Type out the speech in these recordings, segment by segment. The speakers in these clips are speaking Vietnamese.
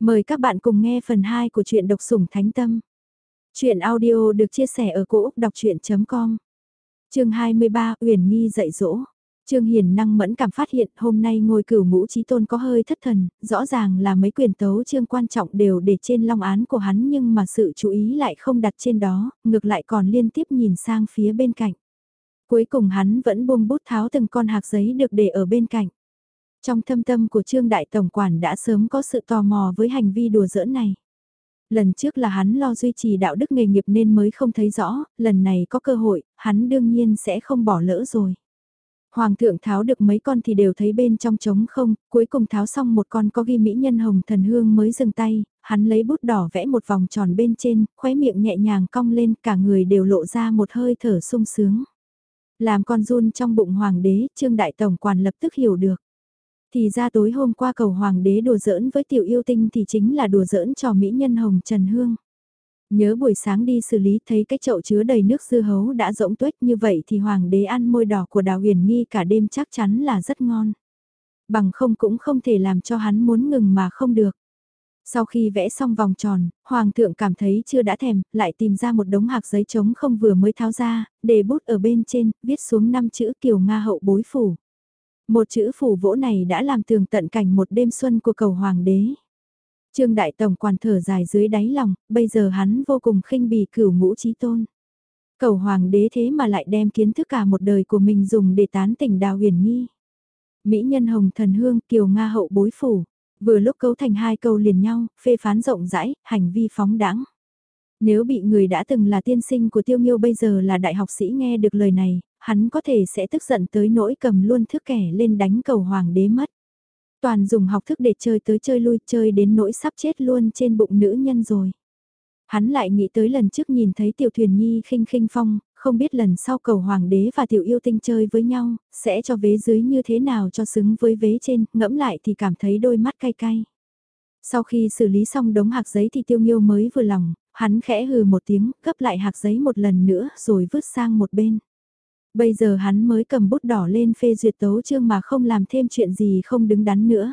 Mời các bạn cùng nghe phần 2 của truyện độc sủng thánh tâm. Chuyện audio được chia sẻ ở cỗ đọc chuyện.com Trường 23 Uyển Nghi dạy dỗ Trương Hiền năng mẫn cảm phát hiện hôm nay ngôi cửu ngũ trí tôn có hơi thất thần, rõ ràng là mấy quyền tấu chương quan trọng đều để trên long án của hắn nhưng mà sự chú ý lại không đặt trên đó, ngược lại còn liên tiếp nhìn sang phía bên cạnh. Cuối cùng hắn vẫn buông bút tháo từng con hạc giấy được để ở bên cạnh. Trong thâm tâm của Trương Đại Tổng Quản đã sớm có sự tò mò với hành vi đùa giỡn này. Lần trước là hắn lo duy trì đạo đức nghề nghiệp nên mới không thấy rõ, lần này có cơ hội, hắn đương nhiên sẽ không bỏ lỡ rồi. Hoàng thượng tháo được mấy con thì đều thấy bên trong trống không, cuối cùng tháo xong một con có ghi mỹ nhân hồng thần hương mới dừng tay, hắn lấy bút đỏ vẽ một vòng tròn bên trên, khóe miệng nhẹ nhàng cong lên cả người đều lộ ra một hơi thở sung sướng. Làm con run trong bụng hoàng đế, trương đại tổng quản lập tức hiểu được. Thì ra tối hôm qua cầu hoàng đế đùa giỡn với tiểu yêu tinh thì chính là đùa giỡn cho mỹ nhân hồng Trần Hương. Nhớ buổi sáng đi xử lý thấy cái chậu chứa đầy nước dưa hấu đã rỗng tuếch như vậy thì hoàng đế ăn môi đỏ của đào huyền nghi cả đêm chắc chắn là rất ngon. Bằng không cũng không thể làm cho hắn muốn ngừng mà không được. Sau khi vẽ xong vòng tròn, Hoàng thượng cảm thấy chưa đã thèm, lại tìm ra một đống hạc giấy trống không vừa mới tháo ra, để bút ở bên trên, viết xuống năm chữ kiều Nga hậu bối phủ. Một chữ phủ vỗ này đã làm tường tận cảnh một đêm xuân của cầu hoàng đế. Trương Đại Tổng quản thở dài dưới đáy lòng, bây giờ hắn vô cùng khinh bỉ cửu ngũ trí tôn. Cầu hoàng đế thế mà lại đem kiến thức cả một đời của mình dùng để tán tỉnh đào huyền nghi. Mỹ nhân hồng thần hương kiều Nga hậu bối phủ, vừa lúc cấu thành hai câu liền nhau, phê phán rộng rãi, hành vi phóng đãng. Nếu bị người đã từng là tiên sinh của tiêu nghiêu bây giờ là đại học sĩ nghe được lời này, hắn có thể sẽ tức giận tới nỗi cầm luôn thước kẻ lên đánh cầu hoàng đế mất. Toàn dùng học thức để chơi tới chơi lui chơi đến nỗi sắp chết luôn trên bụng nữ nhân rồi. Hắn lại nghĩ tới lần trước nhìn thấy tiểu thuyền nhi khinh khinh phong, không biết lần sau cầu hoàng đế và tiểu yêu tinh chơi với nhau, sẽ cho vế dưới như thế nào cho xứng với vế trên, ngẫm lại thì cảm thấy đôi mắt cay cay. Sau khi xử lý xong đống hạc giấy thì tiêu nghiêu mới vừa lòng, hắn khẽ hừ một tiếng, gấp lại hạc giấy một lần nữa rồi vứt sang một bên. Bây giờ hắn mới cầm bút đỏ lên phê duyệt tấu chương mà không làm thêm chuyện gì không đứng đắn nữa.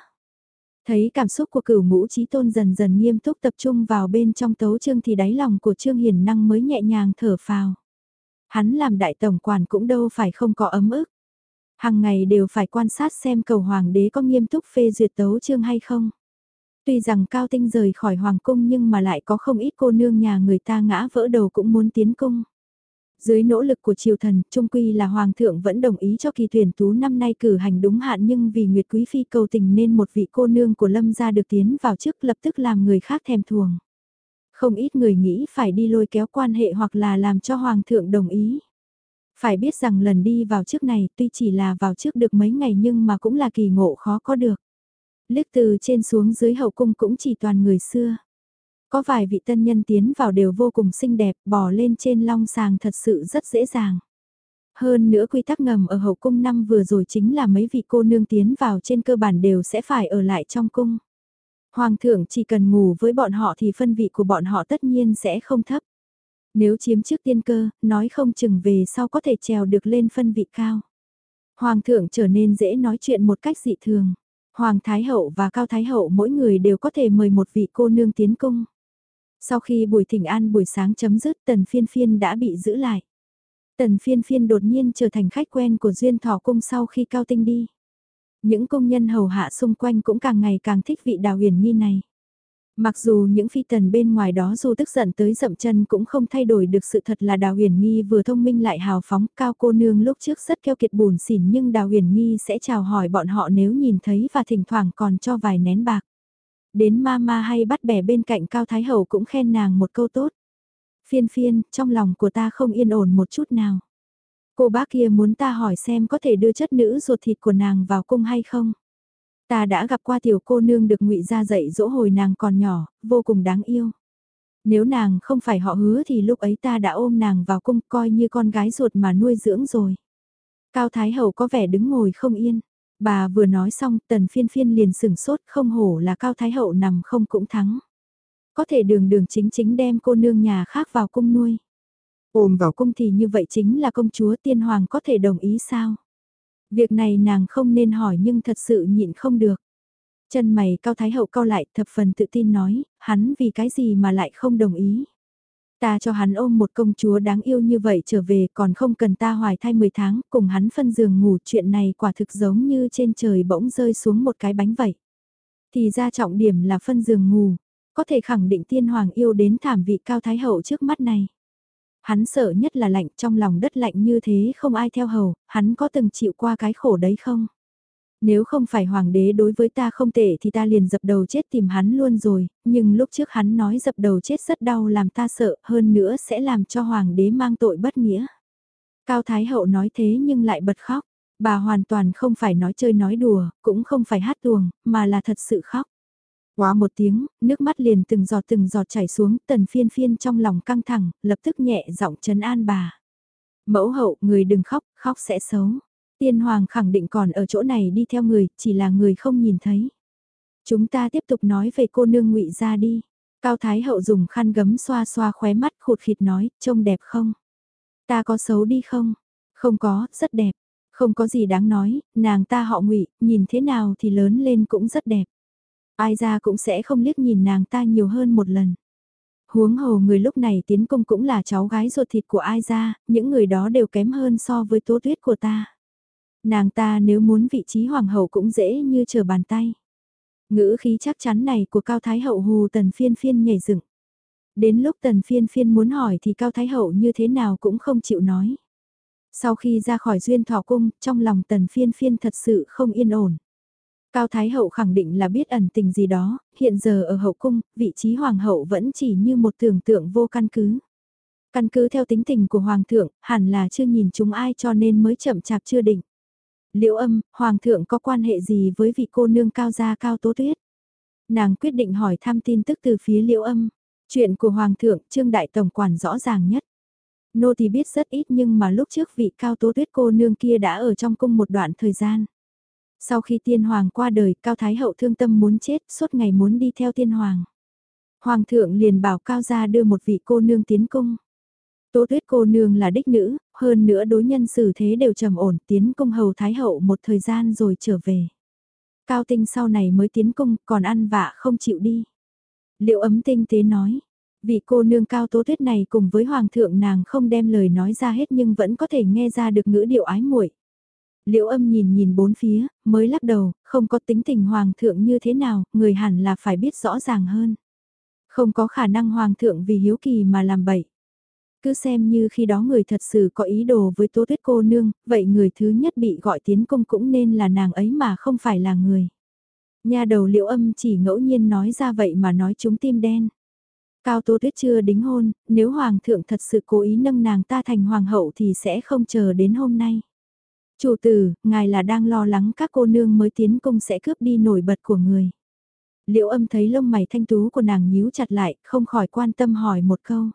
Thấy cảm xúc của cửu ngũ trí tôn dần dần nghiêm túc tập trung vào bên trong tấu chương thì đáy lòng của Trương Hiền Năng mới nhẹ nhàng thở phào. Hắn làm đại tổng quản cũng đâu phải không có ấm ức. Hàng ngày đều phải quan sát xem cầu hoàng đế có nghiêm túc phê duyệt tấu chương hay không. Tuy rằng cao tinh rời khỏi hoàng cung nhưng mà lại có không ít cô nương nhà người ta ngã vỡ đầu cũng muốn tiến cung. Dưới nỗ lực của triều thần, trung quy là hoàng thượng vẫn đồng ý cho kỳ tuyển tú năm nay cử hành đúng hạn nhưng vì Nguyệt Quý Phi cầu tình nên một vị cô nương của Lâm gia được tiến vào trước lập tức làm người khác thèm thuồng. Không ít người nghĩ phải đi lôi kéo quan hệ hoặc là làm cho hoàng thượng đồng ý. Phải biết rằng lần đi vào trước này tuy chỉ là vào trước được mấy ngày nhưng mà cũng là kỳ ngộ khó có được. Liếc từ trên xuống dưới hậu cung cũng chỉ toàn người xưa. Có vài vị tân nhân tiến vào đều vô cùng xinh đẹp, bò lên trên long sàng thật sự rất dễ dàng. Hơn nữa quy tắc ngầm ở hậu cung năm vừa rồi chính là mấy vị cô nương tiến vào trên cơ bản đều sẽ phải ở lại trong cung. Hoàng thượng chỉ cần ngủ với bọn họ thì phân vị của bọn họ tất nhiên sẽ không thấp. Nếu chiếm trước tiên cơ, nói không chừng về sau có thể trèo được lên phân vị cao. Hoàng thượng trở nên dễ nói chuyện một cách dị thường. Hoàng Thái Hậu và Cao Thái Hậu mỗi người đều có thể mời một vị cô nương tiến cung. Sau khi buổi thỉnh an buổi sáng chấm dứt tần phiên phiên đã bị giữ lại. Tần phiên phiên đột nhiên trở thành khách quen của Duyên Thọ Cung sau khi Cao Tinh đi. Những công nhân hầu hạ xung quanh cũng càng ngày càng thích vị đào huyền nghi này. Mặc dù những phi tần bên ngoài đó dù tức giận tới dậm chân cũng không thay đổi được sự thật là Đào Huyền Nghi vừa thông minh lại hào phóng, cao cô nương lúc trước rất keo kiệt buồn xỉn nhưng Đào Huyền Nghi sẽ chào hỏi bọn họ nếu nhìn thấy và thỉnh thoảng còn cho vài nén bạc. Đến ma ma hay bắt bẻ bên cạnh Cao Thái Hậu cũng khen nàng một câu tốt. Phiên phiên, trong lòng của ta không yên ổn một chút nào. Cô bác kia muốn ta hỏi xem có thể đưa chất nữ ruột thịt của nàng vào cung hay không. Ta đã gặp qua tiểu cô nương được ngụy ra dạy dỗ hồi nàng còn nhỏ, vô cùng đáng yêu. Nếu nàng không phải họ hứa thì lúc ấy ta đã ôm nàng vào cung coi như con gái ruột mà nuôi dưỡng rồi. Cao Thái Hậu có vẻ đứng ngồi không yên. Bà vừa nói xong tần phiên phiên liền sừng sốt không hổ là Cao Thái Hậu nằm không cũng thắng. Có thể đường đường chính chính đem cô nương nhà khác vào cung nuôi. Ôm vào cung thì như vậy chính là công chúa tiên hoàng có thể đồng ý sao? Việc này nàng không nên hỏi nhưng thật sự nhịn không được. Chân mày cao thái hậu cao lại thập phần tự tin nói, hắn vì cái gì mà lại không đồng ý. Ta cho hắn ôm một công chúa đáng yêu như vậy trở về còn không cần ta hoài thai 10 tháng, cùng hắn phân giường ngủ chuyện này quả thực giống như trên trời bỗng rơi xuống một cái bánh vậy. Thì ra trọng điểm là phân giường ngủ, có thể khẳng định tiên hoàng yêu đến thảm vị cao thái hậu trước mắt này. Hắn sợ nhất là lạnh trong lòng đất lạnh như thế không ai theo hầu, hắn có từng chịu qua cái khổ đấy không? Nếu không phải hoàng đế đối với ta không tệ thì ta liền dập đầu chết tìm hắn luôn rồi, nhưng lúc trước hắn nói dập đầu chết rất đau làm ta sợ, hơn nữa sẽ làm cho hoàng đế mang tội bất nghĩa. Cao Thái Hậu nói thế nhưng lại bật khóc, bà hoàn toàn không phải nói chơi nói đùa, cũng không phải hát tuồng, mà là thật sự khóc. Quá một tiếng, nước mắt liền từng giọt từng giọt chảy xuống, tần phiên phiên trong lòng căng thẳng, lập tức nhẹ giọng trấn an bà. Mẫu hậu, người đừng khóc, khóc sẽ xấu. Tiên hoàng khẳng định còn ở chỗ này đi theo người, chỉ là người không nhìn thấy. Chúng ta tiếp tục nói về cô nương ngụy ra đi. Cao Thái Hậu dùng khăn gấm xoa xoa khóe mắt khụt khịt nói, trông đẹp không? Ta có xấu đi không? Không có, rất đẹp. Không có gì đáng nói, nàng ta họ ngụy, nhìn thế nào thì lớn lên cũng rất đẹp. Ai ra cũng sẽ không liếc nhìn nàng ta nhiều hơn một lần. Huống hồ người lúc này tiến công cũng là cháu gái ruột thịt của ai ra, những người đó đều kém hơn so với tố tuyết của ta. Nàng ta nếu muốn vị trí hoàng hậu cũng dễ như chờ bàn tay. Ngữ khí chắc chắn này của Cao Thái Hậu hù tần phiên phiên nhảy dựng. Đến lúc tần phiên phiên muốn hỏi thì Cao Thái Hậu như thế nào cũng không chịu nói. Sau khi ra khỏi duyên thọ cung, trong lòng tần phiên phiên thật sự không yên ổn. Cao Thái Hậu khẳng định là biết ẩn tình gì đó, hiện giờ ở hậu cung, vị trí hoàng hậu vẫn chỉ như một tưởng tượng vô căn cứ. Căn cứ theo tính tình của hoàng thượng, hẳn là chưa nhìn chúng ai cho nên mới chậm chạp chưa định. Liễu âm, hoàng thượng có quan hệ gì với vị cô nương cao gia cao tố tuyết? Nàng quyết định hỏi thăm tin tức từ phía liễu âm. Chuyện của hoàng thượng, trương đại tổng quản rõ ràng nhất. Nô thì biết rất ít nhưng mà lúc trước vị cao tố tuyết cô nương kia đã ở trong cung một đoạn thời gian. Sau khi tiên hoàng qua đời, Cao Thái Hậu thương tâm muốn chết, suốt ngày muốn đi theo tiên hoàng. Hoàng thượng liền bảo Cao gia đưa một vị cô nương tiến cung. Tố tuyết cô nương là đích nữ, hơn nữa đối nhân xử thế đều trầm ổn tiến cung hầu Thái Hậu một thời gian rồi trở về. Cao tinh sau này mới tiến cung, còn ăn vạ không chịu đi. Liệu ấm tinh tế nói, vị cô nương cao tố tuyết này cùng với hoàng thượng nàng không đem lời nói ra hết nhưng vẫn có thể nghe ra được ngữ điệu ái muội. Liễu âm nhìn nhìn bốn phía, mới lắc đầu, không có tính tình hoàng thượng như thế nào, người hẳn là phải biết rõ ràng hơn. Không có khả năng hoàng thượng vì hiếu kỳ mà làm bậy. Cứ xem như khi đó người thật sự có ý đồ với tố tuyết cô nương, vậy người thứ nhất bị gọi tiến công cũng nên là nàng ấy mà không phải là người. Nhà đầu liễu âm chỉ ngẫu nhiên nói ra vậy mà nói chúng tim đen. Cao Tố Tuyết chưa đính hôn, nếu Hoàng thượng thật sự cố ý nâng nàng ta thành Hoàng hậu thì sẽ không chờ đến hôm nay. Chủ tử, ngài là đang lo lắng các cô nương mới tiến công sẽ cướp đi nổi bật của người. Liễu âm thấy lông mày thanh tú của nàng nhíu chặt lại, không khỏi quan tâm hỏi một câu.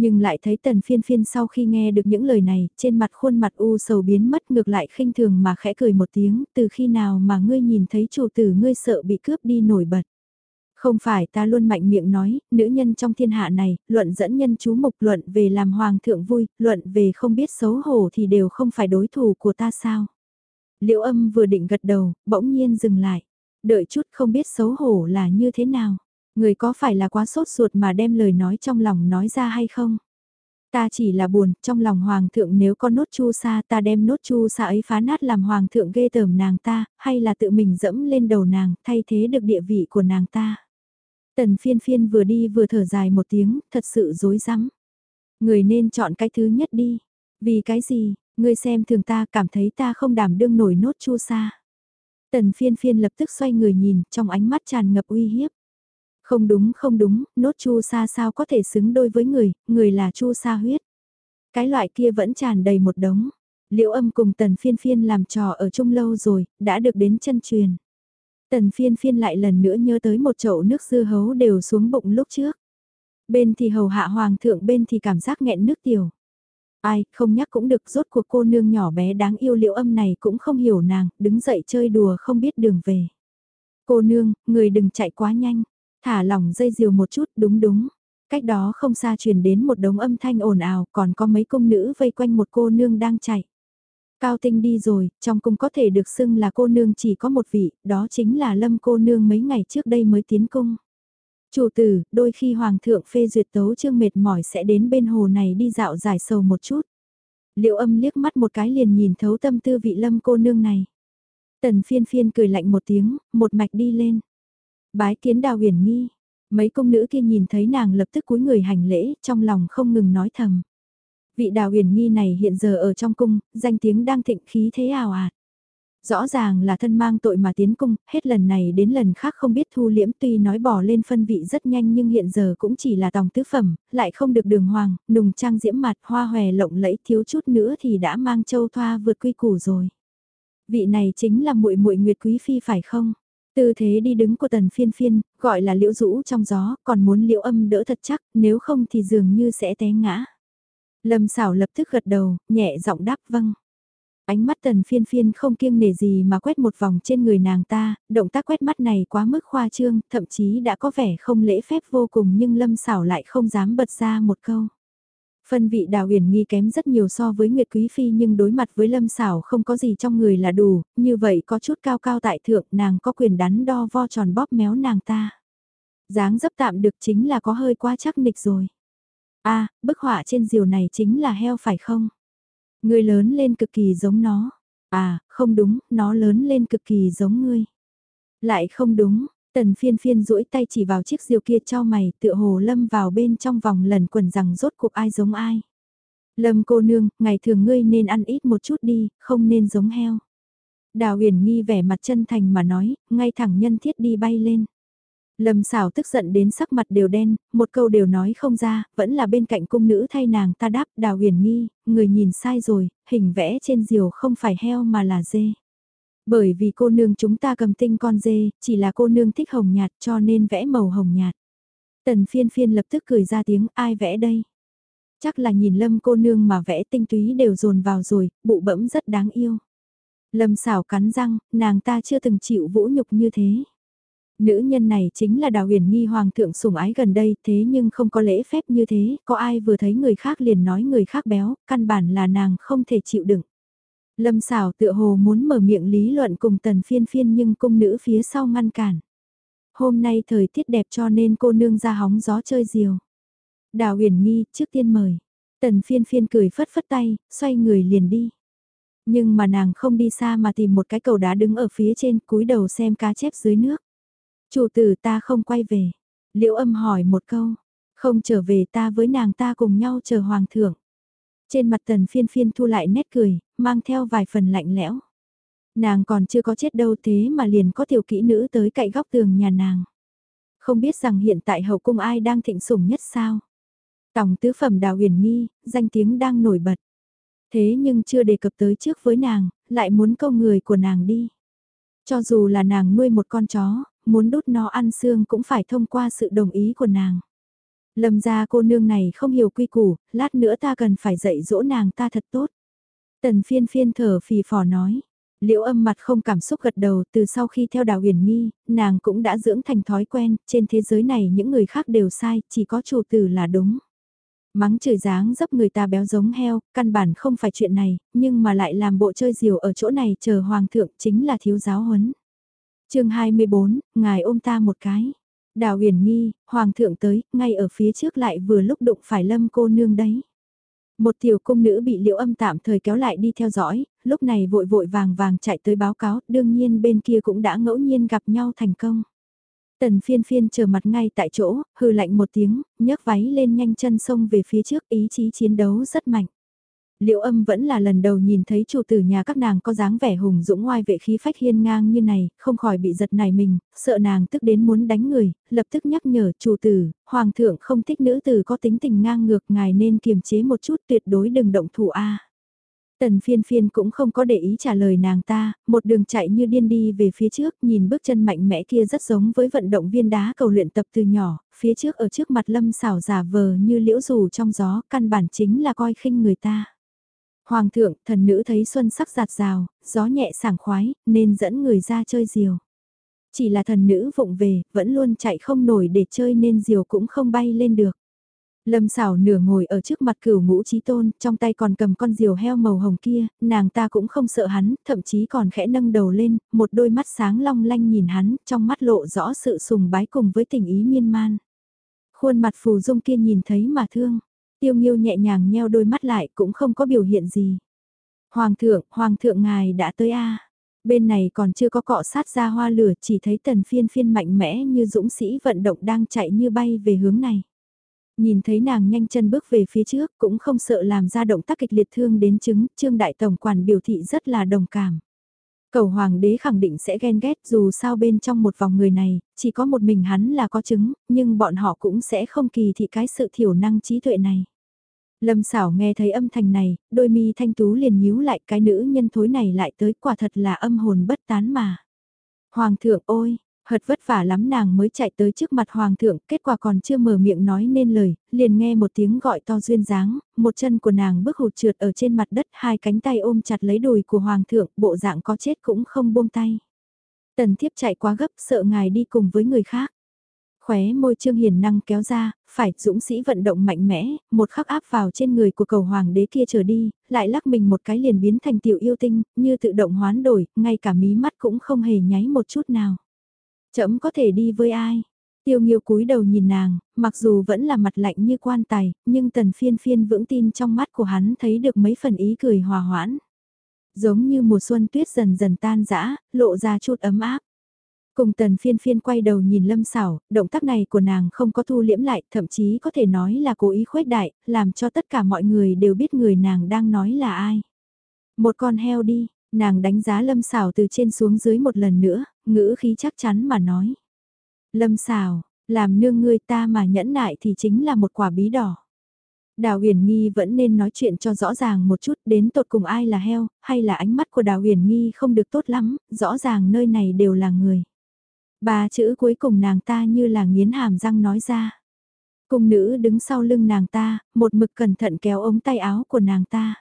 Nhưng lại thấy tần phiên phiên sau khi nghe được những lời này, trên mặt khuôn mặt u sầu biến mất ngược lại khinh thường mà khẽ cười một tiếng, từ khi nào mà ngươi nhìn thấy chủ tử ngươi sợ bị cướp đi nổi bật. Không phải ta luôn mạnh miệng nói, nữ nhân trong thiên hạ này, luận dẫn nhân chú mục luận về làm hoàng thượng vui, luận về không biết xấu hổ thì đều không phải đối thủ của ta sao. Liệu âm vừa định gật đầu, bỗng nhiên dừng lại. Đợi chút không biết xấu hổ là như thế nào. Người có phải là quá sốt ruột mà đem lời nói trong lòng nói ra hay không? Ta chỉ là buồn, trong lòng hoàng thượng nếu có nốt chu sa ta đem nốt chu sa ấy phá nát làm hoàng thượng ghê tởm nàng ta, hay là tự mình dẫm lên đầu nàng, thay thế được địa vị của nàng ta. Tần phiên phiên vừa đi vừa thở dài một tiếng, thật sự dối rắm Người nên chọn cái thứ nhất đi. Vì cái gì, ngươi xem thường ta cảm thấy ta không đảm đương nổi nốt chu sa. Tần phiên phiên lập tức xoay người nhìn, trong ánh mắt tràn ngập uy hiếp. Không đúng không đúng, nốt chu sa sao có thể xứng đôi với người, người là chu sa huyết. Cái loại kia vẫn tràn đầy một đống. liễu âm cùng tần phiên phiên làm trò ở chung lâu rồi, đã được đến chân truyền. Tần phiên phiên lại lần nữa nhớ tới một chậu nước dưa hấu đều xuống bụng lúc trước. Bên thì hầu hạ hoàng thượng bên thì cảm giác nghẹn nước tiểu. Ai, không nhắc cũng được rốt cuộc cô nương nhỏ bé đáng yêu liễu âm này cũng không hiểu nàng, đứng dậy chơi đùa không biết đường về. Cô nương, người đừng chạy quá nhanh, thả lỏng dây diều một chút đúng đúng. Cách đó không xa truyền đến một đống âm thanh ồn ào còn có mấy công nữ vây quanh một cô nương đang chạy. Cao tinh đi rồi, trong cung có thể được xưng là cô nương chỉ có một vị, đó chính là lâm cô nương mấy ngày trước đây mới tiến cung. Chủ tử, đôi khi hoàng thượng phê duyệt tấu chương mệt mỏi sẽ đến bên hồ này đi dạo giải sầu một chút. Liệu âm liếc mắt một cái liền nhìn thấu tâm tư vị lâm cô nương này. Tần phiên phiên cười lạnh một tiếng, một mạch đi lên. Bái kiến đào huyền nghi, mấy công nữ kia nhìn thấy nàng lập tức cúi người hành lễ, trong lòng không ngừng nói thầm. Vị đào huyền nghi này hiện giờ ở trong cung, danh tiếng đang thịnh khí thế ảo ạt. Rõ ràng là thân mang tội mà tiến cung, hết lần này đến lần khác không biết thu liễm tuy nói bỏ lên phân vị rất nhanh nhưng hiện giờ cũng chỉ là tòng tứ phẩm, lại không được đường hoàng, nùng trang diễm mặt hoa hòe lộng lẫy thiếu chút nữa thì đã mang châu thoa vượt quy củ rồi. Vị này chính là muội muội Nguyệt Quý Phi phải không? Tư thế đi đứng của tần phiên phiên, gọi là liễu rũ trong gió, còn muốn liễu âm đỡ thật chắc, nếu không thì dường như sẽ té ngã. Lâm xảo lập tức gật đầu, nhẹ giọng đáp vâng. Ánh mắt tần phiên phiên không kiêng nể gì mà quét một vòng trên người nàng ta, động tác quét mắt này quá mức khoa trương, thậm chí đã có vẻ không lễ phép vô cùng nhưng lâm xảo lại không dám bật ra một câu. Phân vị đào huyền nghi kém rất nhiều so với Nguyệt Quý Phi nhưng đối mặt với lâm xảo không có gì trong người là đủ, như vậy có chút cao cao tại thượng nàng có quyền đắn đo vo tròn bóp méo nàng ta. dáng dấp tạm được chính là có hơi quá chắc nịch rồi. a bức họa trên diều này chính là heo phải không? Người lớn lên cực kỳ giống nó. À, không đúng, nó lớn lên cực kỳ giống ngươi. Lại không đúng, tần phiên phiên duỗi tay chỉ vào chiếc diều kia cho mày tựa hồ lâm vào bên trong vòng lần quần rằng rốt cuộc ai giống ai. Lâm cô nương, ngày thường ngươi nên ăn ít một chút đi, không nên giống heo. Đào huyền nghi vẻ mặt chân thành mà nói, ngay thẳng nhân thiết đi bay lên. Lâm xảo tức giận đến sắc mặt đều đen, một câu đều nói không ra, vẫn là bên cạnh cung nữ thay nàng ta đáp đào huyền nghi, người nhìn sai rồi, hình vẽ trên diều không phải heo mà là dê. Bởi vì cô nương chúng ta cầm tinh con dê, chỉ là cô nương thích hồng nhạt cho nên vẽ màu hồng nhạt. Tần phiên phiên lập tức cười ra tiếng ai vẽ đây? Chắc là nhìn lâm cô nương mà vẽ tinh túy đều dồn vào rồi, bụ bẫm rất đáng yêu. Lâm xảo cắn răng, nàng ta chưa từng chịu vũ nhục như thế. Nữ nhân này chính là đào huyền nghi hoàng thượng sủng ái gần đây thế nhưng không có lễ phép như thế, có ai vừa thấy người khác liền nói người khác béo, căn bản là nàng không thể chịu đựng. Lâm xảo tựa hồ muốn mở miệng lý luận cùng tần phiên phiên nhưng cung nữ phía sau ngăn cản. Hôm nay thời tiết đẹp cho nên cô nương ra hóng gió chơi diều. Đào huyền nghi trước tiên mời. Tần phiên phiên cười phất phất tay, xoay người liền đi. Nhưng mà nàng không đi xa mà tìm một cái cầu đá đứng ở phía trên cúi đầu xem cá chép dưới nước. Chủ tử ta không quay về. Liễu âm hỏi một câu. Không trở về ta với nàng ta cùng nhau chờ hoàng thượng. Trên mặt tần phiên phiên thu lại nét cười, mang theo vài phần lạnh lẽo. Nàng còn chưa có chết đâu thế mà liền có tiểu kỹ nữ tới cạnh góc tường nhà nàng. Không biết rằng hiện tại hậu cung ai đang thịnh sủng nhất sao? Tòng tứ phẩm đào huyền nghi, danh tiếng đang nổi bật. Thế nhưng chưa đề cập tới trước với nàng, lại muốn câu người của nàng đi. Cho dù là nàng nuôi một con chó, muốn đút nó ăn xương cũng phải thông qua sự đồng ý của nàng. Lâm gia cô nương này không hiểu quy củ, lát nữa ta cần phải dạy dỗ nàng ta thật tốt. Tần phiên phiên thở phì phò nói. Liễu âm mặt không cảm xúc gật đầu từ sau khi theo đào huyền nghi, nàng cũng đã dưỡng thành thói quen, trên thế giới này những người khác đều sai, chỉ có chủ tử là đúng. Mắng trời dáng dấp người ta béo giống heo, căn bản không phải chuyện này, nhưng mà lại làm bộ chơi diều ở chỗ này chờ hoàng thượng chính là thiếu giáo huấn chương 24, ngài ôm ta một cái. Đào huyền nghi, hoàng thượng tới, ngay ở phía trước lại vừa lúc đụng phải lâm cô nương đấy. Một tiểu cung nữ bị liễu âm tạm thời kéo lại đi theo dõi, lúc này vội vội vàng vàng chạy tới báo cáo, đương nhiên bên kia cũng đã ngẫu nhiên gặp nhau thành công. Tần phiên phiên chờ mặt ngay tại chỗ, hư lạnh một tiếng, nhấc váy lên nhanh chân xông về phía trước ý chí chiến đấu rất mạnh liệu âm vẫn là lần đầu nhìn thấy chủ tử nhà các nàng có dáng vẻ hùng dũng ngoài vệ khí phách hiên ngang như này, không khỏi bị giật nảy mình, sợ nàng tức đến muốn đánh người, lập tức nhắc nhở chủ tử, hoàng thượng không thích nữ tử có tính tình ngang ngược ngài nên kiềm chế một chút tuyệt đối đừng động thủ a. Tần phiên phiên cũng không có để ý trả lời nàng ta, một đường chạy như điên đi về phía trước, nhìn bước chân mạnh mẽ kia rất giống với vận động viên đá cầu luyện tập từ nhỏ, phía trước ở trước mặt lâm xảo giả vờ như liễu rủ trong gió, căn bản chính là coi khinh người ta. Hoàng thượng, thần nữ thấy xuân sắc giạt rào, gió nhẹ sảng khoái, nên dẫn người ra chơi diều. Chỉ là thần nữ vụng về, vẫn luôn chạy không nổi để chơi nên diều cũng không bay lên được. Lâm xảo nửa ngồi ở trước mặt cửu ngũ trí tôn, trong tay còn cầm con diều heo màu hồng kia, nàng ta cũng không sợ hắn, thậm chí còn khẽ nâng đầu lên, một đôi mắt sáng long lanh nhìn hắn, trong mắt lộ rõ sự sùng bái cùng với tình ý miên man. Khuôn mặt phù dung kia nhìn thấy mà thương, tiêu nghiêu nhẹ nhàng nheo đôi mắt lại cũng không có biểu hiện gì. Hoàng thượng, hoàng thượng ngài đã tới a Bên này còn chưa có cọ sát ra hoa lửa chỉ thấy tần phiên phiên mạnh mẽ như dũng sĩ vận động đang chạy như bay về hướng này. Nhìn thấy nàng nhanh chân bước về phía trước cũng không sợ làm ra động tác kịch liệt thương đến chứng, Trương Đại Tổng Quản biểu thị rất là đồng cảm. Cầu Hoàng đế khẳng định sẽ ghen ghét dù sao bên trong một vòng người này, chỉ có một mình hắn là có chứng, nhưng bọn họ cũng sẽ không kỳ thị cái sự thiểu năng trí tuệ này. Lâm xảo nghe thấy âm thanh này, đôi mi thanh tú liền nhíu lại cái nữ nhân thối này lại tới quả thật là âm hồn bất tán mà. Hoàng thượng ôi, hật vất vả lắm nàng mới chạy tới trước mặt hoàng thượng, kết quả còn chưa mở miệng nói nên lời, liền nghe một tiếng gọi to duyên dáng, một chân của nàng bước hụt trượt ở trên mặt đất, hai cánh tay ôm chặt lấy đùi của hoàng thượng, bộ dạng có chết cũng không buông tay. Tần thiếp chạy quá gấp, sợ ngài đi cùng với người khác. Khóe môi trương hiền năng kéo ra, phải dũng sĩ vận động mạnh mẽ, một khắc áp vào trên người của cầu hoàng đế kia trở đi, lại lắc mình một cái liền biến thành tiểu yêu tinh, như tự động hoán đổi, ngay cả mí mắt cũng không hề nháy một chút nào. Chậm có thể đi với ai? Tiêu nghiêu cúi đầu nhìn nàng, mặc dù vẫn là mặt lạnh như quan tài, nhưng tần phiên phiên vững tin trong mắt của hắn thấy được mấy phần ý cười hòa hoãn. Giống như mùa xuân tuyết dần dần tan rã, lộ ra chút ấm áp. Cùng tần phiên phiên quay đầu nhìn lâm xảo, động tác này của nàng không có thu liễm lại, thậm chí có thể nói là cố ý khuếch đại, làm cho tất cả mọi người đều biết người nàng đang nói là ai. Một con heo đi, nàng đánh giá lâm xào từ trên xuống dưới một lần nữa, ngữ khí chắc chắn mà nói. Lâm xào làm nương ngươi ta mà nhẫn nại thì chính là một quả bí đỏ. Đào Huyền Nghi vẫn nên nói chuyện cho rõ ràng một chút đến tột cùng ai là heo, hay là ánh mắt của Đào Huyền Nghi không được tốt lắm, rõ ràng nơi này đều là người. Ba chữ cuối cùng nàng ta như là nghiến hàm răng nói ra. Cung nữ đứng sau lưng nàng ta, một mực cẩn thận kéo ống tay áo của nàng ta.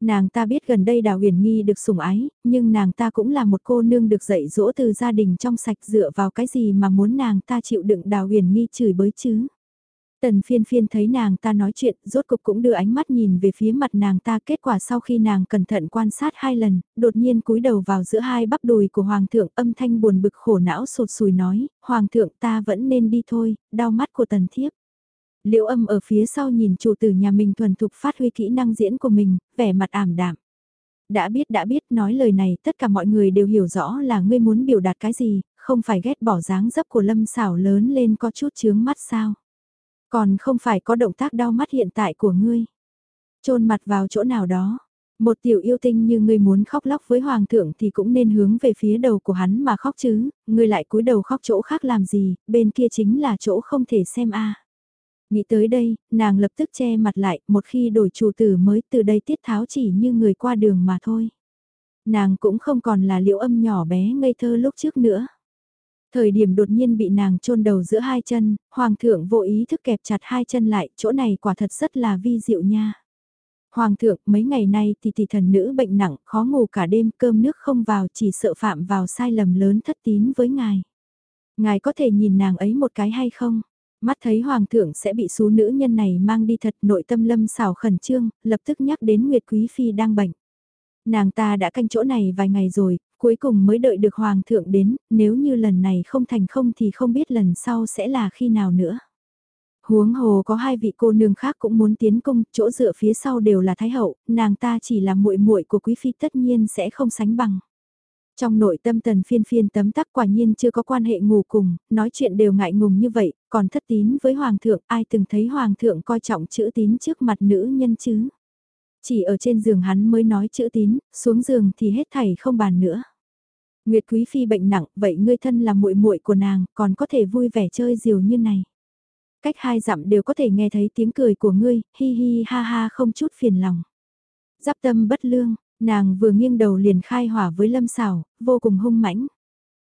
Nàng ta biết gần đây Đào Huyền Nghi được sủng ái, nhưng nàng ta cũng là một cô nương được dạy dỗ từ gia đình trong sạch dựa vào cái gì mà muốn nàng ta chịu đựng Đào Huyền Nghi chửi bới chứ. Tần phiên phiên thấy nàng ta nói chuyện, rốt cục cũng đưa ánh mắt nhìn về phía mặt nàng ta kết quả sau khi nàng cẩn thận quan sát hai lần, đột nhiên cúi đầu vào giữa hai bắp đùi của Hoàng thượng âm thanh buồn bực khổ não sụt sùi nói, Hoàng thượng ta vẫn nên đi thôi, đau mắt của tần thiếp. Liễu âm ở phía sau nhìn chủ tử nhà mình thuần thục phát huy kỹ năng diễn của mình, vẻ mặt ảm đạm. Đã biết đã biết nói lời này tất cả mọi người đều hiểu rõ là ngươi muốn biểu đạt cái gì, không phải ghét bỏ dáng dấp của lâm xảo lớn lên có chút chướng mắt sao. Còn không phải có động tác đau mắt hiện tại của ngươi. trôn mặt vào chỗ nào đó. Một tiểu yêu tinh như ngươi muốn khóc lóc với hoàng thượng thì cũng nên hướng về phía đầu của hắn mà khóc chứ, ngươi lại cúi đầu khóc chỗ khác làm gì, bên kia chính là chỗ không thể xem a. Nghĩ tới đây, nàng lập tức che mặt lại, một khi đổi chủ tử mới từ đây tiết tháo chỉ như người qua đường mà thôi. Nàng cũng không còn là liệu âm nhỏ bé ngây thơ lúc trước nữa. Thời điểm đột nhiên bị nàng chôn đầu giữa hai chân, hoàng thượng vô ý thức kẹp chặt hai chân lại, chỗ này quả thật rất là vi diệu nha. Hoàng thượng, mấy ngày nay thì tỷ thần nữ bệnh nặng, khó ngủ cả đêm, cơm nước không vào, chỉ sợ phạm vào sai lầm lớn thất tín với ngài. Ngài có thể nhìn nàng ấy một cái hay không? Mắt thấy hoàng thượng sẽ bị số nữ nhân này mang đi thật nội tâm lâm xảo khẩn trương, lập tức nhắc đến Nguyệt Quý Phi đang bệnh. Nàng ta đã canh chỗ này vài ngày rồi, cuối cùng mới đợi được hoàng thượng đến, nếu như lần này không thành không thì không biết lần sau sẽ là khi nào nữa. Huống hồ có hai vị cô nương khác cũng muốn tiến cung, chỗ dựa phía sau đều là thái hậu, nàng ta chỉ là muội muội của quý phi tất nhiên sẽ không sánh bằng. Trong nội tâm tần phiên phiên tấm tắc quả nhiên chưa có quan hệ ngủ cùng, nói chuyện đều ngại ngùng như vậy, còn thất tín với hoàng thượng, ai từng thấy hoàng thượng coi trọng chữ tín trước mặt nữ nhân chứ. Chỉ ở trên giường hắn mới nói chữ tín, xuống giường thì hết thảy không bàn nữa. Nguyệt Quý Phi bệnh nặng, vậy ngươi thân là muội muội của nàng, còn có thể vui vẻ chơi diều như này. Cách hai dặm đều có thể nghe thấy tiếng cười của ngươi, hi hi ha ha không chút phiền lòng. Giáp tâm bất lương, nàng vừa nghiêng đầu liền khai hỏa với lâm xảo, vô cùng hung mãnh.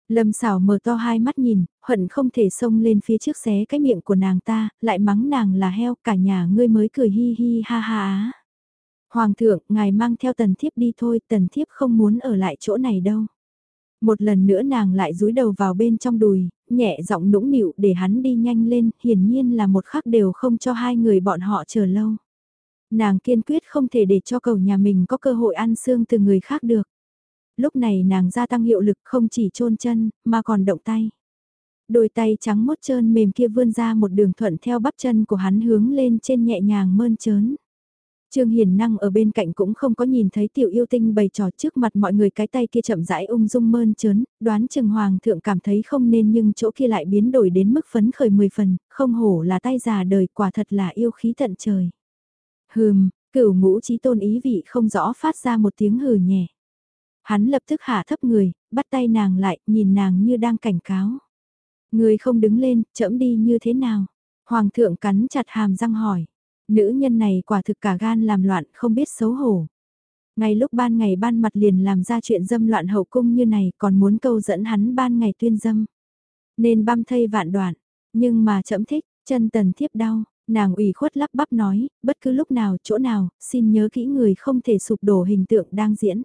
Lâm xảo mở to hai mắt nhìn, hận không thể xông lên phía trước xé cái miệng của nàng ta, lại mắng nàng là heo, cả nhà ngươi mới cười hi hi ha ha á. Hoàng thượng, ngài mang theo tần thiếp đi thôi, tần thiếp không muốn ở lại chỗ này đâu. Một lần nữa nàng lại rúi đầu vào bên trong đùi, nhẹ giọng nũng nịu để hắn đi nhanh lên, hiển nhiên là một khắc đều không cho hai người bọn họ chờ lâu. Nàng kiên quyết không thể để cho cầu nhà mình có cơ hội ăn xương từ người khác được. Lúc này nàng gia tăng hiệu lực không chỉ trôn chân, mà còn động tay. Đôi tay trắng mốt trơn mềm kia vươn ra một đường thuận theo bắp chân của hắn hướng lên trên nhẹ nhàng mơn trớn. Trương Hiền Năng ở bên cạnh cũng không có nhìn thấy tiểu yêu tinh bày trò trước mặt mọi người cái tay kia chậm rãi ung dung mơn trớn, đoán chừng hoàng thượng cảm thấy không nên nhưng chỗ kia lại biến đổi đến mức phấn khởi mười phần, không hổ là tay già đời quả thật là yêu khí tận trời. Hừm, cửu ngũ trí tôn ý vị không rõ phát ra một tiếng hừ nhẹ. Hắn lập tức hạ thấp người, bắt tay nàng lại, nhìn nàng như đang cảnh cáo. Người không đứng lên, chậm đi như thế nào? Hoàng thượng cắn chặt hàm răng hỏi. Nữ nhân này quả thực cả gan làm loạn không biết xấu hổ. Ngay lúc ban ngày ban mặt liền làm ra chuyện dâm loạn hậu cung như này còn muốn câu dẫn hắn ban ngày tuyên dâm. Nên băm thây vạn đoạn, nhưng mà chậm thích, chân tần thiếp đau, nàng ủy khuất lắp bắp nói, bất cứ lúc nào, chỗ nào, xin nhớ kỹ người không thể sụp đổ hình tượng đang diễn.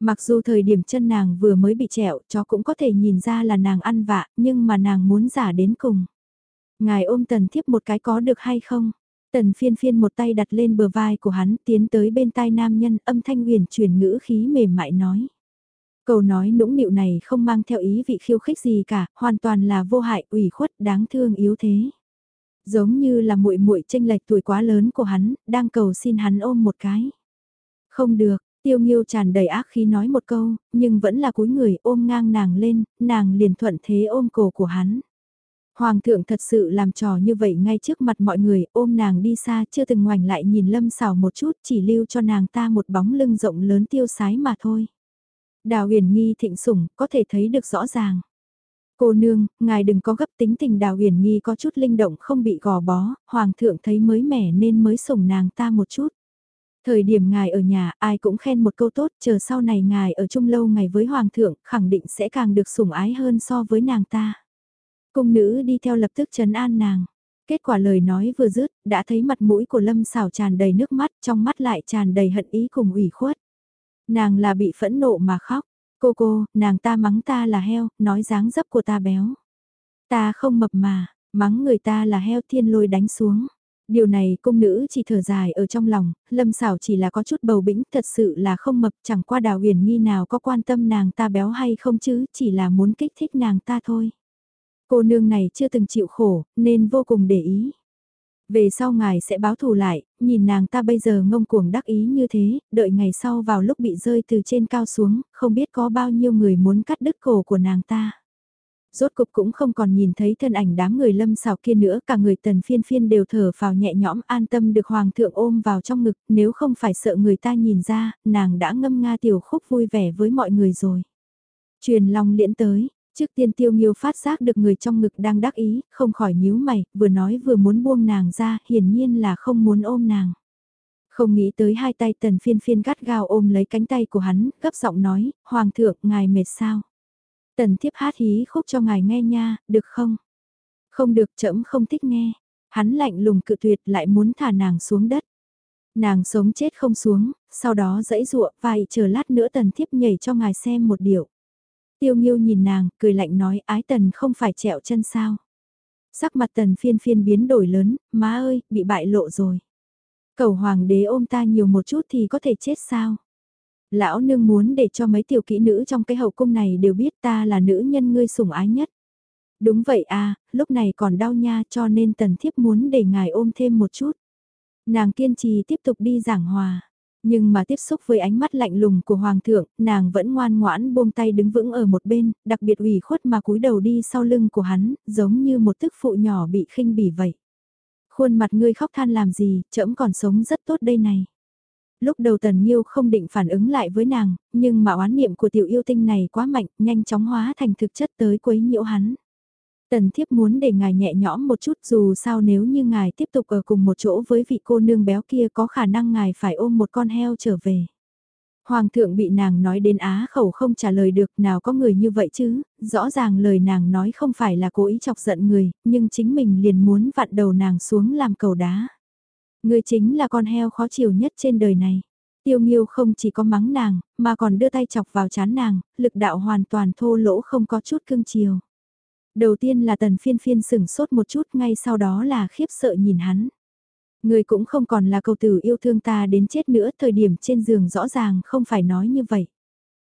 Mặc dù thời điểm chân nàng vừa mới bị trẹo, chó cũng có thể nhìn ra là nàng ăn vạ, nhưng mà nàng muốn giả đến cùng. Ngài ôm tần thiếp một cái có được hay không? Tần phiên phiên một tay đặt lên bờ vai của hắn tiến tới bên tai nam nhân âm thanh huyền chuyển ngữ khí mềm mại nói. Câu nói nũng nịu này không mang theo ý vị khiêu khích gì cả, hoàn toàn là vô hại, ủy khuất, đáng thương yếu thế. Giống như là muội muội tranh lệch tuổi quá lớn của hắn, đang cầu xin hắn ôm một cái. Không được, tiêu nghiêu tràn đầy ác khí nói một câu, nhưng vẫn là cúi người ôm ngang nàng lên, nàng liền thuận thế ôm cổ của hắn. Hoàng thượng thật sự làm trò như vậy ngay trước mặt mọi người, ôm nàng đi xa chưa từng ngoảnh lại nhìn lâm xảo một chút chỉ lưu cho nàng ta một bóng lưng rộng lớn tiêu sái mà thôi. Đào huyền nghi thịnh sủng, có thể thấy được rõ ràng. Cô nương, ngài đừng có gấp tính tình đào huyền nghi có chút linh động không bị gò bó, hoàng thượng thấy mới mẻ nên mới sủng nàng ta một chút. Thời điểm ngài ở nhà, ai cũng khen một câu tốt, chờ sau này ngài ở chung lâu ngày với hoàng thượng, khẳng định sẽ càng được sủng ái hơn so với nàng ta. Cung nữ đi theo lập tức trấn an nàng. Kết quả lời nói vừa dứt, đã thấy mặt mũi của Lâm xảo tràn đầy nước mắt, trong mắt lại tràn đầy hận ý cùng ủy khuất. Nàng là bị phẫn nộ mà khóc. Cô cô, nàng ta mắng ta là heo, nói dáng dấp của ta béo. Ta không mập mà, mắng người ta là heo thiên lôi đánh xuống. Điều này cung nữ chỉ thở dài ở trong lòng, lâm xảo chỉ là có chút bầu bĩnh, thật sự là không mập, chẳng qua đào huyền nghi nào có quan tâm nàng ta béo hay không chứ, chỉ là muốn kích thích nàng ta thôi. Cô nương này chưa từng chịu khổ, nên vô cùng để ý. Về sau ngài sẽ báo thù lại, nhìn nàng ta bây giờ ngông cuồng đắc ý như thế, đợi ngày sau vào lúc bị rơi từ trên cao xuống, không biết có bao nhiêu người muốn cắt đứt cổ của nàng ta. Rốt cục cũng không còn nhìn thấy thân ảnh đám người lâm xào kia nữa, cả người tần phiên phiên đều thở vào nhẹ nhõm an tâm được hoàng thượng ôm vào trong ngực, nếu không phải sợ người ta nhìn ra, nàng đã ngâm nga tiểu khúc vui vẻ với mọi người rồi. Truyền long liễn tới, Trước tiên tiêu nghiêu phát giác được người trong ngực đang đắc ý, không khỏi nhíu mày, vừa nói vừa muốn buông nàng ra, hiển nhiên là không muốn ôm nàng. Không nghĩ tới hai tay tần phiên phiên gắt gao ôm lấy cánh tay của hắn, gấp giọng nói, Hoàng thượng, ngài mệt sao? Tần thiếp hát hí khúc cho ngài nghe nha, được không? Không được chậm không thích nghe. Hắn lạnh lùng cự tuyệt lại muốn thả nàng xuống đất. Nàng sống chết không xuống, sau đó dãy ruộng vài chờ lát nữa tần thiếp nhảy cho ngài xem một điệu. Tiêu nghiêu nhìn nàng, cười lạnh nói ái tần không phải trẹo chân sao. Sắc mặt tần phiên phiên biến đổi lớn, má ơi, bị bại lộ rồi. Cầu hoàng đế ôm ta nhiều một chút thì có thể chết sao? Lão nương muốn để cho mấy tiểu kỹ nữ trong cái hậu cung này đều biết ta là nữ nhân ngươi sủng ái nhất. Đúng vậy à, lúc này còn đau nha cho nên tần thiếp muốn để ngài ôm thêm một chút. Nàng kiên trì tiếp tục đi giảng hòa. Nhưng mà tiếp xúc với ánh mắt lạnh lùng của Hoàng thượng, nàng vẫn ngoan ngoãn buông tay đứng vững ở một bên, đặc biệt ủy khuất mà cúi đầu đi sau lưng của hắn, giống như một tức phụ nhỏ bị khinh bỉ vậy. Khuôn mặt ngươi khóc than làm gì, trẫm còn sống rất tốt đây này. Lúc đầu Tần Nhiêu không định phản ứng lại với nàng, nhưng mà oán niệm của tiểu yêu tinh này quá mạnh, nhanh chóng hóa thành thực chất tới quấy nhiễu hắn. Tần thiếp muốn để ngài nhẹ nhõm một chút dù sao nếu như ngài tiếp tục ở cùng một chỗ với vị cô nương béo kia có khả năng ngài phải ôm một con heo trở về. Hoàng thượng bị nàng nói đến á khẩu không trả lời được nào có người như vậy chứ, rõ ràng lời nàng nói không phải là cố ý chọc giận người, nhưng chính mình liền muốn vặn đầu nàng xuống làm cầu đá. Người chính là con heo khó chịu nhất trên đời này. Tiêu Nghiêu không chỉ có mắng nàng, mà còn đưa tay chọc vào chán nàng, lực đạo hoàn toàn thô lỗ không có chút cưng chiều. Đầu tiên là tần phiên phiên sửng sốt một chút ngay sau đó là khiếp sợ nhìn hắn. Người cũng không còn là cầu tử yêu thương ta đến chết nữa, thời điểm trên giường rõ ràng không phải nói như vậy.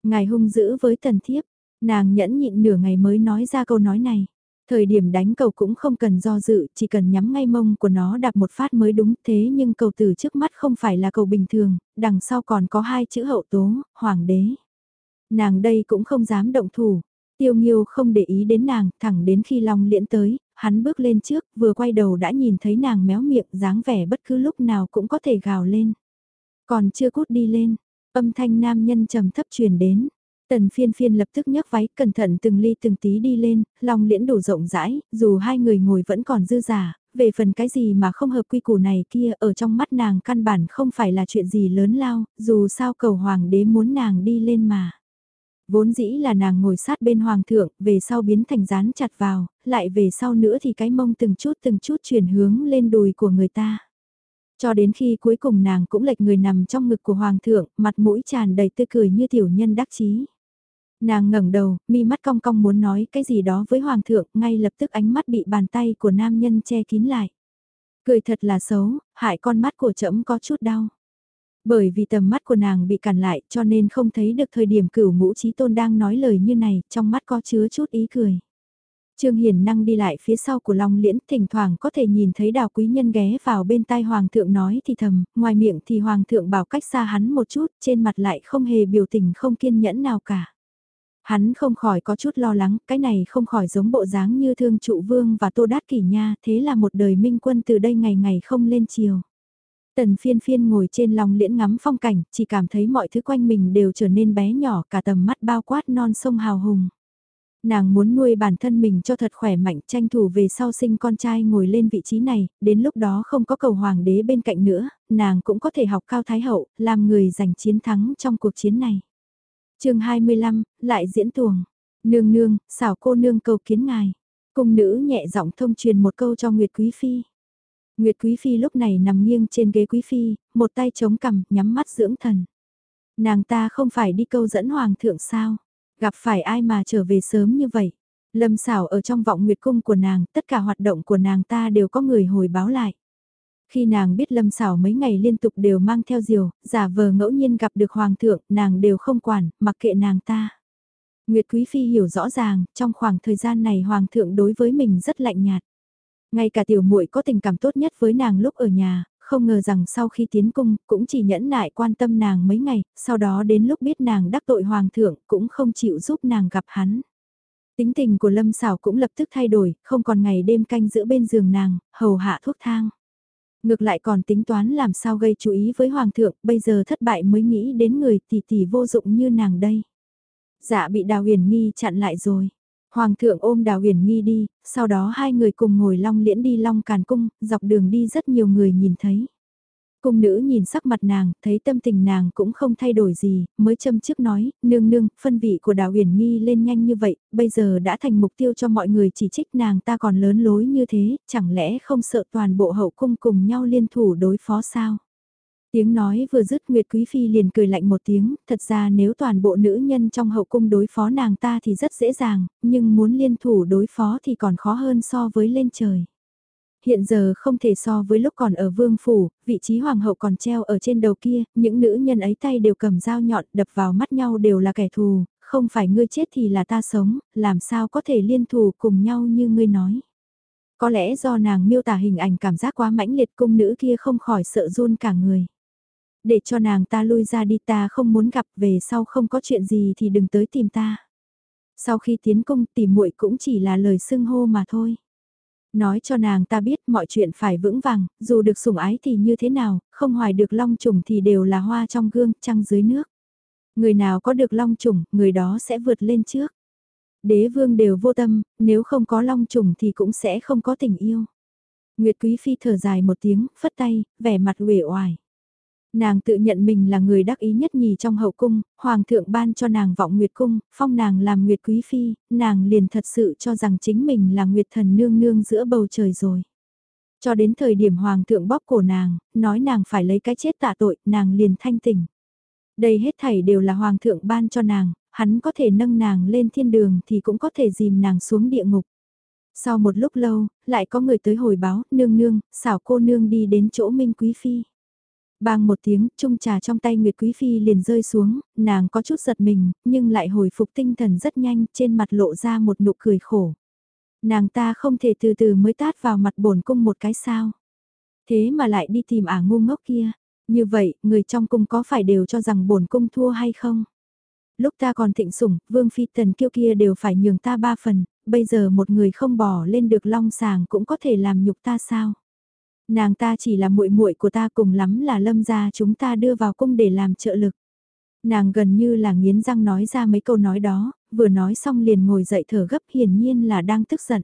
Ngài hung dữ với tần thiếp, nàng nhẫn nhịn nửa ngày mới nói ra câu nói này. Thời điểm đánh cầu cũng không cần do dự, chỉ cần nhắm ngay mông của nó đạp một phát mới đúng thế nhưng cầu tử trước mắt không phải là cầu bình thường, đằng sau còn có hai chữ hậu tố, hoàng đế. Nàng đây cũng không dám động thủ, tiêu nghiêu không để ý đến nàng, thẳng đến khi Long liễn tới, hắn bước lên trước, vừa quay đầu đã nhìn thấy nàng méo miệng dáng vẻ bất cứ lúc nào cũng có thể gào lên. Còn chưa cút đi lên, âm thanh nam nhân trầm thấp truyền đến. Tần phiên phiên lập tức nhấc váy cẩn thận từng ly từng tí đi lên, long liễn đủ rộng rãi, dù hai người ngồi vẫn còn dư giả, về phần cái gì mà không hợp quy củ này kia ở trong mắt nàng căn bản không phải là chuyện gì lớn lao, dù sao cầu hoàng đế muốn nàng đi lên mà. Vốn dĩ là nàng ngồi sát bên hoàng thượng, về sau biến thành dán chặt vào, lại về sau nữa thì cái mông từng chút từng chút chuyển hướng lên đùi của người ta. Cho đến khi cuối cùng nàng cũng lệch người nằm trong ngực của hoàng thượng, mặt mũi tràn đầy tươi cười như tiểu nhân đắc chí. Nàng ngẩng đầu, mi mắt cong cong muốn nói cái gì đó với hoàng thượng, ngay lập tức ánh mắt bị bàn tay của nam nhân che kín lại. Cười thật là xấu, hại con mắt của trẫm có chút đau. Bởi vì tầm mắt của nàng bị cản lại cho nên không thấy được thời điểm cửu ngũ trí tôn đang nói lời như này, trong mắt có chứa chút ý cười. Trương Hiền năng đi lại phía sau của Long Liễn, thỉnh thoảng có thể nhìn thấy đào quý nhân ghé vào bên tai Hoàng thượng nói thì thầm, ngoài miệng thì Hoàng thượng bảo cách xa hắn một chút, trên mặt lại không hề biểu tình không kiên nhẫn nào cả. Hắn không khỏi có chút lo lắng, cái này không khỏi giống bộ dáng như thương trụ vương và tô đát kỷ nha, thế là một đời minh quân từ đây ngày ngày không lên chiều. Tần phiên phiên ngồi trên lòng liễn ngắm phong cảnh, chỉ cảm thấy mọi thứ quanh mình đều trở nên bé nhỏ cả tầm mắt bao quát non sông hào hùng. Nàng muốn nuôi bản thân mình cho thật khỏe mạnh tranh thủ về sau sinh con trai ngồi lên vị trí này, đến lúc đó không có cầu hoàng đế bên cạnh nữa, nàng cũng có thể học cao thái hậu, làm người giành chiến thắng trong cuộc chiến này. chương 25, lại diễn tuồng. Nương nương, xảo cô nương cầu kiến ngài. Cung nữ nhẹ giọng thông truyền một câu cho Nguyệt Quý Phi. Nguyệt Quý Phi lúc này nằm nghiêng trên ghế Quý Phi, một tay chống cằm, nhắm mắt dưỡng thần. Nàng ta không phải đi câu dẫn Hoàng thượng sao? Gặp phải ai mà trở về sớm như vậy? Lâm xảo ở trong vọng Nguyệt Cung của nàng, tất cả hoạt động của nàng ta đều có người hồi báo lại. Khi nàng biết Lâm xảo mấy ngày liên tục đều mang theo diều, giả vờ ngẫu nhiên gặp được Hoàng thượng, nàng đều không quản, mặc kệ nàng ta. Nguyệt Quý Phi hiểu rõ ràng, trong khoảng thời gian này Hoàng thượng đối với mình rất lạnh nhạt. Ngay cả tiểu muội có tình cảm tốt nhất với nàng lúc ở nhà, không ngờ rằng sau khi tiến cung cũng chỉ nhẫn nại quan tâm nàng mấy ngày, sau đó đến lúc biết nàng đắc tội hoàng thượng cũng không chịu giúp nàng gặp hắn. Tính tình của Lâm Sảo cũng lập tức thay đổi, không còn ngày đêm canh giữa bên giường nàng, hầu hạ thuốc thang. Ngược lại còn tính toán làm sao gây chú ý với hoàng thượng, bây giờ thất bại mới nghĩ đến người tỷ tỷ vô dụng như nàng đây. Dạ bị đào huyền nghi chặn lại rồi. Hoàng thượng ôm Đào Huyền Nghi đi, sau đó hai người cùng ngồi long liễn đi long càn cung, dọc đường đi rất nhiều người nhìn thấy. Cung nữ nhìn sắc mặt nàng, thấy tâm tình nàng cũng không thay đổi gì, mới châm trước nói, nương nương, phân vị của Đào Huyền Nghi lên nhanh như vậy, bây giờ đã thành mục tiêu cho mọi người chỉ trích nàng ta còn lớn lối như thế, chẳng lẽ không sợ toàn bộ hậu cung cùng nhau liên thủ đối phó sao? Tiếng nói vừa dứt Nguyệt Quý Phi liền cười lạnh một tiếng, thật ra nếu toàn bộ nữ nhân trong hậu cung đối phó nàng ta thì rất dễ dàng, nhưng muốn liên thủ đối phó thì còn khó hơn so với lên trời. Hiện giờ không thể so với lúc còn ở vương phủ, vị trí hoàng hậu còn treo ở trên đầu kia, những nữ nhân ấy tay đều cầm dao nhọn đập vào mắt nhau đều là kẻ thù, không phải ngươi chết thì là ta sống, làm sao có thể liên thủ cùng nhau như ngươi nói. Có lẽ do nàng miêu tả hình ảnh cảm giác quá mãnh liệt cung nữ kia không khỏi sợ run cả người để cho nàng ta lui ra đi ta không muốn gặp về sau không có chuyện gì thì đừng tới tìm ta. Sau khi tiến công tìm muội cũng chỉ là lời xưng hô mà thôi. Nói cho nàng ta biết mọi chuyện phải vững vàng, dù được sủng ái thì như thế nào, không hoài được long trùng thì đều là hoa trong gương, trăng dưới nước. Người nào có được long trùng, người đó sẽ vượt lên trước. Đế vương đều vô tâm, nếu không có long trùng thì cũng sẽ không có tình yêu. Nguyệt Quý Phi thở dài một tiếng, phất tay, vẻ mặt uể oải. Nàng tự nhận mình là người đắc ý nhất nhì trong hậu cung, hoàng thượng ban cho nàng vọng nguyệt cung, phong nàng làm nguyệt quý phi, nàng liền thật sự cho rằng chính mình là nguyệt thần nương nương giữa bầu trời rồi. Cho đến thời điểm hoàng thượng bóp cổ nàng, nói nàng phải lấy cái chết tạ tội, nàng liền thanh tỉnh. Đây hết thảy đều là hoàng thượng ban cho nàng, hắn có thể nâng nàng lên thiên đường thì cũng có thể dìm nàng xuống địa ngục. Sau một lúc lâu, lại có người tới hồi báo, nương nương, xảo cô nương đi đến chỗ Minh Quý Phi. Bang một tiếng, chung trà trong tay Nguyệt Quý Phi liền rơi xuống, nàng có chút giật mình, nhưng lại hồi phục tinh thần rất nhanh, trên mặt lộ ra một nụ cười khổ. Nàng ta không thể từ từ mới tát vào mặt bổn cung một cái sao. Thế mà lại đi tìm ả ngu ngốc kia. Như vậy, người trong cung có phải đều cho rằng bổn cung thua hay không? Lúc ta còn thịnh sủng, vương phi tần kiêu kia đều phải nhường ta ba phần, bây giờ một người không bỏ lên được long sàng cũng có thể làm nhục ta sao? Nàng ta chỉ là muội muội của ta cùng lắm là lâm gia chúng ta đưa vào cung để làm trợ lực. Nàng gần như là nghiến răng nói ra mấy câu nói đó, vừa nói xong liền ngồi dậy thở gấp hiển nhiên là đang tức giận.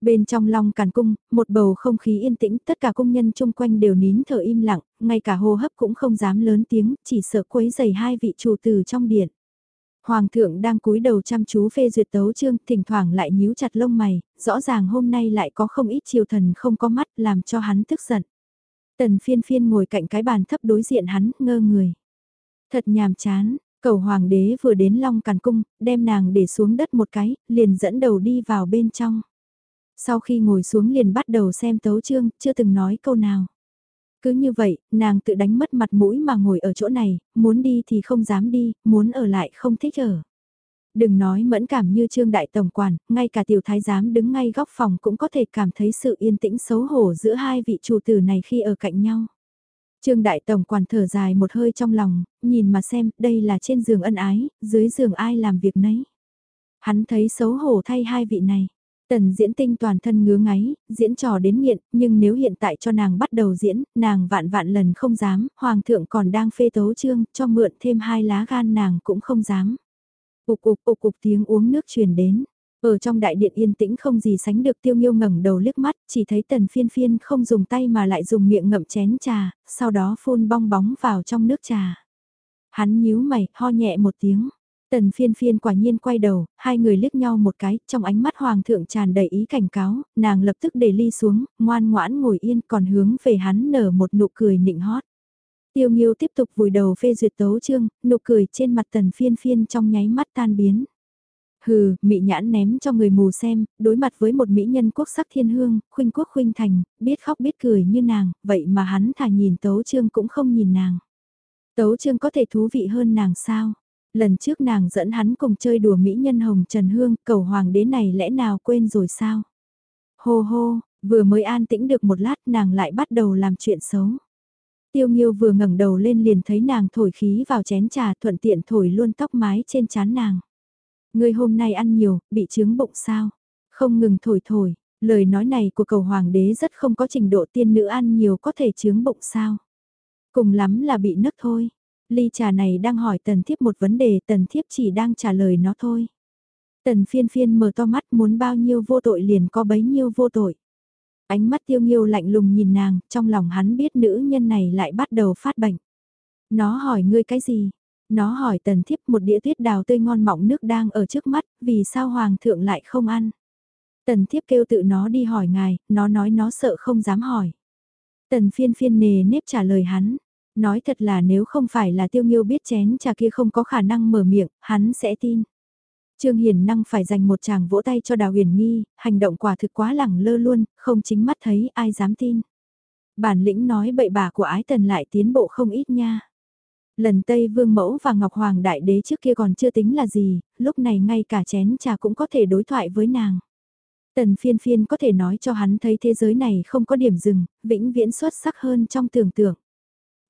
Bên trong long càn cung, một bầu không khí yên tĩnh, tất cả công nhân chung quanh đều nín thở im lặng, ngay cả hô hấp cũng không dám lớn tiếng, chỉ sợ quấy dày hai vị chủ tử trong điện. Hoàng thượng đang cúi đầu chăm chú phê duyệt tấu chương, thỉnh thoảng lại nhíu chặt lông mày, rõ ràng hôm nay lại có không ít triều thần không có mắt làm cho hắn tức giận. Tần phiên phiên ngồi cạnh cái bàn thấp đối diện hắn, ngơ người. Thật nhàm chán, cầu hoàng đế vừa đến long càn cung, đem nàng để xuống đất một cái, liền dẫn đầu đi vào bên trong. Sau khi ngồi xuống liền bắt đầu xem tấu chương, chưa từng nói câu nào. Cứ như vậy, nàng tự đánh mất mặt mũi mà ngồi ở chỗ này, muốn đi thì không dám đi, muốn ở lại không thích ở. Đừng nói mẫn cảm như trương đại tổng quản, ngay cả tiểu thái giám đứng ngay góc phòng cũng có thể cảm thấy sự yên tĩnh xấu hổ giữa hai vị chủ tử này khi ở cạnh nhau. Trương đại tổng quản thở dài một hơi trong lòng, nhìn mà xem, đây là trên giường ân ái, dưới giường ai làm việc nấy. Hắn thấy xấu hổ thay hai vị này. Tần diễn tinh toàn thân ngứa ngáy, diễn trò đến nghiện, nhưng nếu hiện tại cho nàng bắt đầu diễn, nàng vạn vạn lần không dám, hoàng thượng còn đang phê tấu trương cho mượn thêm hai lá gan nàng cũng không dám. Ục ục ục ục tiếng uống nước truyền đến. Ở trong đại điện yên tĩnh không gì sánh được tiêu nghiêu ngẩng đầu liếc mắt, chỉ thấy tần phiên phiên không dùng tay mà lại dùng miệng ngậm chén trà, sau đó phun bong bóng vào trong nước trà. Hắn nhíu mày, ho nhẹ một tiếng. Tần phiên phiên quả nhiên quay đầu, hai người liếc nhau một cái, trong ánh mắt hoàng thượng tràn đầy ý cảnh cáo, nàng lập tức để ly xuống, ngoan ngoãn ngồi yên còn hướng về hắn nở một nụ cười nịnh hót. Tiêu Nghiêu tiếp tục vùi đầu phê duyệt tấu chương, nụ cười trên mặt tần phiên phiên trong nháy mắt tan biến. Hừ, mị nhãn ném cho người mù xem, đối mặt với một mỹ nhân quốc sắc thiên hương, khuynh quốc khuynh thành, biết khóc biết cười như nàng, vậy mà hắn thà nhìn tấu chương cũng không nhìn nàng. Tấu chương có thể thú vị hơn nàng sao? Lần trước nàng dẫn hắn cùng chơi đùa mỹ nhân hồng Trần Hương, cầu hoàng đế này lẽ nào quên rồi sao? Hô hô, vừa mới an tĩnh được một lát nàng lại bắt đầu làm chuyện xấu. Tiêu Nghiêu vừa ngẩng đầu lên liền thấy nàng thổi khí vào chén trà thuận tiện thổi luôn tóc mái trên trán nàng. Người hôm nay ăn nhiều, bị trướng bụng sao? Không ngừng thổi thổi, lời nói này của cầu hoàng đế rất không có trình độ tiên nữ ăn nhiều có thể trướng bụng sao? Cùng lắm là bị nấc thôi. Ly trà này đang hỏi tần thiếp một vấn đề tần thiếp chỉ đang trả lời nó thôi. Tần phiên phiên mở to mắt muốn bao nhiêu vô tội liền có bấy nhiêu vô tội. Ánh mắt tiêu nghiêu lạnh lùng nhìn nàng, trong lòng hắn biết nữ nhân này lại bắt đầu phát bệnh. Nó hỏi ngươi cái gì? Nó hỏi tần thiếp một đĩa tuyết đào tươi ngon mọng nước đang ở trước mắt, vì sao hoàng thượng lại không ăn? Tần thiếp kêu tự nó đi hỏi ngài, nó nói nó sợ không dám hỏi. Tần phiên phiên nề nếp trả lời hắn, Nói thật là nếu không phải là tiêu nghiêu biết chén trà kia không có khả năng mở miệng, hắn sẽ tin. Trương Hiền năng phải dành một chàng vỗ tay cho Đào Huyền Nghi, hành động quả thực quá lẳng lơ luôn, không chính mắt thấy ai dám tin. Bản lĩnh nói bậy bạ của ái tần lại tiến bộ không ít nha. Lần Tây Vương Mẫu và Ngọc Hoàng Đại Đế trước kia còn chưa tính là gì, lúc này ngay cả chén trà cũng có thể đối thoại với nàng. Tần phiên phiên có thể nói cho hắn thấy thế giới này không có điểm dừng, vĩnh viễn xuất sắc hơn trong tưởng tượng.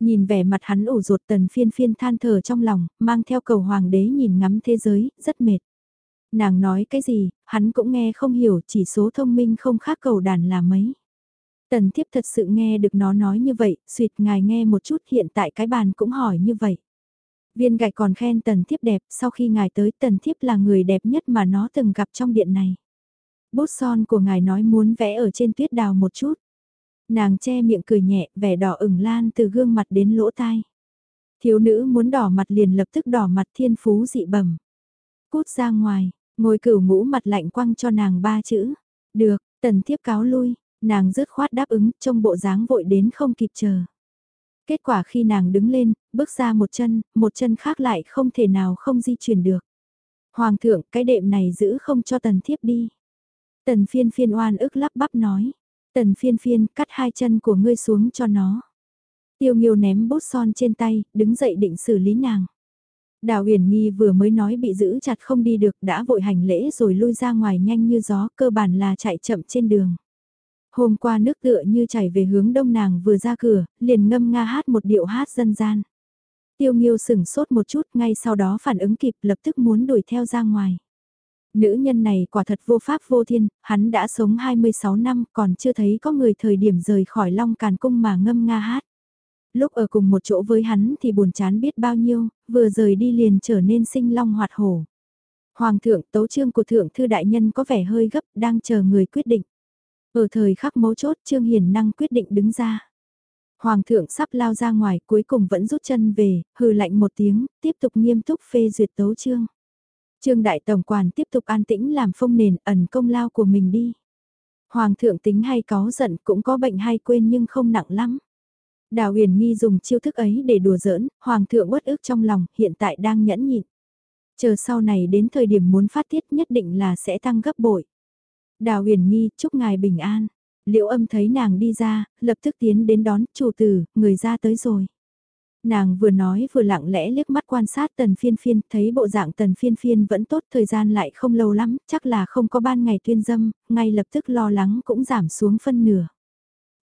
Nhìn vẻ mặt hắn ủ ruột tần phiên phiên than thở trong lòng, mang theo cầu hoàng đế nhìn ngắm thế giới, rất mệt. Nàng nói cái gì, hắn cũng nghe không hiểu, chỉ số thông minh không khác cầu đàn là mấy. Tần thiếp thật sự nghe được nó nói như vậy, suyệt ngài nghe một chút hiện tại cái bàn cũng hỏi như vậy. Viên gạch còn khen tần thiếp đẹp, sau khi ngài tới tần thiếp là người đẹp nhất mà nó từng gặp trong điện này. Bút son của ngài nói muốn vẽ ở trên tuyết đào một chút. Nàng che miệng cười nhẹ, vẻ đỏ ửng lan từ gương mặt đến lỗ tai. Thiếu nữ muốn đỏ mặt liền lập tức đỏ mặt thiên phú dị bẩm. Cút ra ngoài, ngồi cửu ngũ mặt lạnh quăng cho nàng ba chữ. Được, tần thiếp cáo lui, nàng rứt khoát đáp ứng, trong bộ dáng vội đến không kịp chờ. Kết quả khi nàng đứng lên, bước ra một chân, một chân khác lại không thể nào không di chuyển được. Hoàng thượng, cái đệm này giữ không cho tần thiếp đi. Tần phiên phiên oan ức lắp bắp nói. Tần phiên phiên cắt hai chân của ngươi xuống cho nó. Tiêu nghiêu ném bút son trên tay, đứng dậy định xử lý nàng. Đào huyền nghi vừa mới nói bị giữ chặt không đi được đã vội hành lễ rồi lui ra ngoài nhanh như gió cơ bản là chạy chậm trên đường. Hôm qua nước tựa như chảy về hướng đông nàng vừa ra cửa, liền ngâm nga hát một điệu hát dân gian. Tiêu nghiêu sửng sốt một chút ngay sau đó phản ứng kịp lập tức muốn đuổi theo ra ngoài. Nữ nhân này quả thật vô pháp vô thiên, hắn đã sống 26 năm còn chưa thấy có người thời điểm rời khỏi Long Càn Cung mà ngâm nga hát. Lúc ở cùng một chỗ với hắn thì buồn chán biết bao nhiêu, vừa rời đi liền trở nên sinh long hoạt hổ. Hoàng thượng tấu trương của thượng thư đại nhân có vẻ hơi gấp đang chờ người quyết định. Ở thời khắc mấu chốt Trương Hiền Năng quyết định đứng ra. Hoàng thượng sắp lao ra ngoài cuối cùng vẫn rút chân về, hừ lạnh một tiếng, tiếp tục nghiêm túc phê duyệt tấu trương. Trương Đại Tổng Quản tiếp tục an tĩnh làm phong nền ẩn công lao của mình đi. Hoàng thượng tính hay có giận cũng có bệnh hay quên nhưng không nặng lắm. Đào huyền nghi dùng chiêu thức ấy để đùa giỡn, hoàng thượng uất ức trong lòng, hiện tại đang nhẫn nhịn. Chờ sau này đến thời điểm muốn phát tiết nhất định là sẽ tăng gấp bội. Đào huyền nghi chúc ngài bình an. Liệu âm thấy nàng đi ra, lập tức tiến đến đón, chủ tử, người ra tới rồi. Nàng vừa nói vừa lặng lẽ liếc mắt quan sát tần phiên phiên, thấy bộ dạng tần phiên phiên vẫn tốt thời gian lại không lâu lắm, chắc là không có ban ngày tuyên dâm, ngay lập tức lo lắng cũng giảm xuống phân nửa.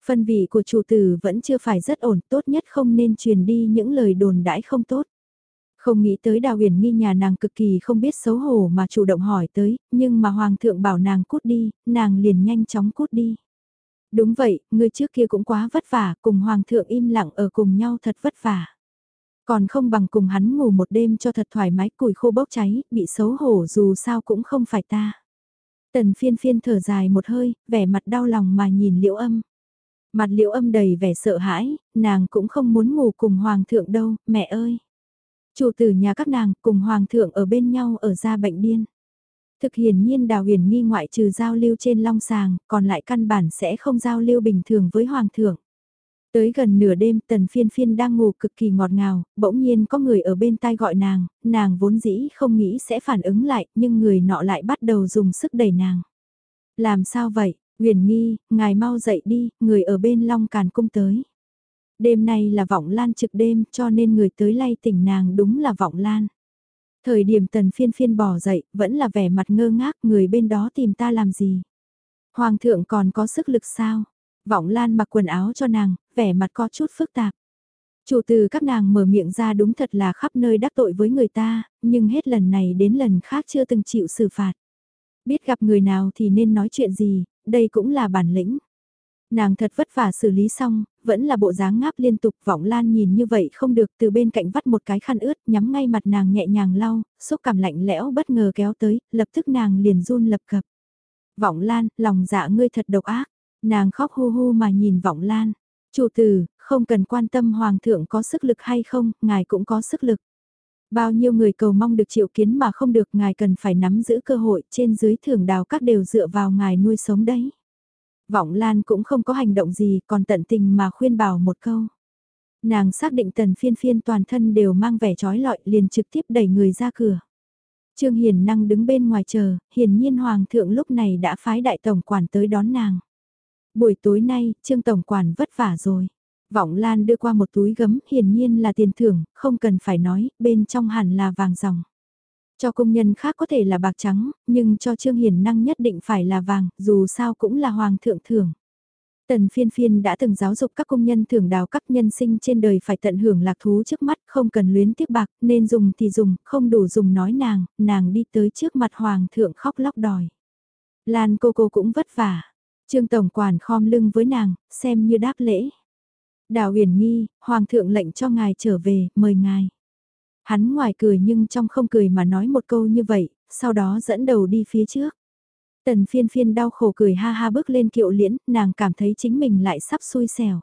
Phân vị của chủ tử vẫn chưa phải rất ổn, tốt nhất không nên truyền đi những lời đồn đãi không tốt. Không nghĩ tới đào huyền nghi nhà nàng cực kỳ không biết xấu hổ mà chủ động hỏi tới, nhưng mà hoàng thượng bảo nàng cút đi, nàng liền nhanh chóng cút đi. Đúng vậy, người trước kia cũng quá vất vả, cùng hoàng thượng im lặng ở cùng nhau thật vất vả. Còn không bằng cùng hắn ngủ một đêm cho thật thoải mái củi khô bốc cháy, bị xấu hổ dù sao cũng không phải ta. Tần phiên phiên thở dài một hơi, vẻ mặt đau lòng mà nhìn liễu âm. Mặt liễu âm đầy vẻ sợ hãi, nàng cũng không muốn ngủ cùng hoàng thượng đâu, mẹ ơi. Chủ tử nhà các nàng cùng hoàng thượng ở bên nhau ở ra bệnh điên. Thực hiển nhiên đào huyền nghi ngoại trừ giao lưu trên long sàng, còn lại căn bản sẽ không giao lưu bình thường với hoàng thượng. Tới gần nửa đêm tần phiên phiên đang ngủ cực kỳ ngọt ngào, bỗng nhiên có người ở bên tai gọi nàng, nàng vốn dĩ không nghĩ sẽ phản ứng lại, nhưng người nọ lại bắt đầu dùng sức đẩy nàng. Làm sao vậy, huyền nghi, ngài mau dậy đi, người ở bên long càn cung tới. Đêm nay là vọng lan trực đêm cho nên người tới lay tỉnh nàng đúng là vọng lan. Thời điểm tần phiên phiên bỏ dậy, vẫn là vẻ mặt ngơ ngác người bên đó tìm ta làm gì. Hoàng thượng còn có sức lực sao? Vọng Lan mặc quần áo cho nàng, vẻ mặt có chút phức tạp. Chủ từ các nàng mở miệng ra đúng thật là khắp nơi đắc tội với người ta, nhưng hết lần này đến lần khác chưa từng chịu xử phạt. Biết gặp người nào thì nên nói chuyện gì, đây cũng là bản lĩnh. Nàng thật vất vả xử lý xong, vẫn là bộ dáng ngáp liên tục vọng lan nhìn như vậy không được từ bên cạnh vắt một cái khăn ướt nhắm ngay mặt nàng nhẹ nhàng lau, xúc cảm lạnh lẽo bất ngờ kéo tới, lập tức nàng liền run lập cập. Vọng lan, lòng dạ ngươi thật độc ác, nàng khóc hu hu mà nhìn vọng lan. Chủ tử, không cần quan tâm hoàng thượng có sức lực hay không, ngài cũng có sức lực. Bao nhiêu người cầu mong được triệu kiến mà không được ngài cần phải nắm giữ cơ hội trên dưới thưởng đào các đều dựa vào ngài nuôi sống đấy. Vọng Lan cũng không có hành động gì còn tận tình mà khuyên bảo một câu. Nàng xác định tần phiên phiên toàn thân đều mang vẻ trói lọi liền trực tiếp đẩy người ra cửa. Trương Hiền năng đứng bên ngoài chờ, hiển nhiên Hoàng thượng lúc này đã phái đại tổng quản tới đón nàng. Buổi tối nay, Trương Tổng quản vất vả rồi. Vọng Lan đưa qua một túi gấm, hiển nhiên là tiền thưởng, không cần phải nói, bên trong hẳn là vàng ròng. Cho công nhân khác có thể là bạc trắng, nhưng cho Trương Hiền năng nhất định phải là vàng, dù sao cũng là hoàng thượng thưởng. Tần phiên phiên đã từng giáo dục các công nhân thưởng đào các nhân sinh trên đời phải tận hưởng lạc thú trước mắt, không cần luyến tiếc bạc, nên dùng thì dùng, không đủ dùng nói nàng, nàng đi tới trước mặt hoàng thượng khóc lóc đòi. Lan cô cô cũng vất vả. Trương Tổng Quản khom lưng với nàng, xem như đáp lễ. Đào huyền nghi, hoàng thượng lệnh cho ngài trở về, mời ngài. Hắn ngoài cười nhưng trong không cười mà nói một câu như vậy, sau đó dẫn đầu đi phía trước. Tần phiên phiên đau khổ cười ha ha bước lên kiệu liễn, nàng cảm thấy chính mình lại sắp xui xẻo.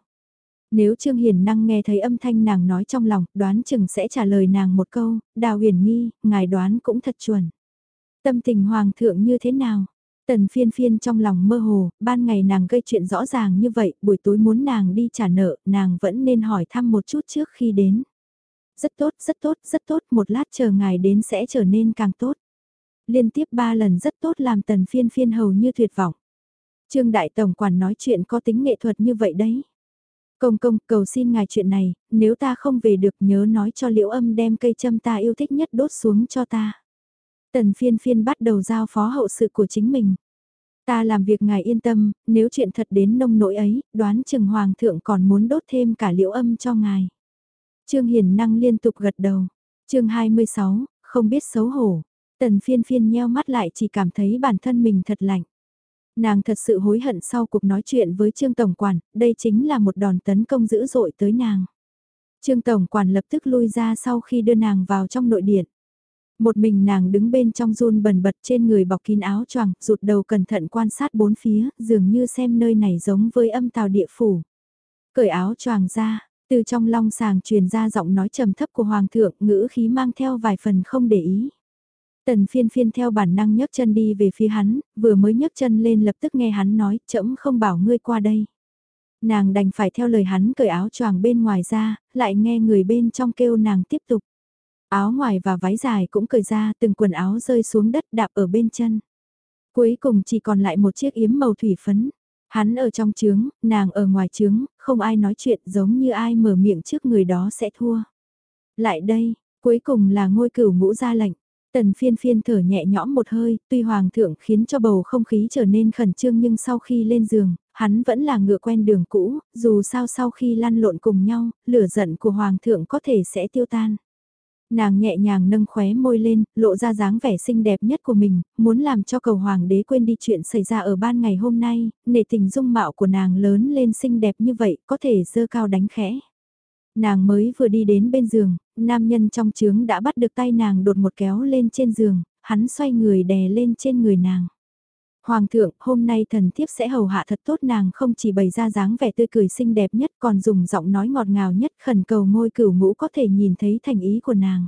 Nếu Trương Hiền năng nghe thấy âm thanh nàng nói trong lòng, đoán chừng sẽ trả lời nàng một câu, đào huyền nghi, ngài đoán cũng thật chuẩn. Tâm tình hoàng thượng như thế nào? Tần phiên phiên trong lòng mơ hồ, ban ngày nàng gây chuyện rõ ràng như vậy, buổi tối muốn nàng đi trả nợ, nàng vẫn nên hỏi thăm một chút trước khi đến. Rất tốt, rất tốt, rất tốt, một lát chờ ngài đến sẽ trở nên càng tốt. Liên tiếp ba lần rất tốt làm tần phiên phiên hầu như tuyệt vọng. Trương Đại Tổng Quản nói chuyện có tính nghệ thuật như vậy đấy. Công công cầu xin ngài chuyện này, nếu ta không về được nhớ nói cho liễu âm đem cây châm ta yêu thích nhất đốt xuống cho ta. Tần phiên phiên bắt đầu giao phó hậu sự của chính mình. Ta làm việc ngài yên tâm, nếu chuyện thật đến nông nỗi ấy, đoán chừng hoàng thượng còn muốn đốt thêm cả liễu âm cho ngài. Trương Hiền Năng liên tục gật đầu. chương 26, không biết xấu hổ. Tần phiên phiên nheo mắt lại chỉ cảm thấy bản thân mình thật lạnh. Nàng thật sự hối hận sau cuộc nói chuyện với Trương Tổng Quản, đây chính là một đòn tấn công dữ dội tới nàng. Trương Tổng Quản lập tức lui ra sau khi đưa nàng vào trong nội điện. Một mình nàng đứng bên trong run bần bật trên người bọc kín áo choàng, rụt đầu cẩn thận quan sát bốn phía, dường như xem nơi này giống với âm tào địa phủ. Cởi áo choàng ra, từ trong long sàng truyền ra giọng nói trầm thấp của hoàng thượng, ngữ khí mang theo vài phần không để ý. Tần phiên phiên theo bản năng nhấc chân đi về phía hắn, vừa mới nhấc chân lên lập tức nghe hắn nói, chậm không bảo ngươi qua đây. Nàng đành phải theo lời hắn cởi áo choàng bên ngoài ra, lại nghe người bên trong kêu nàng tiếp tục. Áo ngoài và váy dài cũng cởi ra, từng quần áo rơi xuống đất đạp ở bên chân. Cuối cùng chỉ còn lại một chiếc yếm màu thủy phấn. Hắn ở trong trướng, nàng ở ngoài trướng, không ai nói chuyện giống như ai mở miệng trước người đó sẽ thua. Lại đây, cuối cùng là ngôi cửu ngũ ra lệnh. Tần phiên phiên thở nhẹ nhõm một hơi, tuy hoàng thượng khiến cho bầu không khí trở nên khẩn trương nhưng sau khi lên giường, hắn vẫn là ngựa quen đường cũ, dù sao sau khi lăn lộn cùng nhau, lửa giận của hoàng thượng có thể sẽ tiêu tan. Nàng nhẹ nhàng nâng khóe môi lên, lộ ra dáng vẻ xinh đẹp nhất của mình, muốn làm cho cầu hoàng đế quên đi chuyện xảy ra ở ban ngày hôm nay, nể tình dung mạo của nàng lớn lên xinh đẹp như vậy, có thể dơ cao đánh khẽ. Nàng mới vừa đi đến bên giường, nam nhân trong trướng đã bắt được tay nàng đột một kéo lên trên giường, hắn xoay người đè lên trên người nàng. Hoàng thượng, hôm nay thần thiếp sẽ hầu hạ thật tốt nàng không chỉ bày ra dáng vẻ tươi cười xinh đẹp nhất còn dùng giọng nói ngọt ngào nhất khẩn cầu ngôi cửu ngũ có thể nhìn thấy thành ý của nàng.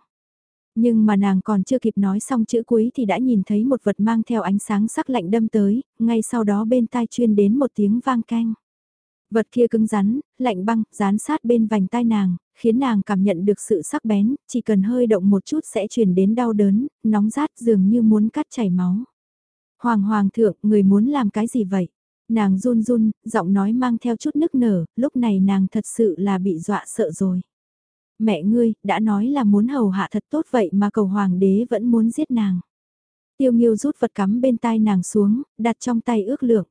Nhưng mà nàng còn chưa kịp nói xong chữ cuối thì đã nhìn thấy một vật mang theo ánh sáng sắc lạnh đâm tới, ngay sau đó bên tai chuyên đến một tiếng vang canh. Vật kia cứng rắn, lạnh băng, dán sát bên vành tai nàng, khiến nàng cảm nhận được sự sắc bén, chỉ cần hơi động một chút sẽ truyền đến đau đớn, nóng rát dường như muốn cắt chảy máu. Hoàng hoàng thượng, người muốn làm cái gì vậy? Nàng run run, giọng nói mang theo chút nức nở, lúc này nàng thật sự là bị dọa sợ rồi. Mẹ ngươi, đã nói là muốn hầu hạ thật tốt vậy mà cầu hoàng đế vẫn muốn giết nàng. Tiêu nghiêu rút vật cắm bên tai nàng xuống, đặt trong tay ước lượng.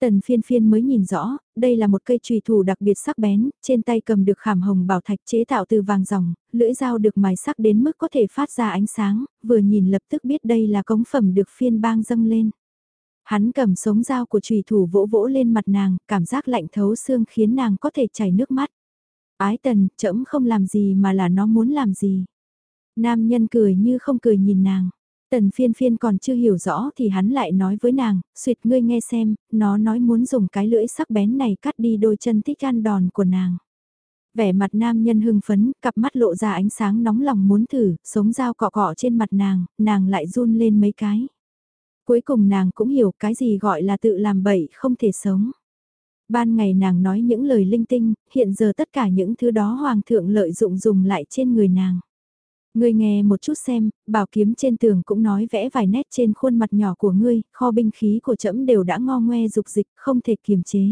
Tần phiên phiên mới nhìn rõ, đây là một cây trùy thủ đặc biệt sắc bén, trên tay cầm được khảm hồng bảo thạch chế tạo từ vàng ròng, lưỡi dao được mài sắc đến mức có thể phát ra ánh sáng, vừa nhìn lập tức biết đây là cống phẩm được phiên bang dâng lên. Hắn cầm sống dao của trùy thủ vỗ vỗ lên mặt nàng, cảm giác lạnh thấu xương khiến nàng có thể chảy nước mắt. Ái tần, trẫm không làm gì mà là nó muốn làm gì. Nam nhân cười như không cười nhìn nàng. Tần phiên phiên còn chưa hiểu rõ thì hắn lại nói với nàng, suyệt ngươi nghe xem, nó nói muốn dùng cái lưỡi sắc bén này cắt đi đôi chân thích ăn đòn của nàng. Vẻ mặt nam nhân hưng phấn, cặp mắt lộ ra ánh sáng nóng lòng muốn thử, sống dao cọ cọ trên mặt nàng, nàng lại run lên mấy cái. Cuối cùng nàng cũng hiểu cái gì gọi là tự làm bậy không thể sống. Ban ngày nàng nói những lời linh tinh, hiện giờ tất cả những thứ đó hoàng thượng lợi dụng dùng lại trên người nàng. Ngươi nghe một chút xem, bảo kiếm trên tường cũng nói vẽ vài nét trên khuôn mặt nhỏ của ngươi, kho binh khí của trẫm đều đã ngo ngoe dục dịch, không thể kiềm chế.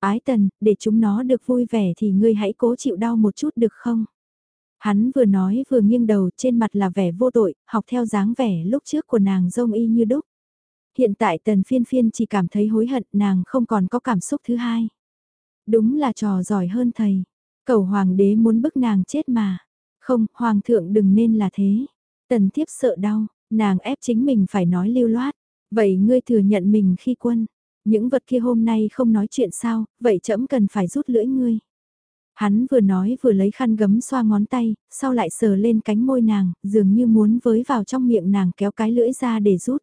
Ái tần, để chúng nó được vui vẻ thì ngươi hãy cố chịu đau một chút được không? Hắn vừa nói vừa nghiêng đầu trên mặt là vẻ vô tội, học theo dáng vẻ lúc trước của nàng dông y như đúc. Hiện tại tần phiên phiên chỉ cảm thấy hối hận nàng không còn có cảm xúc thứ hai. Đúng là trò giỏi hơn thầy. Cầu hoàng đế muốn bức nàng chết mà. Không, hoàng thượng đừng nên là thế. Tần thiếp sợ đau, nàng ép chính mình phải nói lưu loát. Vậy ngươi thừa nhận mình khi quân. Những vật kia hôm nay không nói chuyện sao, vậy trẫm cần phải rút lưỡi ngươi. Hắn vừa nói vừa lấy khăn gấm xoa ngón tay, sau lại sờ lên cánh môi nàng, dường như muốn với vào trong miệng nàng kéo cái lưỡi ra để rút.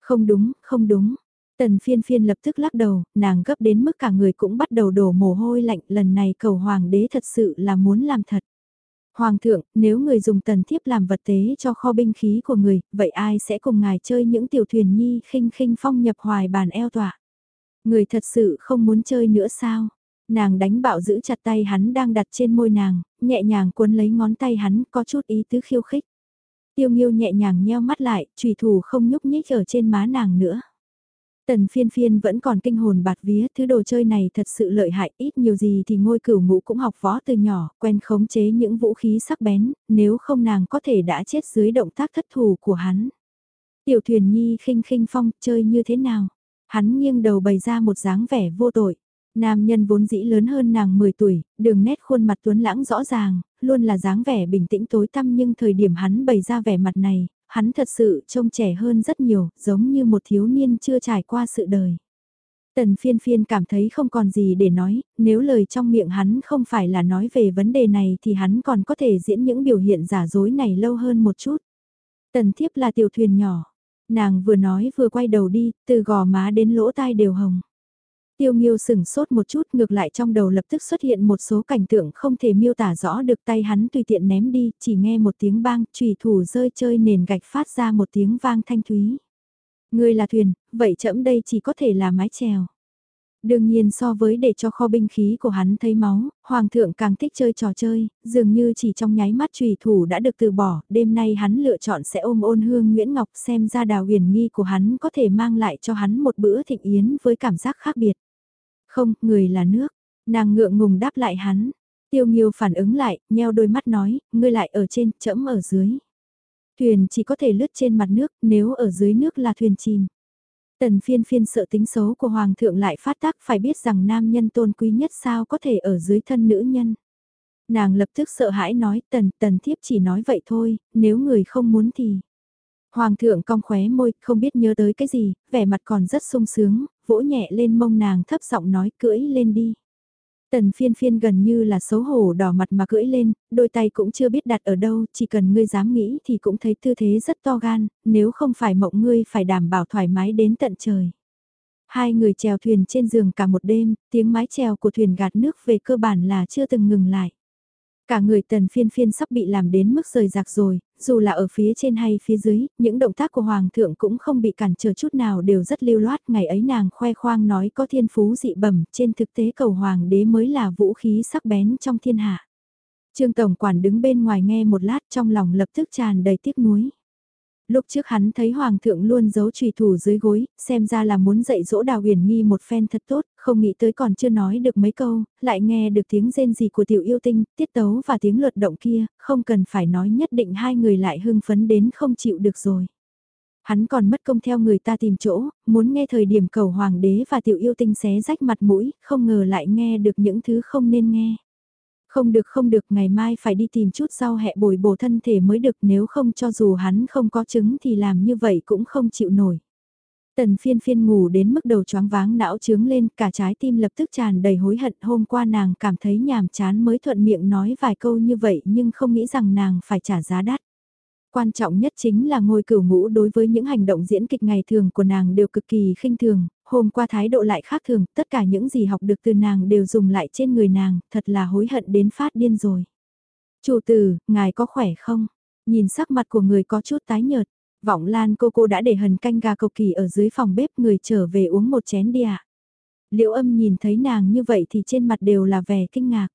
Không đúng, không đúng. Tần phiên phiên lập tức lắc đầu, nàng gấp đến mức cả người cũng bắt đầu đổ mồ hôi lạnh, lần này cầu hoàng đế thật sự là muốn làm thật. Hoàng thượng, nếu người dùng tần thiếp làm vật tế cho kho binh khí của người, vậy ai sẽ cùng ngài chơi những tiểu thuyền nhi khinh khinh phong nhập hoài bàn eo tọa? Người thật sự không muốn chơi nữa sao? Nàng đánh bạo giữ chặt tay hắn đang đặt trên môi nàng, nhẹ nhàng cuốn lấy ngón tay hắn có chút ý tứ khiêu khích. Tiêu nghiêu nhẹ nhàng nheo mắt lại, trùy thủ không nhúc nhích ở trên má nàng nữa. Tần phiên phiên vẫn còn kinh hồn bạt vía, thứ đồ chơi này thật sự lợi hại, ít nhiều gì thì ngôi cửu ngũ cũng học võ từ nhỏ, quen khống chế những vũ khí sắc bén, nếu không nàng có thể đã chết dưới động tác thất thủ của hắn. Tiểu thuyền nhi khinh khinh phong, chơi như thế nào? Hắn nghiêng đầu bày ra một dáng vẻ vô tội. Nam nhân vốn dĩ lớn hơn nàng 10 tuổi, đường nét khuôn mặt tuấn lãng rõ ràng, luôn là dáng vẻ bình tĩnh tối tăm nhưng thời điểm hắn bày ra vẻ mặt này, hắn thật sự trông trẻ hơn rất nhiều, giống như một thiếu niên chưa trải qua sự đời. Tần phiên phiên cảm thấy không còn gì để nói, nếu lời trong miệng hắn không phải là nói về vấn đề này thì hắn còn có thể diễn những biểu hiện giả dối này lâu hơn một chút. Tần thiếp là tiểu thuyền nhỏ, nàng vừa nói vừa quay đầu đi, từ gò má đến lỗ tai đều hồng. Tiêu Nghiêu sừng sốt một chút ngược lại trong đầu lập tức xuất hiện một số cảnh tượng không thể miêu tả rõ được tay hắn tùy tiện ném đi, chỉ nghe một tiếng bang, trùy thủ rơi chơi nền gạch phát ra một tiếng vang thanh thúy. Người là thuyền, vậy chậm đây chỉ có thể là mái chèo. Đương nhiên so với để cho kho binh khí của hắn thấy máu, Hoàng thượng càng thích chơi trò chơi, dường như chỉ trong nháy mắt trùy thủ đã được từ bỏ, đêm nay hắn lựa chọn sẽ ôm ôn hương Nguyễn Ngọc xem ra đào huyền nghi của hắn có thể mang lại cho hắn một bữa thịnh yến với cảm giác khác biệt. Không, người là nước. Nàng ngượng ngùng đáp lại hắn. Tiêu Nghiêu phản ứng lại, nheo đôi mắt nói, ngươi lại ở trên, chẫm ở dưới. Thuyền chỉ có thể lướt trên mặt nước, nếu ở dưới nước là thuyền chìm. Tần phiên phiên sợ tính xấu của Hoàng thượng lại phát tác phải biết rằng nam nhân tôn quý nhất sao có thể ở dưới thân nữ nhân. Nàng lập tức sợ hãi nói tần tần thiếp chỉ nói vậy thôi, nếu người không muốn thì. Hoàng thượng cong khóe môi, không biết nhớ tới cái gì, vẻ mặt còn rất sung sướng, vỗ nhẹ lên mông nàng thấp giọng nói cưỡi lên đi. Tần phiên phiên gần như là xấu hổ đỏ mặt mà cưỡi lên, đôi tay cũng chưa biết đặt ở đâu, chỉ cần ngươi dám nghĩ thì cũng thấy tư thế rất to gan, nếu không phải mộng ngươi phải đảm bảo thoải mái đến tận trời. Hai người chèo thuyền trên giường cả một đêm, tiếng mái chèo của thuyền gạt nước về cơ bản là chưa từng ngừng lại. Cả người tần phiên phiên sắp bị làm đến mức rời rạc rồi, dù là ở phía trên hay phía dưới, những động tác của Hoàng thượng cũng không bị cản trở chút nào đều rất lưu loát. Ngày ấy nàng khoe khoang nói có thiên phú dị bẩm, trên thực tế cầu Hoàng đế mới là vũ khí sắc bén trong thiên hạ. Trương Tổng Quản đứng bên ngoài nghe một lát trong lòng lập tức tràn đầy tiếc nuối. Lúc trước hắn thấy Hoàng thượng luôn giấu trùy thủ dưới gối, xem ra là muốn dạy dỗ Đào Huyền Nghi một phen thật tốt, không nghĩ tới còn chưa nói được mấy câu, lại nghe được tiếng rên gì của tiểu yêu tinh, tiết tấu và tiếng luật động kia, không cần phải nói nhất định hai người lại hưng phấn đến không chịu được rồi. Hắn còn mất công theo người ta tìm chỗ, muốn nghe thời điểm cầu hoàng đế và tiểu yêu tinh xé rách mặt mũi, không ngờ lại nghe được những thứ không nên nghe. Không được không được, ngày mai phải đi tìm chút rau hẹ bồi bổ thân thể mới được, nếu không cho dù hắn không có chứng thì làm như vậy cũng không chịu nổi. Tần phiên phiên ngủ đến mức đầu choáng váng não trướng lên, cả trái tim lập tức tràn đầy hối hận hôm qua nàng cảm thấy nhàm chán mới thuận miệng nói vài câu như vậy nhưng không nghĩ rằng nàng phải trả giá đắt. Quan trọng nhất chính là ngôi cửu ngũ đối với những hành động diễn kịch ngày thường của nàng đều cực kỳ khinh thường, hôm qua thái độ lại khác thường, tất cả những gì học được từ nàng đều dùng lại trên người nàng, thật là hối hận đến phát điên rồi. Chủ tử, ngài có khỏe không? Nhìn sắc mặt của người có chút tái nhợt, vọng lan cô cô đã để hần canh gà cầu kỳ ở dưới phòng bếp người trở về uống một chén đi ạ. À? Liễu âm nhìn thấy nàng như vậy thì trên mặt đều là vẻ kinh ngạc.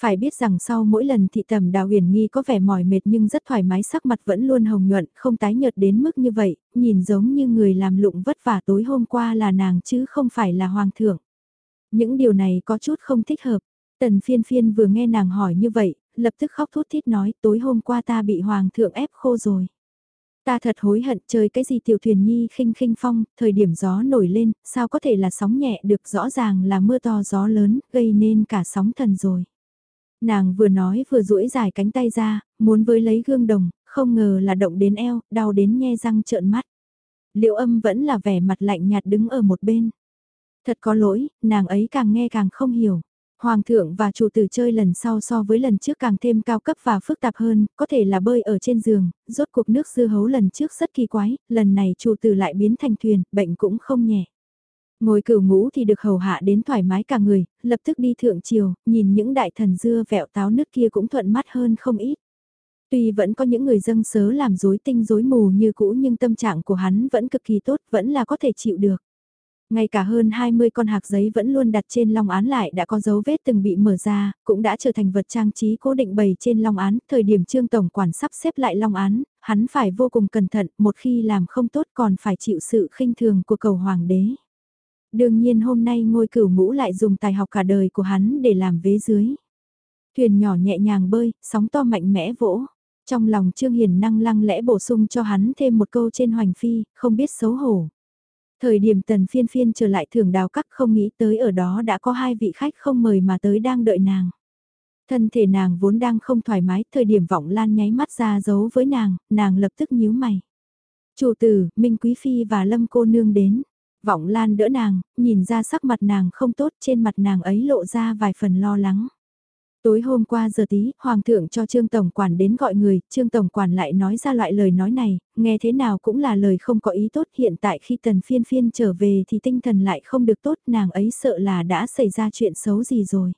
Phải biết rằng sau mỗi lần thị tầm đào huyền nghi có vẻ mỏi mệt nhưng rất thoải mái sắc mặt vẫn luôn hồng nhuận, không tái nhợt đến mức như vậy, nhìn giống như người làm lụng vất vả tối hôm qua là nàng chứ không phải là hoàng thượng. Những điều này có chút không thích hợp. Tần phiên phiên vừa nghe nàng hỏi như vậy, lập tức khóc thút thít nói tối hôm qua ta bị hoàng thượng ép khô rồi. Ta thật hối hận chơi cái gì tiểu thuyền nhi khinh khinh phong, thời điểm gió nổi lên, sao có thể là sóng nhẹ được rõ ràng là mưa to gió lớn, gây nên cả sóng thần rồi. Nàng vừa nói vừa duỗi dài cánh tay ra, muốn với lấy gương đồng, không ngờ là động đến eo, đau đến nhe răng trợn mắt. Liệu âm vẫn là vẻ mặt lạnh nhạt đứng ở một bên. Thật có lỗi, nàng ấy càng nghe càng không hiểu. Hoàng thượng và chủ tử chơi lần sau so với lần trước càng thêm cao cấp và phức tạp hơn, có thể là bơi ở trên giường, rốt cuộc nước dư hấu lần trước rất kỳ quái, lần này chủ tử lại biến thành thuyền, bệnh cũng không nhẹ. Ngồi cửu ngũ thì được hầu hạ đến thoải mái cả người, lập tức đi thượng triều, nhìn những đại thần dưa vẹo táo nước kia cũng thuận mắt hơn không ít. Tuy vẫn có những người dâng sớ làm rối tinh rối mù như cũ nhưng tâm trạng của hắn vẫn cực kỳ tốt, vẫn là có thể chịu được. Ngay cả hơn 20 con hạc giấy vẫn luôn đặt trên long án lại đã có dấu vết từng bị mở ra, cũng đã trở thành vật trang trí cố định bày trên long án. Thời điểm trương tổng quản sắp xếp lại long án, hắn phải vô cùng cẩn thận, một khi làm không tốt còn phải chịu sự khinh thường của cầu hoàng đế. Đương nhiên hôm nay ngôi cửu ngũ lại dùng tài học cả đời của hắn để làm vế dưới. Thuyền nhỏ nhẹ nhàng bơi, sóng to mạnh mẽ vỗ. Trong lòng Trương Hiền năng lăng lẽ bổ sung cho hắn thêm một câu trên hoành phi, không biết xấu hổ. Thời điểm tần phiên phiên trở lại thường đào các không nghĩ tới ở đó đã có hai vị khách không mời mà tới đang đợi nàng. Thân thể nàng vốn đang không thoải mái, thời điểm vọng lan nháy mắt ra giấu với nàng, nàng lập tức nhíu mày. Chủ tử, Minh Quý Phi và Lâm cô nương đến. Vọng lan đỡ nàng, nhìn ra sắc mặt nàng không tốt trên mặt nàng ấy lộ ra vài phần lo lắng. Tối hôm qua giờ tí, Hoàng thượng cho Trương Tổng Quản đến gọi người, Trương Tổng Quản lại nói ra loại lời nói này, nghe thế nào cũng là lời không có ý tốt. Hiện tại khi tần phiên phiên trở về thì tinh thần lại không được tốt, nàng ấy sợ là đã xảy ra chuyện xấu gì rồi.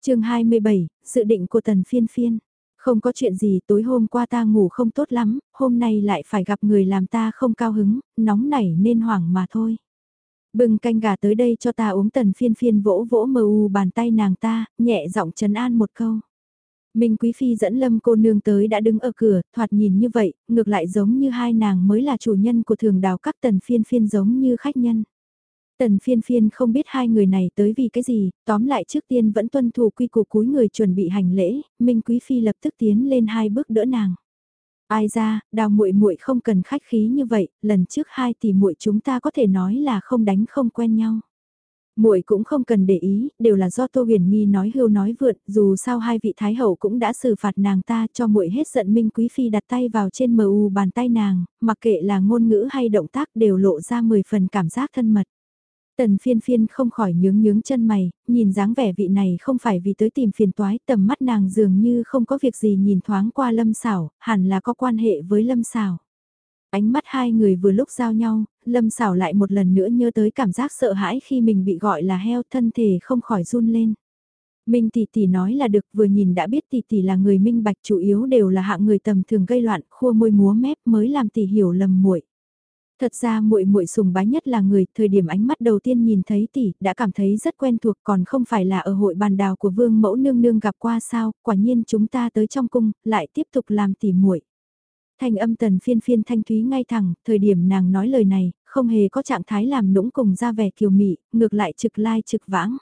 chương 27, dự định của tần phiên phiên. Không có chuyện gì tối hôm qua ta ngủ không tốt lắm, hôm nay lại phải gặp người làm ta không cao hứng, nóng nảy nên hoảng mà thôi. Bưng canh gà tới đây cho ta uống tần phiên phiên vỗ vỗ mờ u bàn tay nàng ta, nhẹ giọng trấn an một câu. Minh Quý Phi dẫn Lâm cô nương tới đã đứng ở cửa, thoạt nhìn như vậy, ngược lại giống như hai nàng mới là chủ nhân của thường đào các tần phiên phiên giống như khách nhân. Tần phiên phiên không biết hai người này tới vì cái gì, tóm lại trước tiên vẫn tuân thủ quy củ cúi người chuẩn bị hành lễ, Minh Quý Phi lập tức tiến lên hai bước đỡ nàng. Ai ra, đào muội muội không cần khách khí như vậy, lần trước hai tỷ muội chúng ta có thể nói là không đánh không quen nhau. Muội cũng không cần để ý, đều là do Tô Huyền Nghi nói hưu nói vượt, dù sao hai vị thái hậu cũng đã xử phạt nàng ta cho muội hết giận Minh Quý phi đặt tay vào trên mu bàn tay nàng, mặc kệ là ngôn ngữ hay động tác đều lộ ra 10 phần cảm giác thân mật. Tần phiên phiên không khỏi nhướng nhướng chân mày, nhìn dáng vẻ vị này không phải vì tới tìm phiền toái, tầm mắt nàng dường như không có việc gì nhìn thoáng qua lâm xảo, hẳn là có quan hệ với lâm xảo. Ánh mắt hai người vừa lúc giao nhau, lâm xảo lại một lần nữa nhớ tới cảm giác sợ hãi khi mình bị gọi là heo thân thể không khỏi run lên. Minh tỷ tỷ nói là được vừa nhìn đã biết tỷ tỷ là người minh bạch chủ yếu đều là hạng người tầm thường gây loạn, khua môi múa mép mới làm tỷ hiểu lầm muội. Thật ra muội muội sùng bái nhất là người, thời điểm ánh mắt đầu tiên nhìn thấy tỷ, đã cảm thấy rất quen thuộc còn không phải là ở hội bàn đào của vương mẫu nương nương gặp qua sao, quả nhiên chúng ta tới trong cung, lại tiếp tục làm tỷ muội. Thanh âm tần phiên phiên thanh thúy ngay thẳng, thời điểm nàng nói lời này, không hề có trạng thái làm nũng cùng ra vẻ kiều mị, ngược lại trực lai trực vãng.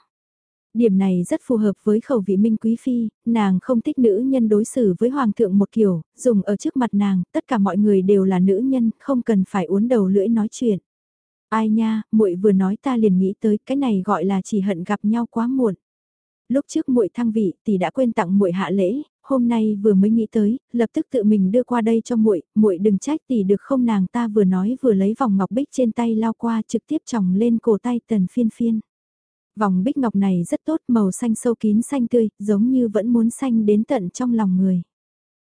Điểm này rất phù hợp với khẩu vị minh quý phi, nàng không thích nữ nhân đối xử với hoàng thượng một kiểu, dùng ở trước mặt nàng, tất cả mọi người đều là nữ nhân, không cần phải uốn đầu lưỡi nói chuyện. Ai nha, muội vừa nói ta liền nghĩ tới cái này gọi là chỉ hận gặp nhau quá muộn. Lúc trước muội thăng vị thì đã quên tặng muội hạ lễ, hôm nay vừa mới nghĩ tới, lập tức tự mình đưa qua đây cho muội, muội đừng trách tỷ được không nàng ta vừa nói vừa lấy vòng ngọc bích trên tay lao qua trực tiếp tròng lên cổ tay tần phiên phiên. Vòng bích ngọc này rất tốt màu xanh sâu kín xanh tươi, giống như vẫn muốn xanh đến tận trong lòng người.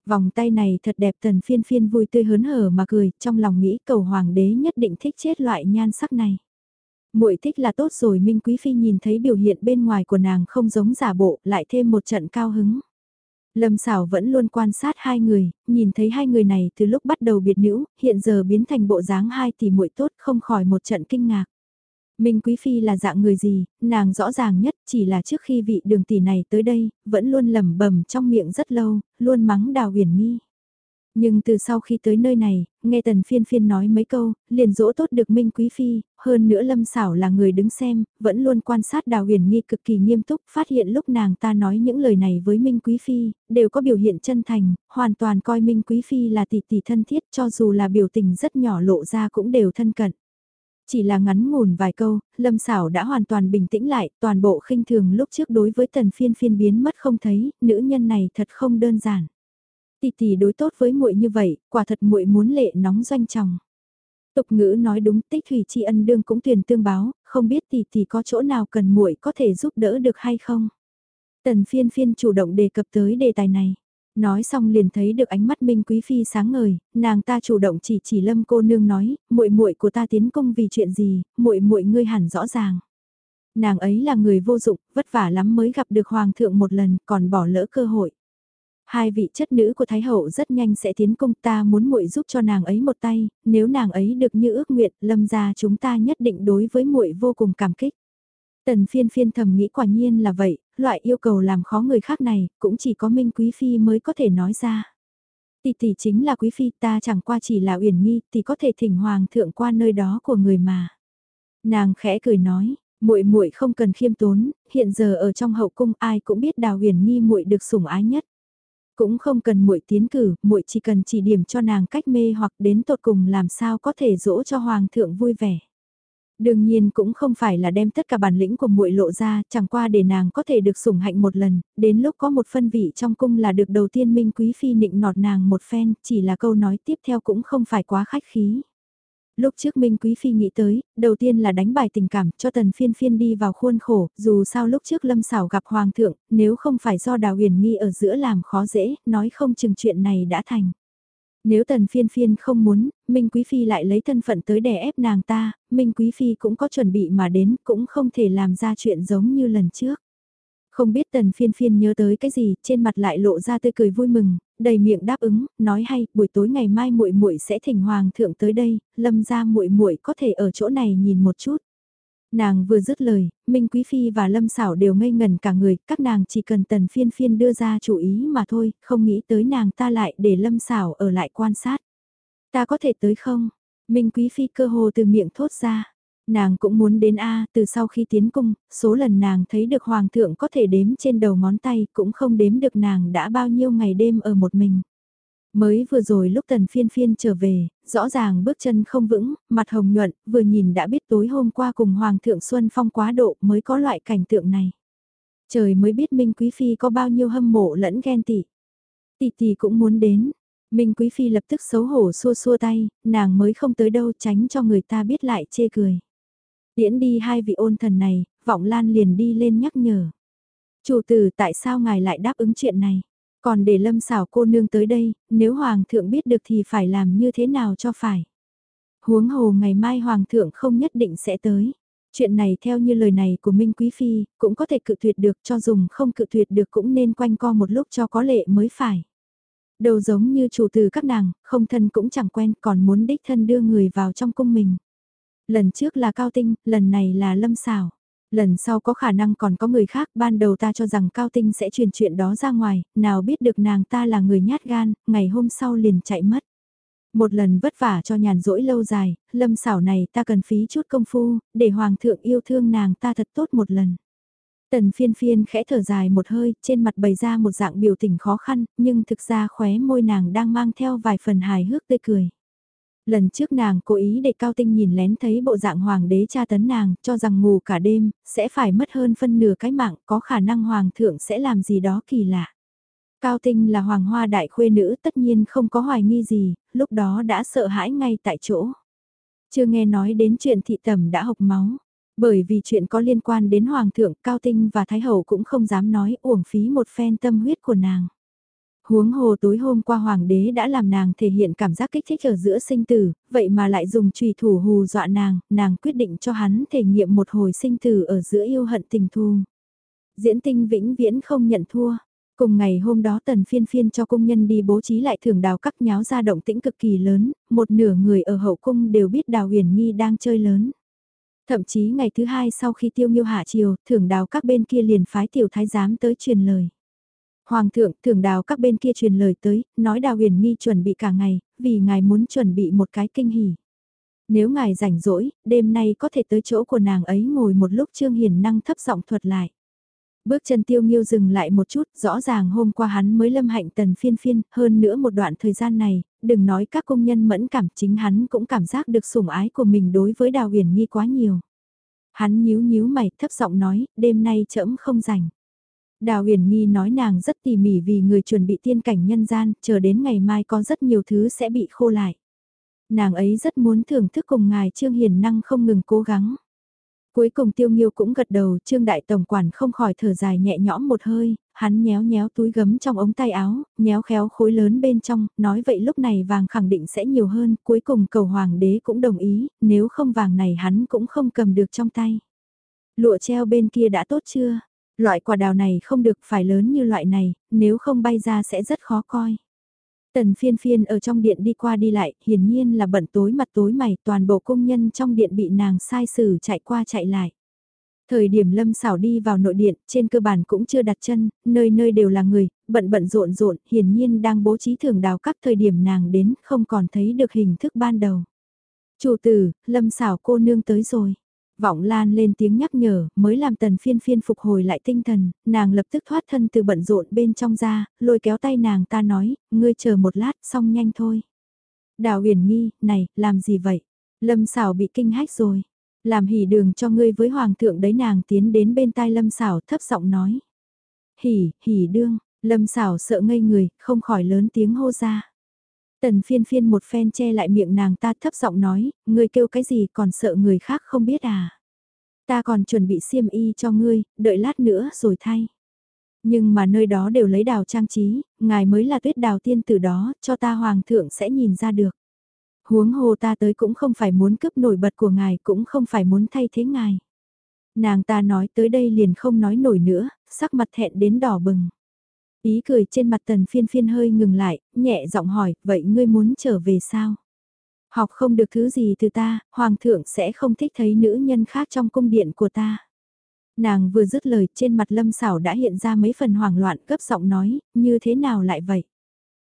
Vòng tay này thật đẹp tần phiên phiên vui tươi hớn hở mà cười, trong lòng nghĩ cầu hoàng đế nhất định thích chết loại nhan sắc này. muội thích là tốt rồi Minh Quý Phi nhìn thấy biểu hiện bên ngoài của nàng không giống giả bộ, lại thêm một trận cao hứng. Lâm xảo vẫn luôn quan sát hai người, nhìn thấy hai người này từ lúc bắt đầu biệt nữ, hiện giờ biến thành bộ dáng hai tỷ muội tốt không khỏi một trận kinh ngạc. Minh Quý Phi là dạng người gì, nàng rõ ràng nhất chỉ là trước khi vị đường tỷ này tới đây, vẫn luôn lẩm bẩm trong miệng rất lâu, luôn mắng đào huyền nghi. Nhưng từ sau khi tới nơi này, nghe tần phiên phiên nói mấy câu, liền dỗ tốt được Minh Quý Phi, hơn nữa lâm xảo là người đứng xem, vẫn luôn quan sát đào huyền nghi cực kỳ nghiêm túc, phát hiện lúc nàng ta nói những lời này với Minh Quý Phi, đều có biểu hiện chân thành, hoàn toàn coi Minh Quý Phi là tỷ tỷ thân thiết cho dù là biểu tình rất nhỏ lộ ra cũng đều thân cận. Chỉ là ngắn ngủn vài câu, Lâm Sảo đã hoàn toàn bình tĩnh lại, toàn bộ khinh thường lúc trước đối với tần phiên phiên biến mất không thấy, nữ nhân này thật không đơn giản. Tỷ tỷ đối tốt với muội như vậy, quả thật muội muốn lệ nóng doanh chồng. Tục ngữ nói đúng, tích thủy tri ân đương cũng tuyển tương báo, không biết tỷ tỷ có chỗ nào cần muội có thể giúp đỡ được hay không. Tần phiên phiên chủ động đề cập tới đề tài này. Nói xong liền thấy được ánh mắt Minh Quý phi sáng ngời, nàng ta chủ động chỉ chỉ Lâm cô nương nói, muội muội của ta tiến công vì chuyện gì, muội muội ngươi hẳn rõ ràng. Nàng ấy là người vô dụng, vất vả lắm mới gặp được hoàng thượng một lần, còn bỏ lỡ cơ hội. Hai vị chất nữ của Thái Hậu rất nhanh sẽ tiến công ta muốn muội giúp cho nàng ấy một tay, nếu nàng ấy được như ước nguyện, lâm gia chúng ta nhất định đối với muội vô cùng cảm kích. Tần phiên phiên thầm nghĩ quả nhiên là vậy, loại yêu cầu làm khó người khác này, cũng chỉ có Minh Quý Phi mới có thể nói ra. Tỷ tỷ chính là quý phi ta chẳng qua chỉ là uyển nghi, tỷ có thể thỉnh hoàng thượng qua nơi đó của người mà. Nàng khẽ cười nói, muội muội không cần khiêm tốn, hiện giờ ở trong hậu cung ai cũng biết đào uyển nghi muội được sủng ái nhất. Cũng không cần muội tiến cử, muội chỉ cần chỉ điểm cho nàng cách mê hoặc đến tột cùng làm sao có thể dỗ cho hoàng thượng vui vẻ. Đương nhiên cũng không phải là đem tất cả bản lĩnh của muội lộ ra, chẳng qua để nàng có thể được sủng hạnh một lần, đến lúc có một phân vị trong cung là được đầu tiên Minh Quý Phi nịnh nọt nàng một phen, chỉ là câu nói tiếp theo cũng không phải quá khách khí. Lúc trước Minh Quý Phi nghĩ tới, đầu tiên là đánh bài tình cảm cho tần phiên phiên đi vào khuôn khổ, dù sao lúc trước lâm xảo gặp Hoàng thượng, nếu không phải do đào huyền nghi ở giữa làm khó dễ, nói không chừng chuyện này đã thành. Nếu tần phiên phiên không muốn, Minh Quý Phi lại lấy thân phận tới đè ép nàng ta, Minh Quý Phi cũng có chuẩn bị mà đến, cũng không thể làm ra chuyện giống như lần trước. Không biết tần phiên phiên nhớ tới cái gì, trên mặt lại lộ ra tươi cười vui mừng, đầy miệng đáp ứng, nói hay, buổi tối ngày mai muội muội sẽ thỉnh hoàng thượng tới đây, lâm ra muội muội có thể ở chỗ này nhìn một chút. Nàng vừa dứt lời, Minh Quý Phi và Lâm Sảo đều ngây ngần cả người, các nàng chỉ cần tần phiên phiên đưa ra chủ ý mà thôi, không nghĩ tới nàng ta lại để Lâm Sảo ở lại quan sát. Ta có thể tới không? Minh Quý Phi cơ hồ từ miệng thốt ra. Nàng cũng muốn đến A, từ sau khi tiến cung, số lần nàng thấy được Hoàng thượng có thể đếm trên đầu ngón tay, cũng không đếm được nàng đã bao nhiêu ngày đêm ở một mình. Mới vừa rồi lúc tần phiên phiên trở về, rõ ràng bước chân không vững, mặt hồng nhuận, vừa nhìn đã biết tối hôm qua cùng Hoàng thượng Xuân Phong quá độ mới có loại cảnh tượng này. Trời mới biết Minh Quý Phi có bao nhiêu hâm mộ lẫn ghen tị. Tị tị cũng muốn đến. Minh Quý Phi lập tức xấu hổ xua xua tay, nàng mới không tới đâu tránh cho người ta biết lại chê cười. Tiễn đi hai vị ôn thần này, vọng lan liền đi lên nhắc nhở. Chủ tử tại sao ngài lại đáp ứng chuyện này? Còn để lâm xảo cô nương tới đây, nếu hoàng thượng biết được thì phải làm như thế nào cho phải? Huống hồ ngày mai hoàng thượng không nhất định sẽ tới. Chuyện này theo như lời này của Minh Quý Phi, cũng có thể cự tuyệt được cho dùng không cự tuyệt được cũng nên quanh co một lúc cho có lệ mới phải. Đầu giống như chủ từ các nàng, không thân cũng chẳng quen còn muốn đích thân đưa người vào trong cung mình. Lần trước là Cao Tinh, lần này là Lâm Xảo. Lần sau có khả năng còn có người khác, ban đầu ta cho rằng Cao Tinh sẽ truyền chuyện đó ra ngoài, nào biết được nàng ta là người nhát gan, ngày hôm sau liền chạy mất. Một lần vất vả cho nhàn rỗi lâu dài, lâm xảo này ta cần phí chút công phu, để hoàng thượng yêu thương nàng ta thật tốt một lần. Tần phiên phiên khẽ thở dài một hơi, trên mặt bày ra một dạng biểu tình khó khăn, nhưng thực ra khóe môi nàng đang mang theo vài phần hài hước tươi cười. Lần trước nàng cố ý để Cao Tinh nhìn lén thấy bộ dạng hoàng đế tra tấn nàng, cho rằng ngủ cả đêm, sẽ phải mất hơn phân nửa cái mạng, có khả năng hoàng thượng sẽ làm gì đó kỳ lạ. Cao Tinh là hoàng hoa đại khuê nữ tất nhiên không có hoài nghi gì, lúc đó đã sợ hãi ngay tại chỗ. Chưa nghe nói đến chuyện thị tẩm đã hộc máu. Bởi vì chuyện có liên quan đến Hoàng thượng, Cao Tinh và Thái Hậu cũng không dám nói uổng phí một phen tâm huyết của nàng. Huống hồ tối hôm qua hoàng đế đã làm nàng thể hiện cảm giác kích thích ở giữa sinh tử, vậy mà lại dùng trùy thủ hù dọa nàng, nàng quyết định cho hắn thể nghiệm một hồi sinh tử ở giữa yêu hận tình thù. Diễn tinh vĩnh viễn không nhận thua. Cùng ngày hôm đó tần phiên phiên cho công nhân đi bố trí lại thưởng đào các nháo ra động tĩnh cực kỳ lớn, một nửa người ở hậu cung đều biết đào huyền nghi đang chơi lớn. Thậm chí ngày thứ hai sau khi tiêu nghiêu hạ chiều, thưởng đào các bên kia liền phái tiểu thái giám tới truyền lời. Hoàng thượng, thưởng đào các bên kia truyền lời tới, nói đào huyền nghi chuẩn bị cả ngày, vì ngài muốn chuẩn bị một cái kinh hỉ. Nếu ngài rảnh rỗi, đêm nay có thể tới chỗ của nàng ấy ngồi một lúc Trương Hiền năng thấp giọng thuật lại. Bước chân tiêu nghiêu dừng lại một chút, rõ ràng hôm qua hắn mới lâm hạnh tần phiên phiên, hơn nữa một đoạn thời gian này, đừng nói các công nhân mẫn cảm chính hắn cũng cảm giác được sủng ái của mình đối với đào huyền nghi quá nhiều. Hắn nhíu nhíu mày thấp giọng nói, đêm nay trẫm không rảnh. Đào huyền nghi nói nàng rất tỉ mỉ vì người chuẩn bị tiên cảnh nhân gian, chờ đến ngày mai có rất nhiều thứ sẽ bị khô lại. Nàng ấy rất muốn thưởng thức cùng ngài Trương Hiền năng không ngừng cố gắng. Cuối cùng tiêu nghiêu cũng gật đầu, Trương Đại Tổng Quản không khỏi thở dài nhẹ nhõm một hơi, hắn nhéo nhéo túi gấm trong ống tay áo, nhéo khéo khối lớn bên trong, nói vậy lúc này vàng khẳng định sẽ nhiều hơn, cuối cùng cầu hoàng đế cũng đồng ý, nếu không vàng này hắn cũng không cầm được trong tay. Lụa treo bên kia đã tốt chưa? Loại quả đào này không được phải lớn như loại này, nếu không bay ra sẽ rất khó coi. Tần phiên phiên ở trong điện đi qua đi lại, hiển nhiên là bận tối mặt tối mày, toàn bộ công nhân trong điện bị nàng sai xử chạy qua chạy lại. Thời điểm lâm xảo đi vào nội điện, trên cơ bản cũng chưa đặt chân, nơi nơi đều là người, bận bận rộn rộn, hiển nhiên đang bố trí thường đào các thời điểm nàng đến, không còn thấy được hình thức ban đầu. Chủ tử, lâm xảo cô nương tới rồi. Vọng lan lên tiếng nhắc nhở, mới làm tần phiên phiên phục hồi lại tinh thần, nàng lập tức thoát thân từ bận rộn bên trong ra, lôi kéo tay nàng ta nói, ngươi chờ một lát, xong nhanh thôi. Đào huyền nghi, này, làm gì vậy? Lâm xảo bị kinh hách rồi. Làm hỉ đường cho ngươi với hoàng thượng đấy nàng tiến đến bên tai lâm xảo thấp giọng nói. Hỉ, hỉ đương, lâm xảo sợ ngây người, không khỏi lớn tiếng hô ra. Tần phiên phiên một phen che lại miệng nàng ta thấp giọng nói, ngươi kêu cái gì còn sợ người khác không biết à. Ta còn chuẩn bị xiêm y cho ngươi, đợi lát nữa rồi thay. Nhưng mà nơi đó đều lấy đào trang trí, ngài mới là tuyết đào tiên từ đó, cho ta hoàng thượng sẽ nhìn ra được. Huống hồ ta tới cũng không phải muốn cướp nổi bật của ngài, cũng không phải muốn thay thế ngài. Nàng ta nói tới đây liền không nói nổi nữa, sắc mặt thẹn đến đỏ bừng. Ý cười trên mặt tần phiên phiên hơi ngừng lại, nhẹ giọng hỏi, vậy ngươi muốn trở về sao? Học không được thứ gì từ ta, hoàng thượng sẽ không thích thấy nữ nhân khác trong cung điện của ta. Nàng vừa dứt lời trên mặt lâm xảo đã hiện ra mấy phần hoảng loạn gấp giọng nói, như thế nào lại vậy?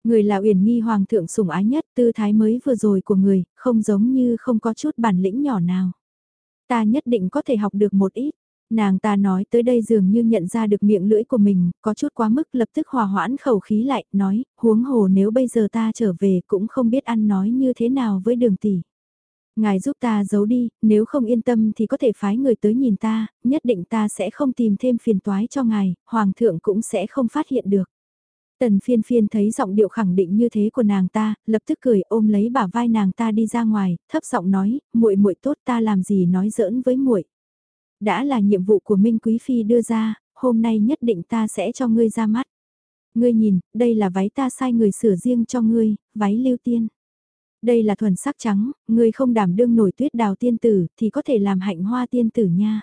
Người là uyển nghi hoàng thượng sủng ái nhất tư thái mới vừa rồi của người, không giống như không có chút bản lĩnh nhỏ nào. Ta nhất định có thể học được một ít. Nàng ta nói tới đây dường như nhận ra được miệng lưỡi của mình, có chút quá mức lập tức hòa hoãn khẩu khí lại, nói, huống hồ nếu bây giờ ta trở về cũng không biết ăn nói như thế nào với đường tỷ. Ngài giúp ta giấu đi, nếu không yên tâm thì có thể phái người tới nhìn ta, nhất định ta sẽ không tìm thêm phiền toái cho ngài, hoàng thượng cũng sẽ không phát hiện được. Tần phiên phiên thấy giọng điệu khẳng định như thế của nàng ta, lập tức cười ôm lấy bả vai nàng ta đi ra ngoài, thấp giọng nói, muội muội tốt ta làm gì nói giỡn với muội. Đã là nhiệm vụ của Minh Quý Phi đưa ra, hôm nay nhất định ta sẽ cho ngươi ra mắt. Ngươi nhìn, đây là váy ta sai người sửa riêng cho ngươi, váy lưu tiên. Đây là thuần sắc trắng, ngươi không đảm đương nổi tuyết đào tiên tử thì có thể làm hạnh hoa tiên tử nha.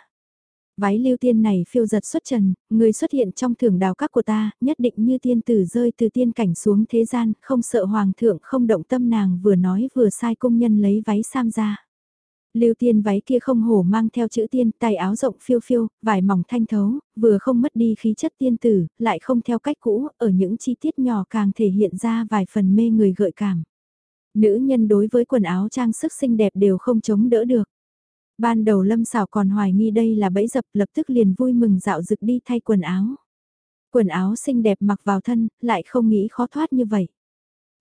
Váy lưu tiên này phiêu giật xuất trần, ngươi xuất hiện trong thưởng đào các của ta, nhất định như tiên tử rơi từ tiên cảnh xuống thế gian, không sợ hoàng thượng không động tâm nàng vừa nói vừa sai công nhân lấy váy sam ra. Lưu tiên váy kia không hổ mang theo chữ tiên, tay áo rộng phiêu phiêu, vải mỏng thanh thấu, vừa không mất đi khí chất tiên tử, lại không theo cách cũ, ở những chi tiết nhỏ càng thể hiện ra vài phần mê người gợi cảm. Nữ nhân đối với quần áo trang sức xinh đẹp đều không chống đỡ được. Ban đầu Lâm xảo còn hoài nghi đây là bẫy dập lập tức liền vui mừng dạo dực đi thay quần áo. Quần áo xinh đẹp mặc vào thân, lại không nghĩ khó thoát như vậy.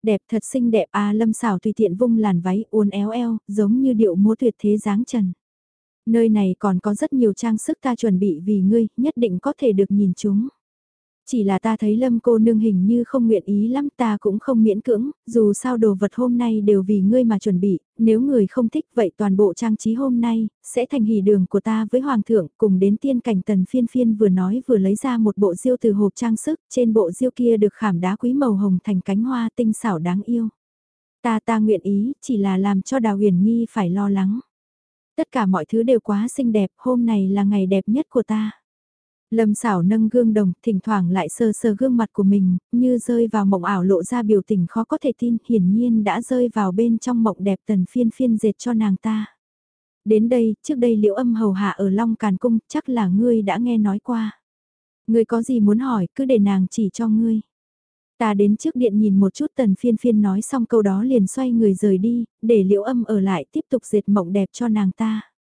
Đẹp thật xinh đẹp à Lâm xảo tùy tiện vung làn váy uốn éo eo, giống như điệu múa tuyệt thế dáng trần. Nơi này còn có rất nhiều trang sức ta chuẩn bị vì ngươi, nhất định có thể được nhìn chúng. Chỉ là ta thấy lâm cô nương hình như không nguyện ý lắm ta cũng không miễn cưỡng, dù sao đồ vật hôm nay đều vì ngươi mà chuẩn bị, nếu người không thích vậy toàn bộ trang trí hôm nay, sẽ thành hỷ đường của ta với hoàng thượng cùng đến tiên cảnh tần phiên phiên vừa nói vừa lấy ra một bộ diêu từ hộp trang sức, trên bộ diêu kia được khảm đá quý màu hồng thành cánh hoa tinh xảo đáng yêu. Ta ta nguyện ý, chỉ là làm cho đào huyền nghi phải lo lắng. Tất cả mọi thứ đều quá xinh đẹp, hôm này là ngày đẹp nhất của ta. Lâm xảo nâng gương đồng, thỉnh thoảng lại sơ sơ gương mặt của mình, như rơi vào mộng ảo lộ ra biểu tình khó có thể tin, hiển nhiên đã rơi vào bên trong mộng đẹp tần phiên phiên dệt cho nàng ta. Đến đây, trước đây liễu âm hầu hạ ở Long Càn Cung, chắc là ngươi đã nghe nói qua. Ngươi có gì muốn hỏi, cứ để nàng chỉ cho ngươi. Ta đến trước điện nhìn một chút tần phiên phiên nói xong câu đó liền xoay người rời đi, để liễu âm ở lại tiếp tục dệt mộng đẹp cho nàng ta.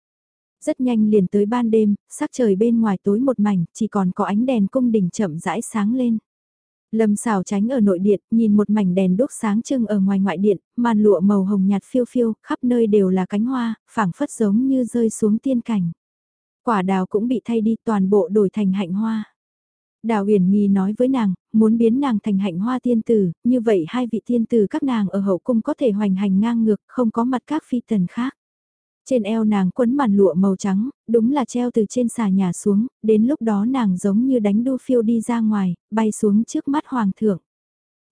Rất nhanh liền tới ban đêm, sắc trời bên ngoài tối một mảnh, chỉ còn có ánh đèn cung đình chậm rãi sáng lên. Lâm xào tránh ở nội điện, nhìn một mảnh đèn đốt sáng trưng ở ngoài ngoại điện, màn lụa màu hồng nhạt phiêu phiêu, khắp nơi đều là cánh hoa, phảng phất giống như rơi xuống tiên cảnh. Quả đào cũng bị thay đi toàn bộ đổi thành hạnh hoa. Đào huyền nghi nói với nàng, muốn biến nàng thành hạnh hoa tiên tử, như vậy hai vị tiên tử các nàng ở hậu cung có thể hoành hành ngang ngược, không có mặt các phi tần khác. Trên eo nàng quấn màn lụa màu trắng, đúng là treo từ trên xà nhà xuống, đến lúc đó nàng giống như đánh đu phiêu đi ra ngoài, bay xuống trước mắt hoàng thượng.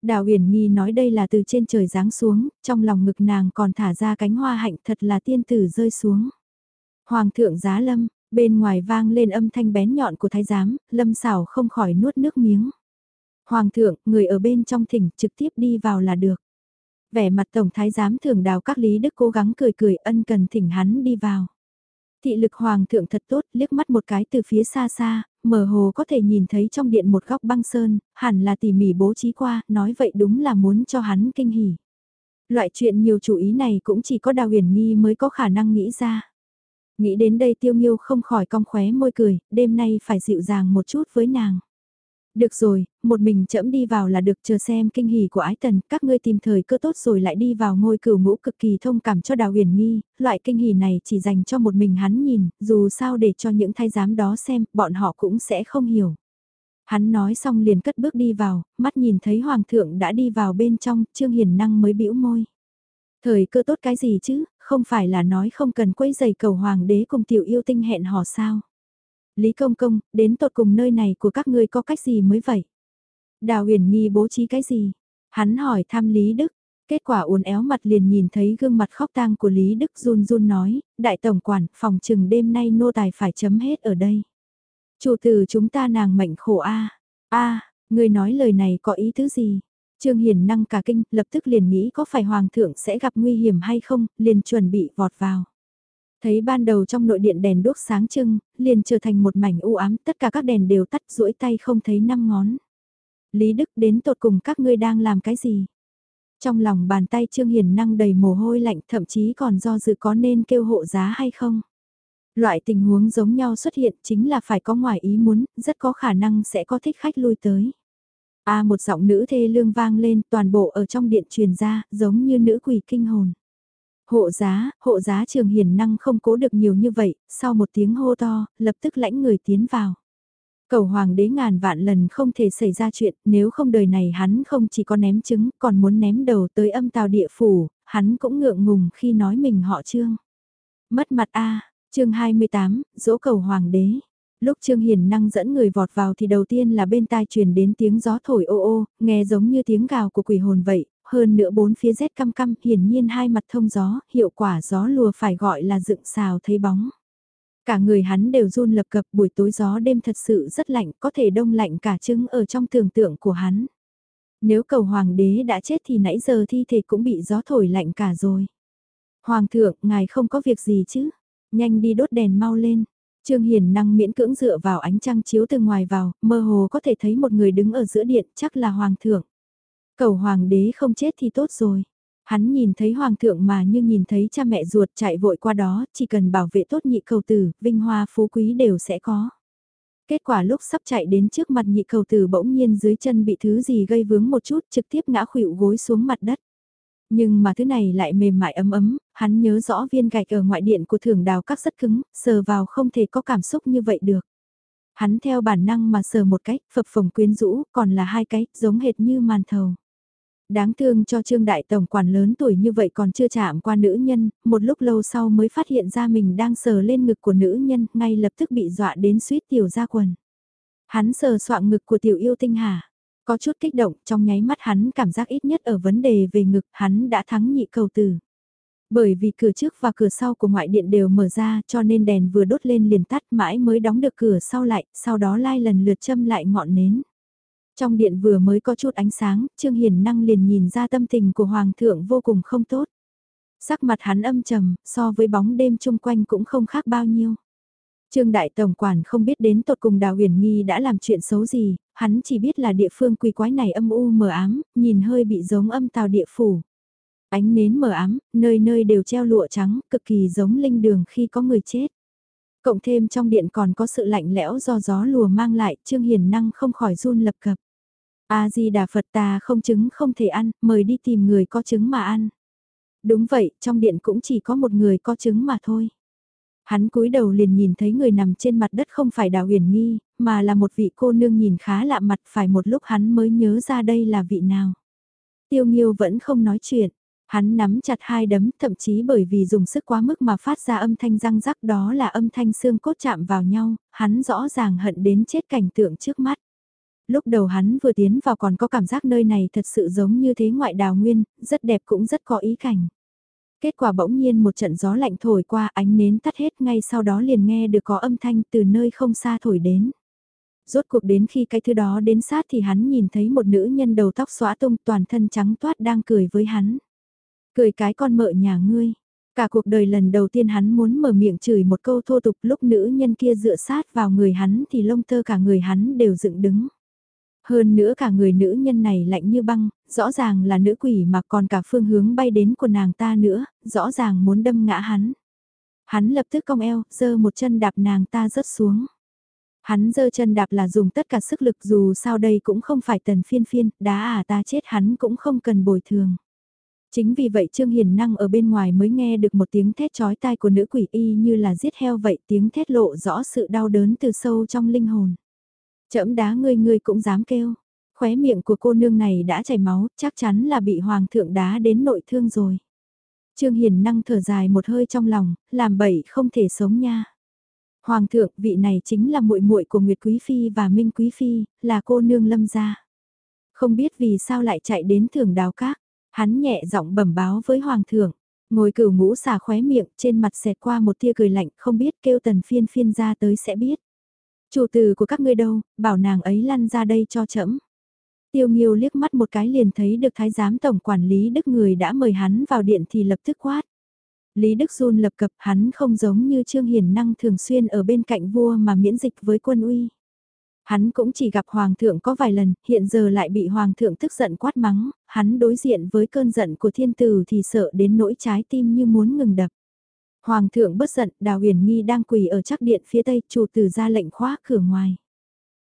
Đào Uyển Nghi nói đây là từ trên trời giáng xuống, trong lòng ngực nàng còn thả ra cánh hoa hạnh thật là tiên tử rơi xuống. Hoàng thượng giá lâm, bên ngoài vang lên âm thanh bén nhọn của thái giám, lâm xảo không khỏi nuốt nước miếng. Hoàng thượng, người ở bên trong thỉnh trực tiếp đi vào là được. Vẻ mặt Tổng Thái giám thường đào các Lý Đức cố gắng cười cười ân cần thỉnh hắn đi vào. Thị lực hoàng thượng thật tốt, liếc mắt một cái từ phía xa xa, mờ hồ có thể nhìn thấy trong điện một góc băng sơn, hẳn là tỉ mỉ bố trí qua, nói vậy đúng là muốn cho hắn kinh hỉ. Loại chuyện nhiều chủ ý này cũng chỉ có đào huyền nghi mới có khả năng nghĩ ra. Nghĩ đến đây tiêu nghiêu không khỏi cong khóe môi cười, đêm nay phải dịu dàng một chút với nàng. Được rồi, một mình chậm đi vào là được chờ xem kinh hỉ của ái tần, các ngươi tìm thời cơ tốt rồi lại đi vào ngôi cửu ngũ cực kỳ thông cảm cho đào huyền nghi, loại kinh hỉ này chỉ dành cho một mình hắn nhìn, dù sao để cho những thái giám đó xem, bọn họ cũng sẽ không hiểu. Hắn nói xong liền cất bước đi vào, mắt nhìn thấy hoàng thượng đã đi vào bên trong, trương hiền năng mới bĩu môi. Thời cơ tốt cái gì chứ, không phải là nói không cần quấy giày cầu hoàng đế cùng tiểu yêu tinh hẹn hò sao. Lý Công Công, đến tột cùng nơi này của các ngươi có cách gì mới vậy? Đào huyền nghi bố trí cái gì? Hắn hỏi thăm Lý Đức, kết quả uốn éo mặt liền nhìn thấy gương mặt khóc tang của Lý Đức run run nói, đại tổng quản, phòng trừng đêm nay nô tài phải chấm hết ở đây. Chủ tử chúng ta nàng mệnh khổ a a người nói lời này có ý thứ gì? Trương Hiền năng cả kinh, lập tức liền nghĩ có phải Hoàng thượng sẽ gặp nguy hiểm hay không, liền chuẩn bị vọt vào. Thấy ban đầu trong nội điện đèn đốt sáng trưng, liền trở thành một mảnh u ám, tất cả các đèn đều tắt duỗi tay không thấy năm ngón. Lý Đức đến tột cùng các ngươi đang làm cái gì? Trong lòng bàn tay Trương Hiền năng đầy mồ hôi lạnh thậm chí còn do dự có nên kêu hộ giá hay không? Loại tình huống giống nhau xuất hiện chính là phải có ngoài ý muốn, rất có khả năng sẽ có thích khách lui tới. A một giọng nữ thê lương vang lên toàn bộ ở trong điện truyền ra, giống như nữ quỷ kinh hồn. Hộ giá, hộ giá trường hiền năng không cố được nhiều như vậy, sau một tiếng hô to, lập tức lãnh người tiến vào. Cầu hoàng đế ngàn vạn lần không thể xảy ra chuyện, nếu không đời này hắn không chỉ có ném trứng, còn muốn ném đầu tới âm tào địa phủ, hắn cũng ngượng ngùng khi nói mình họ trương. Mất mặt a chương 28, dỗ cầu hoàng đế. Lúc Trương Hiền năng dẫn người vọt vào thì đầu tiên là bên tai truyền đến tiếng gió thổi ô ô, nghe giống như tiếng gào của quỷ hồn vậy, hơn nữa bốn phía rét căm căm, hiển nhiên hai mặt thông gió, hiệu quả gió lùa phải gọi là dựng xào thấy bóng. Cả người hắn đều run lập cập buổi tối gió đêm thật sự rất lạnh, có thể đông lạnh cả trứng ở trong tưởng tượng của hắn. Nếu cầu hoàng đế đã chết thì nãy giờ thi thể cũng bị gió thổi lạnh cả rồi. Hoàng thượng, ngài không có việc gì chứ? Nhanh đi đốt đèn mau lên. Trương Hiền năng miễn cưỡng dựa vào ánh trăng chiếu từ ngoài vào, mơ hồ có thể thấy một người đứng ở giữa điện, chắc là hoàng thượng. Cầu hoàng đế không chết thì tốt rồi. Hắn nhìn thấy hoàng thượng mà như nhìn thấy cha mẹ ruột chạy vội qua đó, chỉ cần bảo vệ tốt nhị cầu tử, vinh hoa phú quý đều sẽ có. Kết quả lúc sắp chạy đến trước mặt nhị cầu tử bỗng nhiên dưới chân bị thứ gì gây vướng một chút trực tiếp ngã khuỵu gối xuống mặt đất. Nhưng mà thứ này lại mềm mại ấm ấm, hắn nhớ rõ viên gạch ở ngoại điện của thưởng đào các rất cứng, sờ vào không thể có cảm xúc như vậy được. Hắn theo bản năng mà sờ một cách, phập phồng quyến rũ, còn là hai cái, giống hệt như màn thầu. Đáng thương cho Trương Đại Tổng quản lớn tuổi như vậy còn chưa chạm qua nữ nhân, một lúc lâu sau mới phát hiện ra mình đang sờ lên ngực của nữ nhân, ngay lập tức bị dọa đến suýt tiểu ra quần. Hắn sờ soạn ngực của tiểu yêu tinh hà. Có chút kích động, trong nháy mắt hắn cảm giác ít nhất ở vấn đề về ngực, hắn đã thắng nhị cầu tử. Bởi vì cửa trước và cửa sau của ngoại điện đều mở ra cho nên đèn vừa đốt lên liền tắt mãi mới đóng được cửa sau lại, sau đó lai lần lượt châm lại ngọn nến. Trong điện vừa mới có chút ánh sáng, Trương Hiền Năng liền nhìn ra tâm tình của Hoàng thượng vô cùng không tốt. Sắc mặt hắn âm trầm, so với bóng đêm chung quanh cũng không khác bao nhiêu. Trương Đại Tổng Quản không biết đến tột cùng Đào Huyền Nghi đã làm chuyện xấu gì, hắn chỉ biết là địa phương quỷ quái này âm u mờ ám, nhìn hơi bị giống âm tào địa phủ. Ánh nến mờ ám, nơi nơi đều treo lụa trắng, cực kỳ giống linh đường khi có người chết. Cộng thêm trong điện còn có sự lạnh lẽo do gió lùa mang lại, Trương Hiền Năng không khỏi run lập cập. A-di-đà Phật ta không trứng không thể ăn, mời đi tìm người có trứng mà ăn. Đúng vậy, trong điện cũng chỉ có một người có trứng mà thôi. Hắn cúi đầu liền nhìn thấy người nằm trên mặt đất không phải đào huyền nghi, mà là một vị cô nương nhìn khá lạ mặt phải một lúc hắn mới nhớ ra đây là vị nào. Tiêu nghiêu vẫn không nói chuyện, hắn nắm chặt hai đấm thậm chí bởi vì dùng sức quá mức mà phát ra âm thanh răng rắc đó là âm thanh xương cốt chạm vào nhau, hắn rõ ràng hận đến chết cảnh tượng trước mắt. Lúc đầu hắn vừa tiến vào còn có cảm giác nơi này thật sự giống như thế ngoại đào nguyên, rất đẹp cũng rất có ý cảnh. Kết quả bỗng nhiên một trận gió lạnh thổi qua ánh nến tắt hết ngay sau đó liền nghe được có âm thanh từ nơi không xa thổi đến. Rốt cuộc đến khi cái thứ đó đến sát thì hắn nhìn thấy một nữ nhân đầu tóc xóa tung toàn thân trắng toát đang cười với hắn. Cười cái con mợ nhà ngươi. Cả cuộc đời lần đầu tiên hắn muốn mở miệng chửi một câu thô tục lúc nữ nhân kia dựa sát vào người hắn thì lông tơ cả người hắn đều dựng đứng. Hơn nữa cả người nữ nhân này lạnh như băng, rõ ràng là nữ quỷ mà còn cả phương hướng bay đến của nàng ta nữa, rõ ràng muốn đâm ngã hắn. Hắn lập tức cong eo, giơ một chân đạp nàng ta rớt xuống. Hắn giơ chân đạp là dùng tất cả sức lực dù sao đây cũng không phải tần phiên phiên, đá à ta chết hắn cũng không cần bồi thường. Chính vì vậy Trương Hiền Năng ở bên ngoài mới nghe được một tiếng thét chói tai của nữ quỷ y như là giết heo vậy tiếng thét lộ rõ sự đau đớn từ sâu trong linh hồn. Chậm đá ngươi ngươi cũng dám kêu. Khóe miệng của cô nương này đã chảy máu, chắc chắn là bị hoàng thượng đá đến nội thương rồi. Trương Hiền Năng thở dài một hơi trong lòng, làm bậy không thể sống nha. Hoàng thượng, vị này chính là muội muội của Nguyệt Quý Phi và Minh Quý Phi, là cô nương lâm gia. Không biết vì sao lại chạy đến thưởng đào các, hắn nhẹ giọng bẩm báo với Hoàng thượng. Ngồi cửu ngũ xà khóe miệng, trên mặt xẹt qua một tia cười lạnh, không biết kêu tần phiên phiên ra tới sẽ biết. Chủ tử của các ngươi đâu, bảo nàng ấy lăn ra đây cho chậm. Tiêu Nghiêu liếc mắt một cái liền thấy được thái giám tổng quản lý Đức người đã mời hắn vào điện thì lập tức quát. Lý Đức Run lập cập hắn không giống như Trương Hiền Năng thường xuyên ở bên cạnh vua mà miễn dịch với quân uy. Hắn cũng chỉ gặp Hoàng thượng có vài lần, hiện giờ lại bị Hoàng thượng tức giận quát mắng, hắn đối diện với cơn giận của thiên tử thì sợ đến nỗi trái tim như muốn ngừng đập. Hoàng thượng bất giận, Đào Huyền Nghi đang quỳ ở chắc điện phía tây, chủ tử ra lệnh khóa cửa ngoài.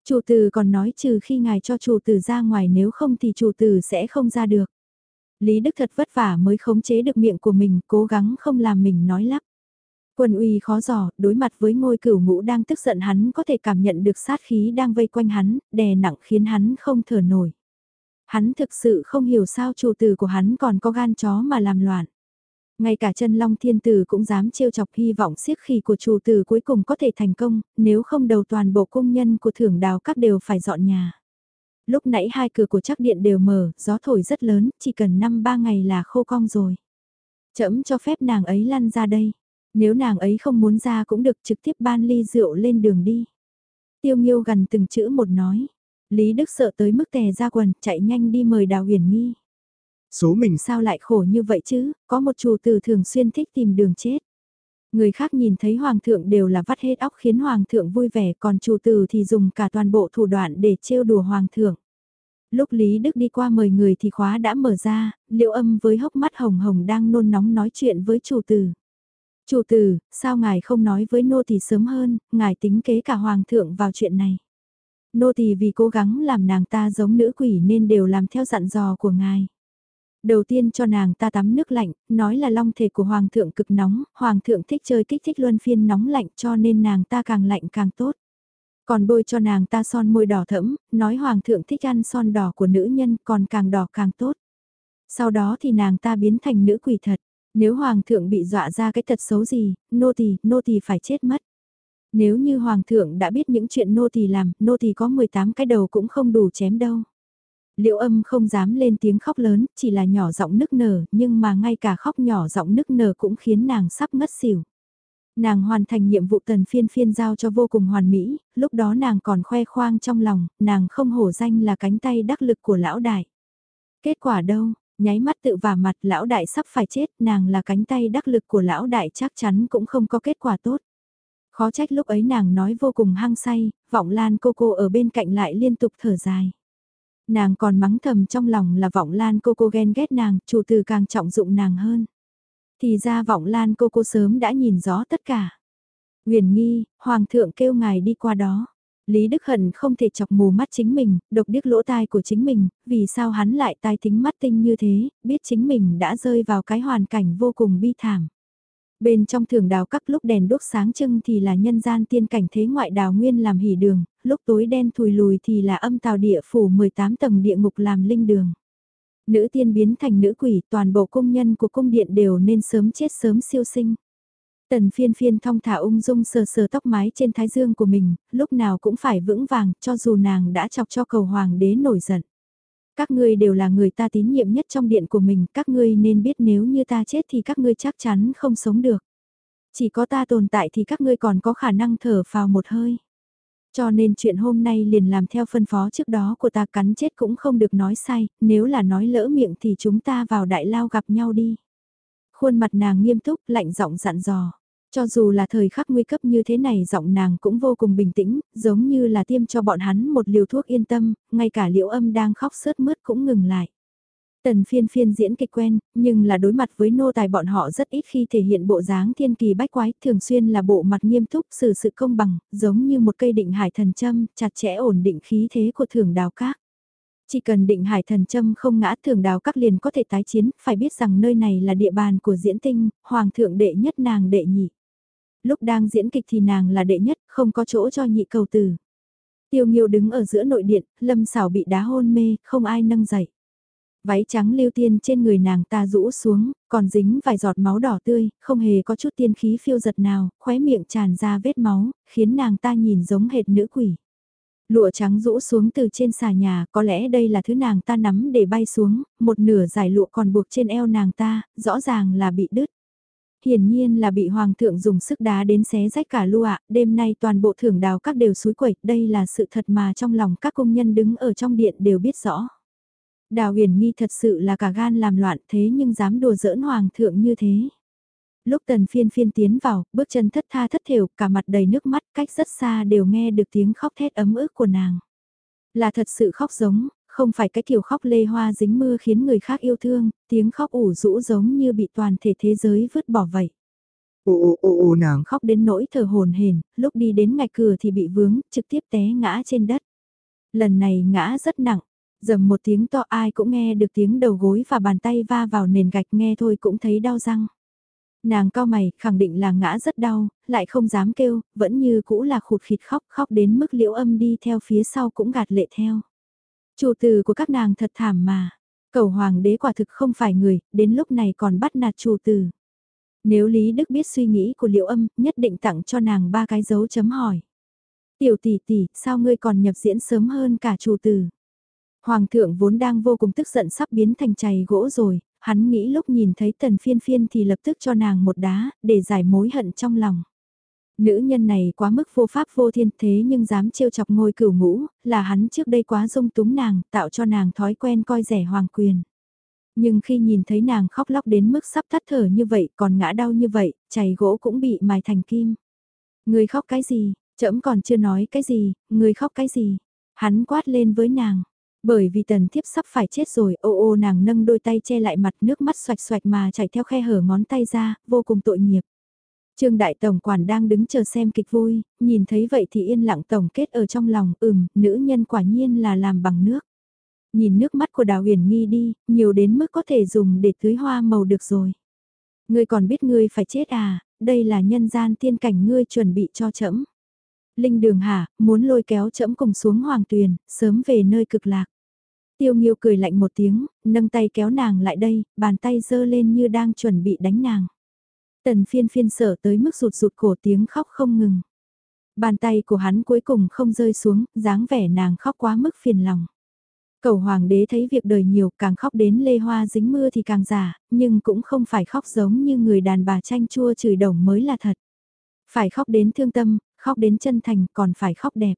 Chủ tử còn nói trừ khi ngài cho chủ tử ra ngoài nếu không thì chủ tử sẽ không ra được. Lý Đức thật vất vả mới khống chế được miệng của mình, cố gắng không làm mình nói lắp. Quân uy khó giỏ, đối mặt với ngôi cửu ngũ đang tức giận hắn có thể cảm nhận được sát khí đang vây quanh hắn, đè nặng khiến hắn không thở nổi. Hắn thực sự không hiểu sao chủ tử của hắn còn có gan chó mà làm loạn. Ngay cả chân long thiên tử cũng dám trêu chọc hy vọng siếc khỉ của chủ tử cuối cùng có thể thành công, nếu không đầu toàn bộ công nhân của thưởng đào các đều phải dọn nhà. Lúc nãy hai cửa của chắc điện đều mở, gió thổi rất lớn, chỉ cần năm ba ngày là khô cong rồi. Chấm cho phép nàng ấy lăn ra đây. Nếu nàng ấy không muốn ra cũng được trực tiếp ban ly rượu lên đường đi. Tiêu nghiêu gần từng chữ một nói. Lý Đức sợ tới mức tè ra quần, chạy nhanh đi mời đào huyền nghi. Số mình sao lại khổ như vậy chứ, có một chủ tử thường xuyên thích tìm đường chết. Người khác nhìn thấy hoàng thượng đều là vắt hết óc khiến hoàng thượng vui vẻ còn chủ tử thì dùng cả toàn bộ thủ đoạn để trêu đùa hoàng thượng. Lúc Lý Đức đi qua mời người thì khóa đã mở ra, liệu âm với hốc mắt hồng hồng đang nôn nóng nói chuyện với chủ tử. Chủ tử, sao ngài không nói với nô tỳ sớm hơn, ngài tính kế cả hoàng thượng vào chuyện này. Nô tỳ vì cố gắng làm nàng ta giống nữ quỷ nên đều làm theo dặn dò của ngài. Đầu tiên cho nàng ta tắm nước lạnh, nói là long thể của hoàng thượng cực nóng, hoàng thượng thích chơi kích thích luân phiên nóng lạnh cho nên nàng ta càng lạnh càng tốt. Còn bôi cho nàng ta son môi đỏ thẫm, nói hoàng thượng thích ăn son đỏ của nữ nhân còn càng đỏ càng tốt. Sau đó thì nàng ta biến thành nữ quỷ thật, nếu hoàng thượng bị dọa ra cái thật xấu gì, nô tỳ, nô tỳ phải chết mất. Nếu như hoàng thượng đã biết những chuyện nô tỳ làm, nô tỳ có 18 cái đầu cũng không đủ chém đâu. Liệu âm không dám lên tiếng khóc lớn, chỉ là nhỏ giọng nức nở, nhưng mà ngay cả khóc nhỏ giọng nức nở cũng khiến nàng sắp ngất xỉu. Nàng hoàn thành nhiệm vụ tần phiên phiên giao cho vô cùng hoàn mỹ, lúc đó nàng còn khoe khoang trong lòng, nàng không hổ danh là cánh tay đắc lực của lão đại. Kết quả đâu, nháy mắt tự vả mặt lão đại sắp phải chết, nàng là cánh tay đắc lực của lão đại chắc chắn cũng không có kết quả tốt. Khó trách lúc ấy nàng nói vô cùng hăng say, vọng lan cô cô ở bên cạnh lại liên tục thở dài. Nàng còn mắng thầm trong lòng là vọng lan cô cô ghen ghét nàng, chủ từ càng trọng dụng nàng hơn. Thì ra vọng lan cô cô sớm đã nhìn rõ tất cả. Nguyền nghi, hoàng thượng kêu ngài đi qua đó. Lý Đức Hận không thể chọc mù mắt chính mình, độc điếc lỗ tai của chính mình, vì sao hắn lại tai thính mắt tinh như thế, biết chính mình đã rơi vào cái hoàn cảnh vô cùng bi thảm. Bên trong thường đào các lúc đèn đốt sáng trưng thì là nhân gian tiên cảnh thế ngoại đào nguyên làm hỉ đường, lúc tối đen thùi lùi thì là âm tào địa phủ 18 tầng địa ngục làm linh đường. Nữ tiên biến thành nữ quỷ toàn bộ công nhân của cung điện đều nên sớm chết sớm siêu sinh. Tần phiên phiên thong thả ung dung sờ sờ tóc mái trên thái dương của mình, lúc nào cũng phải vững vàng cho dù nàng đã chọc cho cầu hoàng đế nổi giận. Các ngươi đều là người ta tín nhiệm nhất trong điện của mình, các ngươi nên biết nếu như ta chết thì các ngươi chắc chắn không sống được. Chỉ có ta tồn tại thì các ngươi còn có khả năng thở vào một hơi. Cho nên chuyện hôm nay liền làm theo phân phó trước đó của ta cắn chết cũng không được nói sai, nếu là nói lỡ miệng thì chúng ta vào đại lao gặp nhau đi. Khuôn mặt nàng nghiêm túc, lạnh giọng dặn dò. Cho dù là thời khắc nguy cấp như thế này giọng nàng cũng vô cùng bình tĩnh, giống như là tiêm cho bọn hắn một liều thuốc yên tâm, ngay cả liễu âm đang khóc sớt mướt cũng ngừng lại. Tần phiên phiên diễn kịch quen, nhưng là đối mặt với nô tài bọn họ rất ít khi thể hiện bộ dáng thiên kỳ bách quái, thường xuyên là bộ mặt nghiêm túc xử sự công bằng, giống như một cây định hải thần châm, chặt chẽ ổn định khí thế của thưởng đào các. Chỉ cần định hải thần châm không ngã thường đào các liền có thể tái chiến, phải biết rằng nơi này là địa bàn của diễn tinh, hoàng thượng đệ nhất nàng đệ nhị. Lúc đang diễn kịch thì nàng là đệ nhất, không có chỗ cho nhị cầu tử. Tiêu Nghiêu đứng ở giữa nội điện, Lâm Sảo bị đá hôn mê, không ai nâng dậy. Váy trắng lưu tiên trên người nàng ta rũ xuống, còn dính vài giọt máu đỏ tươi, không hề có chút tiên khí phiêu giật nào, khóe miệng tràn ra vết máu, khiến nàng ta nhìn giống hệt nữ quỷ. Lụa trắng rũ xuống từ trên xà nhà, có lẽ đây là thứ nàng ta nắm để bay xuống, một nửa giải lụa còn buộc trên eo nàng ta, rõ ràng là bị đứt. Hiển nhiên là bị hoàng thượng dùng sức đá đến xé rách cả lụa, đêm nay toàn bộ thưởng đào các đều suối quẩy, đây là sự thật mà trong lòng các công nhân đứng ở trong điện đều biết rõ. Đào huyền nghi thật sự là cả gan làm loạn thế nhưng dám đùa giỡn hoàng thượng như thế. Lúc tần phiên phiên tiến vào, bước chân thất tha thất thiểu, cả mặt đầy nước mắt, cách rất xa đều nghe được tiếng khóc thét ấm ức của nàng. Là thật sự khóc giống, không phải cái kiểu khóc lê hoa dính mưa khiến người khác yêu thương, tiếng khóc ủ rũ giống như bị toàn thể thế giới vứt bỏ vậy. Ồ ồ ồ ồ nàng khóc đến nỗi thở hồn hển, lúc đi đến ngạch cửa thì bị vướng, trực tiếp té ngã trên đất. Lần này ngã rất nặng, dầm một tiếng to ai cũng nghe được tiếng đầu gối và bàn tay va vào nền gạch nghe thôi cũng thấy đau răng. Nàng cao mày, khẳng định là ngã rất đau, lại không dám kêu, vẫn như cũ là khụt khịt khóc, khóc đến mức liễu âm đi theo phía sau cũng gạt lệ theo. Chủ từ của các nàng thật thảm mà, cầu hoàng đế quả thực không phải người, đến lúc này còn bắt nạt chủ từ. Nếu Lý Đức biết suy nghĩ của liễu âm, nhất định tặng cho nàng ba cái dấu chấm hỏi. Tiểu tỷ tỷ, sao ngươi còn nhập diễn sớm hơn cả chủ từ? Hoàng thượng vốn đang vô cùng tức giận sắp biến thành chày gỗ rồi, hắn nghĩ lúc nhìn thấy tần phiên phiên thì lập tức cho nàng một đá, để giải mối hận trong lòng. Nữ nhân này quá mức vô pháp vô thiên thế nhưng dám trêu chọc ngôi cửu ngũ, là hắn trước đây quá dung túng nàng, tạo cho nàng thói quen coi rẻ hoàng quyền. Nhưng khi nhìn thấy nàng khóc lóc đến mức sắp thắt thở như vậy, còn ngã đau như vậy, chày gỗ cũng bị mài thành kim. Người khóc cái gì, trẫm còn chưa nói cái gì, người khóc cái gì. Hắn quát lên với nàng. Bởi vì tần thiếp sắp phải chết rồi, ô ô nàng nâng đôi tay che lại mặt nước mắt xoạch xoạch mà chảy theo khe hở ngón tay ra, vô cùng tội nghiệp. Trương Đại Tổng Quản đang đứng chờ xem kịch vui, nhìn thấy vậy thì yên lặng tổng kết ở trong lòng, ừm, nữ nhân quả nhiên là làm bằng nước. Nhìn nước mắt của Đào Huyền Nghi đi, nhiều đến mức có thể dùng để tưới hoa màu được rồi. Ngươi còn biết ngươi phải chết à, đây là nhân gian tiên cảnh ngươi chuẩn bị cho trẫm. Linh đường hả, muốn lôi kéo trẫm cùng xuống hoàng tuyền, sớm về nơi cực lạc. Tiêu Nghiêu cười lạnh một tiếng, nâng tay kéo nàng lại đây, bàn tay giơ lên như đang chuẩn bị đánh nàng. Tần phiên phiên sợ tới mức rụt rụt cổ tiếng khóc không ngừng. Bàn tay của hắn cuối cùng không rơi xuống, dáng vẻ nàng khóc quá mức phiền lòng. Cầu hoàng đế thấy việc đời nhiều càng khóc đến lê hoa dính mưa thì càng giả, nhưng cũng không phải khóc giống như người đàn bà chanh chua chửi đồng mới là thật. Phải khóc đến thương tâm, khóc đến chân thành còn phải khóc đẹp.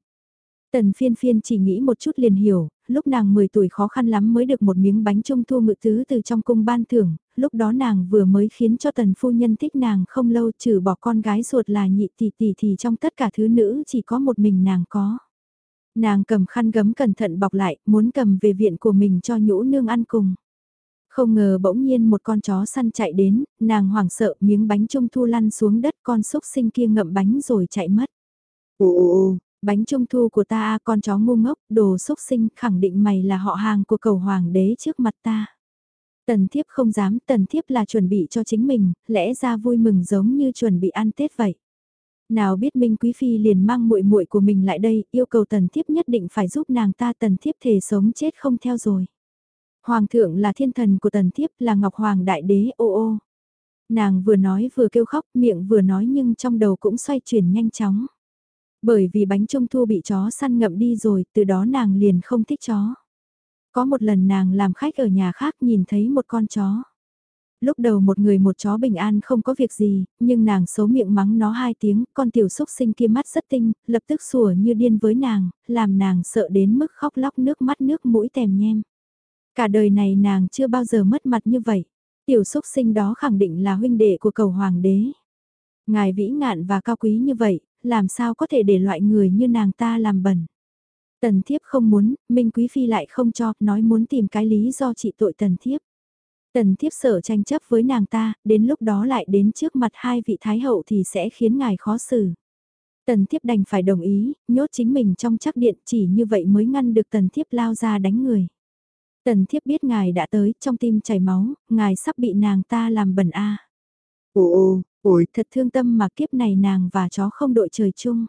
Tần phiên phiên chỉ nghĩ một chút liền hiểu, lúc nàng 10 tuổi khó khăn lắm mới được một miếng bánh trung thu ngự tứ từ trong cung ban thưởng, lúc đó nàng vừa mới khiến cho tần phu nhân thích nàng không lâu trừ bỏ con gái ruột là nhị tỷ tỷ thì trong tất cả thứ nữ chỉ có một mình nàng có. Nàng cầm khăn gấm cẩn thận bọc lại, muốn cầm về viện của mình cho nhũ nương ăn cùng. Không ngờ bỗng nhiên một con chó săn chạy đến, nàng hoảng sợ miếng bánh trung thu lăn xuống đất con xúc sinh kia ngậm bánh rồi chạy mất. Ồ ồ ồ, Bánh trung thu của ta à, con chó ngu ngốc, đồ xúc sinh khẳng định mày là họ hàng của cầu hoàng đế trước mặt ta. Tần thiếp không dám, tần thiếp là chuẩn bị cho chính mình, lẽ ra vui mừng giống như chuẩn bị ăn Tết vậy. Nào biết Minh Quý Phi liền mang muội muội của mình lại đây, yêu cầu tần thiếp nhất định phải giúp nàng ta tần thiếp thể sống chết không theo rồi. Hoàng thượng là thiên thần của tần thiếp là Ngọc Hoàng Đại Đế ô ô. Nàng vừa nói vừa kêu khóc miệng vừa nói nhưng trong đầu cũng xoay chuyển nhanh chóng. Bởi vì bánh trung thu bị chó săn ngậm đi rồi, từ đó nàng liền không thích chó. Có một lần nàng làm khách ở nhà khác nhìn thấy một con chó. Lúc đầu một người một chó bình an không có việc gì, nhưng nàng xấu miệng mắng nó hai tiếng, con tiểu xúc sinh kia mắt rất tinh, lập tức sủa như điên với nàng, làm nàng sợ đến mức khóc lóc nước mắt nước mũi tèm nhem. Cả đời này nàng chưa bao giờ mất mặt như vậy. Tiểu xúc sinh đó khẳng định là huynh đệ của cầu hoàng đế. Ngài vĩ ngạn và cao quý như vậy, làm sao có thể để loại người như nàng ta làm bẩn. Tần thiếp không muốn, Minh Quý Phi lại không cho, nói muốn tìm cái lý do trị tội tần thiếp. Tần thiếp sợ tranh chấp với nàng ta, đến lúc đó lại đến trước mặt hai vị thái hậu thì sẽ khiến ngài khó xử. Tần thiếp đành phải đồng ý, nhốt chính mình trong chắc điện chỉ như vậy mới ngăn được tần thiếp lao ra đánh người. Tần thiếp biết ngài đã tới, trong tim chảy máu, ngài sắp bị nàng ta làm bẩn a. Ồ ồ, ôi, Thật thương tâm mà kiếp này nàng và chó không đội trời chung.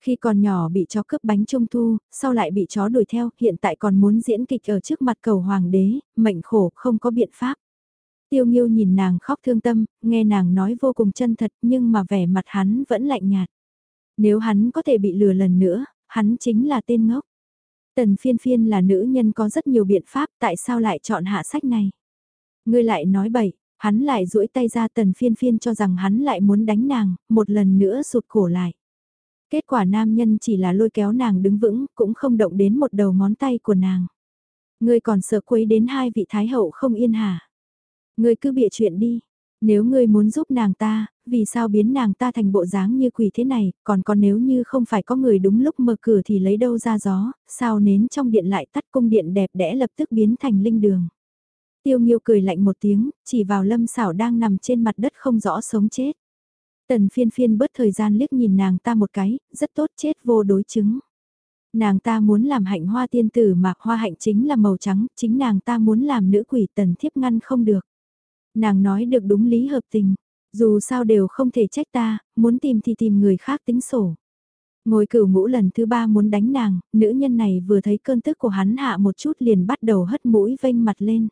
Khi còn nhỏ bị chó cướp bánh trung thu, sau lại bị chó đuổi theo, hiện tại còn muốn diễn kịch ở trước mặt cầu hoàng đế, mệnh khổ không có biện pháp. Tiêu Nghiêu nhìn nàng khóc thương tâm, nghe nàng nói vô cùng chân thật nhưng mà vẻ mặt hắn vẫn lạnh nhạt. Nếu hắn có thể bị lừa lần nữa, hắn chính là tên ngốc. Tần phiên phiên là nữ nhân có rất nhiều biện pháp tại sao lại chọn hạ sách này. Ngươi lại nói bậy, hắn lại duỗi tay ra tần phiên phiên cho rằng hắn lại muốn đánh nàng, một lần nữa sụt cổ lại. Kết quả nam nhân chỉ là lôi kéo nàng đứng vững, cũng không động đến một đầu ngón tay của nàng. Ngươi còn sợ quấy đến hai vị thái hậu không yên hả? Ngươi cứ bịa chuyện đi. Nếu ngươi muốn giúp nàng ta, vì sao biến nàng ta thành bộ dáng như quỷ thế này, còn còn nếu như không phải có người đúng lúc mở cửa thì lấy đâu ra gió, sao nến trong điện lại tắt cung điện đẹp đẽ lập tức biến thành linh đường. Tiêu Nghiêu cười lạnh một tiếng, chỉ vào lâm xảo đang nằm trên mặt đất không rõ sống chết. Tần phiên phiên bớt thời gian liếc nhìn nàng ta một cái, rất tốt chết vô đối chứng. Nàng ta muốn làm hạnh hoa tiên tử mà hoa hạnh chính là màu trắng, chính nàng ta muốn làm nữ quỷ tần thiếp ngăn không được. Nàng nói được đúng lý hợp tình, dù sao đều không thể trách ta, muốn tìm thì tìm người khác tính sổ. Ngồi cửu ngũ lần thứ ba muốn đánh nàng, nữ nhân này vừa thấy cơn tức của hắn hạ một chút liền bắt đầu hất mũi vênh mặt lên.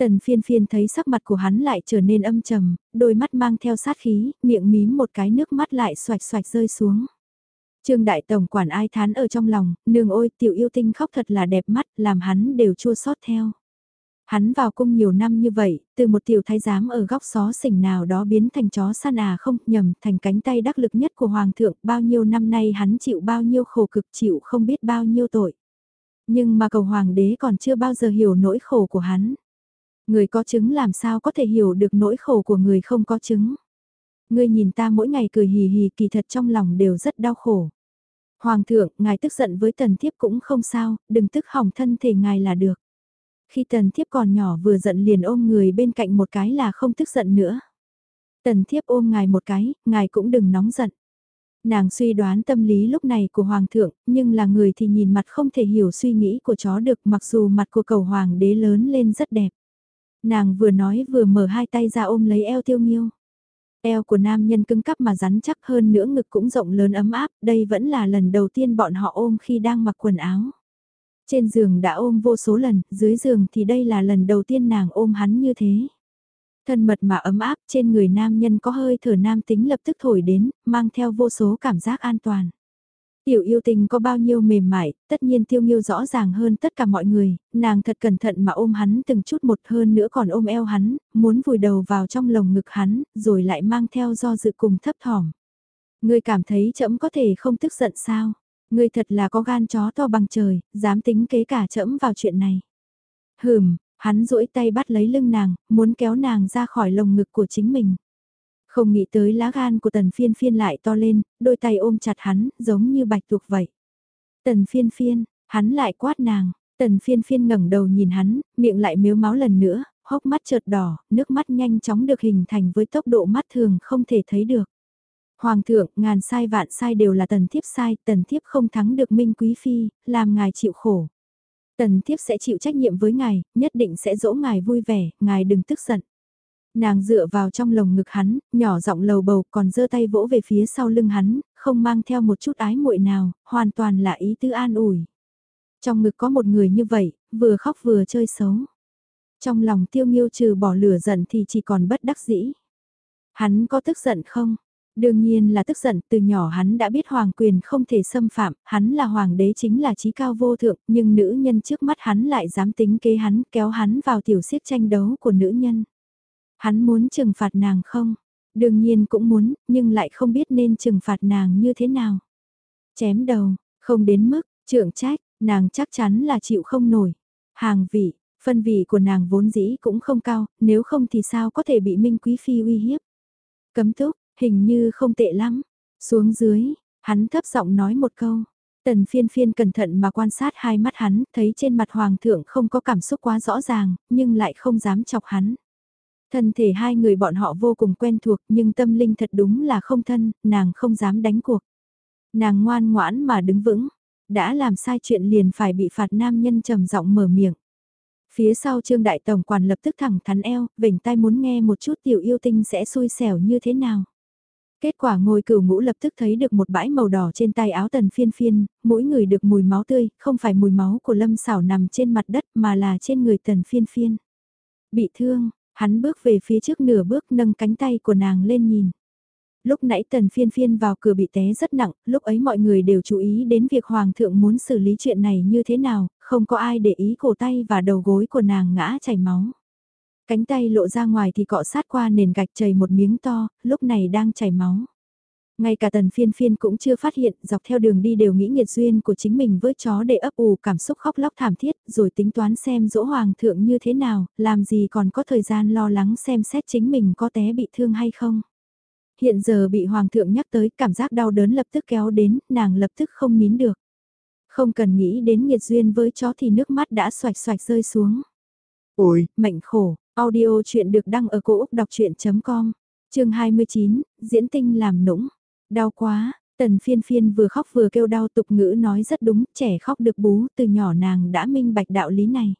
Tần phiên phiên thấy sắc mặt của hắn lại trở nên âm trầm, đôi mắt mang theo sát khí, miệng mím một cái nước mắt lại xoạch xoạch rơi xuống. Trương đại tổng quản ai thán ở trong lòng, nương ôi tiểu yêu tinh khóc thật là đẹp mắt, làm hắn đều chua xót theo. Hắn vào cung nhiều năm như vậy, từ một tiểu thái giám ở góc xó xỉnh nào đó biến thành chó săn à không nhầm thành cánh tay đắc lực nhất của hoàng thượng, bao nhiêu năm nay hắn chịu bao nhiêu khổ cực chịu không biết bao nhiêu tội. Nhưng mà cầu hoàng đế còn chưa bao giờ hiểu nỗi khổ của hắn. Người có chứng làm sao có thể hiểu được nỗi khổ của người không có chứng. Ngươi nhìn ta mỗi ngày cười hì hì kỳ thật trong lòng đều rất đau khổ. Hoàng thượng, ngài tức giận với tần thiếp cũng không sao, đừng tức hỏng thân thể ngài là được. Khi tần thiếp còn nhỏ vừa giận liền ôm người bên cạnh một cái là không tức giận nữa. Tần thiếp ôm ngài một cái, ngài cũng đừng nóng giận. Nàng suy đoán tâm lý lúc này của Hoàng thượng, nhưng là người thì nhìn mặt không thể hiểu suy nghĩ của chó được mặc dù mặt của cầu Hoàng đế lớn lên rất đẹp. Nàng vừa nói vừa mở hai tay ra ôm lấy eo tiêu nghiêu. Eo của nam nhân cứng cắp mà rắn chắc hơn nữa ngực cũng rộng lớn ấm áp, đây vẫn là lần đầu tiên bọn họ ôm khi đang mặc quần áo. Trên giường đã ôm vô số lần, dưới giường thì đây là lần đầu tiên nàng ôm hắn như thế. Thân mật mà ấm áp trên người nam nhân có hơi thở nam tính lập tức thổi đến, mang theo vô số cảm giác an toàn. Tiểu yêu tình có bao nhiêu mềm mại, tất nhiên tiêu nghiêu rõ ràng hơn tất cả mọi người, nàng thật cẩn thận mà ôm hắn từng chút một hơn nữa còn ôm eo hắn, muốn vùi đầu vào trong lồng ngực hắn, rồi lại mang theo do dự cùng thấp thỏm. Ngươi cảm thấy trẫm có thể không tức giận sao? Ngươi thật là có gan chó to bằng trời, dám tính kế cả trẫm vào chuyện này. Hừm, hắn duỗi tay bắt lấy lưng nàng, muốn kéo nàng ra khỏi lồng ngực của chính mình. Không nghĩ tới lá gan của tần phiên phiên lại to lên, đôi tay ôm chặt hắn, giống như bạch tuộc vậy. Tần phiên phiên, hắn lại quát nàng, tần phiên phiên ngẩng đầu nhìn hắn, miệng lại miếu máu lần nữa, hốc mắt chợt đỏ, nước mắt nhanh chóng được hình thành với tốc độ mắt thường không thể thấy được. Hoàng thượng, ngàn sai vạn sai đều là tần thiếp sai, tần thiếp không thắng được minh quý phi, làm ngài chịu khổ. Tần thiếp sẽ chịu trách nhiệm với ngài, nhất định sẽ dỗ ngài vui vẻ, ngài đừng tức giận. Nàng dựa vào trong lồng ngực hắn, nhỏ giọng lầu bầu còn giơ tay vỗ về phía sau lưng hắn, không mang theo một chút ái muội nào, hoàn toàn là ý tư an ủi. Trong ngực có một người như vậy, vừa khóc vừa chơi xấu. Trong lòng tiêu nghiêu trừ bỏ lửa giận thì chỉ còn bất đắc dĩ. Hắn có tức giận không? Đương nhiên là tức giận, từ nhỏ hắn đã biết hoàng quyền không thể xâm phạm, hắn là hoàng đế chính là trí cao vô thượng, nhưng nữ nhân trước mắt hắn lại dám tính kế hắn, kéo hắn vào tiểu siết tranh đấu của nữ nhân. Hắn muốn trừng phạt nàng không? Đương nhiên cũng muốn, nhưng lại không biết nên trừng phạt nàng như thế nào. Chém đầu, không đến mức, trưởng trách, nàng chắc chắn là chịu không nổi. Hàng vị, Phân vị của nàng vốn dĩ cũng không cao, nếu không thì sao có thể bị Minh Quý Phi uy hiếp. Cấm túc, hình như không tệ lắm. Xuống dưới, hắn thấp giọng nói một câu. Tần phiên phiên cẩn thận mà quan sát hai mắt hắn, thấy trên mặt hoàng thượng không có cảm xúc quá rõ ràng, nhưng lại không dám chọc hắn. Thân thể hai người bọn họ vô cùng quen thuộc nhưng tâm linh thật đúng là không thân, nàng không dám đánh cuộc. Nàng ngoan ngoãn mà đứng vững, đã làm sai chuyện liền phải bị phạt nam nhân trầm giọng mở miệng. Phía sau trương đại tổng quản lập tức thẳng thắn eo, vểnh tai muốn nghe một chút tiểu yêu tinh sẽ xui xẻo như thế nào. Kết quả ngồi cửu ngũ lập tức thấy được một bãi màu đỏ trên tay áo tần phiên phiên, mỗi người được mùi máu tươi, không phải mùi máu của lâm xảo nằm trên mặt đất mà là trên người tần phiên phiên. Bị thương, hắn bước về phía trước nửa bước nâng cánh tay của nàng lên nhìn. Lúc nãy tần phiên phiên vào cửa bị té rất nặng, lúc ấy mọi người đều chú ý đến việc hoàng thượng muốn xử lý chuyện này như thế nào, không có ai để ý cổ tay và đầu gối của nàng ngã chảy máu. Cánh tay lộ ra ngoài thì cọ sát qua nền gạch chảy một miếng to, lúc này đang chảy máu. Ngay cả tần phiên phiên cũng chưa phát hiện, dọc theo đường đi đều nghĩ nghiệt duyên của chính mình với chó để ấp ủ cảm xúc khóc lóc thảm thiết, rồi tính toán xem dỗ hoàng thượng như thế nào, làm gì còn có thời gian lo lắng xem xét chính mình có té bị thương hay không. Hiện giờ bị hoàng thượng nhắc tới, cảm giác đau đớn lập tức kéo đến, nàng lập tức không nín được. Không cần nghĩ đến nghiệt duyên với chó thì nước mắt đã xoạch xoạch rơi xuống. Ôi, mệnh khổ, audio chuyện được đăng ở cổ Úc đọc chuyện.com, chương 29, diễn tinh làm nũng. Đau quá, tần phiên phiên vừa khóc vừa kêu đau tục ngữ nói rất đúng, trẻ khóc được bú, từ nhỏ nàng đã minh bạch đạo lý này.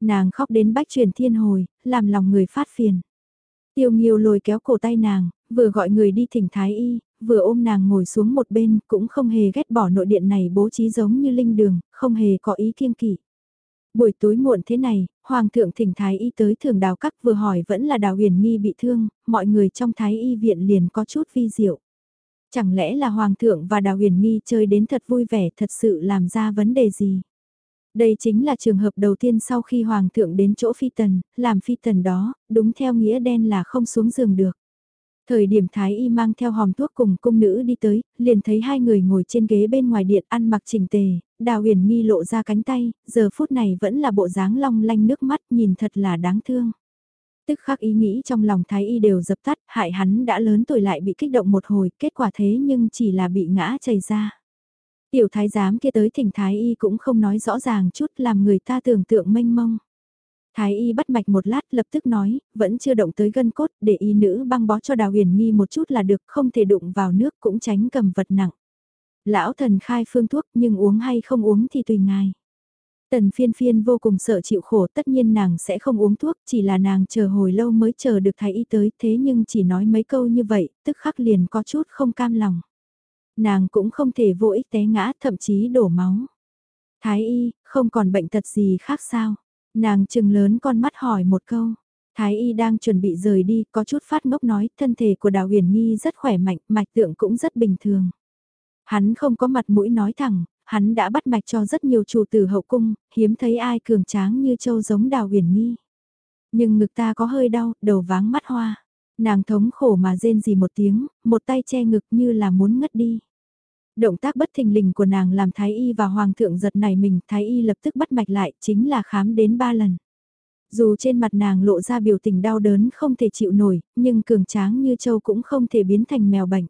Nàng khóc đến bách truyền thiên hồi, làm lòng người phát phiền. Tiêu nghiêu lôi kéo cổ tay nàng, vừa gọi người đi thỉnh thái y, vừa ôm nàng ngồi xuống một bên, cũng không hề ghét bỏ nội điện này bố trí giống như linh đường, không hề có ý kiêng kỵ. Buổi tối muộn thế này, Hoàng thượng thỉnh Thái Y tới thường đào các vừa hỏi vẫn là đào huyền nghi bị thương, mọi người trong Thái Y viện liền có chút vi diệu. Chẳng lẽ là Hoàng thượng và đào huyền nghi chơi đến thật vui vẻ thật sự làm ra vấn đề gì? Đây chính là trường hợp đầu tiên sau khi Hoàng thượng đến chỗ phi tần, làm phi tần đó, đúng theo nghĩa đen là không xuống giường được. Thời điểm Thái Y mang theo hòm thuốc cùng cung nữ đi tới, liền thấy hai người ngồi trên ghế bên ngoài điện ăn mặc chỉnh tề, Đào huyền nghi lộ ra cánh tay, giờ phút này vẫn là bộ dáng long lanh nước mắt nhìn thật là đáng thương. Tức khắc ý nghĩ trong lòng Thái Y đều dập tắt, hại hắn đã lớn tuổi lại bị kích động một hồi, kết quả thế nhưng chỉ là bị ngã chảy ra. Tiểu thái giám kia tới thỉnh Thái Y cũng không nói rõ ràng chút làm người ta tưởng tượng mênh mông. Thái y bắt mạch một lát lập tức nói, vẫn chưa động tới gân cốt, để y nữ băng bó cho đào huyền nghi một chút là được, không thể đụng vào nước cũng tránh cầm vật nặng. Lão thần khai phương thuốc nhưng uống hay không uống thì tùy ngài. Tần phiên phiên vô cùng sợ chịu khổ tất nhiên nàng sẽ không uống thuốc chỉ là nàng chờ hồi lâu mới chờ được thái y tới thế nhưng chỉ nói mấy câu như vậy tức khắc liền có chút không cam lòng. Nàng cũng không thể vô ích té ngã thậm chí đổ máu. Thái y, không còn bệnh tật gì khác sao? Nàng chừng lớn con mắt hỏi một câu. Thái y đang chuẩn bị rời đi, có chút phát ngốc nói, thân thể của đào huyền nghi rất khỏe mạnh, mạch tượng cũng rất bình thường. Hắn không có mặt mũi nói thẳng, hắn đã bắt mạch cho rất nhiều chủ tử hậu cung, hiếm thấy ai cường tráng như châu giống đào huyền nghi. Nhưng ngực ta có hơi đau, đầu váng mắt hoa. Nàng thống khổ mà rên gì một tiếng, một tay che ngực như là muốn ngất đi. Động tác bất thình lình của nàng làm Thái Y và Hoàng thượng giật nảy mình, Thái Y lập tức bắt mạch lại, chính là khám đến ba lần. Dù trên mặt nàng lộ ra biểu tình đau đớn không thể chịu nổi, nhưng cường tráng như châu cũng không thể biến thành mèo bệnh.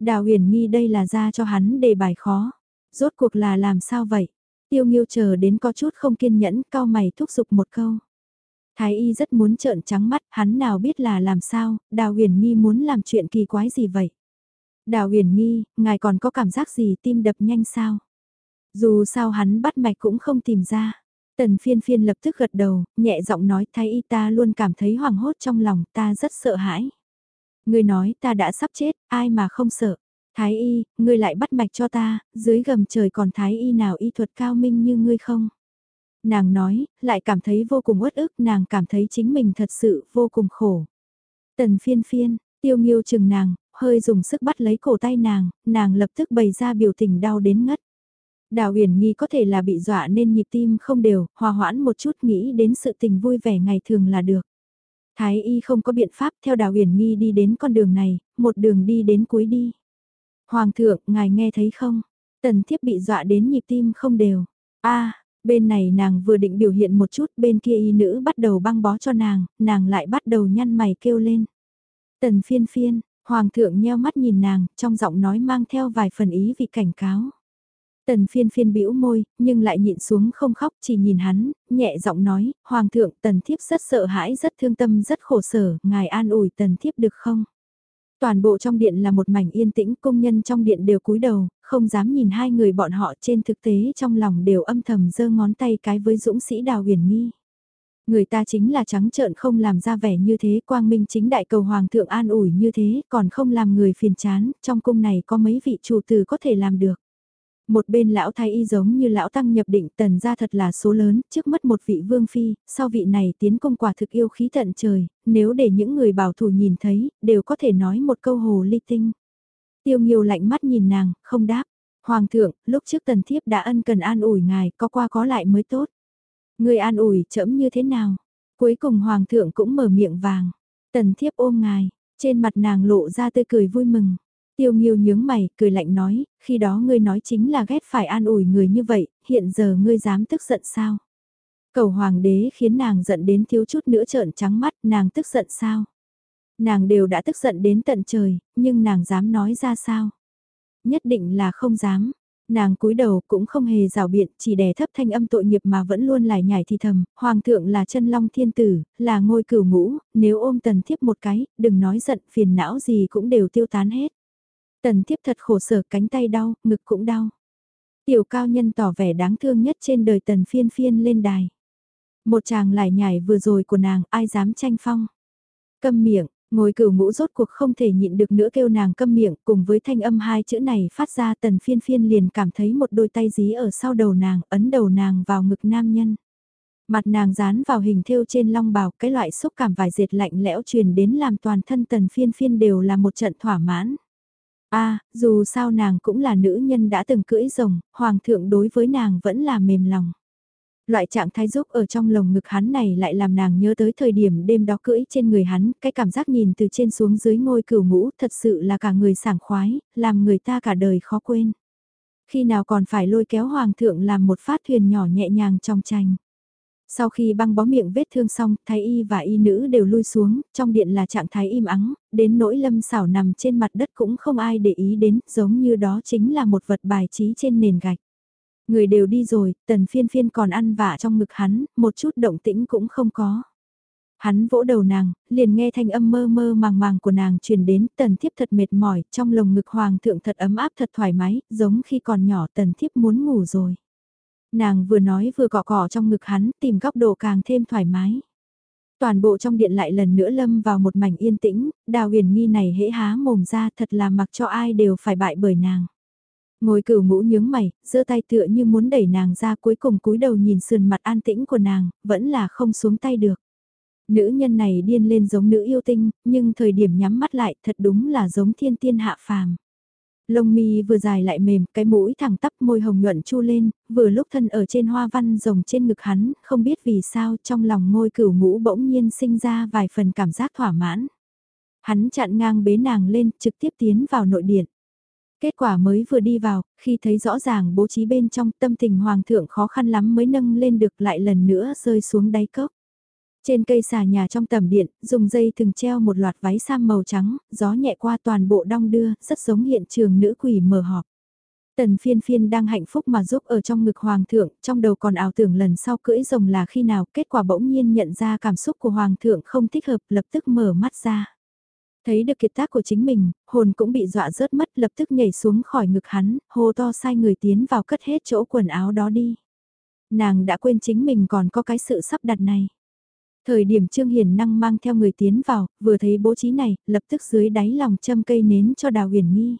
Đào huyền nghi đây là ra cho hắn đề bài khó. Rốt cuộc là làm sao vậy? Tiêu nghiêu chờ đến có chút không kiên nhẫn, cao mày thúc giục một câu. Thái y rất muốn trợn trắng mắt, hắn nào biết là làm sao, đào huyền nghi muốn làm chuyện kỳ quái gì vậy? Đào huyền nghi, ngài còn có cảm giác gì tim đập nhanh sao? Dù sao hắn bắt mạch cũng không tìm ra. Tần phiên phiên lập tức gật đầu, nhẹ giọng nói thái y ta luôn cảm thấy hoảng hốt trong lòng ta rất sợ hãi. người nói ta đã sắp chết, ai mà không sợ. Thái y, ngươi lại bắt mạch cho ta, dưới gầm trời còn thái y nào y thuật cao minh như ngươi không? Nàng nói, lại cảm thấy vô cùng uất ức, nàng cảm thấy chính mình thật sự vô cùng khổ. Tần phiên phiên, tiêu nghiêu chừng nàng, hơi dùng sức bắt lấy cổ tay nàng, nàng lập tức bày ra biểu tình đau đến ngất. Đào huyền nghi có thể là bị dọa nên nhịp tim không đều, hòa hoãn một chút nghĩ đến sự tình vui vẻ ngày thường là được. Thái y không có biện pháp theo đào huyền nghi đi đến con đường này, một đường đi đến cuối đi. Hoàng thượng, ngài nghe thấy không? Tần thiếp bị dọa đến nhịp tim không đều. a Bên này nàng vừa định biểu hiện một chút, bên kia y nữ bắt đầu băng bó cho nàng, nàng lại bắt đầu nhăn mày kêu lên. Tần phiên phiên, hoàng thượng nheo mắt nhìn nàng, trong giọng nói mang theo vài phần ý vị cảnh cáo. Tần phiên phiên bĩu môi, nhưng lại nhịn xuống không khóc, chỉ nhìn hắn, nhẹ giọng nói, Hoàng thượng, tần thiếp rất sợ hãi, rất thương tâm, rất khổ sở, ngài an ủi tần thiếp được không? Toàn bộ trong điện là một mảnh yên tĩnh, công nhân trong điện đều cúi đầu, không dám nhìn hai người bọn họ trên thực tế trong lòng đều âm thầm giơ ngón tay cái với dũng sĩ đào huyền nghi. Người ta chính là trắng trợn không làm ra vẻ như thế, quang minh chính đại cầu hoàng thượng an ủi như thế, còn không làm người phiền chán, trong cung này có mấy vị chủ tử có thể làm được. Một bên lão thái y giống như lão tăng nhập định tần ra thật là số lớn, trước mất một vị vương phi, sau vị này tiến công quả thực yêu khí tận trời, nếu để những người bảo thủ nhìn thấy, đều có thể nói một câu hồ ly tinh. Tiêu nghiêu lạnh mắt nhìn nàng, không đáp. Hoàng thượng, lúc trước tần thiếp đã ân cần an ủi ngài, có qua có lại mới tốt. Người an ủi trẫm như thế nào? Cuối cùng hoàng thượng cũng mở miệng vàng. Tần thiếp ôm ngài, trên mặt nàng lộ ra tươi cười vui mừng. Tiêu Nghiêu nhướng mày, cười lạnh nói, khi đó ngươi nói chính là ghét phải an ủi người như vậy, hiện giờ ngươi dám tức giận sao? Cầu hoàng đế khiến nàng giận đến thiếu chút nữa trợn trắng mắt, nàng tức giận sao? Nàng đều đã tức giận đến tận trời, nhưng nàng dám nói ra sao? Nhất định là không dám. Nàng cúi đầu cũng không hề rào biện, chỉ đè thấp thanh âm tội nghiệp mà vẫn luôn lải nhải thì thầm, hoàng thượng là chân long thiên tử, là ngôi cửu ngũ, nếu ôm tần thiếp một cái, đừng nói giận phiền não gì cũng đều tiêu tán hết. Tần thiếp thật khổ sở cánh tay đau, ngực cũng đau. Tiểu cao nhân tỏ vẻ đáng thương nhất trên đời tần phiên phiên lên đài. Một chàng lại nhảy vừa rồi của nàng ai dám tranh phong. Câm miệng, ngồi cửu ngũ rốt cuộc không thể nhịn được nữa kêu nàng câm miệng cùng với thanh âm hai chữ này phát ra tần phiên phiên liền cảm thấy một đôi tay dí ở sau đầu nàng ấn đầu nàng vào ngực nam nhân. Mặt nàng dán vào hình thêu trên long bào cái loại xúc cảm vài dệt lạnh lẽo truyền đến làm toàn thân tần phiên phiên đều là một trận thỏa mãn a dù sao nàng cũng là nữ nhân đã từng cưỡi rồng, hoàng thượng đối với nàng vẫn là mềm lòng. Loại trạng thái giúp ở trong lồng ngực hắn này lại làm nàng nhớ tới thời điểm đêm đó cưỡi trên người hắn, cái cảm giác nhìn từ trên xuống dưới ngôi cửu ngũ thật sự là cả người sảng khoái, làm người ta cả đời khó quên. Khi nào còn phải lôi kéo hoàng thượng làm một phát thuyền nhỏ nhẹ nhàng trong tranh. Sau khi băng bó miệng vết thương xong, thái y và y nữ đều lui xuống, trong điện là trạng thái im ắng, đến nỗi lâm xảo nằm trên mặt đất cũng không ai để ý đến, giống như đó chính là một vật bài trí trên nền gạch. Người đều đi rồi, tần phiên phiên còn ăn vạ trong ngực hắn, một chút động tĩnh cũng không có. Hắn vỗ đầu nàng, liền nghe thanh âm mơ mơ màng màng của nàng truyền đến, tần thiếp thật mệt mỏi, trong lồng ngực hoàng thượng thật ấm áp thật thoải mái, giống khi còn nhỏ tần thiếp muốn ngủ rồi. Nàng vừa nói vừa cọ cọ trong ngực hắn tìm góc độ càng thêm thoải mái. Toàn bộ trong điện lại lần nữa lâm vào một mảnh yên tĩnh, đào huyền nghi này hễ há mồm ra thật là mặc cho ai đều phải bại bởi nàng. Ngồi cửu ngũ nhướng mày, giơ tay tựa như muốn đẩy nàng ra cuối cùng cúi đầu nhìn sườn mặt an tĩnh của nàng, vẫn là không xuống tay được. Nữ nhân này điên lên giống nữ yêu tinh, nhưng thời điểm nhắm mắt lại thật đúng là giống thiên tiên hạ phàm. Lông mi vừa dài lại mềm, cái mũi thẳng tắp môi hồng nhuận chu lên, vừa lúc thân ở trên hoa văn rồng trên ngực hắn, không biết vì sao trong lòng ngôi cửu ngũ bỗng nhiên sinh ra vài phần cảm giác thỏa mãn. Hắn chặn ngang bế nàng lên, trực tiếp tiến vào nội điện. Kết quả mới vừa đi vào, khi thấy rõ ràng bố trí bên trong tâm tình hoàng thượng khó khăn lắm mới nâng lên được lại lần nữa rơi xuống đáy cốc. Trên cây xà nhà trong tầm điện, dùng dây thừng treo một loạt váy sam màu trắng, gió nhẹ qua toàn bộ đong đưa, rất giống hiện trường nữ quỷ mở họp. Tần phiên phiên đang hạnh phúc mà giúp ở trong ngực hoàng thượng, trong đầu còn ảo tưởng lần sau cưỡi rồng là khi nào, kết quả bỗng nhiên nhận ra cảm xúc của hoàng thượng không thích hợp, lập tức mở mắt ra. Thấy được kiệt tác của chính mình, hồn cũng bị dọa rớt mất, lập tức nhảy xuống khỏi ngực hắn, hô to sai người tiến vào cất hết chỗ quần áo đó đi. Nàng đã quên chính mình còn có cái sự sắp đặt này. Thời điểm Trương Hiền năng mang theo người tiến vào, vừa thấy bố trí này, lập tức dưới đáy lòng châm cây nến cho đào huyền nghi.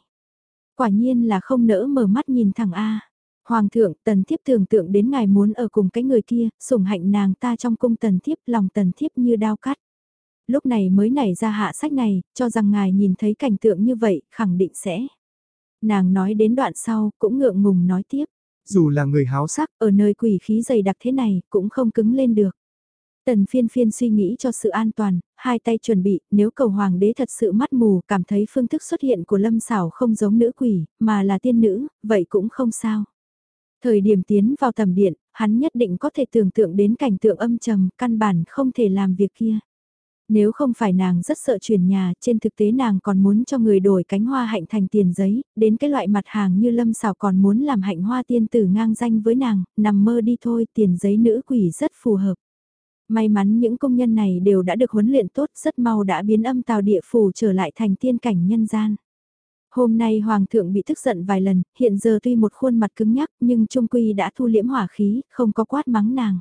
Quả nhiên là không nỡ mở mắt nhìn thẳng A. Hoàng thượng, tần thiếp tưởng tượng đến ngài muốn ở cùng cái người kia, sủng hạnh nàng ta trong cung tần thiếp, lòng tần thiếp như đao cắt. Lúc này mới nảy ra hạ sách này, cho rằng ngài nhìn thấy cảnh tượng như vậy, khẳng định sẽ. Nàng nói đến đoạn sau, cũng ngượng ngùng nói tiếp. Dù là người háo sắc, ở nơi quỷ khí dày đặc thế này, cũng không cứng lên được. Tần phiên phiên suy nghĩ cho sự an toàn, hai tay chuẩn bị, nếu cầu hoàng đế thật sự mắt mù, cảm thấy phương thức xuất hiện của lâm xảo không giống nữ quỷ, mà là tiên nữ, vậy cũng không sao. Thời điểm tiến vào tầm điện, hắn nhất định có thể tưởng tượng đến cảnh tượng âm trầm, căn bản không thể làm việc kia. Nếu không phải nàng rất sợ chuyển nhà, trên thực tế nàng còn muốn cho người đổi cánh hoa hạnh thành tiền giấy, đến cái loại mặt hàng như lâm xảo còn muốn làm hạnh hoa tiên tử ngang danh với nàng, nằm mơ đi thôi, tiền giấy nữ quỷ rất phù hợp. May mắn những công nhân này đều đã được huấn luyện tốt, rất mau đã biến âm tào địa phủ trở lại thành tiên cảnh nhân gian. Hôm nay Hoàng thượng bị tức giận vài lần, hiện giờ tuy một khuôn mặt cứng nhắc nhưng trung quy đã thu liễm hỏa khí, không có quát mắng nàng.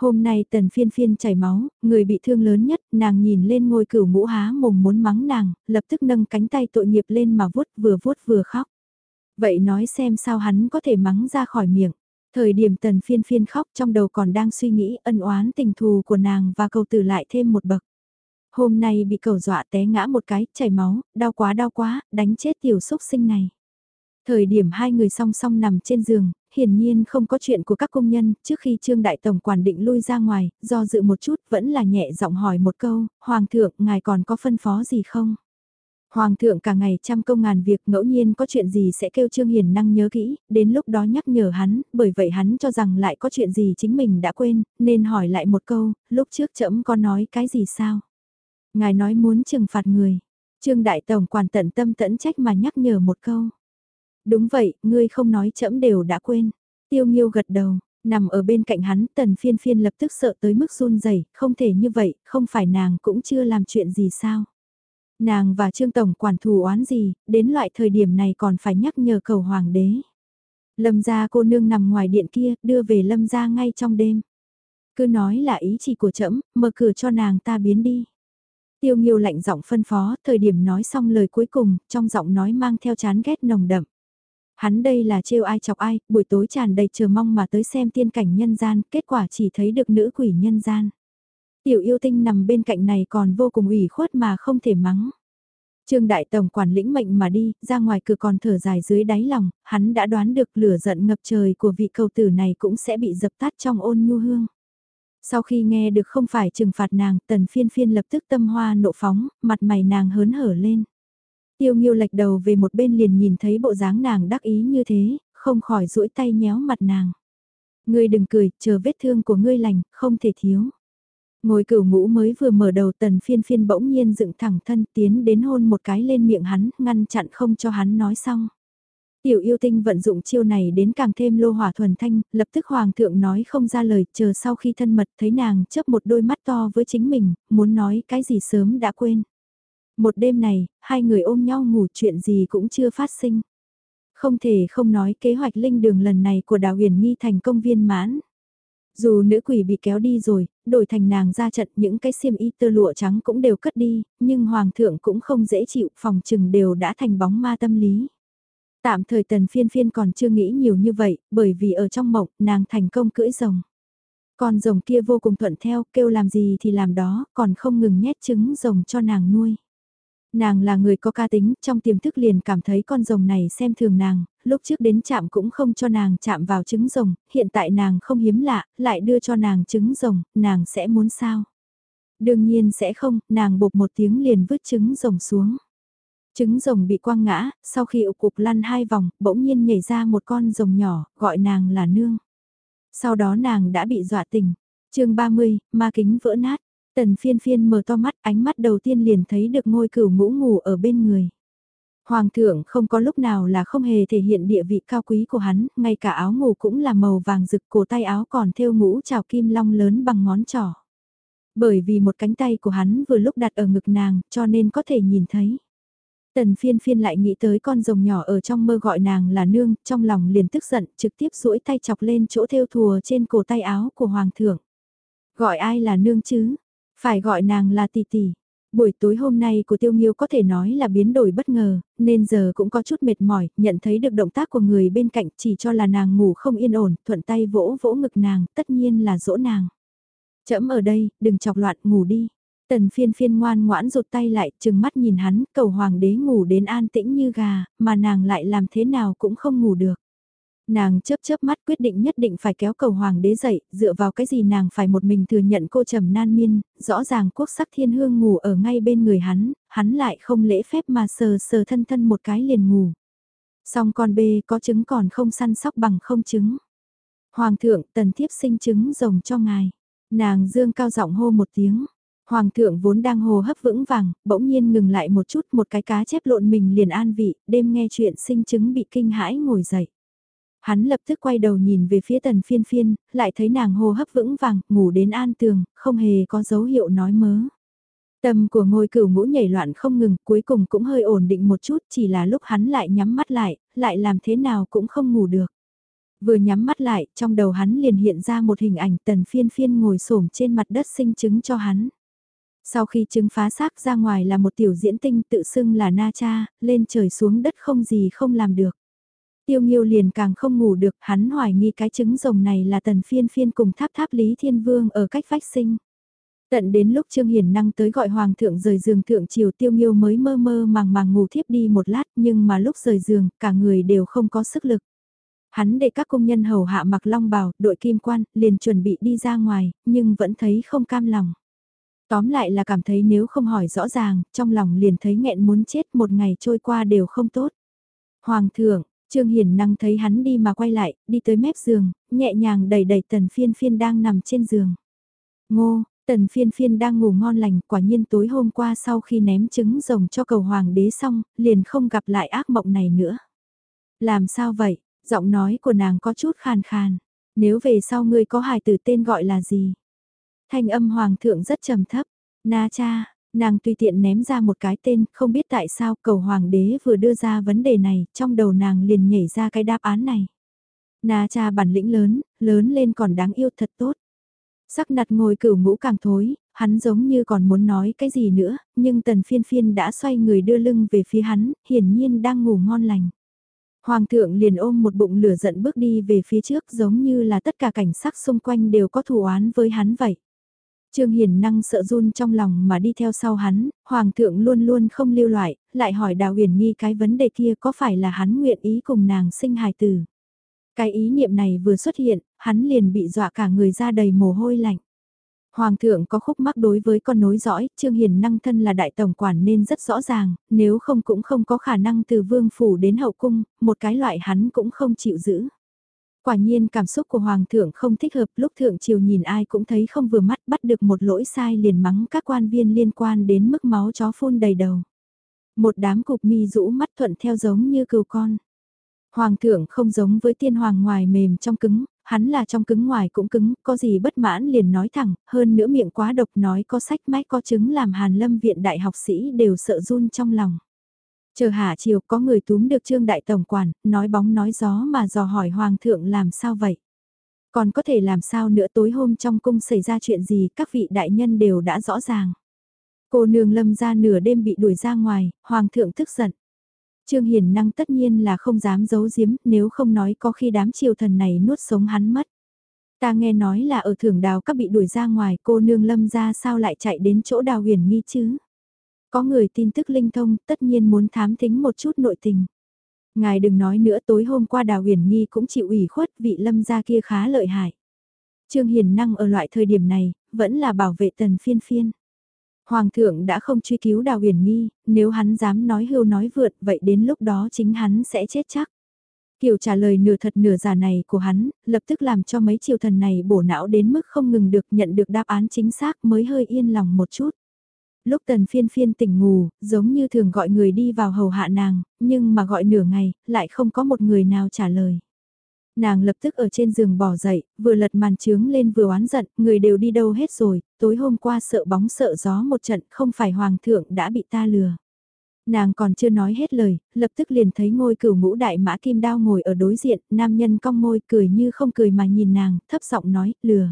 Hôm nay tần phiên phiên chảy máu, người bị thương lớn nhất, nàng nhìn lên ngôi cửu ngũ há mồm muốn mắng nàng, lập tức nâng cánh tay tội nghiệp lên mà vuốt vừa vuốt vừa khóc. Vậy nói xem sao hắn có thể mắng ra khỏi miệng. Thời điểm tần phiên phiên khóc trong đầu còn đang suy nghĩ ân oán tình thù của nàng và cầu tử lại thêm một bậc. Hôm nay bị cầu dọa té ngã một cái, chảy máu, đau quá đau quá, đánh chết tiểu xúc sinh này. Thời điểm hai người song song nằm trên giường, hiển nhiên không có chuyện của các công nhân, trước khi Trương Đại Tổng quản định lui ra ngoài, do dự một chút vẫn là nhẹ giọng hỏi một câu, Hoàng thượng, ngài còn có phân phó gì không? Hoàng thượng cả ngày trăm công ngàn việc ngẫu nhiên có chuyện gì sẽ kêu Trương Hiền năng nhớ kỹ, đến lúc đó nhắc nhở hắn, bởi vậy hắn cho rằng lại có chuyện gì chính mình đã quên, nên hỏi lại một câu, lúc trước trẫm có nói cái gì sao? Ngài nói muốn trừng phạt người. Trương Đại Tổng quản tận tâm tẫn trách mà nhắc nhở một câu. Đúng vậy, ngươi không nói trẫm đều đã quên. Tiêu Nghiêu gật đầu, nằm ở bên cạnh hắn, tần phiên phiên lập tức sợ tới mức run rẩy, không thể như vậy, không phải nàng cũng chưa làm chuyện gì sao. Nàng và Trương Tổng quản thù oán gì, đến loại thời điểm này còn phải nhắc nhở cầu hoàng đế. Lâm gia cô nương nằm ngoài điện kia, đưa về lâm gia ngay trong đêm. Cứ nói là ý chỉ của trẫm mở cửa cho nàng ta biến đi. Tiêu Nghiêu lạnh giọng phân phó, thời điểm nói xong lời cuối cùng, trong giọng nói mang theo chán ghét nồng đậm. Hắn đây là trêu ai chọc ai, buổi tối tràn đầy chờ mong mà tới xem tiên cảnh nhân gian, kết quả chỉ thấy được nữ quỷ nhân gian. Tiểu yêu tinh nằm bên cạnh này còn vô cùng ủy khuất mà không thể mắng. Trương Đại Tổng quản lĩnh mệnh mà đi, ra ngoài cửa còn thở dài dưới đáy lòng, hắn đã đoán được lửa giận ngập trời của vị cầu tử này cũng sẽ bị dập tắt trong ôn nhu hương. Sau khi nghe được không phải trừng phạt nàng, tần phiên phiên lập tức tâm hoa nộ phóng, mặt mày nàng hớn hở lên. Tiêu nghiêu lệch đầu về một bên liền nhìn thấy bộ dáng nàng đắc ý như thế, không khỏi duỗi tay nhéo mặt nàng. Ngươi đừng cười, chờ vết thương của ngươi lành, không thể thiếu. Ngồi cửu ngũ mới vừa mở đầu tần phiên phiên bỗng nhiên dựng thẳng thân tiến đến hôn một cái lên miệng hắn, ngăn chặn không cho hắn nói xong. Tiểu yêu tinh vận dụng chiêu này đến càng thêm lô hỏa thuần thanh, lập tức hoàng thượng nói không ra lời, chờ sau khi thân mật thấy nàng chớp một đôi mắt to với chính mình, muốn nói cái gì sớm đã quên. Một đêm này, hai người ôm nhau ngủ chuyện gì cũng chưa phát sinh. Không thể không nói kế hoạch linh đường lần này của đào huyền nghi thành công viên mãn. Dù nữ quỷ bị kéo đi rồi, đổi thành nàng ra trận những cái xiêm y tơ lụa trắng cũng đều cất đi, nhưng hoàng thượng cũng không dễ chịu, phòng trừng đều đã thành bóng ma tâm lý. Tạm thời tần phiên phiên còn chưa nghĩ nhiều như vậy, bởi vì ở trong mộng, nàng thành công cưỡi rồng. Con rồng kia vô cùng thuận theo, kêu làm gì thì làm đó, còn không ngừng nhét trứng rồng cho nàng nuôi. Nàng là người có ca tính, trong tiềm thức liền cảm thấy con rồng này xem thường nàng, lúc trước đến chạm cũng không cho nàng chạm vào trứng rồng, hiện tại nàng không hiếm lạ, lại đưa cho nàng trứng rồng, nàng sẽ muốn sao? Đương nhiên sẽ không, nàng bột một tiếng liền vứt trứng rồng xuống. Trứng rồng bị quăng ngã, sau khi ụ cục lăn hai vòng, bỗng nhiên nhảy ra một con rồng nhỏ, gọi nàng là nương. Sau đó nàng đã bị dọa tỉnh. chương 30, ma kính vỡ nát. Tần phiên phiên mở to mắt, ánh mắt đầu tiên liền thấy được ngôi cửu ngũ ngủ ở bên người. Hoàng thượng không có lúc nào là không hề thể hiện địa vị cao quý của hắn, ngay cả áo ngủ cũng là màu vàng rực cổ tay áo còn thêu ngũ trào kim long lớn bằng ngón trỏ. Bởi vì một cánh tay của hắn vừa lúc đặt ở ngực nàng, cho nên có thể nhìn thấy. Tần phiên phiên lại nghĩ tới con rồng nhỏ ở trong mơ gọi nàng là nương, trong lòng liền tức giận, trực tiếp duỗi tay chọc lên chỗ thêu thùa trên cổ tay áo của hoàng thượng. Gọi ai là nương chứ? Phải gọi nàng là tỷ tỷ. Buổi tối hôm nay của tiêu nghiêu có thể nói là biến đổi bất ngờ, nên giờ cũng có chút mệt mỏi, nhận thấy được động tác của người bên cạnh chỉ cho là nàng ngủ không yên ổn, thuận tay vỗ vỗ ngực nàng, tất nhiên là dỗ nàng. Chấm ở đây, đừng chọc loạn, ngủ đi. Tần phiên phiên ngoan ngoãn rụt tay lại, chừng mắt nhìn hắn, cầu hoàng đế ngủ đến an tĩnh như gà, mà nàng lại làm thế nào cũng không ngủ được. Nàng chớp chớp mắt quyết định nhất định phải kéo cầu hoàng đế dậy, dựa vào cái gì nàng phải một mình thừa nhận cô trầm nan miên, rõ ràng quốc sắc thiên hương ngủ ở ngay bên người hắn, hắn lại không lễ phép mà sờ sờ thân thân một cái liền ngủ. Song con bê có trứng còn không săn sóc bằng không trứng. Hoàng thượng tần thiếp sinh trứng rồng cho ngài. Nàng dương cao giọng hô một tiếng. Hoàng thượng vốn đang hồ hấp vững vàng, bỗng nhiên ngừng lại một chút một cái cá chép lộn mình liền an vị, đêm nghe chuyện sinh trứng bị kinh hãi ngồi dậy. Hắn lập tức quay đầu nhìn về phía tần phiên phiên, lại thấy nàng hô hấp vững vàng, ngủ đến an tường, không hề có dấu hiệu nói mớ. Tâm của ngôi cửu ngũ nhảy loạn không ngừng, cuối cùng cũng hơi ổn định một chút, chỉ là lúc hắn lại nhắm mắt lại, lại làm thế nào cũng không ngủ được. Vừa nhắm mắt lại, trong đầu hắn liền hiện ra một hình ảnh tần phiên phiên ngồi xổm trên mặt đất sinh chứng cho hắn. Sau khi chứng phá xác ra ngoài là một tiểu diễn tinh tự xưng là na cha, lên trời xuống đất không gì không làm được. Tiêu Nghiêu liền càng không ngủ được, hắn hoài nghi cái trứng rồng này là tần phiên phiên cùng tháp tháp Lý Thiên Vương ở cách vách sinh. Tận đến lúc Trương Hiền năng tới gọi Hoàng thượng rời giường thượng chiều Tiêu Nghiêu mới mơ mơ màng màng ngủ thiếp đi một lát nhưng mà lúc rời giường cả người đều không có sức lực. Hắn để các công nhân hầu hạ mặc long bào, đội kim quan, liền chuẩn bị đi ra ngoài, nhưng vẫn thấy không cam lòng. Tóm lại là cảm thấy nếu không hỏi rõ ràng, trong lòng liền thấy nghẹn muốn chết một ngày trôi qua đều không tốt. Hoàng thượng, Trương Hiền năng thấy hắn đi mà quay lại, đi tới mép giường, nhẹ nhàng đẩy đẩy tần phiên phiên đang nằm trên giường. Ngô, tần phiên phiên đang ngủ ngon lành, quả nhiên tối hôm qua sau khi ném trứng rồng cho cầu hoàng đế xong, liền không gặp lại ác mộng này nữa. Làm sao vậy? Giọng nói của nàng có chút khàn khàn. Nếu về sau ngươi có hài tử tên gọi là gì? Thanh âm hoàng thượng rất trầm thấp. Na cha, nàng tùy tiện ném ra một cái tên, không biết tại sao cầu hoàng đế vừa đưa ra vấn đề này, trong đầu nàng liền nhảy ra cái đáp án này. Na cha bản lĩnh lớn, lớn lên còn đáng yêu thật tốt. Sắc nặt ngồi cửu ngũ càng thối, hắn giống như còn muốn nói cái gì nữa, nhưng tần phiên phiên đã xoay người đưa lưng về phía hắn, hiển nhiên đang ngủ ngon lành. Hoàng thượng liền ôm một bụng lửa giận bước đi về phía trước giống như là tất cả cảnh sắc xung quanh đều có thù oán với hắn vậy. Trương Hiền năng sợ run trong lòng mà đi theo sau hắn, Hoàng thượng luôn luôn không lưu loại, lại hỏi Đào Huyền Nghi cái vấn đề kia có phải là hắn nguyện ý cùng nàng sinh hài tử. Cái ý niệm này vừa xuất hiện, hắn liền bị dọa cả người ra đầy mồ hôi lạnh. Hoàng thượng có khúc mắc đối với con nối dõi, Trương Hiền năng thân là đại tổng quản nên rất rõ ràng, nếu không cũng không có khả năng từ vương phủ đến hậu cung, một cái loại hắn cũng không chịu giữ. Quả nhiên cảm xúc của Hoàng thượng không thích hợp lúc thượng triều nhìn ai cũng thấy không vừa mắt bắt được một lỗi sai liền mắng các quan viên liên quan đến mức máu chó phun đầy đầu. Một đám cục mi rũ mắt thuận theo giống như cừu con. Hoàng thượng không giống với tiên hoàng ngoài mềm trong cứng, hắn là trong cứng ngoài cũng cứng, có gì bất mãn liền nói thẳng, hơn nữa miệng quá độc nói có sách mách có chứng làm Hàn Lâm viện đại học sĩ đều sợ run trong lòng. Chờ hạ chiều có người túm được trương đại tổng quản, nói bóng nói gió mà dò hỏi hoàng thượng làm sao vậy. Còn có thể làm sao nữa tối hôm trong cung xảy ra chuyện gì các vị đại nhân đều đã rõ ràng. Cô nương lâm ra nửa đêm bị đuổi ra ngoài, hoàng thượng tức giận. Trương Hiền Năng tất nhiên là không dám giấu giếm, nếu không nói có khi đám triều thần này nuốt sống hắn mất. Ta nghe nói là ở thưởng đào các bị đuổi ra ngoài cô nương lâm ra sao lại chạy đến chỗ đào huyền nghi chứ. Có người tin tức linh thông tất nhiên muốn thám thính một chút nội tình. Ngài đừng nói nữa tối hôm qua đào huyền nghi cũng chịu ủy khuất vị lâm gia kia khá lợi hại. Trương Hiền Năng ở loại thời điểm này, vẫn là bảo vệ tần phiên phiên. Hoàng thượng đã không truy cứu đào huyền nghi, nếu hắn dám nói hưu nói vượt vậy đến lúc đó chính hắn sẽ chết chắc. Kiểu trả lời nửa thật nửa giả này của hắn, lập tức làm cho mấy triều thần này bổ não đến mức không ngừng được nhận được đáp án chính xác mới hơi yên lòng một chút. Lúc tần phiên phiên tỉnh ngủ, giống như thường gọi người đi vào hầu hạ nàng, nhưng mà gọi nửa ngày, lại không có một người nào trả lời. Nàng lập tức ở trên giường bỏ dậy, vừa lật màn trướng lên vừa oán giận, người đều đi đâu hết rồi, tối hôm qua sợ bóng sợ gió một trận, không phải hoàng thượng đã bị ta lừa. Nàng còn chưa nói hết lời, lập tức liền thấy ngôi cửu ngũ đại mã kim đao ngồi ở đối diện, nam nhân cong môi cười như không cười mà nhìn nàng, thấp giọng nói, lừa.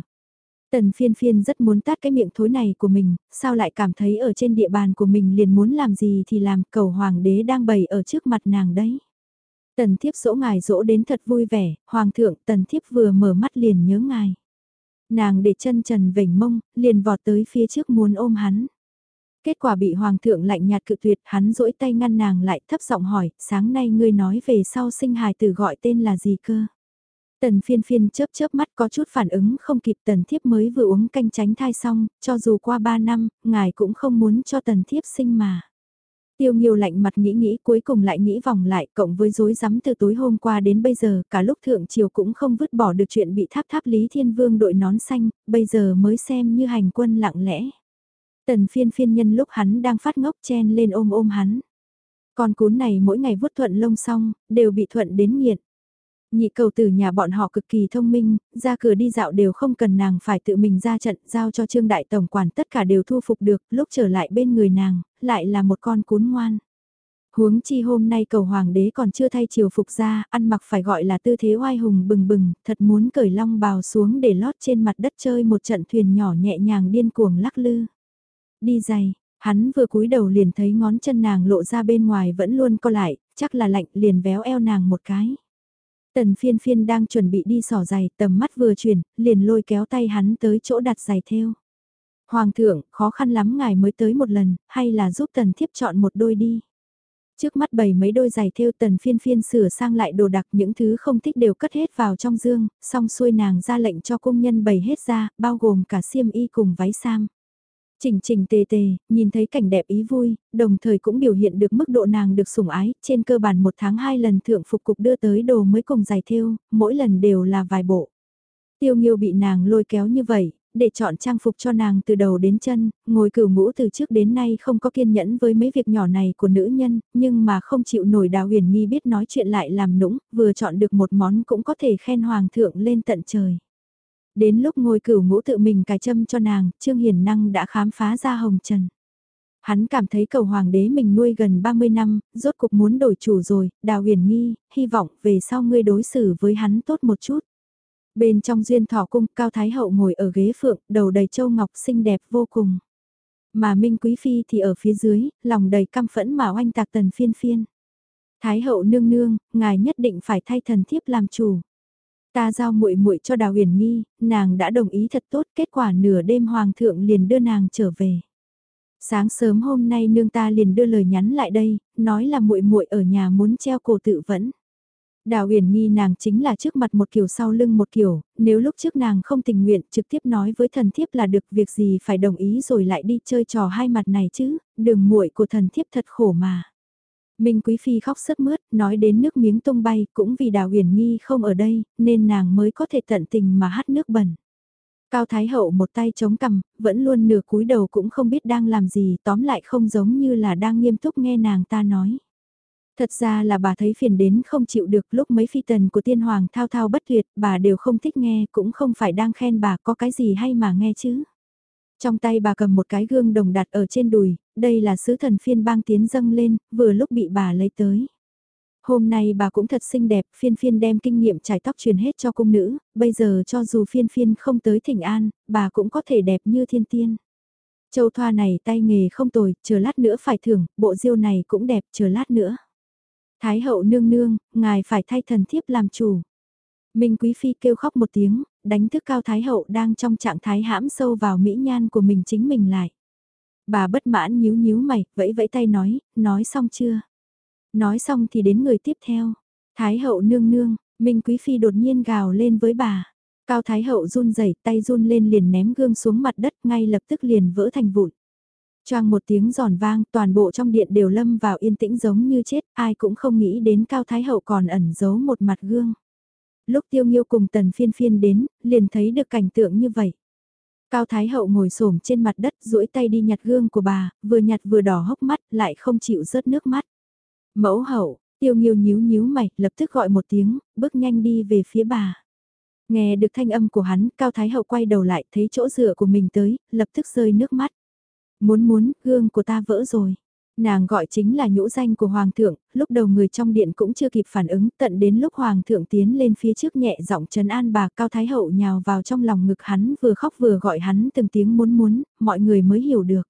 Tần phiên phiên rất muốn tát cái miệng thối này của mình, sao lại cảm thấy ở trên địa bàn của mình liền muốn làm gì thì làm cầu hoàng đế đang bày ở trước mặt nàng đấy. Tần thiếp dỗ ngài dỗ đến thật vui vẻ, hoàng thượng tần thiếp vừa mở mắt liền nhớ ngài. Nàng để chân trần vểnh mông, liền vọt tới phía trước muốn ôm hắn. Kết quả bị hoàng thượng lạnh nhạt cự tuyệt, hắn rỗi tay ngăn nàng lại thấp giọng hỏi, sáng nay ngươi nói về sau sinh hài tử gọi tên là gì cơ? Tần phiên phiên chớp chớp mắt có chút phản ứng không kịp tần thiếp mới vừa uống canh tránh thai xong, cho dù qua 3 năm, ngài cũng không muốn cho tần thiếp sinh mà. Tiêu Nghiêu lạnh mặt nghĩ nghĩ cuối cùng lại nghĩ vòng lại cộng với rối rắm từ tối hôm qua đến bây giờ cả lúc thượng triều cũng không vứt bỏ được chuyện bị tháp tháp Lý Thiên Vương đội nón xanh, bây giờ mới xem như hành quân lặng lẽ. Tần phiên phiên nhân lúc hắn đang phát ngốc chen lên ôm ôm hắn. Con cún này mỗi ngày vuốt thuận lông xong, đều bị thuận đến nghiện. Nhị cầu tử nhà bọn họ cực kỳ thông minh, ra cửa đi dạo đều không cần nàng phải tự mình ra trận, giao cho trương đại tổng quản tất cả đều thu phục được, lúc trở lại bên người nàng, lại là một con cún ngoan. Huống chi hôm nay cầu hoàng đế còn chưa thay chiều phục ra, ăn mặc phải gọi là tư thế oai hùng bừng bừng, thật muốn cởi long bào xuống để lót trên mặt đất chơi một trận thuyền nhỏ nhẹ nhàng điên cuồng lắc lư. Đi giày, hắn vừa cúi đầu liền thấy ngón chân nàng lộ ra bên ngoài vẫn luôn co lại, chắc là lạnh liền véo eo nàng một cái. Tần phiên phiên đang chuẩn bị đi sỏ giày, tầm mắt vừa chuyển, liền lôi kéo tay hắn tới chỗ đặt giày theo. Hoàng thượng, khó khăn lắm ngài mới tới một lần, hay là giúp tần thiếp chọn một đôi đi. Trước mắt bầy mấy đôi giày theo tần phiên phiên sửa sang lại đồ đặc những thứ không thích đều cất hết vào trong dương, xong xuôi nàng ra lệnh cho công nhân bày hết ra, bao gồm cả xiêm y cùng váy sam. Trình trình tề tề, nhìn thấy cảnh đẹp ý vui, đồng thời cũng biểu hiện được mức độ nàng được sủng ái, trên cơ bản một tháng hai lần thượng phục cục đưa tới đồ mới cùng giải thêu, mỗi lần đều là vài bộ. Tiêu nghiêu bị nàng lôi kéo như vậy, để chọn trang phục cho nàng từ đầu đến chân, ngồi cửu ngũ từ trước đến nay không có kiên nhẫn với mấy việc nhỏ này của nữ nhân, nhưng mà không chịu nổi đào huyền nghi biết nói chuyện lại làm nũng, vừa chọn được một món cũng có thể khen hoàng thượng lên tận trời. Đến lúc ngồi cửu ngũ tự mình cài châm cho nàng, Trương Hiền Năng đã khám phá ra hồng trần. Hắn cảm thấy cầu hoàng đế mình nuôi gần 30 năm, rốt cục muốn đổi chủ rồi, đào huyền nghi, hy vọng về sau ngươi đối xử với hắn tốt một chút. Bên trong duyên thọ cung, Cao Thái Hậu ngồi ở ghế phượng, đầu đầy châu ngọc xinh đẹp vô cùng. Mà Minh Quý Phi thì ở phía dưới, lòng đầy căm phẫn mà oanh tạc tần phiên phiên. Thái Hậu nương nương, ngài nhất định phải thay thần thiếp làm chủ. Ta giao muội muội cho Đào Huyền Nghi, nàng đã đồng ý thật tốt, kết quả nửa đêm hoàng thượng liền đưa nàng trở về. Sáng sớm hôm nay nương ta liền đưa lời nhắn lại đây, nói là muội muội ở nhà muốn treo cổ tự vẫn. Đào uyển Nghi nàng chính là trước mặt một kiểu sau lưng một kiểu, nếu lúc trước nàng không tình nguyện trực tiếp nói với thần thiếp là được việc gì phải đồng ý rồi lại đi chơi trò hai mặt này chứ, đường muội của thần thiếp thật khổ mà. Minh Quý Phi khóc sướt mướt, nói đến nước miếng tung bay, cũng vì Đào Huyền Nghi không ở đây, nên nàng mới có thể tận tình mà hát nước bẩn. Cao Thái Hậu một tay chống cằm, vẫn luôn nửa cúi đầu cũng không biết đang làm gì, tóm lại không giống như là đang nghiêm túc nghe nàng ta nói. Thật ra là bà thấy phiền đến không chịu được lúc mấy phi tần của tiên hoàng thao thao bất tuyệt, bà đều không thích nghe, cũng không phải đang khen bà có cái gì hay mà nghe chứ. Trong tay bà cầm một cái gương đồng đặt ở trên đùi, đây là sứ thần phiên bang tiến dâng lên, vừa lúc bị bà lấy tới. Hôm nay bà cũng thật xinh đẹp, phiên phiên đem kinh nghiệm trải tóc truyền hết cho cung nữ, bây giờ cho dù phiên phiên không tới thỉnh an, bà cũng có thể đẹp như thiên tiên. Châu thoa này tay nghề không tồi, chờ lát nữa phải thưởng, bộ diêu này cũng đẹp, chờ lát nữa. Thái hậu nương nương, ngài phải thay thần thiếp làm chủ. Minh Quý Phi kêu khóc một tiếng, đánh thức Cao Thái Hậu đang trong trạng thái hãm sâu vào mỹ nhan của mình chính mình lại. Bà bất mãn nhíu nhíu mày, vẫy vẫy tay nói, nói xong chưa? Nói xong thì đến người tiếp theo. Thái Hậu nương nương, Minh Quý Phi đột nhiên gào lên với bà. Cao Thái Hậu run rẩy tay run lên liền ném gương xuống mặt đất ngay lập tức liền vỡ thành vụn. Choang một tiếng giòn vang, toàn bộ trong điện đều lâm vào yên tĩnh giống như chết, ai cũng không nghĩ đến Cao Thái Hậu còn ẩn giấu một mặt gương. Lúc tiêu nghiêu cùng tần phiên phiên đến, liền thấy được cảnh tượng như vậy. Cao Thái Hậu ngồi xổm trên mặt đất duỗi tay đi nhặt gương của bà, vừa nhặt vừa đỏ hốc mắt, lại không chịu rớt nước mắt. Mẫu hậu, tiêu nghiêu nhíu nhíu mày, lập tức gọi một tiếng, bước nhanh đi về phía bà. Nghe được thanh âm của hắn, Cao Thái Hậu quay đầu lại, thấy chỗ dựa của mình tới, lập tức rơi nước mắt. Muốn muốn, gương của ta vỡ rồi. Nàng gọi chính là nhũ danh của Hoàng thượng, lúc đầu người trong điện cũng chưa kịp phản ứng tận đến lúc Hoàng thượng tiến lên phía trước nhẹ giọng trấn an bà Cao Thái Hậu nhào vào trong lòng ngực hắn vừa khóc vừa gọi hắn từng tiếng muốn muốn, mọi người mới hiểu được.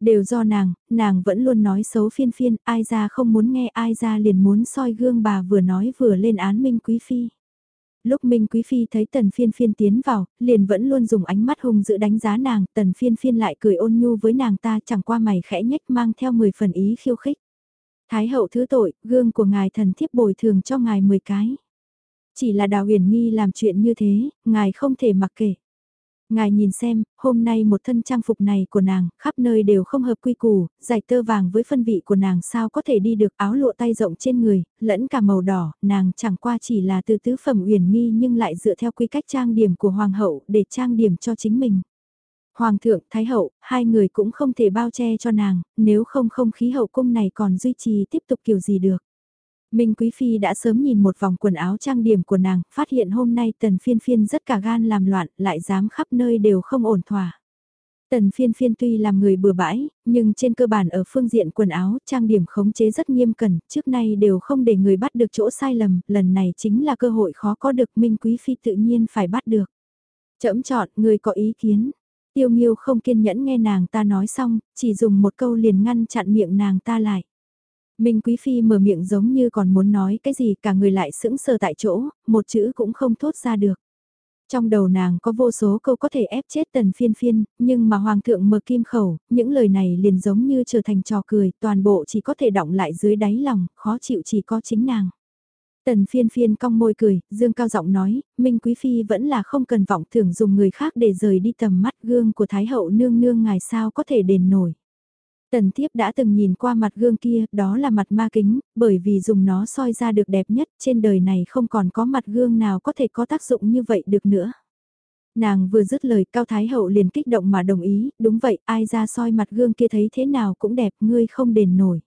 Đều do nàng, nàng vẫn luôn nói xấu phiên phiên, ai ra không muốn nghe ai ra liền muốn soi gương bà vừa nói vừa lên án minh quý phi. Lúc Minh Quý Phi thấy tần phiên phiên tiến vào, liền vẫn luôn dùng ánh mắt hung dữ đánh giá nàng, tần phiên phiên lại cười ôn nhu với nàng ta chẳng qua mày khẽ nhách mang theo 10 phần ý khiêu khích. Thái hậu thứ tội, gương của ngài thần thiếp bồi thường cho ngài 10 cái. Chỉ là đào huyền nghi làm chuyện như thế, ngài không thể mặc kệ. Ngài nhìn xem, hôm nay một thân trang phục này của nàng, khắp nơi đều không hợp quy củ, giải tơ vàng với phân vị của nàng sao có thể đi được áo lụa tay rộng trên người, lẫn cả màu đỏ, nàng chẳng qua chỉ là từ tứ phẩm uyển nghi nhưng lại dựa theo quy cách trang điểm của hoàng hậu để trang điểm cho chính mình. Hoàng thượng, Thái hậu, hai người cũng không thể bao che cho nàng, nếu không không khí hậu cung này còn duy trì tiếp tục kiểu gì được. Minh Quý Phi đã sớm nhìn một vòng quần áo trang điểm của nàng, phát hiện hôm nay tần phiên phiên rất cả gan làm loạn, lại dám khắp nơi đều không ổn thỏa. Tần phiên phiên tuy làm người bừa bãi, nhưng trên cơ bản ở phương diện quần áo, trang điểm khống chế rất nghiêm cẩn, trước nay đều không để người bắt được chỗ sai lầm, lần này chính là cơ hội khó có được Minh Quý Phi tự nhiên phải bắt được. Chậm chọn, người có ý kiến. Tiêu Nghiêu không kiên nhẫn nghe nàng ta nói xong, chỉ dùng một câu liền ngăn chặn miệng nàng ta lại. Minh Quý Phi mở miệng giống như còn muốn nói cái gì cả người lại sững sờ tại chỗ, một chữ cũng không thốt ra được. Trong đầu nàng có vô số câu có thể ép chết tần phiên phiên, nhưng mà hoàng thượng mở kim khẩu, những lời này liền giống như trở thành trò cười, toàn bộ chỉ có thể động lại dưới đáy lòng, khó chịu chỉ có chính nàng. Tần phiên phiên cong môi cười, dương cao giọng nói, Minh Quý Phi vẫn là không cần vọng tưởng dùng người khác để rời đi tầm mắt gương của Thái hậu nương nương ngài sao có thể đền nổi. Tần thiếp đã từng nhìn qua mặt gương kia, đó là mặt ma kính, bởi vì dùng nó soi ra được đẹp nhất, trên đời này không còn có mặt gương nào có thể có tác dụng như vậy được nữa. Nàng vừa dứt lời Cao Thái Hậu liền kích động mà đồng ý, đúng vậy, ai ra soi mặt gương kia thấy thế nào cũng đẹp, ngươi không đền nổi.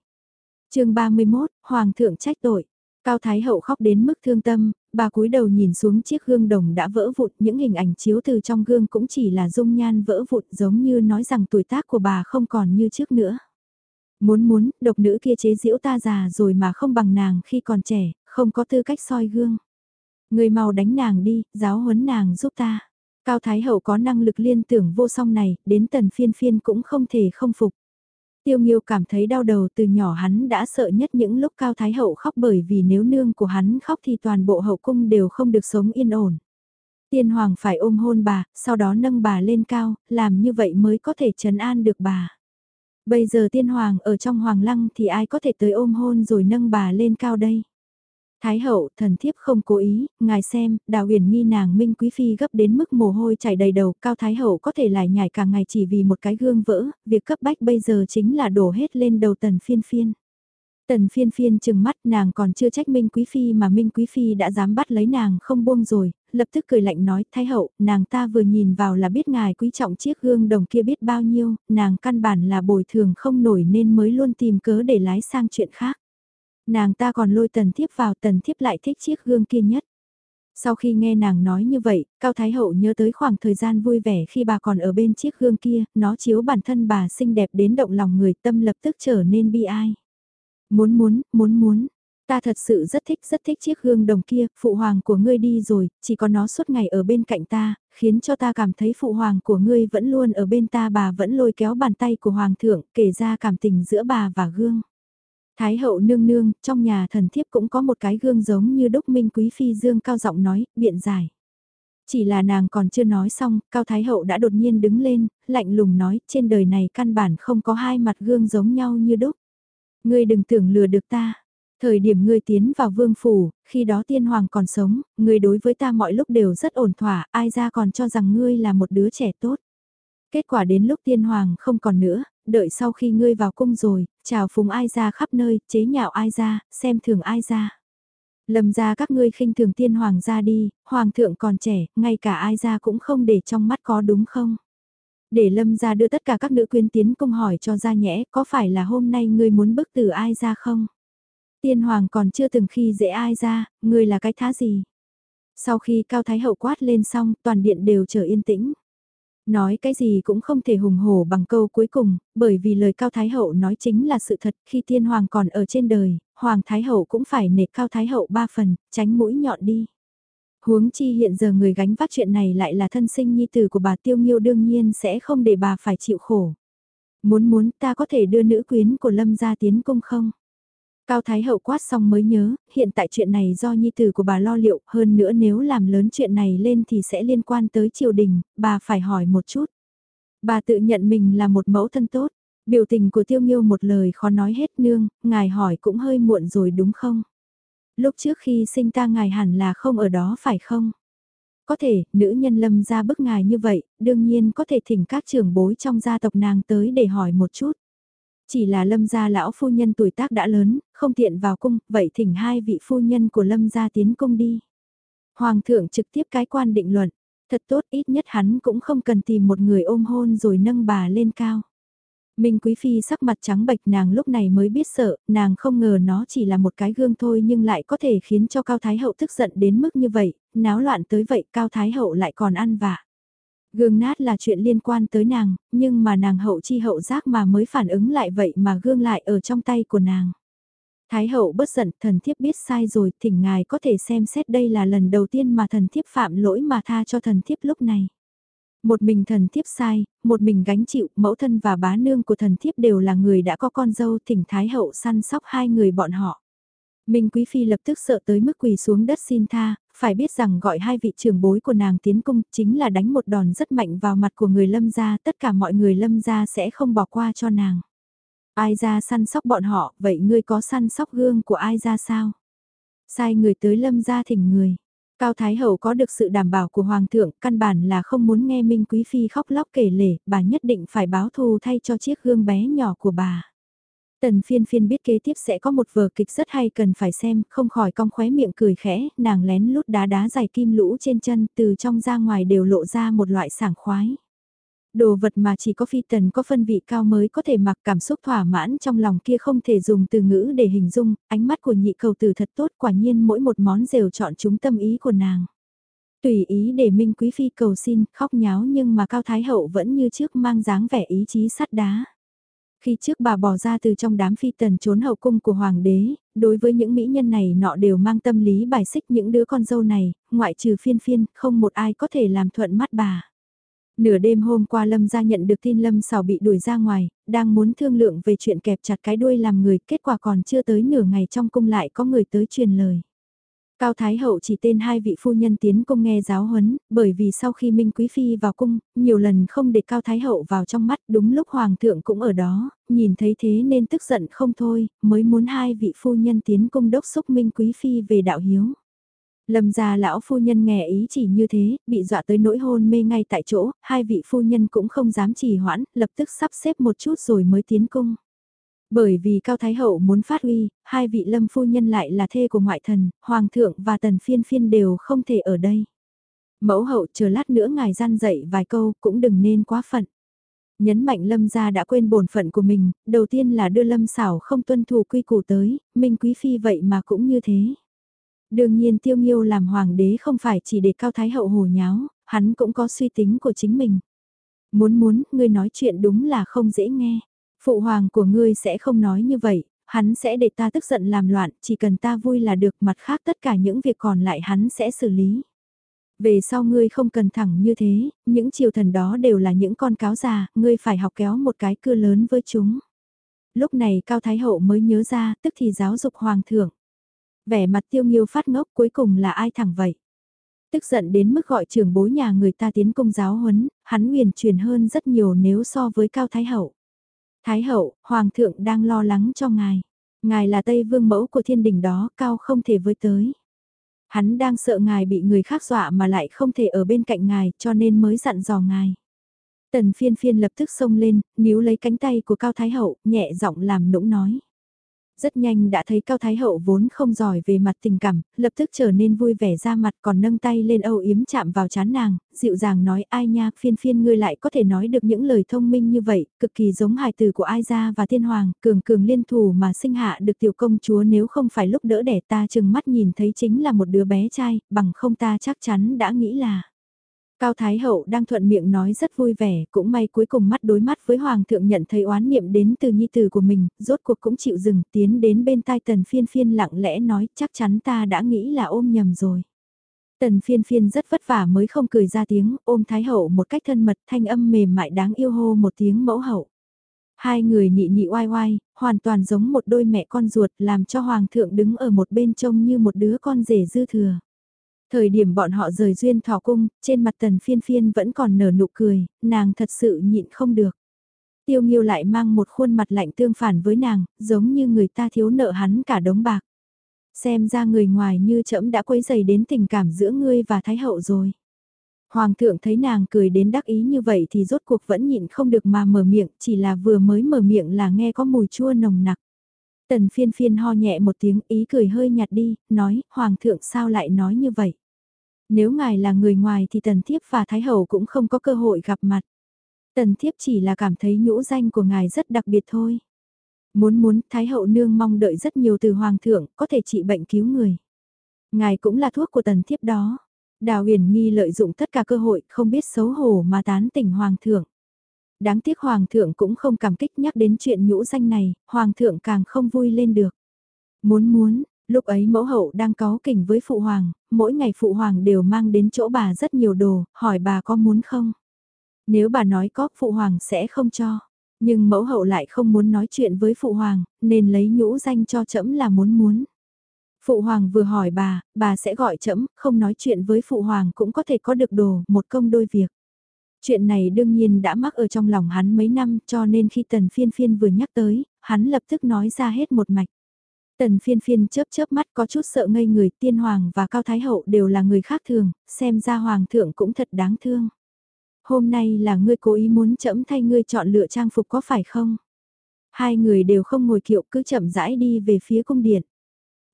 chương 31, Hoàng thượng trách tội. Cao Thái Hậu khóc đến mức thương tâm, bà cúi đầu nhìn xuống chiếc gương đồng đã vỡ vụn, những hình ảnh chiếu từ trong gương cũng chỉ là dung nhan vỡ vụn giống như nói rằng tuổi tác của bà không còn như trước nữa. Muốn muốn, độc nữ kia chế giễu ta già rồi mà không bằng nàng khi còn trẻ, không có tư cách soi gương. Người mau đánh nàng đi, giáo huấn nàng giúp ta. Cao Thái Hậu có năng lực liên tưởng vô song này, đến tần phiên phiên cũng không thể không phục. Tiêu Nghiêu cảm thấy đau đầu từ nhỏ hắn đã sợ nhất những lúc Cao Thái Hậu khóc bởi vì nếu nương của hắn khóc thì toàn bộ hậu cung đều không được sống yên ổn. Tiên Hoàng phải ôm hôn bà, sau đó nâng bà lên cao, làm như vậy mới có thể trấn an được bà. Bây giờ Tiên Hoàng ở trong Hoàng Lăng thì ai có thể tới ôm hôn rồi nâng bà lên cao đây? Thái hậu, thần thiếp không cố ý, ngài xem, đào huyền nghi nàng minh quý phi gấp đến mức mồ hôi chảy đầy đầu, cao thái hậu có thể lại nhảy cả ngày chỉ vì một cái gương vỡ, việc cấp bách bây giờ chính là đổ hết lên đầu tần phiên phiên. Tần phiên phiên chừng mắt nàng còn chưa trách Minh Quý Phi mà Minh Quý Phi đã dám bắt lấy nàng không buông rồi, lập tức cười lạnh nói Thái hậu, nàng ta vừa nhìn vào là biết ngài quý trọng chiếc gương đồng kia biết bao nhiêu, nàng căn bản là bồi thường không nổi nên mới luôn tìm cớ để lái sang chuyện khác. Nàng ta còn lôi tần thiếp vào tần thiếp lại thích chiếc gương kia nhất. Sau khi nghe nàng nói như vậy, Cao Thái Hậu nhớ tới khoảng thời gian vui vẻ khi bà còn ở bên chiếc gương kia, nó chiếu bản thân bà xinh đẹp đến động lòng người tâm lập tức trở nên bi ai. Muốn muốn, muốn muốn, ta thật sự rất thích rất thích chiếc gương đồng kia, phụ hoàng của ngươi đi rồi, chỉ có nó suốt ngày ở bên cạnh ta, khiến cho ta cảm thấy phụ hoàng của ngươi vẫn luôn ở bên ta bà vẫn lôi kéo bàn tay của hoàng thượng kể ra cảm tình giữa bà và gương. Thái hậu nương nương, trong nhà thần thiếp cũng có một cái gương giống như đúc minh quý phi dương cao giọng nói, biện giải. Chỉ là nàng còn chưa nói xong, Cao Thái Hậu đã đột nhiên đứng lên, lạnh lùng nói, trên đời này căn bản không có hai mặt gương giống nhau như đúc. Ngươi đừng tưởng lừa được ta. Thời điểm ngươi tiến vào vương phủ, khi đó tiên hoàng còn sống, ngươi đối với ta mọi lúc đều rất ổn thỏa, ai ra còn cho rằng ngươi là một đứa trẻ tốt. Kết quả đến lúc tiên hoàng không còn nữa, đợi sau khi ngươi vào cung rồi, chào phúng ai ra khắp nơi, chế nhạo ai ra, xem thường ai ra. Lầm ra các ngươi khinh thường tiên hoàng ra đi, hoàng thượng còn trẻ, ngay cả ai ra cũng không để trong mắt có đúng không? Để lâm ra đưa tất cả các nữ quyến tiến công hỏi cho ra nhẽ, có phải là hôm nay ngươi muốn bức từ ai ra không? Tiên hoàng còn chưa từng khi dễ ai ra, ngươi là cái thá gì? Sau khi Cao Thái Hậu quát lên xong, toàn điện đều trở yên tĩnh. Nói cái gì cũng không thể hùng hổ bằng câu cuối cùng, bởi vì lời Cao Thái Hậu nói chính là sự thật khi tiên hoàng còn ở trên đời, Hoàng Thái Hậu cũng phải nể Cao Thái Hậu ba phần, tránh mũi nhọn đi. Huống chi hiện giờ người gánh vác chuyện này lại là thân sinh nhi tử của bà Tiêu Nghiêu đương nhiên sẽ không để bà phải chịu khổ. Muốn muốn ta có thể đưa nữ quyến của Lâm ra tiến cung không? Cao Thái Hậu quát xong mới nhớ, hiện tại chuyện này do nhi tử của bà lo liệu, hơn nữa nếu làm lớn chuyện này lên thì sẽ liên quan tới triều đình, bà phải hỏi một chút. Bà tự nhận mình là một mẫu thân tốt, biểu tình của tiêu nghiêu một lời khó nói hết nương, ngài hỏi cũng hơi muộn rồi đúng không? Lúc trước khi sinh ta ngài hẳn là không ở đó phải không? Có thể, nữ nhân lâm ra bức ngài như vậy, đương nhiên có thể thỉnh các trưởng bối trong gia tộc nàng tới để hỏi một chút. Chỉ là lâm gia lão phu nhân tuổi tác đã lớn, không tiện vào cung, vậy thỉnh hai vị phu nhân của lâm gia tiến cung đi. Hoàng thượng trực tiếp cái quan định luận, thật tốt ít nhất hắn cũng không cần tìm một người ôm hôn rồi nâng bà lên cao. Minh Quý Phi sắc mặt trắng bệch nàng lúc này mới biết sợ, nàng không ngờ nó chỉ là một cái gương thôi nhưng lại có thể khiến cho Cao Thái Hậu tức giận đến mức như vậy, náo loạn tới vậy Cao Thái Hậu lại còn ăn vạ. Gương nát là chuyện liên quan tới nàng, nhưng mà nàng hậu chi hậu giác mà mới phản ứng lại vậy mà gương lại ở trong tay của nàng. Thái hậu bất giận, thần thiếp biết sai rồi, thỉnh ngài có thể xem xét đây là lần đầu tiên mà thần thiếp phạm lỗi mà tha cho thần thiếp lúc này. Một mình thần thiếp sai, một mình gánh chịu, mẫu thân và bá nương của thần thiếp đều là người đã có con dâu thỉnh Thái hậu săn sóc hai người bọn họ. Minh Quý Phi lập tức sợ tới mức quỳ xuống đất xin tha, phải biết rằng gọi hai vị trưởng bối của nàng tiến cung chính là đánh một đòn rất mạnh vào mặt của người lâm gia, tất cả mọi người lâm gia sẽ không bỏ qua cho nàng. Ai ra săn sóc bọn họ, vậy ngươi có săn sóc gương của ai ra sao? Sai người tới lâm gia thỉnh người. Cao Thái Hậu có được sự đảm bảo của Hoàng thượng, căn bản là không muốn nghe Minh Quý Phi khóc lóc kể lể, bà nhất định phải báo thù thay cho chiếc gương bé nhỏ của bà. Tần phiên phiên biết kế tiếp sẽ có một vở kịch rất hay cần phải xem, không khỏi cong khóe miệng cười khẽ, nàng lén lút đá đá dài kim lũ trên chân, từ trong ra ngoài đều lộ ra một loại sảng khoái. Đồ vật mà chỉ có phi tần có phân vị cao mới có thể mặc cảm xúc thỏa mãn trong lòng kia không thể dùng từ ngữ để hình dung, ánh mắt của nhị cầu tử thật tốt quả nhiên mỗi một món đều chọn chúng tâm ý của nàng. Tùy ý để Minh Quý Phi cầu xin, khóc nháo nhưng mà Cao Thái Hậu vẫn như trước mang dáng vẻ ý chí sắt đá. Khi trước bà bỏ ra từ trong đám phi tần trốn hậu cung của hoàng đế, đối với những mỹ nhân này nọ đều mang tâm lý bài xích những đứa con dâu này, ngoại trừ phiên phiên, không một ai có thể làm thuận mắt bà. Nửa đêm hôm qua Lâm ra nhận được tin Lâm xào bị đuổi ra ngoài, đang muốn thương lượng về chuyện kẹp chặt cái đuôi làm người, kết quả còn chưa tới nửa ngày trong cung lại có người tới truyền lời. Cao Thái Hậu chỉ tên hai vị phu nhân tiến cung nghe giáo huấn, bởi vì sau khi Minh Quý Phi vào cung, nhiều lần không để Cao Thái Hậu vào trong mắt, đúng lúc Hoàng thượng cũng ở đó, nhìn thấy thế nên tức giận không thôi, mới muốn hai vị phu nhân tiến cung đốc xúc Minh Quý Phi về đạo hiếu. Lâm gia lão phu nhân nghe ý chỉ như thế, bị dọa tới nỗi hôn mê ngay tại chỗ, hai vị phu nhân cũng không dám trì hoãn, lập tức sắp xếp một chút rồi mới tiến cung. Bởi vì Cao Thái Hậu muốn phát uy, hai vị lâm phu nhân lại là thê của ngoại thần, Hoàng thượng và tần phiên phiên đều không thể ở đây. Mẫu hậu chờ lát nữa ngài gian dạy vài câu cũng đừng nên quá phận. Nhấn mạnh lâm gia đã quên bổn phận của mình, đầu tiên là đưa lâm xảo không tuân thủ quy củ tới, minh quý phi vậy mà cũng như thế. Đương nhiên tiêu nghiêu làm hoàng đế không phải chỉ để cao thái hậu hồ nháo, hắn cũng có suy tính của chính mình. Muốn muốn, ngươi nói chuyện đúng là không dễ nghe. Phụ hoàng của ngươi sẽ không nói như vậy, hắn sẽ để ta tức giận làm loạn, chỉ cần ta vui là được mặt khác tất cả những việc còn lại hắn sẽ xử lý. Về sau ngươi không cần thẳng như thế, những triều thần đó đều là những con cáo già, ngươi phải học kéo một cái cưa lớn với chúng. Lúc này Cao Thái Hậu mới nhớ ra, tức thì giáo dục hoàng thượng. Vẻ mặt tiêu nghiêu phát ngốc cuối cùng là ai thẳng vậy? Tức giận đến mức gọi trưởng bối nhà người ta tiến công giáo huấn, hắn huyền truyền hơn rất nhiều nếu so với Cao Thái Hậu. Thái Hậu, Hoàng thượng đang lo lắng cho ngài. Ngài là Tây Vương mẫu của thiên đình đó, Cao không thể với tới. Hắn đang sợ ngài bị người khác dọa mà lại không thể ở bên cạnh ngài cho nên mới dặn dò ngài. Tần phiên phiên lập tức xông lên, níu lấy cánh tay của Cao Thái Hậu, nhẹ giọng làm nũng nói rất nhanh đã thấy Cao Thái Hậu vốn không giỏi về mặt tình cảm, lập tức trở nên vui vẻ ra mặt còn nâng tay lên âu yếm chạm vào chán nàng, dịu dàng nói ai nha phiên phiên ngươi lại có thể nói được những lời thông minh như vậy, cực kỳ giống hài từ của ai gia và thiên hoàng, cường cường liên thủ mà sinh hạ được tiểu công chúa nếu không phải lúc đỡ đẻ ta chừng mắt nhìn thấy chính là một đứa bé trai, bằng không ta chắc chắn đã nghĩ là Cao Thái Hậu đang thuận miệng nói rất vui vẻ, cũng may cuối cùng mắt đối mắt với Hoàng thượng nhận thấy oán niệm đến từ nhi tử của mình, rốt cuộc cũng chịu dừng, tiến đến bên tai tần phiên phiên lặng lẽ nói chắc chắn ta đã nghĩ là ôm nhầm rồi. Tần phiên phiên rất vất vả mới không cười ra tiếng, ôm Thái Hậu một cách thân mật thanh âm mềm mại đáng yêu hô một tiếng mẫu hậu. Hai người nhị nhị oai oai, hoàn toàn giống một đôi mẹ con ruột làm cho Hoàng thượng đứng ở một bên trông như một đứa con rể dư thừa. Thời điểm bọn họ rời duyên thỏ cung, trên mặt tần phiên phiên vẫn còn nở nụ cười, nàng thật sự nhịn không được. Tiêu nghiêu lại mang một khuôn mặt lạnh tương phản với nàng, giống như người ta thiếu nợ hắn cả đống bạc. Xem ra người ngoài như trẫm đã quấy dày đến tình cảm giữa ngươi và Thái Hậu rồi. Hoàng thượng thấy nàng cười đến đắc ý như vậy thì rốt cuộc vẫn nhịn không được mà mở miệng, chỉ là vừa mới mở miệng là nghe có mùi chua nồng nặc. Tần phiên phiên ho nhẹ một tiếng ý cười hơi nhạt đi, nói, Hoàng thượng sao lại nói như vậy? Nếu ngài là người ngoài thì tần thiếp và thái hậu cũng không có cơ hội gặp mặt. Tần thiếp chỉ là cảm thấy nhũ danh của ngài rất đặc biệt thôi. Muốn muốn thái hậu nương mong đợi rất nhiều từ hoàng thượng có thể trị bệnh cứu người. Ngài cũng là thuốc của tần thiếp đó. Đào huyền nghi lợi dụng tất cả cơ hội không biết xấu hổ mà tán tỉnh hoàng thượng. Đáng tiếc hoàng thượng cũng không cảm kích nhắc đến chuyện nhũ danh này, hoàng thượng càng không vui lên được. Muốn muốn, lúc ấy mẫu hậu đang có kỉnh với phụ hoàng, mỗi ngày phụ hoàng đều mang đến chỗ bà rất nhiều đồ, hỏi bà có muốn không? Nếu bà nói có, phụ hoàng sẽ không cho. Nhưng mẫu hậu lại không muốn nói chuyện với phụ hoàng, nên lấy nhũ danh cho trẫm là muốn muốn. Phụ hoàng vừa hỏi bà, bà sẽ gọi trẫm, không nói chuyện với phụ hoàng cũng có thể có được đồ, một công đôi việc. Chuyện này đương nhiên đã mắc ở trong lòng hắn mấy năm cho nên khi tần phiên phiên vừa nhắc tới, hắn lập tức nói ra hết một mạch. Tần phiên phiên chớp chớp mắt có chút sợ ngây người tiên hoàng và cao thái hậu đều là người khác thường, xem ra hoàng thượng cũng thật đáng thương. Hôm nay là ngươi cố ý muốn chậm thay ngươi chọn lựa trang phục có phải không? Hai người đều không ngồi kiệu cứ chậm rãi đi về phía cung điện.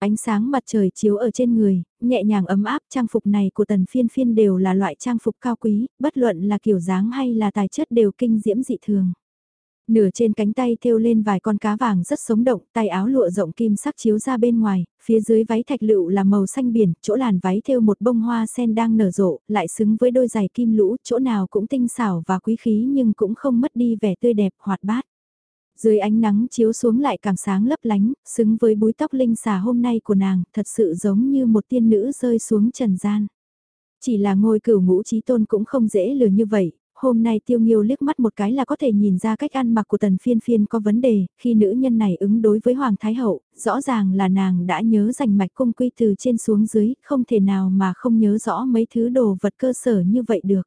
Ánh sáng mặt trời chiếu ở trên người, nhẹ nhàng ấm áp trang phục này của tần phiên phiên đều là loại trang phục cao quý, bất luận là kiểu dáng hay là tài chất đều kinh diễm dị thường. Nửa trên cánh tay thêu lên vài con cá vàng rất sống động, tay áo lụa rộng kim sắc chiếu ra bên ngoài, phía dưới váy thạch lựu là màu xanh biển, chỗ làn váy thêu một bông hoa sen đang nở rộ, lại xứng với đôi giày kim lũ, chỗ nào cũng tinh xảo và quý khí nhưng cũng không mất đi vẻ tươi đẹp hoạt bát. Dưới ánh nắng chiếu xuống lại càng sáng lấp lánh, xứng với búi tóc linh xà hôm nay của nàng, thật sự giống như một tiên nữ rơi xuống trần gian. Chỉ là ngôi cửu ngũ trí tôn cũng không dễ lừa như vậy, hôm nay tiêu nghiêu liếc mắt một cái là có thể nhìn ra cách ăn mặc của tần phiên phiên có vấn đề, khi nữ nhân này ứng đối với Hoàng Thái Hậu, rõ ràng là nàng đã nhớ rành mạch cung quy từ trên xuống dưới, không thể nào mà không nhớ rõ mấy thứ đồ vật cơ sở như vậy được.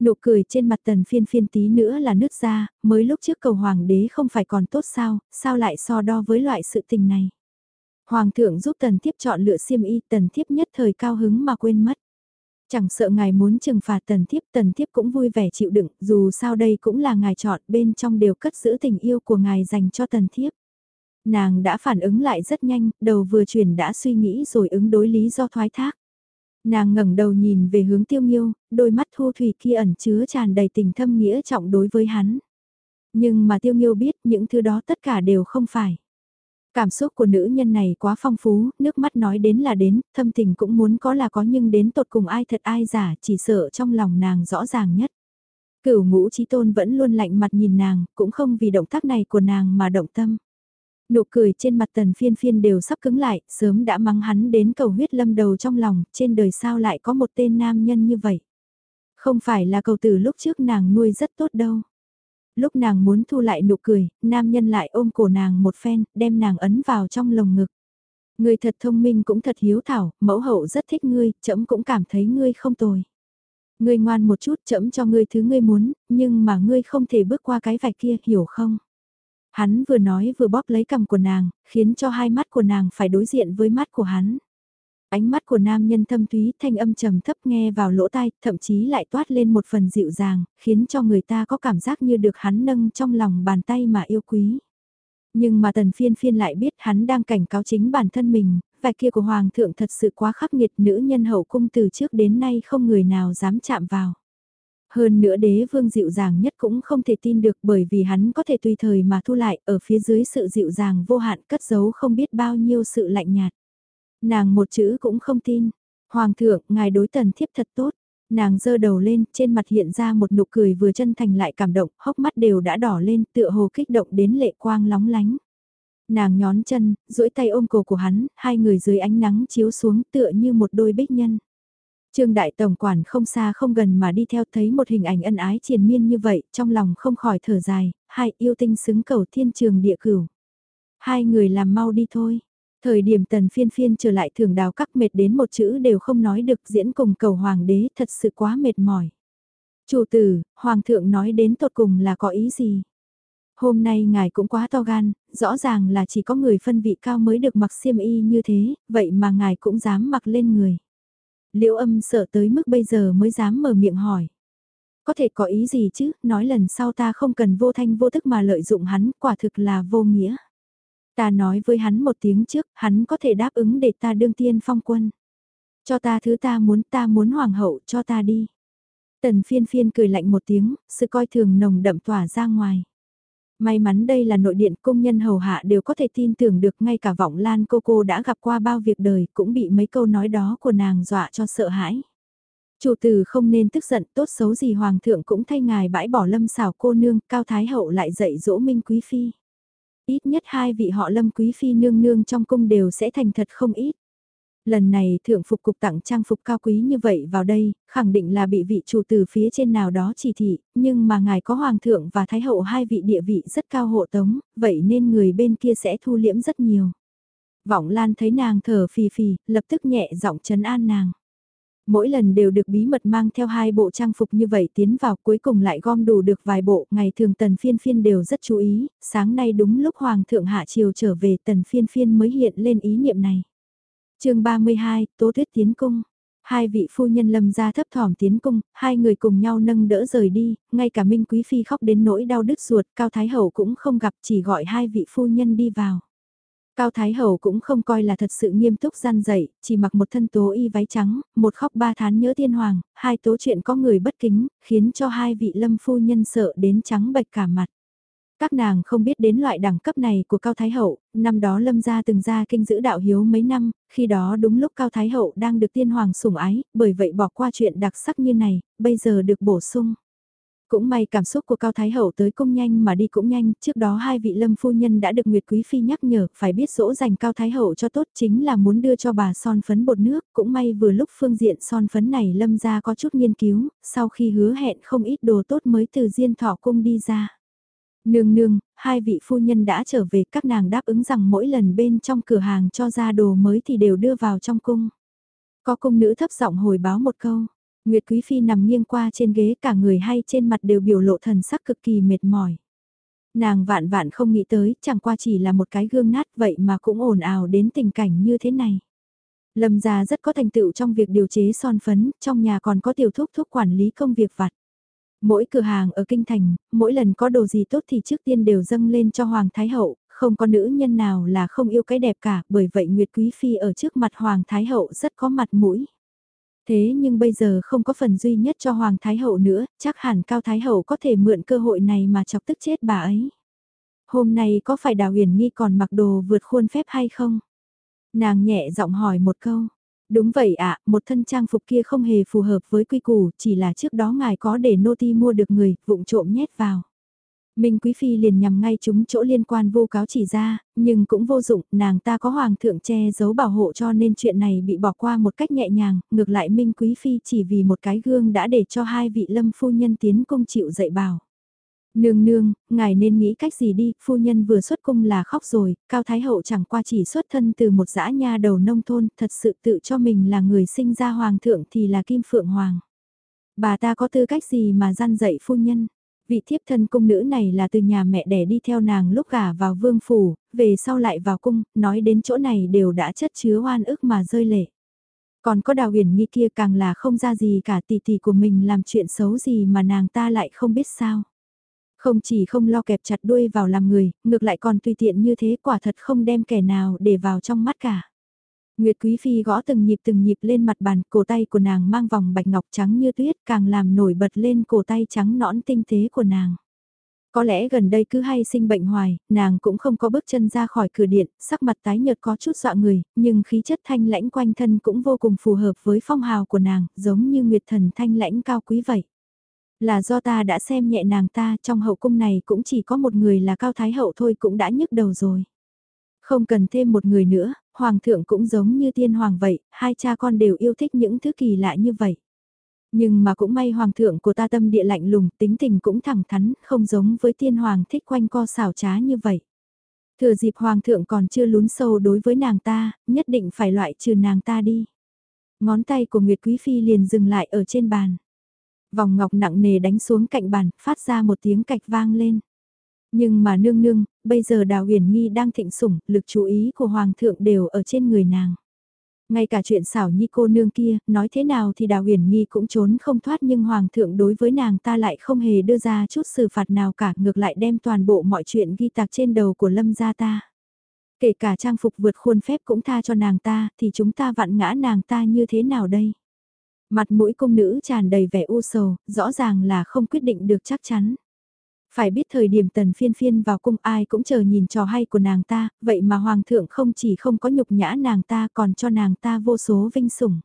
Nụ cười trên mặt tần phiên phiên tí nữa là nứt ra, mới lúc trước cầu hoàng đế không phải còn tốt sao, sao lại so đo với loại sự tình này. Hoàng thượng giúp tần thiếp chọn lựa xiêm y tần thiếp nhất thời cao hứng mà quên mất. Chẳng sợ ngài muốn trừng phạt tần thiếp, tần thiếp cũng vui vẻ chịu đựng, dù sao đây cũng là ngài chọn, bên trong đều cất giữ tình yêu của ngài dành cho tần thiếp. Nàng đã phản ứng lại rất nhanh, đầu vừa chuyển đã suy nghĩ rồi ứng đối lý do thoái thác. Nàng ngẩng đầu nhìn về hướng tiêu nghiêu, đôi mắt thu thủy kia ẩn chứa tràn đầy tình thâm nghĩa trọng đối với hắn. Nhưng mà tiêu nghiêu biết những thứ đó tất cả đều không phải. Cảm xúc của nữ nhân này quá phong phú, nước mắt nói đến là đến, thâm tình cũng muốn có là có nhưng đến tột cùng ai thật ai giả chỉ sợ trong lòng nàng rõ ràng nhất. Cửu ngũ trí tôn vẫn luôn lạnh mặt nhìn nàng, cũng không vì động tác này của nàng mà động tâm. Nụ cười trên mặt tần phiên phiên đều sắp cứng lại, sớm đã mắng hắn đến cầu huyết lâm đầu trong lòng, trên đời sao lại có một tên nam nhân như vậy. Không phải là cầu tử lúc trước nàng nuôi rất tốt đâu lúc nàng muốn thu lại nụ cười, nam nhân lại ôm cổ nàng một phen, đem nàng ấn vào trong lồng ngực. Ngươi thật thông minh cũng thật hiếu thảo, mẫu hậu rất thích ngươi, trẫm cũng cảm thấy ngươi không tồi. Ngươi ngoan một chút trẫm cho ngươi thứ ngươi muốn, nhưng mà ngươi không thể bước qua cái vạch kia, hiểu không? Hắn vừa nói vừa bóp lấy cầm của nàng, khiến cho hai mắt của nàng phải đối diện với mắt của hắn. Ánh mắt của nam nhân thâm thúy thanh âm trầm thấp nghe vào lỗ tai, thậm chí lại toát lên một phần dịu dàng, khiến cho người ta có cảm giác như được hắn nâng trong lòng bàn tay mà yêu quý. Nhưng mà tần phiên phiên lại biết hắn đang cảnh cáo chính bản thân mình, vài kia của hoàng thượng thật sự quá khắc nghiệt nữ nhân hậu cung từ trước đến nay không người nào dám chạm vào. Hơn nữa đế vương dịu dàng nhất cũng không thể tin được bởi vì hắn có thể tùy thời mà thu lại ở phía dưới sự dịu dàng vô hạn cất giấu không biết bao nhiêu sự lạnh nhạt. Nàng một chữ cũng không tin. Hoàng thượng, ngài đối tần thiếp thật tốt. Nàng giơ đầu lên, trên mặt hiện ra một nụ cười vừa chân thành lại cảm động, hốc mắt đều đã đỏ lên, tựa hồ kích động đến lệ quang lóng lánh. Nàng nhón chân, duỗi tay ôm cổ của hắn, hai người dưới ánh nắng chiếu xuống tựa như một đôi bích nhân. Trương đại tổng quản không xa không gần mà đi theo thấy một hình ảnh ân ái triền miên như vậy, trong lòng không khỏi thở dài, hai yêu tinh xứng cầu thiên trường địa cửu. Hai người làm mau đi thôi, Thời điểm tần phiên phiên trở lại thường đào các mệt đến một chữ đều không nói được diễn cùng cầu hoàng đế thật sự quá mệt mỏi. Chủ tử, hoàng thượng nói đến tột cùng là có ý gì? Hôm nay ngài cũng quá to gan, rõ ràng là chỉ có người phân vị cao mới được mặc xiêm y như thế, vậy mà ngài cũng dám mặc lên người. Liễu âm sợ tới mức bây giờ mới dám mở miệng hỏi. Có thể có ý gì chứ, nói lần sau ta không cần vô thanh vô thức mà lợi dụng hắn, quả thực là vô nghĩa. Ta nói với hắn một tiếng trước, hắn có thể đáp ứng để ta đương tiên phong quân. Cho ta thứ ta muốn, ta muốn hoàng hậu, cho ta đi. Tần phiên phiên cười lạnh một tiếng, sự coi thường nồng đậm tỏa ra ngoài. May mắn đây là nội điện công nhân hầu hạ đều có thể tin tưởng được ngay cả vọng lan cô cô đã gặp qua bao việc đời cũng bị mấy câu nói đó của nàng dọa cho sợ hãi. Chủ tử không nên tức giận tốt xấu gì hoàng thượng cũng thay ngài bãi bỏ lâm xảo cô nương, cao thái hậu lại dạy dỗ minh quý phi. Ít nhất hai vị họ lâm quý phi nương nương trong cung đều sẽ thành thật không ít. Lần này thượng phục cục tặng trang phục cao quý như vậy vào đây, khẳng định là bị vị chủ từ phía trên nào đó chỉ thị, nhưng mà ngài có hoàng thượng và thái hậu hai vị địa vị rất cao hộ tống, vậy nên người bên kia sẽ thu liễm rất nhiều. Vọng Lan thấy nàng thở phì phì, lập tức nhẹ giọng trấn an nàng mỗi lần đều được bí mật mang theo hai bộ trang phục như vậy tiến vào cuối cùng lại gom đủ được vài bộ, ngày thường tần phiên phiên đều rất chú ý, sáng nay đúng lúc Hoàng thượng Hạ Triều trở về tần phiên phiên mới hiện lên ý niệm này chương 32, Tố Tuyết Tiến Cung Hai vị phu nhân lâm ra thấp thỏm tiến cung, hai người cùng nhau nâng đỡ rời đi, ngay cả Minh Quý Phi khóc đến nỗi đau đứt ruột, Cao Thái Hậu cũng không gặp chỉ gọi hai vị phu nhân đi vào. Cao Thái Hậu cũng không coi là thật sự nghiêm túc gian dậy, chỉ mặc một thân tố y váy trắng, một khóc ba thán nhớ thiên hoàng, hai tố chuyện có người bất kính, khiến cho hai vị lâm phu nhân sợ đến trắng bạch cả mặt. Các nàng không biết đến loại đẳng cấp này của Cao Thái Hậu, năm đó lâm gia từng ra kinh giữ đạo hiếu mấy năm, khi đó đúng lúc Cao Thái Hậu đang được tiên hoàng sủng ái, bởi vậy bỏ qua chuyện đặc sắc như này, bây giờ được bổ sung. Cũng may cảm xúc của Cao Thái Hậu tới cung nhanh mà đi cũng nhanh, trước đó hai vị lâm phu nhân đã được Nguyệt Quý Phi nhắc nhở, phải biết dỗ dành Cao Thái Hậu cho tốt chính là muốn đưa cho bà son phấn bột nước, cũng may vừa lúc phương diện son phấn này lâm ra có chút nghiên cứu, sau khi hứa hẹn không ít đồ tốt mới từ diên thọ cung đi ra. Nương nương, hai vị phu nhân đã trở về các nàng đáp ứng rằng mỗi lần bên trong cửa hàng cho ra đồ mới thì đều đưa vào trong cung. Có cung nữ thấp giọng hồi báo một câu. Nguyệt Quý Phi nằm nghiêng qua trên ghế cả người hay trên mặt đều biểu lộ thần sắc cực kỳ mệt mỏi. Nàng vạn vạn không nghĩ tới, chẳng qua chỉ là một cái gương nát vậy mà cũng ồn ào đến tình cảnh như thế này. Lâm gia rất có thành tựu trong việc điều chế son phấn, trong nhà còn có tiểu thúc thúc quản lý công việc vặt. Mỗi cửa hàng ở Kinh Thành, mỗi lần có đồ gì tốt thì trước tiên đều dâng lên cho Hoàng Thái Hậu, không có nữ nhân nào là không yêu cái đẹp cả, bởi vậy Nguyệt Quý Phi ở trước mặt Hoàng Thái Hậu rất có mặt mũi. Thế nhưng bây giờ không có phần duy nhất cho Hoàng Thái Hậu nữa, chắc hẳn Cao Thái Hậu có thể mượn cơ hội này mà chọc tức chết bà ấy. Hôm nay có phải Đào Huyền Nghi còn mặc đồ vượt khuôn phép hay không? Nàng nhẹ giọng hỏi một câu. Đúng vậy ạ, một thân trang phục kia không hề phù hợp với quy củ, chỉ là trước đó ngài có để nô ti mua được người, vụng trộm nhét vào. Minh Quý Phi liền nhằm ngay chúng chỗ liên quan vô cáo chỉ ra, nhưng cũng vô dụng, nàng ta có hoàng thượng che giấu bảo hộ cho nên chuyện này bị bỏ qua một cách nhẹ nhàng, ngược lại Minh Quý Phi chỉ vì một cái gương đã để cho hai vị lâm phu nhân tiến công chịu dạy bảo. Nương nương, ngài nên nghĩ cách gì đi, phu nhân vừa xuất cung là khóc rồi, Cao Thái Hậu chẳng qua chỉ xuất thân từ một dã nha đầu nông thôn, thật sự tự cho mình là người sinh ra hoàng thượng thì là Kim Phượng Hoàng. Bà ta có tư cách gì mà gian dạy phu nhân? vị thiếp thân cung nữ này là từ nhà mẹ đẻ đi theo nàng lúc gả vào vương phủ, về sau lại vào cung, nói đến chỗ này đều đã chất chứa oan ức mà rơi lệ. Còn có đào huyền nghi kia càng là không ra gì cả tỷ tỷ của mình làm chuyện xấu gì mà nàng ta lại không biết sao. Không chỉ không lo kẹp chặt đuôi vào làm người, ngược lại còn tùy tiện như thế quả thật không đem kẻ nào để vào trong mắt cả. Nguyệt Quý Phi gõ từng nhịp từng nhịp lên mặt bàn, cổ tay của nàng mang vòng bạch ngọc trắng như tuyết càng làm nổi bật lên cổ tay trắng nõn tinh tế của nàng. Có lẽ gần đây cứ hay sinh bệnh hoài, nàng cũng không có bước chân ra khỏi cửa điện, sắc mặt tái nhợt có chút dọa người, nhưng khí chất thanh lãnh quanh thân cũng vô cùng phù hợp với phong hào của nàng, giống như nguyệt thần thanh lãnh cao quý vậy. Là do ta đã xem nhẹ nàng ta trong hậu cung này cũng chỉ có một người là cao thái hậu thôi cũng đã nhức đầu rồi. Không cần thêm một người nữa, hoàng thượng cũng giống như tiên hoàng vậy, hai cha con đều yêu thích những thứ kỳ lạ như vậy. Nhưng mà cũng may hoàng thượng của ta tâm địa lạnh lùng, tính tình cũng thẳng thắn, không giống với tiên hoàng thích quanh co xảo trá như vậy. Thừa dịp hoàng thượng còn chưa lún sâu đối với nàng ta, nhất định phải loại trừ nàng ta đi. Ngón tay của Nguyệt Quý Phi liền dừng lại ở trên bàn. Vòng ngọc nặng nề đánh xuống cạnh bàn, phát ra một tiếng cạch vang lên. Nhưng mà nương nương, bây giờ Đào Huyền Nghi đang thịnh sủng, lực chú ý của Hoàng thượng đều ở trên người nàng. Ngay cả chuyện xảo nhi cô nương kia, nói thế nào thì Đào Huyền Nghi cũng trốn không thoát nhưng Hoàng thượng đối với nàng ta lại không hề đưa ra chút xử phạt nào cả, ngược lại đem toàn bộ mọi chuyện ghi tạc trên đầu của Lâm gia ta. Kể cả trang phục vượt khuôn phép cũng tha cho nàng ta, thì chúng ta vặn ngã nàng ta như thế nào đây? Mặt mũi công nữ tràn đầy vẻ u sầu, rõ ràng là không quyết định được chắc chắn. Phải biết thời điểm tần phiên phiên vào cung ai cũng chờ nhìn trò hay của nàng ta, vậy mà hoàng thượng không chỉ không có nhục nhã nàng ta còn cho nàng ta vô số vinh sủng.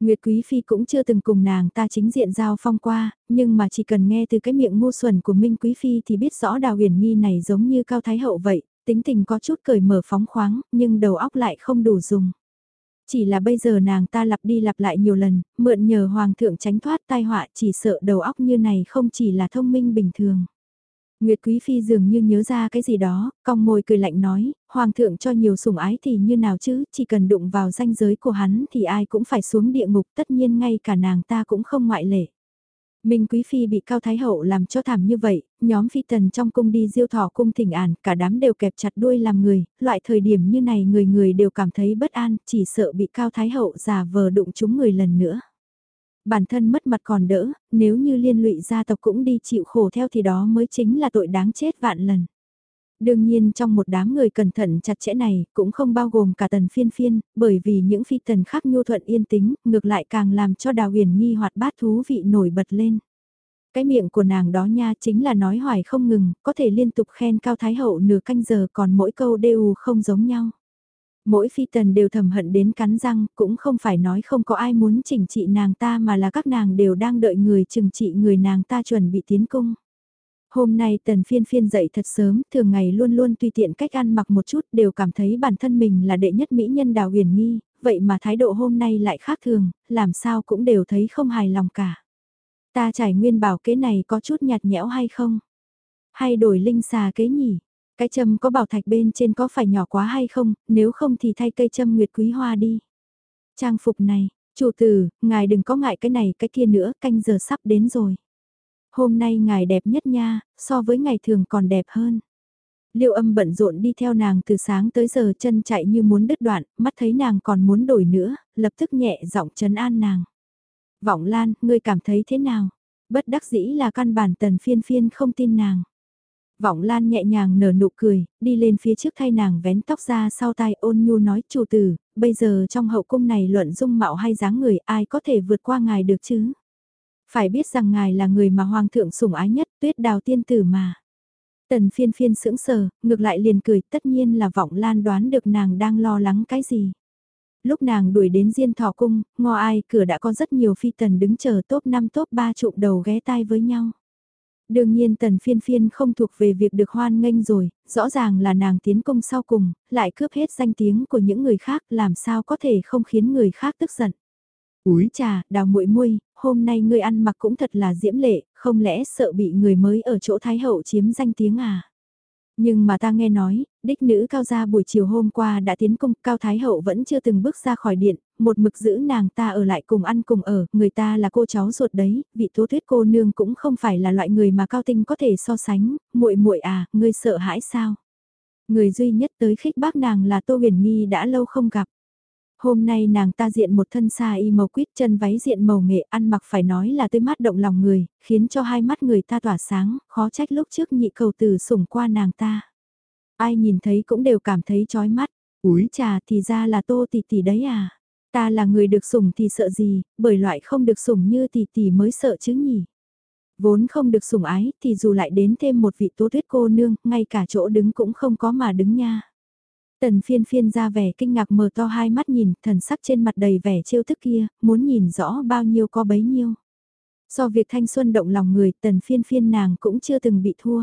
Nguyệt Quý Phi cũng chưa từng cùng nàng ta chính diện giao phong qua, nhưng mà chỉ cần nghe từ cái miệng ngu xuẩn của Minh Quý Phi thì biết rõ đào huyền nghi này giống như Cao Thái Hậu vậy, tính tình có chút cởi mở phóng khoáng, nhưng đầu óc lại không đủ dùng. Chỉ là bây giờ nàng ta lặp đi lặp lại nhiều lần, mượn nhờ hoàng thượng tránh thoát tai họa chỉ sợ đầu óc như này không chỉ là thông minh bình thường. Nguyệt Quý Phi dường như nhớ ra cái gì đó, cong môi cười lạnh nói, Hoàng thượng cho nhiều sủng ái thì như nào chứ, chỉ cần đụng vào danh giới của hắn thì ai cũng phải xuống địa ngục, tất nhiên ngay cả nàng ta cũng không ngoại lệ. Minh Quý Phi bị Cao Thái Hậu làm cho thảm như vậy, nhóm phi tần trong cung đi diêu thọ cung thỉnh ản, cả đám đều kẹp chặt đuôi làm người, loại thời điểm như này người người đều cảm thấy bất an, chỉ sợ bị Cao Thái Hậu giả vờ đụng chúng người lần nữa bản thân mất mặt còn đỡ, nếu như liên lụy gia tộc cũng đi chịu khổ theo thì đó mới chính là tội đáng chết vạn lần. Đương nhiên trong một đám người cẩn thận chặt chẽ này cũng không bao gồm cả tần phiên phiên, bởi vì những phi tần khác nhu thuận yên tĩnh ngược lại càng làm cho đào huyền nghi hoạt bát thú vị nổi bật lên. Cái miệng của nàng đó nha chính là nói hoài không ngừng, có thể liên tục khen cao thái hậu nửa canh giờ còn mỗi câu đều không giống nhau. Mỗi phi tần đều thầm hận đến cắn răng, cũng không phải nói không có ai muốn chỉnh trị nàng ta mà là các nàng đều đang đợi người chừng trị người nàng ta chuẩn bị tiến cung. Hôm nay tần phiên phiên dậy thật sớm, thường ngày luôn luôn tùy tiện cách ăn mặc một chút đều cảm thấy bản thân mình là đệ nhất mỹ nhân đào huyền nghi, vậy mà thái độ hôm nay lại khác thường, làm sao cũng đều thấy không hài lòng cả. Ta trải nguyên bảo kế này có chút nhạt nhẽo hay không? Hay đổi linh xà kế nhỉ? Cái châm có bảo thạch bên trên có phải nhỏ quá hay không, nếu không thì thay cây châm nguyệt quý hoa đi. Trang phục này, chủ tử, ngài đừng có ngại cái này cái kia nữa, canh giờ sắp đến rồi. Hôm nay ngài đẹp nhất nha, so với ngày thường còn đẹp hơn. Liệu âm bận rộn đi theo nàng từ sáng tới giờ chân chạy như muốn đứt đoạn, mắt thấy nàng còn muốn đổi nữa, lập tức nhẹ giọng trấn an nàng. Vọng Lan, ngươi cảm thấy thế nào? Bất đắc dĩ là căn bản tần phiên phiên không tin nàng. Vọng Lan nhẹ nhàng nở nụ cười, đi lên phía trước thay nàng vén tóc ra sau tai ôn nhu nói chủ tử, bây giờ trong hậu cung này luận dung mạo hay dáng người ai có thể vượt qua ngài được chứ? Phải biết rằng ngài là người mà hoàng thượng sủng ái nhất, tuyết đào tiên tử mà. Tần phiên phiên sững sờ, ngược lại liền cười tất nhiên là vọng lan đoán được nàng đang lo lắng cái gì. Lúc nàng đuổi đến diên thọ cung, ngò ai cửa đã có rất nhiều phi tần đứng chờ top 5 top 3 trụm đầu ghé tai với nhau. Đương nhiên tần phiên phiên không thuộc về việc được hoan nghênh rồi, rõ ràng là nàng tiến công sau cùng, lại cướp hết danh tiếng của những người khác làm sao có thể không khiến người khác tức giận. Úi trà, đào muội muôi, hôm nay ngươi ăn mặc cũng thật là diễm lệ, không lẽ sợ bị người mới ở chỗ Thái Hậu chiếm danh tiếng à? Nhưng mà ta nghe nói, đích nữ cao gia buổi chiều hôm qua đã tiến công, cao thái hậu vẫn chưa từng bước ra khỏi điện, một mực giữ nàng ta ở lại cùng ăn cùng ở, người ta là cô cháu ruột đấy, vị tố thuyết cô nương cũng không phải là loại người mà cao tinh có thể so sánh, muội muội à, ngươi sợ hãi sao? Người duy nhất tới khích bác nàng là Tô Huyền Nghi đã lâu không gặp. Hôm nay nàng ta diện một thân xa y màu quýt chân váy diện màu nghệ ăn mặc phải nói là tươi mát động lòng người, khiến cho hai mắt người ta tỏa sáng, khó trách lúc trước nhị cầu tử sủng qua nàng ta. Ai nhìn thấy cũng đều cảm thấy chói mắt, úi trà thì ra là tô tỷ tỷ đấy à. Ta là người được sủng thì sợ gì, bởi loại không được sủng như tỷ tỷ mới sợ chứ nhỉ. Vốn không được sủng ái thì dù lại đến thêm một vị tố tuyết cô nương, ngay cả chỗ đứng cũng không có mà đứng nha. Tần phiên phiên ra vẻ kinh ngạc mở to hai mắt nhìn, thần sắc trên mặt đầy vẻ trêu thức kia, muốn nhìn rõ bao nhiêu có bấy nhiêu. So việc thanh xuân động lòng người, tần phiên phiên nàng cũng chưa từng bị thua.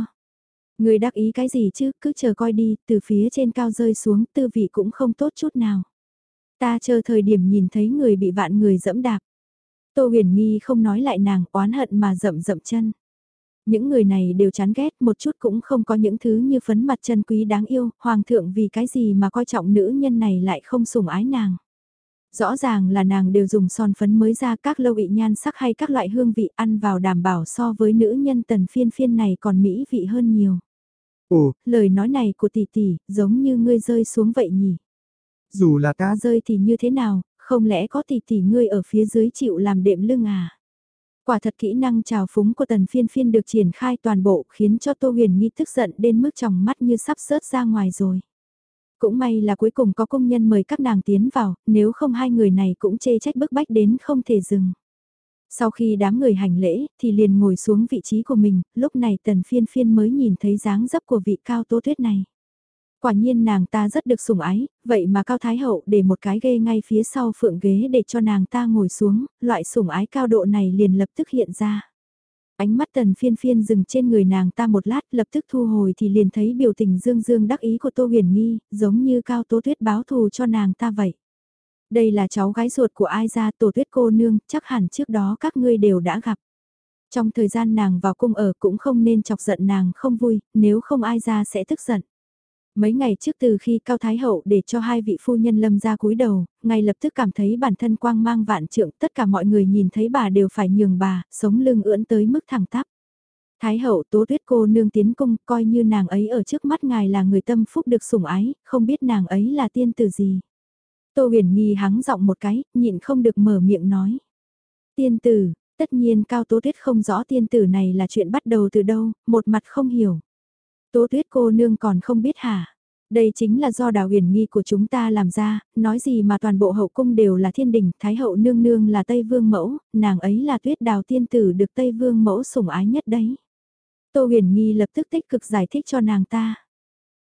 Người đắc ý cái gì chứ, cứ chờ coi đi, từ phía trên cao rơi xuống, tư vị cũng không tốt chút nào. Ta chờ thời điểm nhìn thấy người bị vạn người dẫm đạp. Tô huyền nghi không nói lại nàng, oán hận mà rậm rậm chân. Những người này đều chán ghét một chút cũng không có những thứ như phấn mặt chân quý đáng yêu, hoàng thượng vì cái gì mà coi trọng nữ nhân này lại không sủng ái nàng. Rõ ràng là nàng đều dùng son phấn mới ra các lâu vị nhan sắc hay các loại hương vị ăn vào đảm bảo so với nữ nhân tần phiên phiên này còn mỹ vị hơn nhiều. Ồ, lời nói này của tỷ tỷ, giống như ngươi rơi xuống vậy nhỉ. Dù là Cá rơi thì như thế nào, không lẽ có tỷ tỷ ngươi ở phía dưới chịu làm đệm lưng à? Quả thật kỹ năng trào phúng của tần phiên phiên được triển khai toàn bộ khiến cho Tô Huyền Nghi tức giận đến mức tròng mắt như sắp rớt ra ngoài rồi. Cũng may là cuối cùng có công nhân mời các nàng tiến vào, nếu không hai người này cũng chê trách bức bách đến không thể dừng. Sau khi đám người hành lễ, thì liền ngồi xuống vị trí của mình, lúc này tần phiên phiên mới nhìn thấy dáng dấp của vị cao tố tuyết này. Quả nhiên nàng ta rất được sủng ái, vậy mà Cao Thái Hậu để một cái ghê ngay phía sau phượng ghế để cho nàng ta ngồi xuống, loại sủng ái cao độ này liền lập tức hiện ra. Ánh mắt tần phiên phiên dừng trên người nàng ta một lát lập tức thu hồi thì liền thấy biểu tình dương dương đắc ý của Tô Huyền Nghi, giống như Cao Tố Tuyết báo thù cho nàng ta vậy. Đây là cháu gái ruột của ai ra tổ tuyết cô nương, chắc hẳn trước đó các ngươi đều đã gặp. Trong thời gian nàng vào cung ở cũng không nên chọc giận nàng không vui, nếu không ai ra sẽ tức giận. Mấy ngày trước từ khi Cao Thái Hậu để cho hai vị phu nhân lâm ra cúi đầu, ngay lập tức cảm thấy bản thân quang mang vạn trượng, tất cả mọi người nhìn thấy bà đều phải nhường bà, sống lưng ưỡn tới mức thẳng tắp. Thái hậu tố tuyết cô nương tiến cung, coi như nàng ấy ở trước mắt ngài là người tâm phúc được sủng ái, không biết nàng ấy là tiên tử gì. Tô huyền nghi hắng giọng một cái, nhịn không được mở miệng nói. Tiên tử, tất nhiên cao tố tuyết không rõ tiên tử này là chuyện bắt đầu từ đâu, một mặt không hiểu. Tố tuyết cô nương còn không biết hả? Đây chính là do đào huyền nghi của chúng ta làm ra, nói gì mà toàn bộ hậu cung đều là thiên đình, thái hậu nương nương là Tây Vương mẫu, nàng ấy là tuyết đào tiên tử được Tây Vương mẫu sủng ái nhất đấy. Tô huyền nghi lập tức tích cực giải thích cho nàng ta.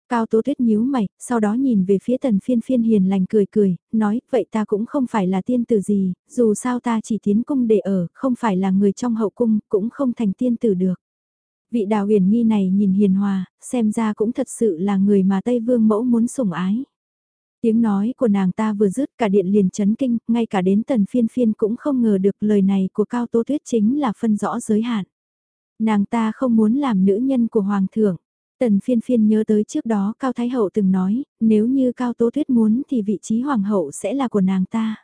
Cao Tố Tuyết nhíu mày, sau đó nhìn về phía tần phiên phiên hiền lành cười cười, nói, vậy ta cũng không phải là tiên tử gì, dù sao ta chỉ tiến cung để ở, không phải là người trong hậu cung, cũng không thành tiên tử được. Vị đào huyền nghi này nhìn hiền hòa, xem ra cũng thật sự là người mà Tây Vương mẫu muốn sủng ái. Tiếng nói của nàng ta vừa dứt cả điện liền chấn kinh, ngay cả đến tần phiên phiên cũng không ngờ được lời này của Cao Tố Tuyết chính là phân rõ giới hạn. Nàng ta không muốn làm nữ nhân của Hoàng thượng. Tần phiên phiên nhớ tới trước đó Cao Thái Hậu từng nói, nếu như Cao Tố Tuyết muốn thì vị trí Hoàng hậu sẽ là của nàng ta.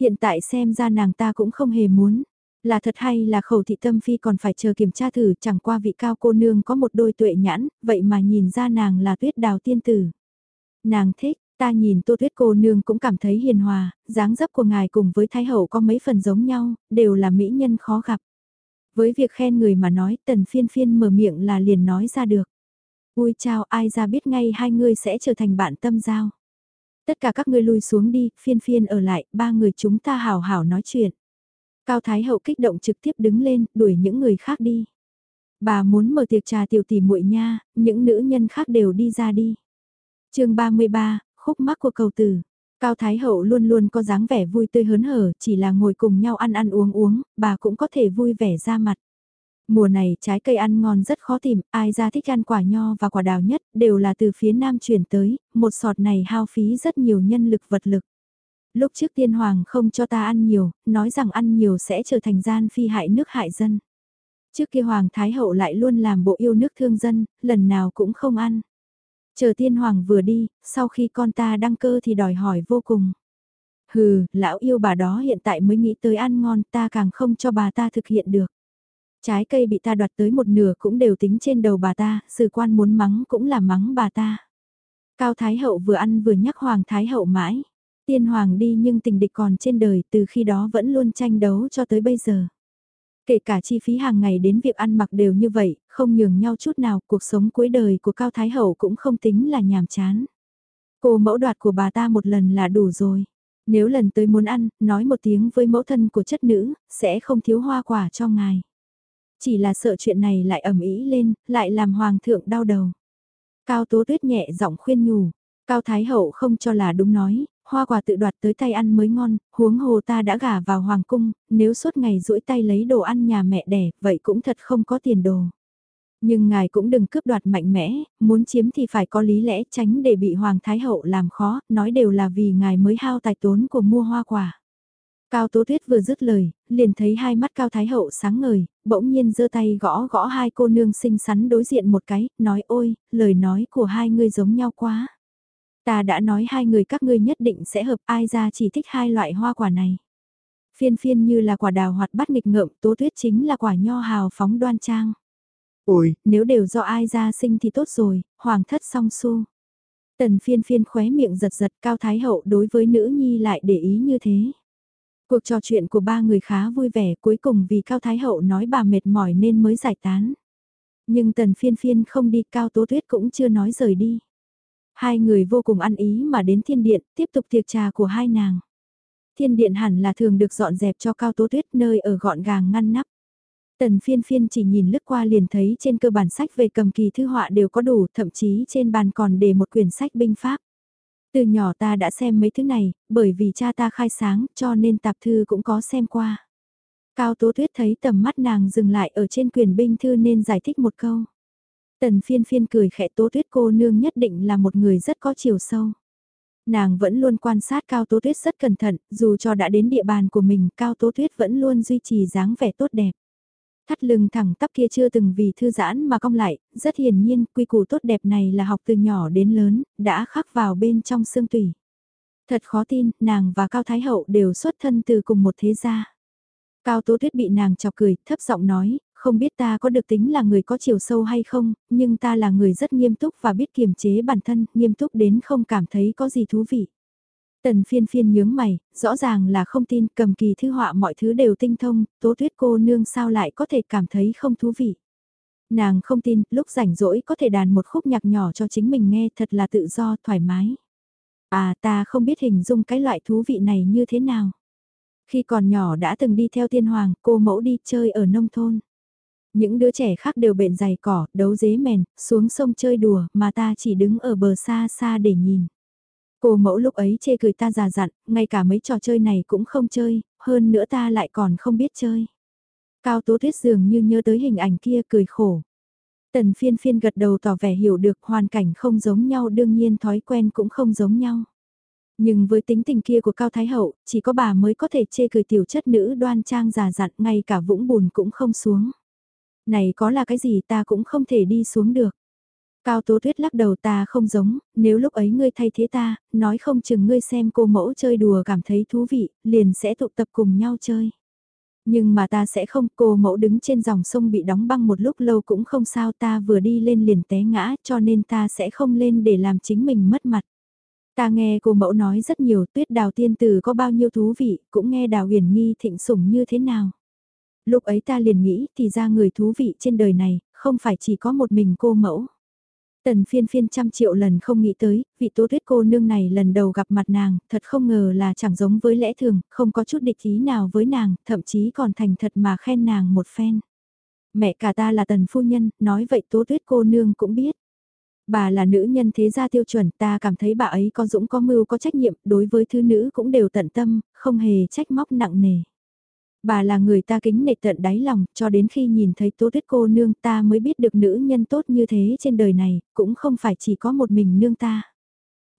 Hiện tại xem ra nàng ta cũng không hề muốn. Là thật hay là khẩu thị tâm phi còn phải chờ kiểm tra thử chẳng qua vị cao cô nương có một đôi tuệ nhãn, vậy mà nhìn ra nàng là tuyết đào tiên tử. Nàng thích, ta nhìn tô tuyết cô nương cũng cảm thấy hiền hòa, dáng dấp của ngài cùng với thái hậu có mấy phần giống nhau, đều là mỹ nhân khó gặp. Với việc khen người mà nói tần phiên phiên mở miệng là liền nói ra được. Ui chào ai ra biết ngay hai người sẽ trở thành bạn tâm giao. Tất cả các ngươi lui xuống đi, phiên phiên ở lại, ba người chúng ta hào hào nói chuyện. Cao Thái Hậu kích động trực tiếp đứng lên, đuổi những người khác đi. Bà muốn mở tiệc trà tiểu tỷ muội nha, những nữ nhân khác đều đi ra đi. chương 33, khúc mắc của cầu tử. Cao Thái Hậu luôn luôn có dáng vẻ vui tươi hớn hở, chỉ là ngồi cùng nhau ăn ăn uống uống, bà cũng có thể vui vẻ ra mặt. Mùa này trái cây ăn ngon rất khó tìm, ai ra thích ăn quả nho và quả đào nhất, đều là từ phía nam chuyển tới, một sọt này hao phí rất nhiều nhân lực vật lực. Lúc trước tiên hoàng không cho ta ăn nhiều, nói rằng ăn nhiều sẽ trở thành gian phi hại nước hại dân. Trước kia hoàng thái hậu lại luôn làm bộ yêu nước thương dân, lần nào cũng không ăn. Chờ tiên hoàng vừa đi, sau khi con ta đăng cơ thì đòi hỏi vô cùng. Hừ, lão yêu bà đó hiện tại mới nghĩ tới ăn ngon ta càng không cho bà ta thực hiện được. Trái cây bị ta đoạt tới một nửa cũng đều tính trên đầu bà ta, sự quan muốn mắng cũng là mắng bà ta. Cao Thái Hậu vừa ăn vừa nhắc Hoàng Thái Hậu mãi. Tiên hoàng đi nhưng tình địch còn trên đời từ khi đó vẫn luôn tranh đấu cho tới bây giờ. Kể cả chi phí hàng ngày đến việc ăn mặc đều như vậy, không nhường nhau chút nào, cuộc sống cuối đời của Cao Thái Hậu cũng không tính là nhàm chán. Cô mẫu đoạt của bà ta một lần là đủ rồi. Nếu lần tới muốn ăn, nói một tiếng với mẫu thân của chất nữ, sẽ không thiếu hoa quả cho ngài. Chỉ là sợ chuyện này lại ẩm ý lên, lại làm hoàng thượng đau đầu. Cao Tố Tuyết nhẹ giọng khuyên nhủ, Cao Thái Hậu không cho là đúng nói, hoa quả tự đoạt tới tay ăn mới ngon, huống hồ ta đã gả vào hoàng cung, nếu suốt ngày duỗi tay lấy đồ ăn nhà mẹ đẻ, vậy cũng thật không có tiền đồ. Nhưng ngài cũng đừng cướp đoạt mạnh mẽ, muốn chiếm thì phải có lý lẽ tránh để bị hoàng thái hậu làm khó, nói đều là vì ngài mới hao tài tốn của mua hoa quả. Cao Tố Tuyết vừa dứt lời, liền thấy hai mắt Cao Thái Hậu sáng ngời, bỗng nhiên giơ tay gõ gõ hai cô nương xinh xắn đối diện một cái, nói ôi, lời nói của hai người giống nhau quá. Ta đã nói hai người các ngươi nhất định sẽ hợp ai ra chỉ thích hai loại hoa quả này. Phiên phiên như là quả đào hoạt bắt nghịch ngợm, tố tuyết chính là quả nho hào phóng đoan trang. Ôi, nếu đều do ai ra sinh thì tốt rồi, hoàng thất song su. Tần phiên phiên khóe miệng giật giật Cao Thái Hậu đối với nữ nhi lại để ý như thế. Cuộc trò chuyện của ba người khá vui vẻ cuối cùng vì Cao Thái Hậu nói bà mệt mỏi nên mới giải tán. Nhưng tần phiên phiên không đi Cao Tố Tuyết cũng chưa nói rời đi. Hai người vô cùng ăn ý mà đến thiên điện tiếp tục tiệc trà của hai nàng. Thiên điện hẳn là thường được dọn dẹp cho Cao Tố Tuyết nơi ở gọn gàng ngăn nắp. Tần phiên phiên chỉ nhìn lướt qua liền thấy trên cơ bản sách về cầm kỳ thư họa đều có đủ, thậm chí trên bàn còn để một quyển sách binh pháp. Từ nhỏ ta đã xem mấy thứ này, bởi vì cha ta khai sáng cho nên tạp thư cũng có xem qua. Cao Tố Tuyết thấy tầm mắt nàng dừng lại ở trên quyển binh thư nên giải thích một câu. Tần phiên phiên cười khẽ Tố Tuyết cô nương nhất định là một người rất có chiều sâu. Nàng vẫn luôn quan sát Cao Tố Tuyết rất cẩn thận, dù cho đã đến địa bàn của mình, Cao Tố Tuyết vẫn luôn duy trì dáng vẻ tốt đẹp. Thắt lưng thẳng tắp kia chưa từng vì thư giãn mà cong lại, rất hiển nhiên quy củ tốt đẹp này là học từ nhỏ đến lớn, đã khắc vào bên trong xương tủy. Thật khó tin, nàng và Cao Thái Hậu đều xuất thân từ cùng một thế gia. Cao Tố Tuyết bị nàng chọc cười, thấp giọng nói, không biết ta có được tính là người có chiều sâu hay không, nhưng ta là người rất nghiêm túc và biết kiềm chế bản thân, nghiêm túc đến không cảm thấy có gì thú vị. Tần phiên phiên nhướng mày, rõ ràng là không tin cầm kỳ thư họa mọi thứ đều tinh thông, tố tuyết cô nương sao lại có thể cảm thấy không thú vị. Nàng không tin, lúc rảnh rỗi có thể đàn một khúc nhạc nhỏ cho chính mình nghe thật là tự do, thoải mái. À ta không biết hình dung cái loại thú vị này như thế nào. Khi còn nhỏ đã từng đi theo tiên hoàng, cô mẫu đi chơi ở nông thôn. Những đứa trẻ khác đều bện giày cỏ, đấu dế mèn, xuống sông chơi đùa, mà ta chỉ đứng ở bờ xa xa để nhìn. Cô mẫu lúc ấy chê cười ta già dặn, ngay cả mấy trò chơi này cũng không chơi, hơn nữa ta lại còn không biết chơi. Cao Tố Tuyết dường như nhớ tới hình ảnh kia cười khổ. Tần phiên phiên gật đầu tỏ vẻ hiểu được hoàn cảnh không giống nhau đương nhiên thói quen cũng không giống nhau. Nhưng với tính tình kia của Cao Thái Hậu, chỉ có bà mới có thể chê cười tiểu chất nữ đoan trang già dặn ngay cả vũng bùn cũng không xuống. Này có là cái gì ta cũng không thể đi xuống được. Cao Tố Tuyết lắc đầu ta không giống, nếu lúc ấy ngươi thay thế ta, nói không chừng ngươi xem cô mẫu chơi đùa cảm thấy thú vị, liền sẽ tụ tập cùng nhau chơi. Nhưng mà ta sẽ không, cô mẫu đứng trên dòng sông bị đóng băng một lúc lâu cũng không sao ta vừa đi lên liền té ngã cho nên ta sẽ không lên để làm chính mình mất mặt. Ta nghe cô mẫu nói rất nhiều tuyết đào tiên tử có bao nhiêu thú vị, cũng nghe đào huyền nghi thịnh sủng như thế nào. Lúc ấy ta liền nghĩ thì ra người thú vị trên đời này, không phải chỉ có một mình cô mẫu. Tần phiên phiên trăm triệu lần không nghĩ tới, vị tố tuyết cô nương này lần đầu gặp mặt nàng, thật không ngờ là chẳng giống với lẽ thường, không có chút địch ý nào với nàng, thậm chí còn thành thật mà khen nàng một phen. Mẹ cả ta là tần phu nhân, nói vậy tố tuyết cô nương cũng biết. Bà là nữ nhân thế gia tiêu chuẩn, ta cảm thấy bà ấy có dũng có mưu có trách nhiệm, đối với thứ nữ cũng đều tận tâm, không hề trách móc nặng nề. Bà là người ta kính nể tận đáy lòng, cho đến khi nhìn thấy tố tuyết cô nương ta mới biết được nữ nhân tốt như thế trên đời này, cũng không phải chỉ có một mình nương ta.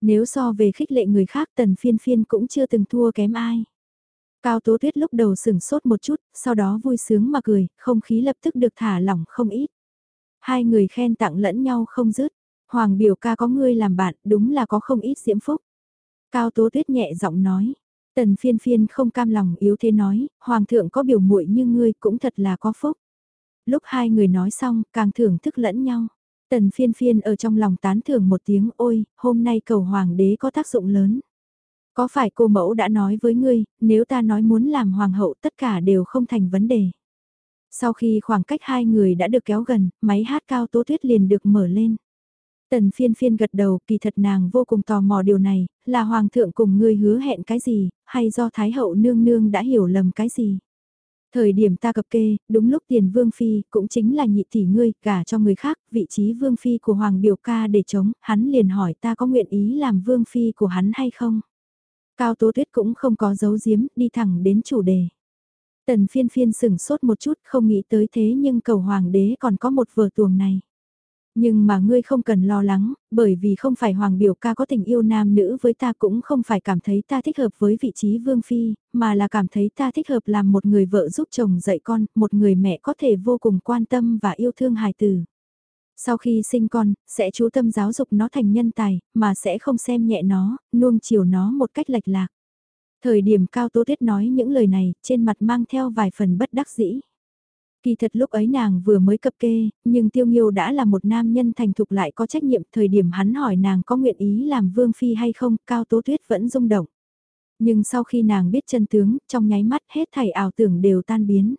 Nếu so về khích lệ người khác tần phiên phiên cũng chưa từng thua kém ai. Cao tố tuyết lúc đầu sửng sốt một chút, sau đó vui sướng mà cười, không khí lập tức được thả lỏng không ít. Hai người khen tặng lẫn nhau không dứt, hoàng biểu ca có ngươi làm bạn, đúng là có không ít diễm phúc. Cao tố tuyết nhẹ giọng nói, Tần phiên phiên không cam lòng yếu thế nói, hoàng thượng có biểu muội như ngươi cũng thật là có phúc. Lúc hai người nói xong, càng thưởng thức lẫn nhau. Tần phiên phiên ở trong lòng tán thưởng một tiếng ôi, hôm nay cầu hoàng đế có tác dụng lớn. Có phải cô mẫu đã nói với ngươi, nếu ta nói muốn làm hoàng hậu tất cả đều không thành vấn đề. Sau khi khoảng cách hai người đã được kéo gần, máy hát cao tố tuyết liền được mở lên. Tần phiên phiên gật đầu, kỳ thật nàng vô cùng tò mò điều này, là hoàng thượng cùng ngươi hứa hẹn cái gì, hay do thái hậu nương nương đã hiểu lầm cái gì. Thời điểm ta cập kê, đúng lúc tiền vương phi, cũng chính là nhị tỷ ngươi, cả cho người khác, vị trí vương phi của hoàng biểu ca để chống, hắn liền hỏi ta có nguyện ý làm vương phi của hắn hay không. Cao Tố Tuyết cũng không có giấu giếm, đi thẳng đến chủ đề. Tần phiên phiên sửng sốt một chút không nghĩ tới thế nhưng cầu hoàng đế còn có một vở tuồng này. Nhưng mà ngươi không cần lo lắng, bởi vì không phải hoàng biểu ca có tình yêu nam nữ với ta cũng không phải cảm thấy ta thích hợp với vị trí vương phi, mà là cảm thấy ta thích hợp làm một người vợ giúp chồng dạy con, một người mẹ có thể vô cùng quan tâm và yêu thương hài tử. Sau khi sinh con, sẽ chú tâm giáo dục nó thành nhân tài, mà sẽ không xem nhẹ nó, nuông chiều nó một cách lệch lạc. Thời điểm Cao Tố Tuyết nói những lời này, trên mặt mang theo vài phần bất đắc dĩ. Kỳ thật lúc ấy nàng vừa mới cập kê, nhưng Tiêu Nghiêu đã là một nam nhân thành thục lại có trách nhiệm thời điểm hắn hỏi nàng có nguyện ý làm vương phi hay không, Cao Tố Tuyết vẫn rung động. Nhưng sau khi nàng biết chân tướng, trong nháy mắt hết thảy ảo tưởng đều tan biến.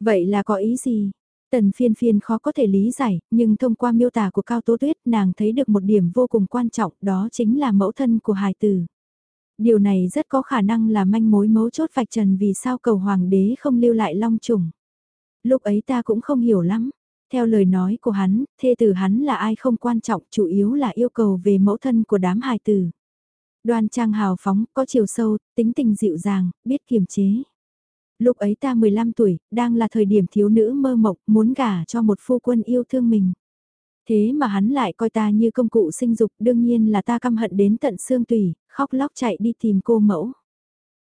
Vậy là có ý gì? Tần phiên phiên khó có thể lý giải, nhưng thông qua miêu tả của Cao Tố Tuyết nàng thấy được một điểm vô cùng quan trọng đó chính là mẫu thân của hài tử. Điều này rất có khả năng là manh mối mấu chốt vạch trần vì sao cầu hoàng đế không lưu lại long trùng. Lúc ấy ta cũng không hiểu lắm. Theo lời nói của hắn, thê tử hắn là ai không quan trọng, chủ yếu là yêu cầu về mẫu thân của đám hài tử. Đoan trang hào phóng, có chiều sâu, tính tình dịu dàng, biết kiềm chế. Lúc ấy ta 15 tuổi, đang là thời điểm thiếu nữ mơ mộng, muốn gả cho một phu quân yêu thương mình. Thế mà hắn lại coi ta như công cụ sinh dục, đương nhiên là ta căm hận đến tận xương tủy, khóc lóc chạy đi tìm cô mẫu.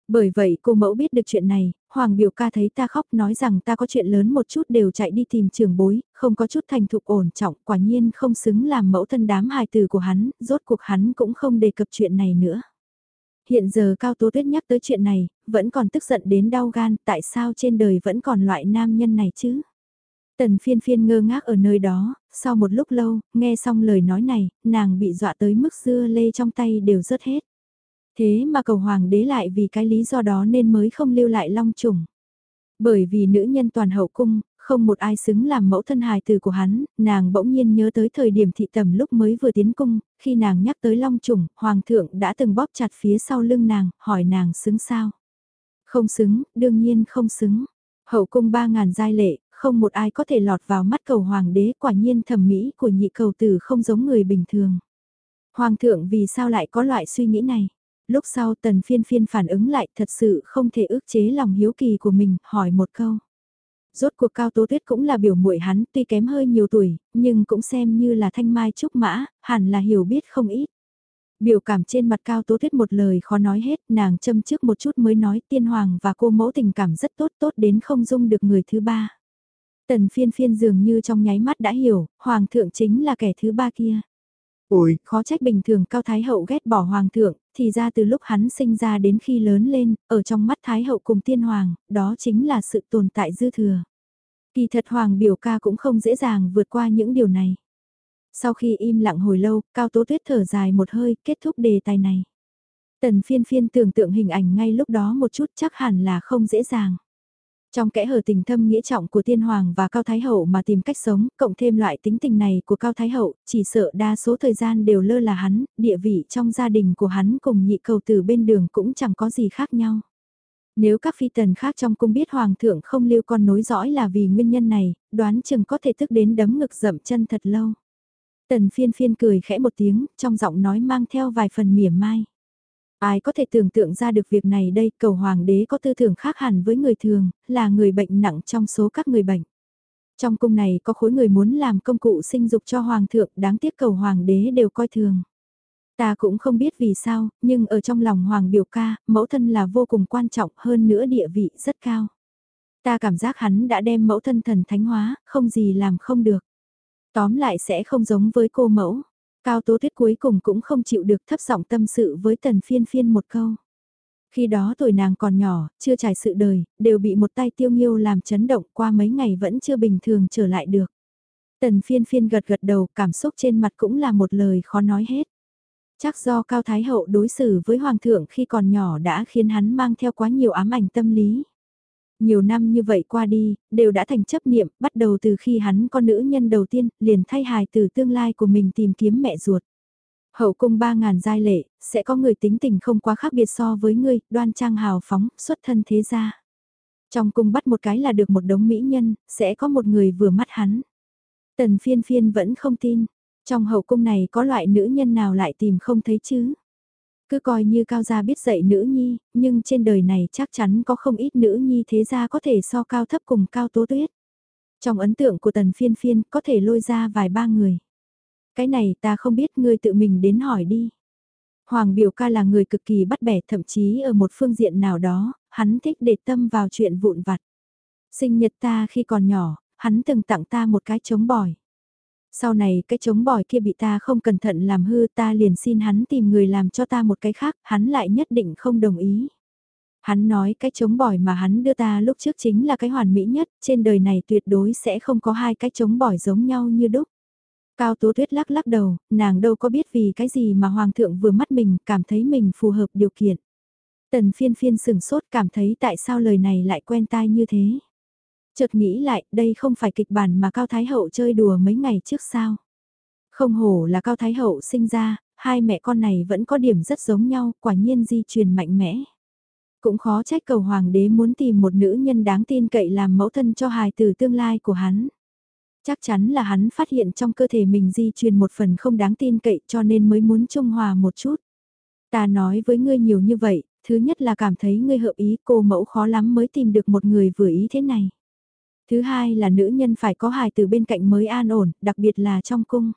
Bởi vậy cô mẫu biết được chuyện này, Hoàng biểu ca thấy ta khóc nói rằng ta có chuyện lớn một chút đều chạy đi tìm trường bối, không có chút thành thục ổn trọng, quả nhiên không xứng làm mẫu thân đám hài từ của hắn, rốt cuộc hắn cũng không đề cập chuyện này nữa. Hiện giờ Cao Tố Tuyết nhắc tới chuyện này, vẫn còn tức giận đến đau gan, tại sao trên đời vẫn còn loại nam nhân này chứ? Tần phiên phiên ngơ ngác ở nơi đó, sau một lúc lâu, nghe xong lời nói này, nàng bị dọa tới mức dưa lê trong tay đều rớt hết. Thế mà cầu hoàng đế lại vì cái lý do đó nên mới không lưu lại long trùng. Bởi vì nữ nhân toàn hậu cung, không một ai xứng làm mẫu thân hài từ của hắn, nàng bỗng nhiên nhớ tới thời điểm thị tầm lúc mới vừa tiến cung, khi nàng nhắc tới long trùng, hoàng thượng đã từng bóp chặt phía sau lưng nàng, hỏi nàng xứng sao. Không xứng, đương nhiên không xứng. Hậu cung ba ngàn giai lệ, không một ai có thể lọt vào mắt cầu hoàng đế quả nhiên thẩm mỹ của nhị cầu tử không giống người bình thường. Hoàng thượng vì sao lại có loại suy nghĩ này? Lúc sau tần phiên phiên phản ứng lại thật sự không thể ước chế lòng hiếu kỳ của mình, hỏi một câu. Rốt cuộc cao tố tuyết cũng là biểu muội hắn tuy kém hơi nhiều tuổi, nhưng cũng xem như là thanh mai trúc mã, hẳn là hiểu biết không ít. Biểu cảm trên mặt cao tố tuyết một lời khó nói hết, nàng châm trước một chút mới nói tiên hoàng và cô mẫu tình cảm rất tốt tốt đến không dung được người thứ ba. Tần phiên phiên dường như trong nháy mắt đã hiểu, hoàng thượng chính là kẻ thứ ba kia. Ôi, khó trách bình thường Cao Thái Hậu ghét bỏ Hoàng thượng, thì ra từ lúc hắn sinh ra đến khi lớn lên, ở trong mắt Thái Hậu cùng Tiên Hoàng, đó chính là sự tồn tại dư thừa. Kỳ thật Hoàng biểu ca cũng không dễ dàng vượt qua những điều này. Sau khi im lặng hồi lâu, Cao Tố Tuyết thở dài một hơi, kết thúc đề tài này. Tần phiên phiên tưởng tượng hình ảnh ngay lúc đó một chút chắc hẳn là không dễ dàng. Trong kẽ hở tình thâm nghĩa trọng của tiên hoàng và Cao Thái Hậu mà tìm cách sống, cộng thêm loại tính tình này của Cao Thái Hậu, chỉ sợ đa số thời gian đều lơ là hắn, địa vị trong gia đình của hắn cùng nhị cầu từ bên đường cũng chẳng có gì khác nhau. Nếu các phi tần khác trong cung biết hoàng thượng không lưu con nối dõi là vì nguyên nhân này, đoán chừng có thể tức đến đấm ngực dậm chân thật lâu. Tần phiên phiên cười khẽ một tiếng, trong giọng nói mang theo vài phần mỉa mai. Ai có thể tưởng tượng ra được việc này đây, cầu hoàng đế có tư tưởng khác hẳn với người thường, là người bệnh nặng trong số các người bệnh. Trong cung này có khối người muốn làm công cụ sinh dục cho hoàng thượng, đáng tiếc cầu hoàng đế đều coi thường. Ta cũng không biết vì sao, nhưng ở trong lòng hoàng biểu ca, mẫu thân là vô cùng quan trọng hơn nữa địa vị rất cao. Ta cảm giác hắn đã đem mẫu thân thần thánh hóa, không gì làm không được. Tóm lại sẽ không giống với cô mẫu. Cao Tố Tuyết cuối cùng cũng không chịu được thấp giọng tâm sự với Tần Phiên Phiên một câu. Khi đó tuổi nàng còn nhỏ, chưa trải sự đời, đều bị một tay tiêu nghiêu làm chấn động qua mấy ngày vẫn chưa bình thường trở lại được. Tần Phiên Phiên gật gật đầu, cảm xúc trên mặt cũng là một lời khó nói hết. Chắc do Cao Thái Hậu đối xử với Hoàng thượng khi còn nhỏ đã khiến hắn mang theo quá nhiều ám ảnh tâm lý. Nhiều năm như vậy qua đi, đều đã thành chấp niệm, bắt đầu từ khi hắn con nữ nhân đầu tiên, liền thay hài từ tương lai của mình tìm kiếm mẹ ruột. Hậu cung ba ngàn giai lệ, sẽ có người tính tình không quá khác biệt so với ngươi, đoan trang hào phóng, xuất thân thế gia. Trong cung bắt một cái là được một đống mỹ nhân, sẽ có một người vừa mắt hắn. Tần phiên phiên vẫn không tin, trong hậu cung này có loại nữ nhân nào lại tìm không thấy chứ. Cứ coi như cao gia biết dạy nữ nhi, nhưng trên đời này chắc chắn có không ít nữ nhi thế gia có thể so cao thấp cùng cao tố tuyết. Trong ấn tượng của tần phiên phiên có thể lôi ra vài ba người. Cái này ta không biết ngươi tự mình đến hỏi đi. Hoàng biểu ca là người cực kỳ bắt bẻ thậm chí ở một phương diện nào đó, hắn thích để tâm vào chuyện vụn vặt. Sinh nhật ta khi còn nhỏ, hắn từng tặng ta một cái chống bỏi. Sau này cái chống bỏi kia bị ta không cẩn thận làm hư ta liền xin hắn tìm người làm cho ta một cái khác, hắn lại nhất định không đồng ý. Hắn nói cái chống bỏi mà hắn đưa ta lúc trước chính là cái hoàn mỹ nhất, trên đời này tuyệt đối sẽ không có hai cái chống bỏi giống nhau như đúc. Cao Tố Tuyết lắc lắc đầu, nàng đâu có biết vì cái gì mà Hoàng thượng vừa mắt mình, cảm thấy mình phù hợp điều kiện. Tần phiên phiên sừng sốt cảm thấy tại sao lời này lại quen tai như thế. Chợt nghĩ lại, đây không phải kịch bản mà Cao Thái Hậu chơi đùa mấy ngày trước sao. Không hổ là Cao Thái Hậu sinh ra, hai mẹ con này vẫn có điểm rất giống nhau, quả nhiên di truyền mạnh mẽ. Cũng khó trách cầu hoàng đế muốn tìm một nữ nhân đáng tin cậy làm mẫu thân cho hài tử tương lai của hắn. Chắc chắn là hắn phát hiện trong cơ thể mình di truyền một phần không đáng tin cậy cho nên mới muốn trung hòa một chút. Ta nói với ngươi nhiều như vậy, thứ nhất là cảm thấy ngươi hợp ý cô mẫu khó lắm mới tìm được một người vừa ý thế này. Thứ hai là nữ nhân phải có hài từ bên cạnh mới an ổn, đặc biệt là trong cung.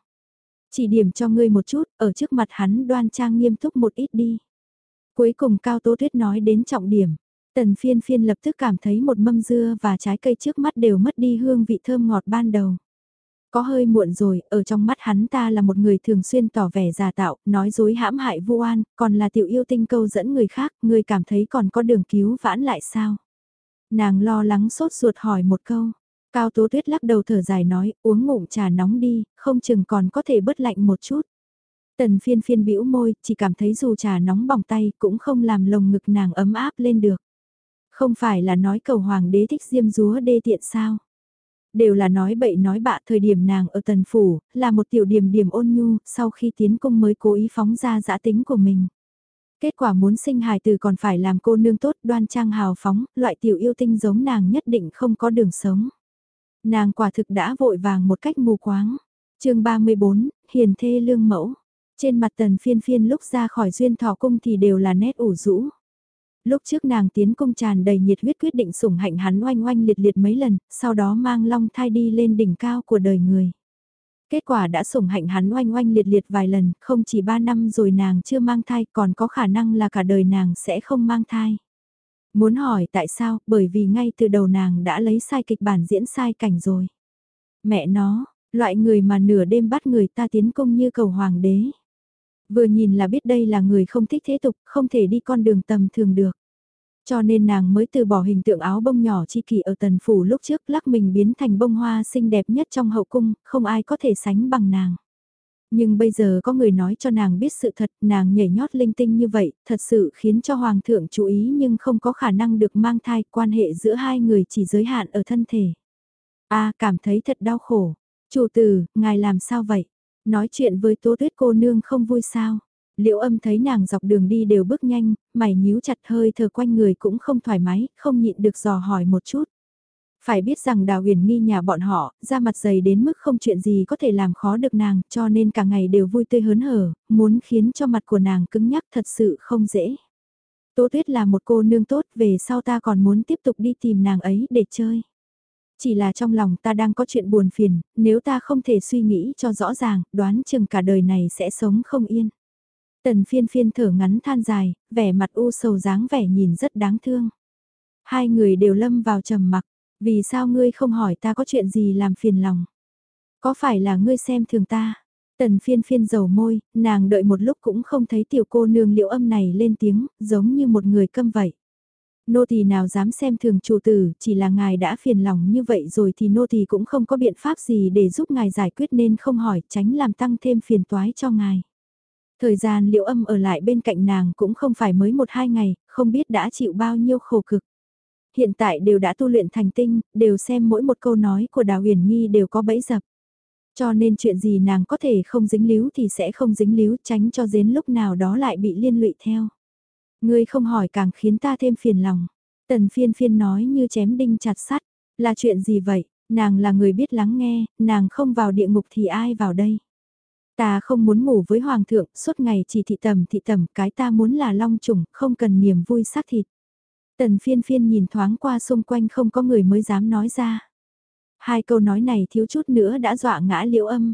Chỉ điểm cho ngươi một chút, ở trước mặt hắn đoan trang nghiêm túc một ít đi. Cuối cùng Cao Tố Tuyết nói đến trọng điểm. Tần phiên phiên lập tức cảm thấy một mâm dưa và trái cây trước mắt đều mất đi hương vị thơm ngọt ban đầu. Có hơi muộn rồi, ở trong mắt hắn ta là một người thường xuyên tỏ vẻ giả tạo, nói dối hãm hại vu oan, còn là tiểu yêu tinh câu dẫn người khác, người cảm thấy còn có đường cứu vãn lại sao? Nàng lo lắng sốt ruột hỏi một câu. Cao Tố Tuyết lắc đầu thở dài nói, uống ngụm trà nóng đi, không chừng còn có thể bớt lạnh một chút. Tần phiên phiên bĩu môi, chỉ cảm thấy dù trà nóng bỏng tay cũng không làm lồng ngực nàng ấm áp lên được. Không phải là nói cầu hoàng đế thích diêm dúa đê tiện sao? Đều là nói bậy nói bạ thời điểm nàng ở tần phủ, là một tiểu điểm điểm ôn nhu, sau khi tiến cung mới cố ý phóng ra giã tính của mình. Kết quả muốn sinh hài từ còn phải làm cô nương tốt đoan trang hào phóng, loại tiểu yêu tinh giống nàng nhất định không có đường sống. Nàng quả thực đã vội vàng một cách mù quáng. chương 34, Hiền Thê Lương Mẫu. Trên mặt tần phiên phiên lúc ra khỏi duyên thọ cung thì đều là nét ủ rũ. Lúc trước nàng tiến cung tràn đầy nhiệt huyết quyết định sủng hạnh hắn oanh oanh liệt liệt mấy lần, sau đó mang long thai đi lên đỉnh cao của đời người. Kết quả đã sủng hạnh hắn oanh oanh liệt liệt vài lần, không chỉ ba năm rồi nàng chưa mang thai còn có khả năng là cả đời nàng sẽ không mang thai. Muốn hỏi tại sao, bởi vì ngay từ đầu nàng đã lấy sai kịch bản diễn sai cảnh rồi. Mẹ nó, loại người mà nửa đêm bắt người ta tiến công như cầu hoàng đế. Vừa nhìn là biết đây là người không thích thế tục, không thể đi con đường tầm thường được. Cho nên nàng mới từ bỏ hình tượng áo bông nhỏ chi kỷ ở tần phủ lúc trước lắc mình biến thành bông hoa xinh đẹp nhất trong hậu cung, không ai có thể sánh bằng nàng. Nhưng bây giờ có người nói cho nàng biết sự thật, nàng nhảy nhót linh tinh như vậy, thật sự khiến cho hoàng thượng chú ý nhưng không có khả năng được mang thai, quan hệ giữa hai người chỉ giới hạn ở thân thể. A cảm thấy thật đau khổ. Chủ tử, ngài làm sao vậy? Nói chuyện với tố tuyết cô nương không vui sao? Liễu âm thấy nàng dọc đường đi đều bước nhanh, mày nhíu chặt hơi thở quanh người cũng không thoải mái, không nhịn được dò hỏi một chút. Phải biết rằng Đào Huyền nghi nhà bọn họ, ra mặt dày đến mức không chuyện gì có thể làm khó được nàng, cho nên cả ngày đều vui tươi hớn hở, muốn khiến cho mặt của nàng cứng nhắc thật sự không dễ. Tố Tuyết là một cô nương tốt, về sau ta còn muốn tiếp tục đi tìm nàng ấy để chơi. Chỉ là trong lòng ta đang có chuyện buồn phiền, nếu ta không thể suy nghĩ cho rõ ràng, đoán chừng cả đời này sẽ sống không yên. Tần phiên phiên thở ngắn than dài, vẻ mặt u sầu dáng vẻ nhìn rất đáng thương. Hai người đều lâm vào trầm mặc, vì sao ngươi không hỏi ta có chuyện gì làm phiền lòng? Có phải là ngươi xem thường ta? Tần phiên phiên dầu môi, nàng đợi một lúc cũng không thấy tiểu cô nương liệu âm này lên tiếng, giống như một người câm vậy. Nô tỳ nào dám xem thường chủ tử, chỉ là ngài đã phiền lòng như vậy rồi thì nô tỳ cũng không có biện pháp gì để giúp ngài giải quyết nên không hỏi, tránh làm tăng thêm phiền toái cho ngài. Thời gian liệu âm ở lại bên cạnh nàng cũng không phải mới một hai ngày, không biết đã chịu bao nhiêu khổ cực. Hiện tại đều đã tu luyện thành tinh, đều xem mỗi một câu nói của Đào Huyền Nhi đều có bẫy dập. Cho nên chuyện gì nàng có thể không dính líu thì sẽ không dính líu tránh cho đến lúc nào đó lại bị liên lụy theo. Ngươi không hỏi càng khiến ta thêm phiền lòng. Tần phiên phiên nói như chém đinh chặt sắt. Là chuyện gì vậy? Nàng là người biết lắng nghe, nàng không vào địa ngục thì ai vào đây? Ta không muốn ngủ với hoàng thượng, suốt ngày chỉ thị tầm thị tầm, cái ta muốn là long trùng, không cần niềm vui xác thịt. Tần phiên phiên nhìn thoáng qua xung quanh không có người mới dám nói ra. Hai câu nói này thiếu chút nữa đã dọa ngã liễu âm.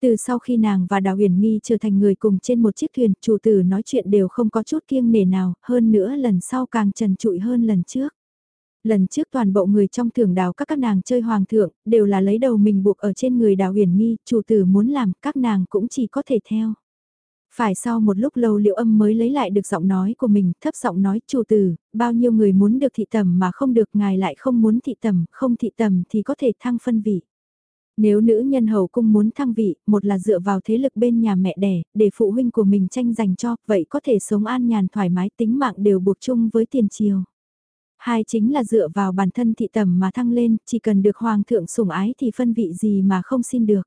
Từ sau khi nàng và Đào Huyền Nghi trở thành người cùng trên một chiếc thuyền, chủ tử nói chuyện đều không có chút kiêng nể nào, hơn nữa lần sau càng trần trụi hơn lần trước. Lần trước toàn bộ người trong thưởng đào các các nàng chơi hoàng thượng, đều là lấy đầu mình buộc ở trên người Đào Huyền Nghi, chủ tử muốn làm, các nàng cũng chỉ có thể theo. Phải sau một lúc lâu liệu âm mới lấy lại được giọng nói của mình, thấp giọng nói, chủ tử, bao nhiêu người muốn được thị tầm mà không được ngài lại không muốn thị tầm, không thị tầm thì có thể thăng phân vị. Nếu nữ nhân hầu cung muốn thăng vị, một là dựa vào thế lực bên nhà mẹ đẻ, để phụ huynh của mình tranh giành cho, vậy có thể sống an nhàn thoải mái tính mạng đều buộc chung với tiền triều. Hai chính là dựa vào bản thân thị tầm mà thăng lên, chỉ cần được hoàng thượng sủng ái thì phân vị gì mà không xin được.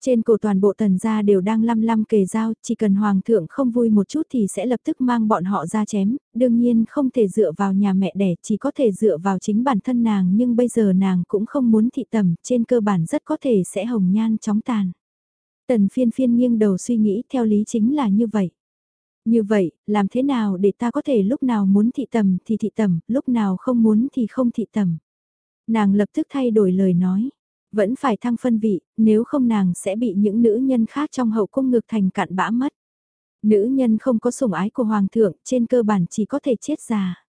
Trên cổ toàn bộ tần gia đều đang lăm lăm kề dao, chỉ cần hoàng thượng không vui một chút thì sẽ lập tức mang bọn họ ra chém, đương nhiên không thể dựa vào nhà mẹ đẻ, chỉ có thể dựa vào chính bản thân nàng nhưng bây giờ nàng cũng không muốn thị tầm, trên cơ bản rất có thể sẽ hồng nhan chóng tàn. Tần phiên phiên nghiêng đầu suy nghĩ theo lý chính là như vậy. Như vậy, làm thế nào để ta có thể lúc nào muốn thị tầm thì thị tầm, lúc nào không muốn thì không thị tầm. Nàng lập tức thay đổi lời nói. Vẫn phải thăng phân vị, nếu không nàng sẽ bị những nữ nhân khác trong hậu cung ngược thành cạn bã mất. Nữ nhân không có sủng ái của hoàng thượng, trên cơ bản chỉ có thể chết già.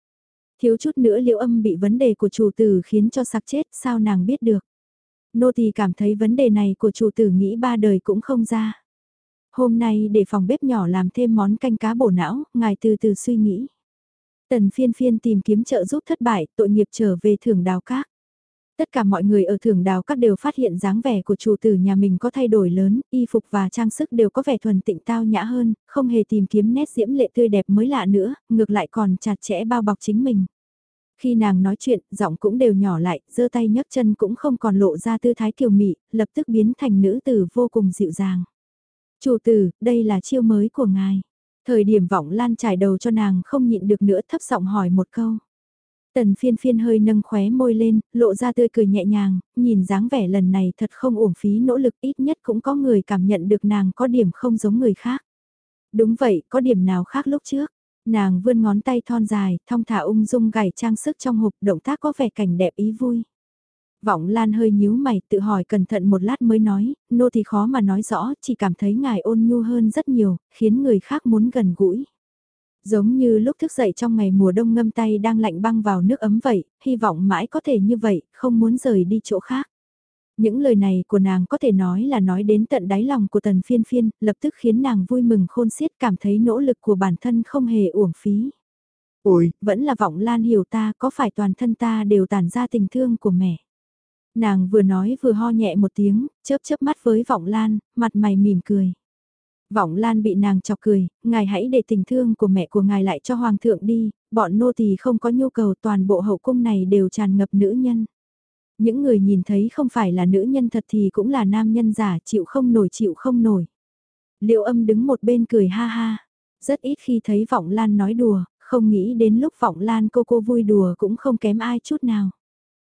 Thiếu chút nữa liễu âm bị vấn đề của chủ tử khiến cho sặc chết, sao nàng biết được. Nô tỳ cảm thấy vấn đề này của chủ tử nghĩ ba đời cũng không ra. Hôm nay để phòng bếp nhỏ làm thêm món canh cá bổ não, ngài từ từ suy nghĩ. Tần phiên phiên tìm kiếm trợ giúp thất bại, tội nghiệp trở về thưởng đào các. Tất cả mọi người ở thưởng đào các đều phát hiện dáng vẻ của chủ tử nhà mình có thay đổi lớn, y phục và trang sức đều có vẻ thuần tịnh tao nhã hơn, không hề tìm kiếm nét diễm lệ tươi đẹp mới lạ nữa, ngược lại còn chặt chẽ bao bọc chính mình. Khi nàng nói chuyện, giọng cũng đều nhỏ lại, giơ tay nhấc chân cũng không còn lộ ra tư thái kiều mị, lập tức biến thành nữ tử vô cùng dịu dàng. Chủ tử, đây là chiêu mới của ngài. Thời điểm vọng lan trải đầu cho nàng không nhịn được nữa thấp giọng hỏi một câu. Tần phiên phiên hơi nâng khóe môi lên, lộ ra tươi cười nhẹ nhàng, nhìn dáng vẻ lần này thật không uổng phí nỗ lực ít nhất cũng có người cảm nhận được nàng có điểm không giống người khác. Đúng vậy, có điểm nào khác lúc trước. Nàng vươn ngón tay thon dài, thong thả ung dung gảy trang sức trong hộp động tác có vẻ cảnh đẹp ý vui. Vọng Lan hơi nhíu mày tự hỏi cẩn thận một lát mới nói, nô thì khó mà nói rõ, chỉ cảm thấy ngài ôn nhu hơn rất nhiều, khiến người khác muốn gần gũi. Giống như lúc thức dậy trong ngày mùa đông ngâm tay đang lạnh băng vào nước ấm vậy, hy vọng mãi có thể như vậy, không muốn rời đi chỗ khác. Những lời này của nàng có thể nói là nói đến tận đáy lòng của tần phiên phiên, lập tức khiến nàng vui mừng khôn xiết cảm thấy nỗ lực của bản thân không hề uổng phí. Ôi, vẫn là vọng lan hiểu ta có phải toàn thân ta đều tản ra tình thương của mẹ. Nàng vừa nói vừa ho nhẹ một tiếng, chớp chớp mắt với vọng lan, mặt mày mỉm cười. Vọng Lan bị nàng chọc cười, ngài hãy để tình thương của mẹ của ngài lại cho hoàng thượng đi, bọn nô tỳ không có nhu cầu toàn bộ hậu cung này đều tràn ngập nữ nhân. Những người nhìn thấy không phải là nữ nhân thật thì cũng là nam nhân giả chịu không nổi chịu không nổi. Liệu âm đứng một bên cười ha ha, rất ít khi thấy Vọng Lan nói đùa, không nghĩ đến lúc Vọng Lan cô cô vui đùa cũng không kém ai chút nào.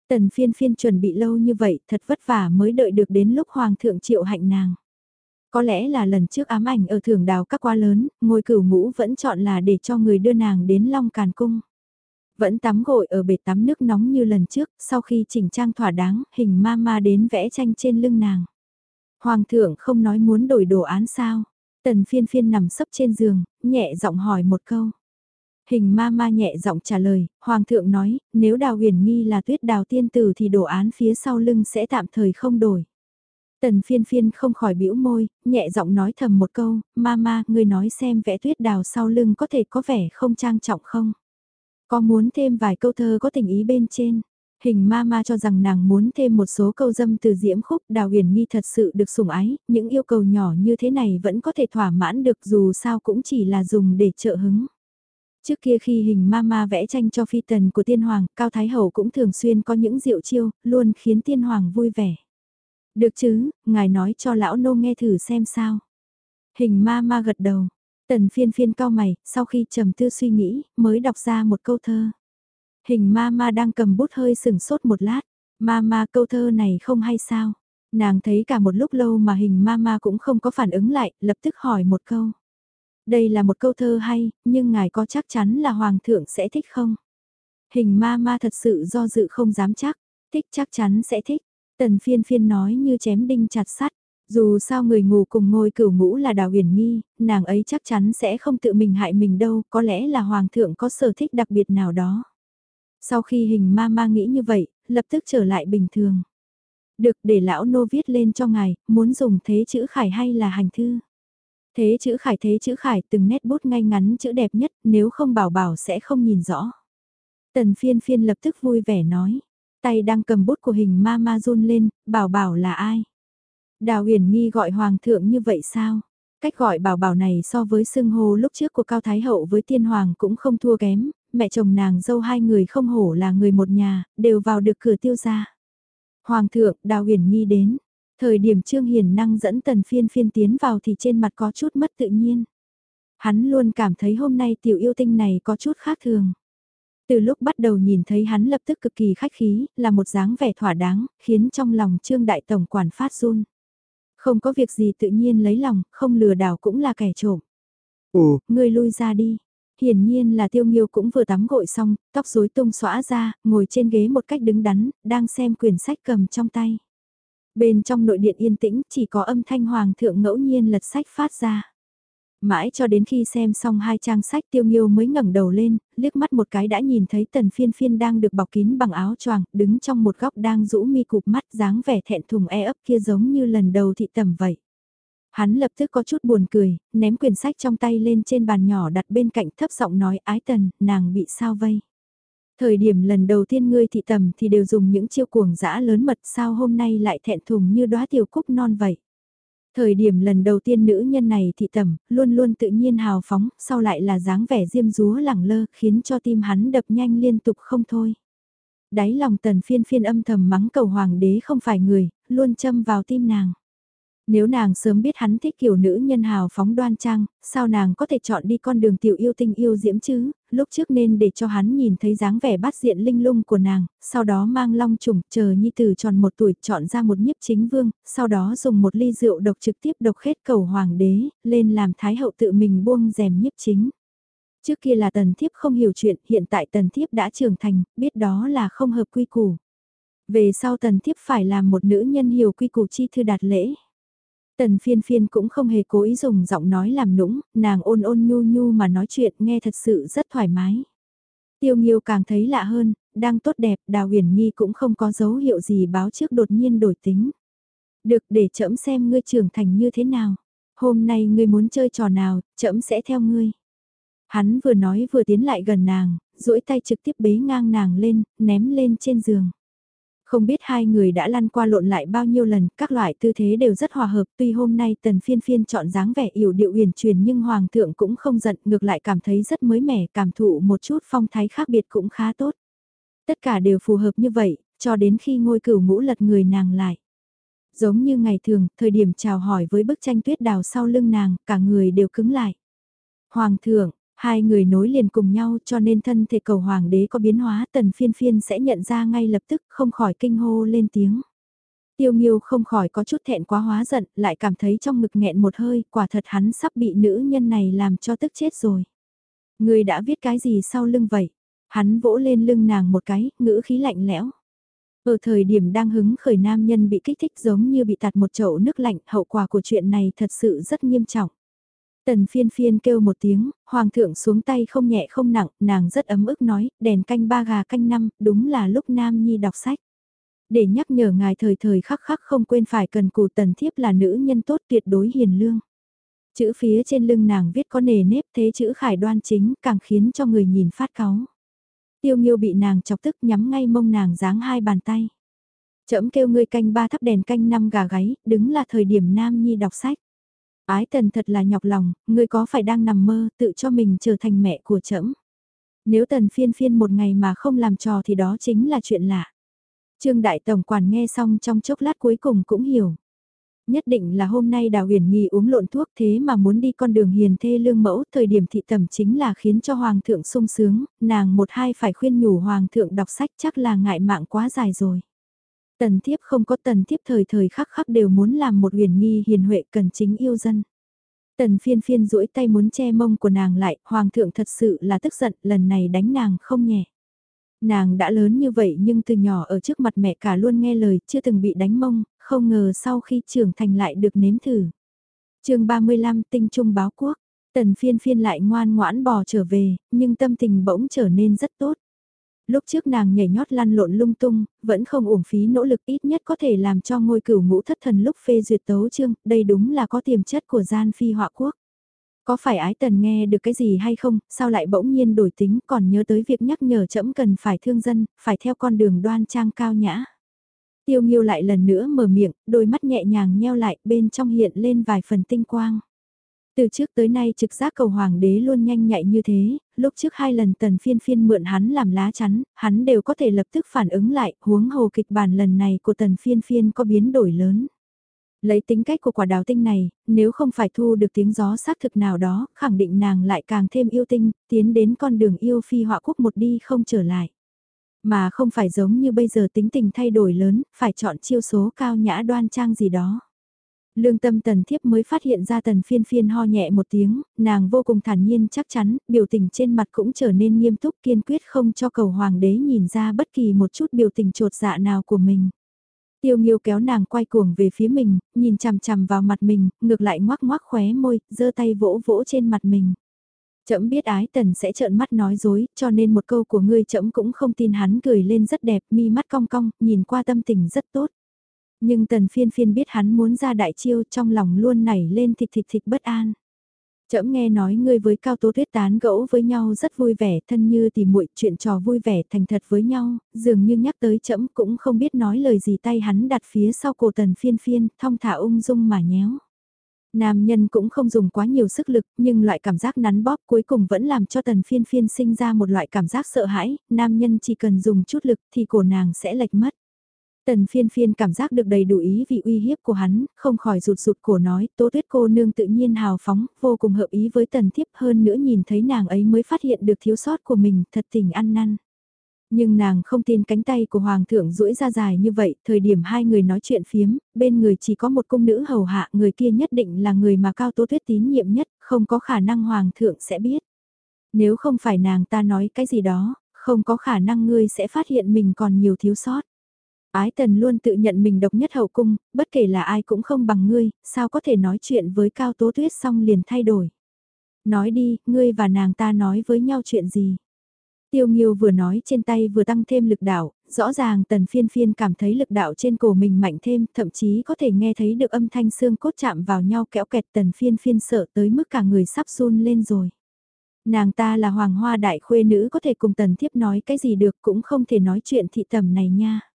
Tần phiên phiên chuẩn bị lâu như vậy thật vất vả mới đợi được đến lúc Hoàng thượng triệu hạnh nàng. Có lẽ là lần trước ám ảnh ở thưởng đào các quá lớn, ngôi cửu ngũ vẫn chọn là để cho người đưa nàng đến Long Càn Cung. Vẫn tắm gội ở bể tắm nước nóng như lần trước, sau khi chỉnh trang thỏa đáng, hình ma ma đến vẽ tranh trên lưng nàng. Hoàng thượng không nói muốn đổi đồ án sao. Tần phiên phiên nằm sấp trên giường, nhẹ giọng hỏi một câu. Hình ma ma nhẹ giọng trả lời, Hoàng thượng nói, nếu đào huyền nghi là tuyết đào tiên tử thì đồ án phía sau lưng sẽ tạm thời không đổi. Tần phiên phiên không khỏi bĩu môi, nhẹ giọng nói thầm một câu, mama, người nói xem vẽ tuyết đào sau lưng có thể có vẻ không trang trọng không? Có muốn thêm vài câu thơ có tình ý bên trên? Hình mama cho rằng nàng muốn thêm một số câu dâm từ diễm khúc đào huyền nghi thật sự được sủng ái, những yêu cầu nhỏ như thế này vẫn có thể thỏa mãn được dù sao cũng chỉ là dùng để trợ hứng. Trước kia khi hình mama vẽ tranh cho phi tần của tiên hoàng, Cao Thái Hậu cũng thường xuyên có những diệu chiêu, luôn khiến tiên hoàng vui vẻ. Được chứ, ngài nói cho lão nô nghe thử xem sao. Hình mama gật đầu. Tần phiên phiên cao mày, sau khi trầm tư suy nghĩ, mới đọc ra một câu thơ. Hình mama đang cầm bút hơi sừng sốt một lát. mama câu thơ này không hay sao? Nàng thấy cả một lúc lâu mà hình mama cũng không có phản ứng lại, lập tức hỏi một câu. Đây là một câu thơ hay, nhưng ngài có chắc chắn là hoàng thượng sẽ thích không? Hình ma ma thật sự do dự không dám chắc, thích chắc chắn sẽ thích. Tần phiên phiên nói như chém đinh chặt sắt. Dù sao người ngủ cùng ngôi cửu ngũ là đào huyền nghi, nàng ấy chắc chắn sẽ không tự mình hại mình đâu, có lẽ là hoàng thượng có sở thích đặc biệt nào đó. Sau khi hình ma ma nghĩ như vậy, lập tức trở lại bình thường. Được để lão nô viết lên cho ngài, muốn dùng thế chữ khải hay là hành thư. Thế chữ khải thế chữ khải từng nét bút ngay ngắn chữ đẹp nhất nếu không bảo bảo sẽ không nhìn rõ. Tần phiên phiên lập tức vui vẻ nói. Tay đang cầm bút của hình ma ma run lên, bảo bảo là ai? Đào huyền nghi gọi hoàng thượng như vậy sao? Cách gọi bảo bảo này so với xưng hô lúc trước của Cao Thái Hậu với tiên hoàng cũng không thua kém, mẹ chồng nàng dâu hai người không hổ là người một nhà, đều vào được cửa tiêu gia. Hoàng thượng, đào huyền nghi đến. Thời điểm Trương Hiền năng dẫn tần phiên phiên tiến vào thì trên mặt có chút mất tự nhiên. Hắn luôn cảm thấy hôm nay tiểu yêu tinh này có chút khác thường. Từ lúc bắt đầu nhìn thấy hắn lập tức cực kỳ khách khí, là một dáng vẻ thỏa đáng, khiến trong lòng Trương Đại Tổng quản phát run. Không có việc gì tự nhiên lấy lòng, không lừa đảo cũng là kẻ trộm. Ồ, Ngươi lui ra đi. Hiển nhiên là tiêu nghiêu cũng vừa tắm gội xong, tóc rối tung xõa ra, ngồi trên ghế một cách đứng đắn, đang xem quyển sách cầm trong tay. Bên trong nội điện yên tĩnh chỉ có âm thanh hoàng thượng ngẫu nhiên lật sách phát ra. Mãi cho đến khi xem xong hai trang sách tiêu nghiêu mới ngẩng đầu lên, liếc mắt một cái đã nhìn thấy tần phiên phiên đang được bọc kín bằng áo choàng, đứng trong một góc đang rũ mi cụp mắt dáng vẻ thẹn thùng e ấp kia giống như lần đầu thị tầm vậy. Hắn lập tức có chút buồn cười, ném quyển sách trong tay lên trên bàn nhỏ đặt bên cạnh thấp giọng nói ái tần, nàng bị sao vây. Thời điểm lần đầu tiên ngươi thị tầm thì đều dùng những chiêu cuồng dã lớn mật sao hôm nay lại thẹn thùng như đóa tiểu cúc non vậy. Thời điểm lần đầu tiên nữ nhân này thị tầm, luôn luôn tự nhiên hào phóng, sau lại là dáng vẻ diêm dúa lẳng lơ, khiến cho tim hắn đập nhanh liên tục không thôi. Đáy lòng tần phiên phiên âm thầm mắng cầu hoàng đế không phải người, luôn châm vào tim nàng. Nếu nàng sớm biết hắn thích kiểu nữ nhân hào phóng đoan trang, sao nàng có thể chọn đi con đường tiểu yêu tinh yêu diễm chứ, lúc trước nên để cho hắn nhìn thấy dáng vẻ bát diện linh lung của nàng, sau đó mang long trùng chờ nhi tử tròn một tuổi chọn ra một nhiếp chính vương, sau đó dùng một ly rượu độc trực tiếp độc khết cầu hoàng đế, lên làm thái hậu tự mình buông rèm nhiếp chính. Trước kia là tần thiếp không hiểu chuyện, hiện tại tần thiếp đã trưởng thành, biết đó là không hợp quy củ. Về sau tần thiếp phải làm một nữ nhân hiểu quy củ chi thư đạt lễ. Tần phiên phiên cũng không hề cố ý dùng giọng nói làm nũng, nàng ôn ôn nhu nhu mà nói chuyện nghe thật sự rất thoải mái. Tiêu nghiêu càng thấy lạ hơn, đang tốt đẹp, đào huyền nghi cũng không có dấu hiệu gì báo trước đột nhiên đổi tính. Được để chậm xem ngươi trưởng thành như thế nào. Hôm nay ngươi muốn chơi trò nào, chậm sẽ theo ngươi. Hắn vừa nói vừa tiến lại gần nàng, duỗi tay trực tiếp bế ngang nàng lên, ném lên trên giường. Không biết hai người đã lăn qua lộn lại bao nhiêu lần, các loại tư thế đều rất hòa hợp, tuy hôm nay tần phiên phiên chọn dáng vẻ yểu điệu uyển truyền nhưng hoàng thượng cũng không giận, ngược lại cảm thấy rất mới mẻ, cảm thụ một chút phong thái khác biệt cũng khá tốt. Tất cả đều phù hợp như vậy, cho đến khi ngôi cửu ngũ lật người nàng lại. Giống như ngày thường, thời điểm chào hỏi với bức tranh tuyết đào sau lưng nàng, cả người đều cứng lại. Hoàng thượng, Hai người nối liền cùng nhau cho nên thân thể cầu hoàng đế có biến hóa tần phiên phiên sẽ nhận ra ngay lập tức không khỏi kinh hô lên tiếng. Tiêu nghiêu không khỏi có chút thẹn quá hóa giận, lại cảm thấy trong ngực nghẹn một hơi, quả thật hắn sắp bị nữ nhân này làm cho tức chết rồi. Người đã viết cái gì sau lưng vậy? Hắn vỗ lên lưng nàng một cái, ngữ khí lạnh lẽo. Ở thời điểm đang hứng khởi nam nhân bị kích thích giống như bị tạt một chậu nước lạnh, hậu quả của chuyện này thật sự rất nghiêm trọng. Tần phiên phiên kêu một tiếng, hoàng thượng xuống tay không nhẹ không nặng, nàng rất ấm ức nói, đèn canh ba gà canh năm, đúng là lúc Nam Nhi đọc sách. Để nhắc nhở ngài thời thời khắc khắc không quên phải cần cù tần thiếp là nữ nhân tốt tuyệt đối hiền lương. Chữ phía trên lưng nàng viết có nề nếp thế chữ khải đoan chính càng khiến cho người nhìn phát cáu. Tiêu nghiêu bị nàng chọc tức nhắm ngay mông nàng giáng hai bàn tay. Chậm kêu ngươi canh ba thắp đèn canh năm gà gáy, đứng là thời điểm Nam Nhi đọc sách. Ái tần thật là nhọc lòng, ngươi có phải đang nằm mơ tự cho mình trở thành mẹ của trẫm Nếu tần phiên phiên một ngày mà không làm trò thì đó chính là chuyện lạ. Trương Đại Tổng Quản nghe xong trong chốc lát cuối cùng cũng hiểu. Nhất định là hôm nay Đào Huyền Nghi uống lộn thuốc thế mà muốn đi con đường hiền thê lương mẫu, thời điểm thị tầm chính là khiến cho Hoàng thượng sung sướng, nàng một hai phải khuyên nhủ Hoàng thượng đọc sách chắc là ngại mạng quá dài rồi. Tần thiếp không có tần thiếp thời thời khắc khắc đều muốn làm một huyền nghi hiền huệ cần chính yêu dân. Tần phiên phiên duỗi tay muốn che mông của nàng lại, hoàng thượng thật sự là tức giận, lần này đánh nàng không nhẹ. Nàng đã lớn như vậy nhưng từ nhỏ ở trước mặt mẹ cả luôn nghe lời, chưa từng bị đánh mông, không ngờ sau khi trưởng thành lại được nếm thử. chương 35 tinh trung báo quốc, tần phiên phiên lại ngoan ngoãn bò trở về, nhưng tâm tình bỗng trở nên rất tốt. Lúc trước nàng nhảy nhót lăn lộn lung tung, vẫn không uổng phí nỗ lực ít nhất có thể làm cho ngôi cửu ngũ thất thần lúc phê duyệt tấu chương, đây đúng là có tiềm chất của gian phi họa quốc. Có phải ái tần nghe được cái gì hay không, sao lại bỗng nhiên đổi tính còn nhớ tới việc nhắc nhở trẫm cần phải thương dân, phải theo con đường đoan trang cao nhã. Tiêu nghiêu lại lần nữa mở miệng, đôi mắt nhẹ nhàng nheo lại, bên trong hiện lên vài phần tinh quang. Từ trước tới nay trực giác cầu hoàng đế luôn nhanh nhạy như thế, lúc trước hai lần tần phiên phiên mượn hắn làm lá chắn, hắn đều có thể lập tức phản ứng lại, huống hồ kịch bản lần này của tần phiên phiên có biến đổi lớn. Lấy tính cách của quả đào tinh này, nếu không phải thu được tiếng gió xác thực nào đó, khẳng định nàng lại càng thêm yêu tinh, tiến đến con đường yêu phi họa quốc một đi không trở lại. Mà không phải giống như bây giờ tính tình thay đổi lớn, phải chọn chiêu số cao nhã đoan trang gì đó. Lương tâm tần thiếp mới phát hiện ra tần phiên phiên ho nhẹ một tiếng, nàng vô cùng thản nhiên chắc chắn, biểu tình trên mặt cũng trở nên nghiêm túc kiên quyết không cho cầu hoàng đế nhìn ra bất kỳ một chút biểu tình trột dạ nào của mình. Tiêu Nghiêu kéo nàng quay cuồng về phía mình, nhìn chằm chằm vào mặt mình, ngược lại ngoác ngoác khóe môi, giơ tay vỗ vỗ trên mặt mình. Chậm biết ái tần sẽ trợn mắt nói dối, cho nên một câu của ngươi chậm cũng không tin hắn cười lên rất đẹp, mi mắt cong cong, nhìn qua tâm tình rất tốt. Nhưng tần phiên phiên biết hắn muốn ra đại chiêu trong lòng luôn nảy lên thịt thịt thịt bất an. Trẫm nghe nói ngươi với Cao Tố Tuyết tán gẫu với nhau rất vui vẻ, thân như thì muội, chuyện trò vui vẻ thành thật với nhau, dường như nhắc tới trẫm cũng không biết nói lời gì tay hắn đặt phía sau cổ tần phiên phiên, thong thả ung dung mà nhéo. Nam nhân cũng không dùng quá nhiều sức lực, nhưng loại cảm giác nắn bóp cuối cùng vẫn làm cho tần phiên phiên sinh ra một loại cảm giác sợ hãi, nam nhân chỉ cần dùng chút lực thì cổ nàng sẽ lệch mất. Tần phiên phiên cảm giác được đầy đủ ý vị uy hiếp của hắn, không khỏi rụt rụt cổ nói, tố tuyết cô nương tự nhiên hào phóng, vô cùng hợp ý với tần thiếp hơn nữa nhìn thấy nàng ấy mới phát hiện được thiếu sót của mình, thật tình ăn năn. Nhưng nàng không tin cánh tay của hoàng thượng duỗi ra dài như vậy, thời điểm hai người nói chuyện phiếm, bên người chỉ có một cung nữ hầu hạ, người kia nhất định là người mà cao tố tuyết tín nhiệm nhất, không có khả năng hoàng thượng sẽ biết. Nếu không phải nàng ta nói cái gì đó, không có khả năng ngươi sẽ phát hiện mình còn nhiều thiếu sót. Ái tần luôn tự nhận mình độc nhất hậu cung, bất kể là ai cũng không bằng ngươi, sao có thể nói chuyện với cao tố tuyết xong liền thay đổi. Nói đi, ngươi và nàng ta nói với nhau chuyện gì? Tiêu Nghiêu vừa nói trên tay vừa tăng thêm lực đạo, rõ ràng tần phiên phiên cảm thấy lực đạo trên cổ mình mạnh thêm, thậm chí có thể nghe thấy được âm thanh xương cốt chạm vào nhau kéo kẹt tần phiên phiên sợ tới mức cả người sắp run lên rồi. Nàng ta là hoàng hoa đại khuê nữ có thể cùng tần thiếp nói cái gì được cũng không thể nói chuyện thị tầm này nha.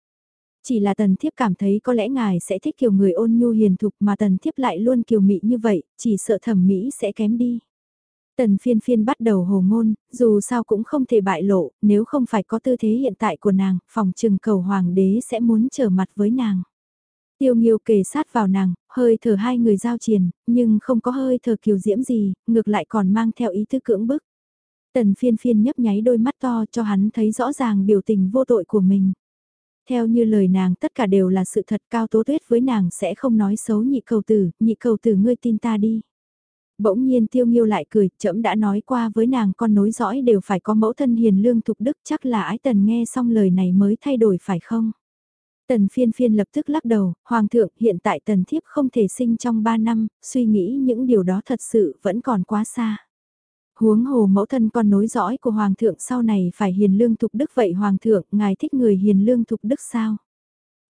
Chỉ là tần thiếp cảm thấy có lẽ ngài sẽ thích kiểu người ôn nhu hiền thục mà tần thiếp lại luôn kiều mị như vậy, chỉ sợ thẩm mỹ sẽ kém đi. Tần phiên phiên bắt đầu hồ ngôn, dù sao cũng không thể bại lộ, nếu không phải có tư thế hiện tại của nàng, phòng trừng cầu hoàng đế sẽ muốn trở mặt với nàng. Tiêu nghiêu kề sát vào nàng, hơi thở hai người giao triền, nhưng không có hơi thở kiều diễm gì, ngược lại còn mang theo ý thức cưỡng bức. Tần phiên phiên nhấp nháy đôi mắt to cho hắn thấy rõ ràng biểu tình vô tội của mình. Theo như lời nàng tất cả đều là sự thật cao tố tuyết với nàng sẽ không nói xấu nhị cầu tử, nhị cầu tử ngươi tin ta đi. Bỗng nhiên tiêu nghiêu lại cười, trẫm đã nói qua với nàng con nối dõi đều phải có mẫu thân hiền lương thục đức chắc là ái tần nghe xong lời này mới thay đổi phải không? Tần phiên phiên lập tức lắc đầu, Hoàng thượng hiện tại tần thiếp không thể sinh trong 3 năm, suy nghĩ những điều đó thật sự vẫn còn quá xa. Huống hồ mẫu thân con nối dõi của Hoàng thượng sau này phải hiền lương thục đức vậy Hoàng thượng, ngài thích người hiền lương thục đức sao?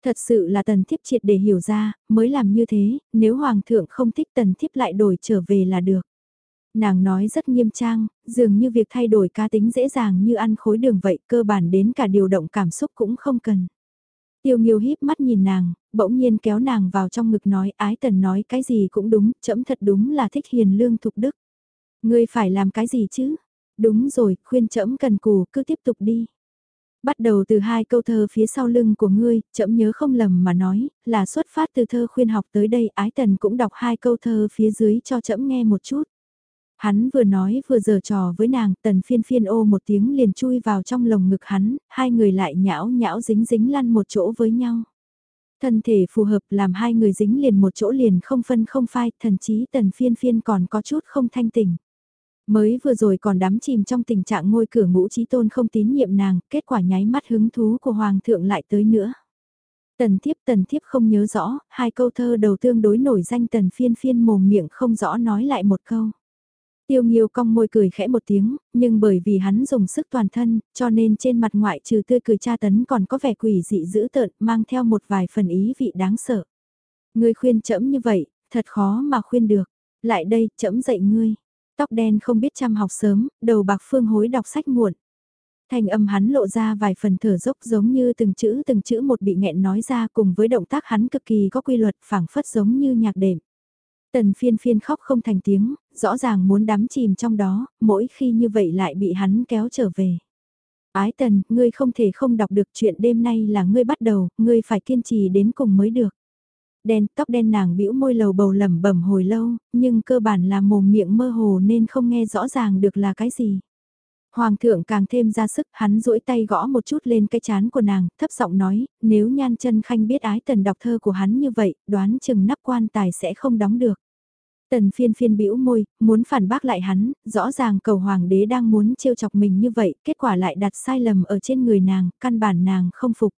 Thật sự là tần thiếp triệt để hiểu ra, mới làm như thế, nếu hoàng thượng không thích tần thiếp lại đổi trở về là được. Nàng nói rất nghiêm trang, dường như việc thay đổi cá tính dễ dàng như ăn khối đường vậy, cơ bản đến cả điều động cảm xúc cũng không cần. Tiêu Nghiêu híp mắt nhìn nàng, bỗng nhiên kéo nàng vào trong ngực nói ái tần nói cái gì cũng đúng, trẫm thật đúng là thích hiền lương thục đức. Ngươi phải làm cái gì chứ? Đúng rồi, khuyên trẫm cần cù, cứ tiếp tục đi. Bắt đầu từ hai câu thơ phía sau lưng của ngươi, trẫm nhớ không lầm mà nói, là xuất phát từ thơ khuyên học tới đây ái tần cũng đọc hai câu thơ phía dưới cho trẫm nghe một chút. Hắn vừa nói vừa giở trò với nàng, tần phiên phiên ô một tiếng liền chui vào trong lồng ngực hắn, hai người lại nhão nhão dính dính lăn một chỗ với nhau. Thân thể phù hợp làm hai người dính liền một chỗ liền không phân không phai, thần chí tần phiên phiên còn có chút không thanh tỉnh. Mới vừa rồi còn đắm chìm trong tình trạng ngôi cửa ngũ trí tôn không tín nhiệm nàng, kết quả nháy mắt hứng thú của Hoàng thượng lại tới nữa. Tần thiếp tần thiếp không nhớ rõ, hai câu thơ đầu tương đối nổi danh tần phiên phiên mồm miệng không rõ nói lại một câu. Tiêu nghiêu cong môi cười khẽ một tiếng, nhưng bởi vì hắn dùng sức toàn thân, cho nên trên mặt ngoại trừ tươi cười tra tấn còn có vẻ quỷ dị dữ tợn, mang theo một vài phần ý vị đáng sợ. Ngươi khuyên chậm như vậy, thật khó mà khuyên được. Lại đây, chậm dạy ngươi. Tóc đen không biết chăm học sớm, đầu bạc phương hối đọc sách muộn. thành âm hắn lộ ra vài phần thở dốc giống như từng chữ từng chữ một bị nghẹn nói ra cùng với động tác hắn cực kỳ có quy luật phảng phất giống như nhạc đệm. Tần phiên phiên khóc không thành tiếng, rõ ràng muốn đắm chìm trong đó, mỗi khi như vậy lại bị hắn kéo trở về. Ái tần, ngươi không thể không đọc được chuyện đêm nay là ngươi bắt đầu, ngươi phải kiên trì đến cùng mới được. Đen tóc đen nàng bĩu môi lầu bầu lẩm bẩm hồi lâu, nhưng cơ bản là mồm miệng mơ hồ nên không nghe rõ ràng được là cái gì. Hoàng thượng càng thêm ra sức, hắn duỗi tay gõ một chút lên cái chán của nàng, thấp giọng nói, nếu nhan chân khanh biết ái tần đọc thơ của hắn như vậy, đoán chừng nắp quan tài sẽ không đóng được. Tần phiên phiên bĩu môi, muốn phản bác lại hắn, rõ ràng cầu hoàng đế đang muốn trêu chọc mình như vậy, kết quả lại đặt sai lầm ở trên người nàng, căn bản nàng không phục.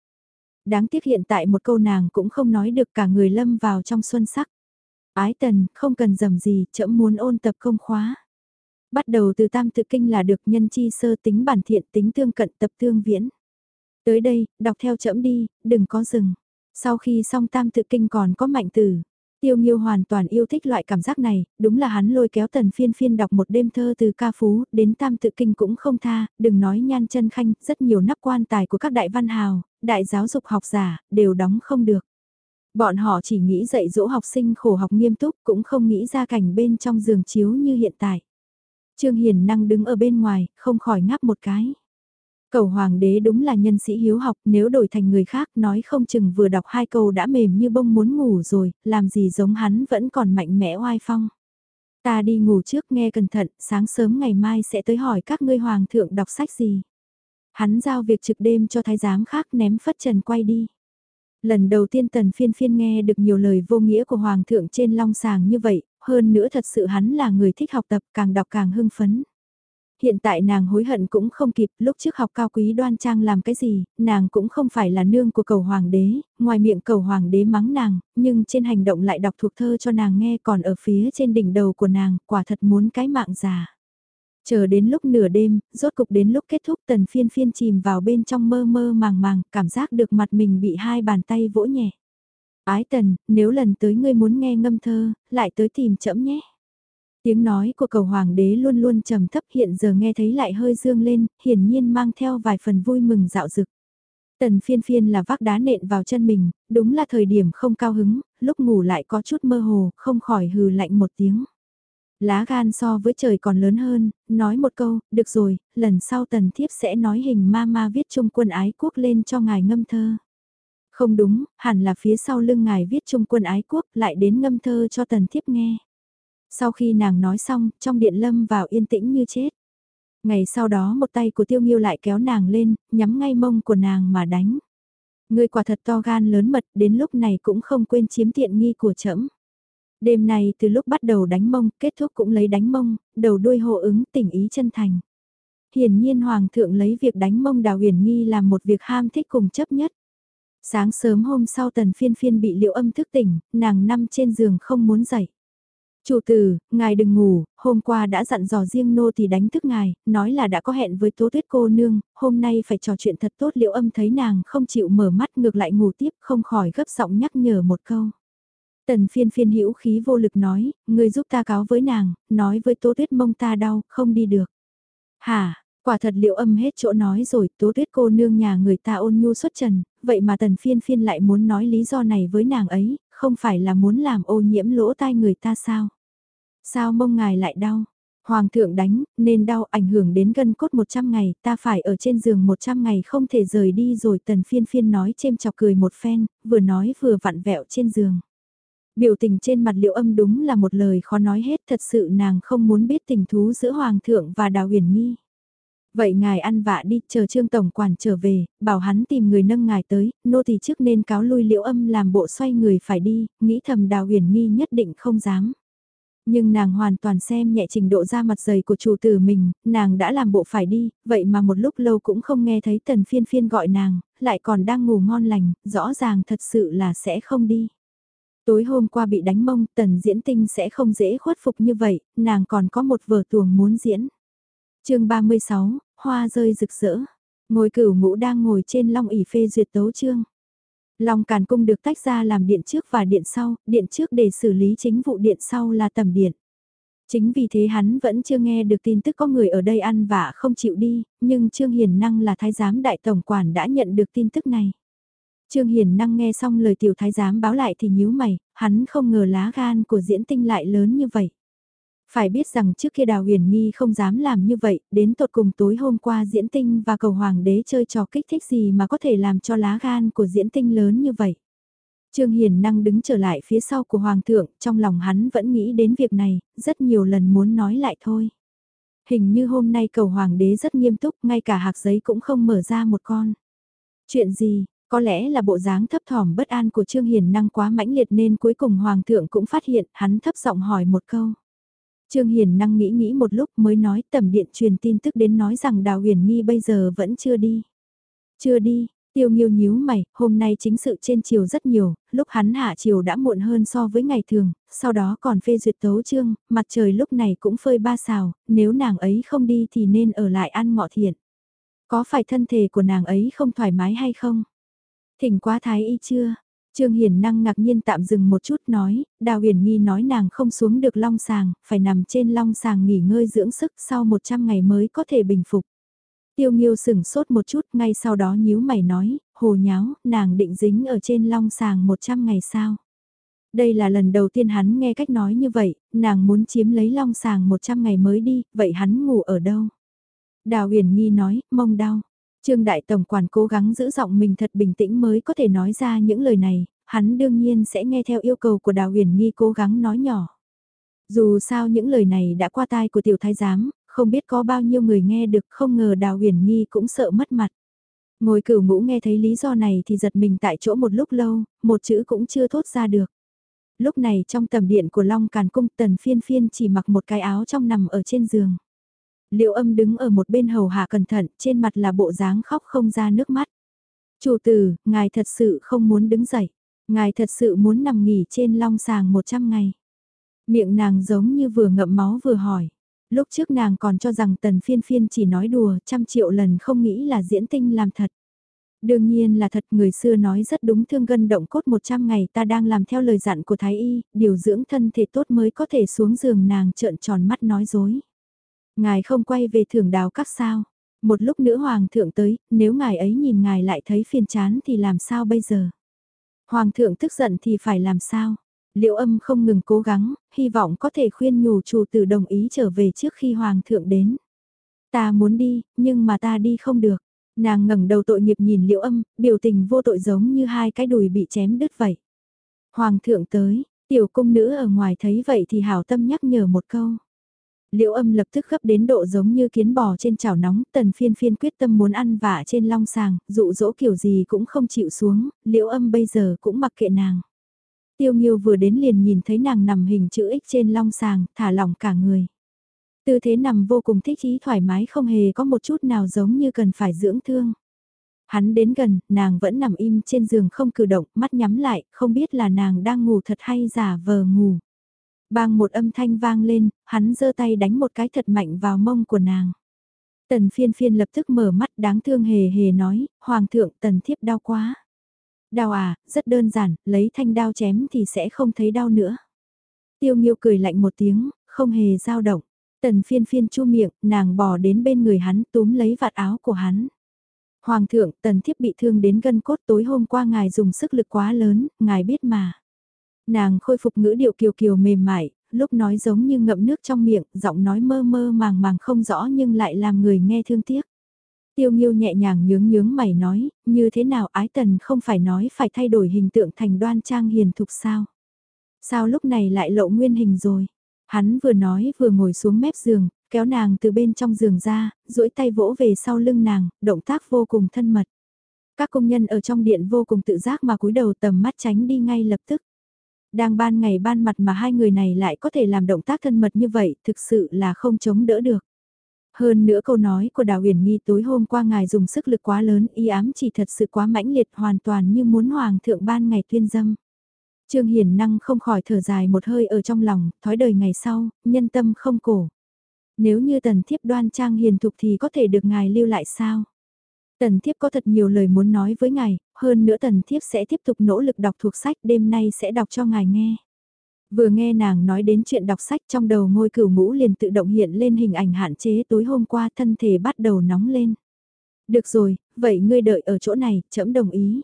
Đáng tiếc hiện tại một câu nàng cũng không nói được cả người lâm vào trong xuân sắc. Ái tần, không cần dầm gì, chậm muốn ôn tập công khóa. Bắt đầu từ tam tự kinh là được nhân chi sơ tính bản thiện tính tương cận tập tương viễn. Tới đây, đọc theo chậm đi, đừng có dừng. Sau khi xong tam tự kinh còn có mạnh tử. Tiêu Nghiêu hoàn toàn yêu thích loại cảm giác này, đúng là hắn lôi kéo tần phiên phiên đọc một đêm thơ từ ca phú, đến tam tự kinh cũng không tha, đừng nói nhan chân khanh, rất nhiều nắp quan tài của các đại văn hào, đại giáo dục học giả, đều đóng không được. Bọn họ chỉ nghĩ dạy dỗ học sinh khổ học nghiêm túc, cũng không nghĩ ra cảnh bên trong giường chiếu như hiện tại. Trương Hiền năng đứng ở bên ngoài, không khỏi ngáp một cái. Cầu hoàng đế đúng là nhân sĩ hiếu học, nếu đổi thành người khác nói không chừng vừa đọc hai câu đã mềm như bông muốn ngủ rồi, làm gì giống hắn vẫn còn mạnh mẽ oai phong. Ta đi ngủ trước nghe cẩn thận, sáng sớm ngày mai sẽ tới hỏi các ngươi hoàng thượng đọc sách gì. Hắn giao việc trực đêm cho thái giám khác ném phất trần quay đi. Lần đầu tiên tần phiên phiên nghe được nhiều lời vô nghĩa của hoàng thượng trên long sàng như vậy, hơn nữa thật sự hắn là người thích học tập càng đọc càng hưng phấn. Hiện tại nàng hối hận cũng không kịp, lúc trước học cao quý đoan trang làm cái gì, nàng cũng không phải là nương của cầu hoàng đế, ngoài miệng cầu hoàng đế mắng nàng, nhưng trên hành động lại đọc thuộc thơ cho nàng nghe còn ở phía trên đỉnh đầu của nàng, quả thật muốn cái mạng già. Chờ đến lúc nửa đêm, rốt cục đến lúc kết thúc tần phiên phiên chìm vào bên trong mơ mơ màng màng, cảm giác được mặt mình bị hai bàn tay vỗ nhẹ. Ái tần, nếu lần tới ngươi muốn nghe ngâm thơ, lại tới tìm chậm nhé. Tiếng nói của cầu hoàng đế luôn luôn trầm thấp hiện giờ nghe thấy lại hơi dương lên, hiển nhiên mang theo vài phần vui mừng dạo dực. Tần phiên phiên là vác đá nện vào chân mình, đúng là thời điểm không cao hứng, lúc ngủ lại có chút mơ hồ, không khỏi hừ lạnh một tiếng. Lá gan so với trời còn lớn hơn, nói một câu, được rồi, lần sau tần thiếp sẽ nói hình ma ma viết trung quân ái quốc lên cho ngài ngâm thơ. Không đúng, hẳn là phía sau lưng ngài viết trung quân ái quốc lại đến ngâm thơ cho tần thiếp nghe. Sau khi nàng nói xong, trong điện lâm vào yên tĩnh như chết. Ngày sau đó một tay của tiêu nghiêu lại kéo nàng lên, nhắm ngay mông của nàng mà đánh. Người quả thật to gan lớn mật, đến lúc này cũng không quên chiếm tiện nghi của trẫm. Đêm này từ lúc bắt đầu đánh mông, kết thúc cũng lấy đánh mông, đầu đuôi hộ ứng tình ý chân thành. Hiển nhiên Hoàng thượng lấy việc đánh mông đào huyền nghi làm một việc ham thích cùng chấp nhất. Sáng sớm hôm sau tần phiên phiên bị liệu âm thức tỉnh, nàng nằm trên giường không muốn dậy. Chủ tử, ngài đừng ngủ, hôm qua đã dặn dò riêng nô thì đánh thức ngài, nói là đã có hẹn với tố tuyết cô nương, hôm nay phải trò chuyện thật tốt liệu âm thấy nàng không chịu mở mắt ngược lại ngủ tiếp không khỏi gấp giọng nhắc nhở một câu. Tần phiên phiên hữu khí vô lực nói, người giúp ta cáo với nàng, nói với tố tuyết mông ta đau, không đi được. Hả, quả thật liệu âm hết chỗ nói rồi, tố tuyết cô nương nhà người ta ôn nhu xuất trần, vậy mà tần phiên phiên lại muốn nói lý do này với nàng ấy, không phải là muốn làm ô nhiễm lỗ tai người ta sao? Sao mông ngài lại đau? Hoàng thượng đánh, nên đau ảnh hưởng đến gân cốt 100 ngày, ta phải ở trên giường 100 ngày không thể rời đi rồi tần phiên phiên nói chêm chọc cười một phen, vừa nói vừa vặn vẹo trên giường. Biểu tình trên mặt liệu âm đúng là một lời khó nói hết thật sự nàng không muốn biết tình thú giữa Hoàng thượng và Đào huyền nghi. Vậy ngài ăn vạ đi, chờ trương tổng quản trở về, bảo hắn tìm người nâng ngài tới, nô thì trước nên cáo lui liễu âm làm bộ xoay người phải đi, nghĩ thầm đào huyền nghi nhất định không dám. Nhưng nàng hoàn toàn xem nhẹ trình độ ra mặt dày của chủ tử mình, nàng đã làm bộ phải đi, vậy mà một lúc lâu cũng không nghe thấy tần phiên phiên gọi nàng, lại còn đang ngủ ngon lành, rõ ràng thật sự là sẽ không đi. Tối hôm qua bị đánh mông, tần diễn tinh sẽ không dễ khuất phục như vậy, nàng còn có một vở tuồng muốn diễn chương 36, hoa rơi rực rỡ. Ngồi cửu ngũ đang ngồi trên long ỉ phê duyệt tấu chương. Long càn cung được tách ra làm điện trước và điện sau, điện trước để xử lý chính vụ điện sau là tầm điện. Chính vì thế hắn vẫn chưa nghe được tin tức có người ở đây ăn vạ không chịu đi, nhưng Trương Hiền Năng là thái giám đại tổng quản đã nhận được tin tức này. Trương Hiền Năng nghe xong lời tiểu thái giám báo lại thì nhíu mày, hắn không ngờ lá gan của diễn tinh lại lớn như vậy. Phải biết rằng trước kia Đào Huyền Nghi không dám làm như vậy, đến tột cùng tối hôm qua diễn tinh và cầu hoàng đế chơi trò kích thích gì mà có thể làm cho lá gan của diễn tinh lớn như vậy. Trương Hiền năng đứng trở lại phía sau của Hoàng thượng, trong lòng hắn vẫn nghĩ đến việc này, rất nhiều lần muốn nói lại thôi. Hình như hôm nay cầu Hoàng đế rất nghiêm túc, ngay cả hạc giấy cũng không mở ra một con. Chuyện gì, có lẽ là bộ dáng thấp thỏm bất an của Trương Hiền năng quá mãnh liệt nên cuối cùng Hoàng thượng cũng phát hiện, hắn thấp giọng hỏi một câu. Trương Hiền năng nghĩ nghĩ một lúc mới nói tầm điện truyền tin tức đến nói rằng Đào Huyền Nghi bây giờ vẫn chưa đi. Chưa đi, Tiêu nghiêu nhíu mày, hôm nay chính sự trên chiều rất nhiều, lúc hắn hạ chiều đã muộn hơn so với ngày thường, sau đó còn phê duyệt tấu chương, mặt trời lúc này cũng phơi ba xào, nếu nàng ấy không đi thì nên ở lại ăn ngọ thiện. Có phải thân thể của nàng ấy không thoải mái hay không? Thỉnh quá thái y chưa? Trương Hiền năng ngạc nhiên tạm dừng một chút nói, Đào Huyền Nghi nói nàng không xuống được long sàng, phải nằm trên long sàng nghỉ ngơi dưỡng sức sau 100 ngày mới có thể bình phục. Tiêu Nghiêu sửng sốt một chút, ngay sau đó nhíu mày nói, hồ nháo, nàng định dính ở trên long sàng 100 ngày sao? Đây là lần đầu tiên hắn nghe cách nói như vậy, nàng muốn chiếm lấy long sàng 100 ngày mới đi, vậy hắn ngủ ở đâu? Đào huyền nghi nói, mông đau. Trương Đại Tổng Quản cố gắng giữ giọng mình thật bình tĩnh mới có thể nói ra những lời này, hắn đương nhiên sẽ nghe theo yêu cầu của Đào huyền nghi cố gắng nói nhỏ. Dù sao những lời này đã qua tai của tiểu thái giám, không biết có bao nhiêu người nghe được không ngờ Đào Huyền Nghi cũng sợ mất mặt. Ngồi cửu ngũ nghe thấy lý do này thì giật mình tại chỗ một lúc lâu, một chữ cũng chưa thốt ra được. Lúc này trong tầm điện của Long Càn Cung tần phiên phiên chỉ mặc một cái áo trong nằm ở trên giường. Liệu âm đứng ở một bên hầu hạ cẩn thận, trên mặt là bộ dáng khóc không ra nước mắt. Chủ tử, ngài thật sự không muốn đứng dậy. Ngài thật sự muốn nằm nghỉ trên long sàng 100 ngày. Miệng nàng giống như vừa ngậm máu vừa hỏi. Lúc trước nàng còn cho rằng tần phiên phiên chỉ nói đùa trăm triệu lần không nghĩ là diễn tinh làm thật. Đương nhiên là thật người xưa nói rất đúng thương gân động cốt 100 ngày ta đang làm theo lời dặn của Thái Y, điều dưỡng thân thể tốt mới có thể xuống giường nàng trợn tròn mắt nói dối. Ngài không quay về thưởng đào các sao. Một lúc nữa Hoàng thượng tới, nếu ngài ấy nhìn ngài lại thấy phiền chán thì làm sao bây giờ? Hoàng thượng tức giận thì phải làm sao? Liệu âm không ngừng cố gắng, hy vọng có thể khuyên nhủ chủ tử đồng ý trở về trước khi hoàng thượng đến. Ta muốn đi, nhưng mà ta đi không được. Nàng ngẩng đầu tội nghiệp nhìn liệu âm, biểu tình vô tội giống như hai cái đùi bị chém đứt vậy. Hoàng thượng tới, tiểu cung nữ ở ngoài thấy vậy thì hảo tâm nhắc nhở một câu. Liễu âm lập tức gấp đến độ giống như kiến bò trên chảo nóng, tần phiên phiên quyết tâm muốn ăn vả trên long sàng, dụ dỗ kiểu gì cũng không chịu xuống, liễu âm bây giờ cũng mặc kệ nàng. Tiêu Nghiêu vừa đến liền nhìn thấy nàng nằm hình chữ X trên long sàng, thả lỏng cả người. Tư thế nằm vô cùng thích ý thoải mái không hề có một chút nào giống như cần phải dưỡng thương. Hắn đến gần, nàng vẫn nằm im trên giường không cử động, mắt nhắm lại, không biết là nàng đang ngủ thật hay giả vờ ngủ. Bang một âm thanh vang lên, hắn giơ tay đánh một cái thật mạnh vào mông của nàng. Tần phiên phiên lập tức mở mắt đáng thương hề hề nói, Hoàng thượng tần thiếp đau quá. Đau à, rất đơn giản, lấy thanh đao chém thì sẽ không thấy đau nữa. Tiêu Nghiêu cười lạnh một tiếng, không hề dao động. Tần phiên phiên chu miệng, nàng bò đến bên người hắn túm lấy vạt áo của hắn. Hoàng thượng, tần thiếp bị thương đến gân cốt tối hôm qua ngài dùng sức lực quá lớn, ngài biết mà. Nàng khôi phục ngữ điệu kiều kiều mềm mại, lúc nói giống như ngậm nước trong miệng, giọng nói mơ mơ màng màng không rõ nhưng lại làm người nghe thương tiếc. Tiêu Nghiêu nhẹ nhàng nhướng nhướng mày nói, như thế nào ái tần không phải nói phải thay đổi hình tượng thành đoan trang hiền thục sao? Sao lúc này lại lộ nguyên hình rồi? Hắn vừa nói vừa ngồi xuống mép giường, kéo nàng từ bên trong giường ra, duỗi tay vỗ về sau lưng nàng, động tác vô cùng thân mật. Các công nhân ở trong điện vô cùng tự giác mà cúi đầu tầm mắt tránh đi ngay lập tức. Đang ban ngày ban mặt mà hai người này lại có thể làm động tác thân mật như vậy, thực sự là không chống đỡ được. Hơn nữa câu nói của Đào Huyền Nghi tối hôm qua ngài dùng sức lực quá lớn, y ám chỉ thật sự quá mãnh liệt hoàn toàn như muốn hoàng thượng ban ngày tuyên dâm. Trương Hiền Năng không khỏi thở dài một hơi ở trong lòng, thói đời ngày sau, nhân tâm không cổ. Nếu như tần thiếp đoan trang hiền thục thì có thể được ngài lưu lại sao? Tần thiếp có thật nhiều lời muốn nói với ngài, hơn nữa tần thiếp sẽ tiếp tục nỗ lực đọc thuộc sách đêm nay sẽ đọc cho ngài nghe. Vừa nghe nàng nói đến chuyện đọc sách trong đầu ngôi cửu ngũ liền tự động hiện lên hình ảnh hạn chế tối hôm qua thân thể bắt đầu nóng lên. Được rồi, vậy ngươi đợi ở chỗ này, trẫm đồng ý.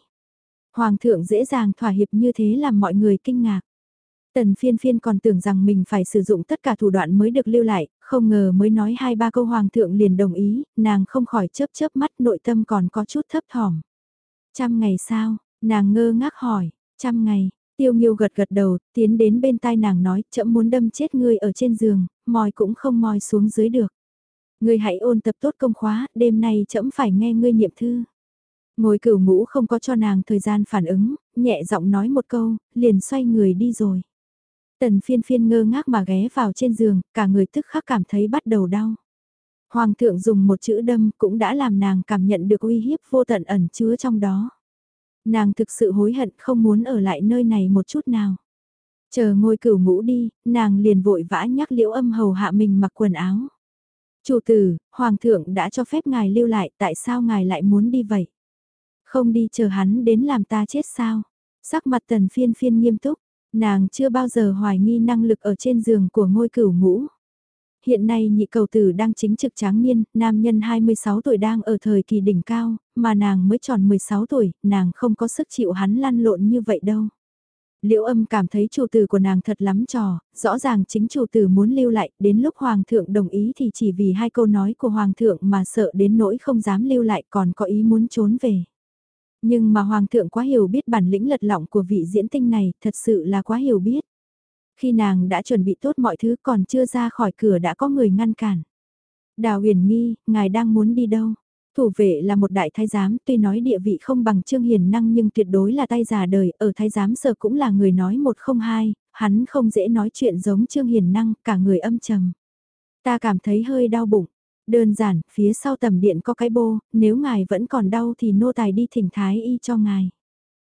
Hoàng thượng dễ dàng thỏa hiệp như thế làm mọi người kinh ngạc. Tần phiên phiên còn tưởng rằng mình phải sử dụng tất cả thủ đoạn mới được lưu lại, không ngờ mới nói hai ba câu hoàng thượng liền đồng ý, nàng không khỏi chớp chớp mắt nội tâm còn có chút thấp thỏm. Trăm ngày sao, nàng ngơ ngác hỏi, trăm ngày, tiêu nghiêu gật gật đầu, tiến đến bên tai nàng nói, chậm muốn đâm chết ngươi ở trên giường, mòi cũng không mòi xuống dưới được. Ngươi hãy ôn tập tốt công khóa, đêm nay chậm phải nghe ngươi niệm thư. Ngồi cửu ngũ không có cho nàng thời gian phản ứng, nhẹ giọng nói một câu, liền xoay người đi rồi. Tần phiên phiên ngơ ngác mà ghé vào trên giường, cả người tức khắc cảm thấy bắt đầu đau. Hoàng thượng dùng một chữ đâm cũng đã làm nàng cảm nhận được uy hiếp vô tận ẩn chứa trong đó. Nàng thực sự hối hận không muốn ở lại nơi này một chút nào. Chờ ngôi cửu ngũ đi, nàng liền vội vã nhắc liễu âm hầu hạ mình mặc quần áo. Chủ tử, Hoàng thượng đã cho phép ngài lưu lại, tại sao ngài lại muốn đi vậy? Không đi chờ hắn đến làm ta chết sao? Sắc mặt tần phiên phiên nghiêm túc, nàng chưa bao giờ hoài nghi năng lực ở trên giường của ngôi cửu ngũ. Hiện nay nhị cầu tử đang chính trực tráng niên, nam nhân 26 tuổi đang ở thời kỳ đỉnh cao, mà nàng mới tròn 16 tuổi, nàng không có sức chịu hắn lăn lộn như vậy đâu. Liễu âm cảm thấy chủ tử của nàng thật lắm trò, rõ ràng chính chủ tử muốn lưu lại, đến lúc hoàng thượng đồng ý thì chỉ vì hai câu nói của hoàng thượng mà sợ đến nỗi không dám lưu lại còn có ý muốn trốn về. Nhưng mà Hoàng thượng quá hiểu biết bản lĩnh lật lọng của vị diễn tinh này, thật sự là quá hiểu biết. Khi nàng đã chuẩn bị tốt mọi thứ còn chưa ra khỏi cửa đã có người ngăn cản. Đào huyền nghi, ngài đang muốn đi đâu? Thủ vệ là một đại thái giám, tuy nói địa vị không bằng Trương Hiền Năng nhưng tuyệt đối là tay già đời, ở thái giám sở cũng là người nói một không hai, hắn không dễ nói chuyện giống Trương Hiền Năng, cả người âm trầm. Ta cảm thấy hơi đau bụng, Đơn giản, phía sau tầm điện có cái bô, nếu ngài vẫn còn đau thì nô tài đi thỉnh thái y cho ngài.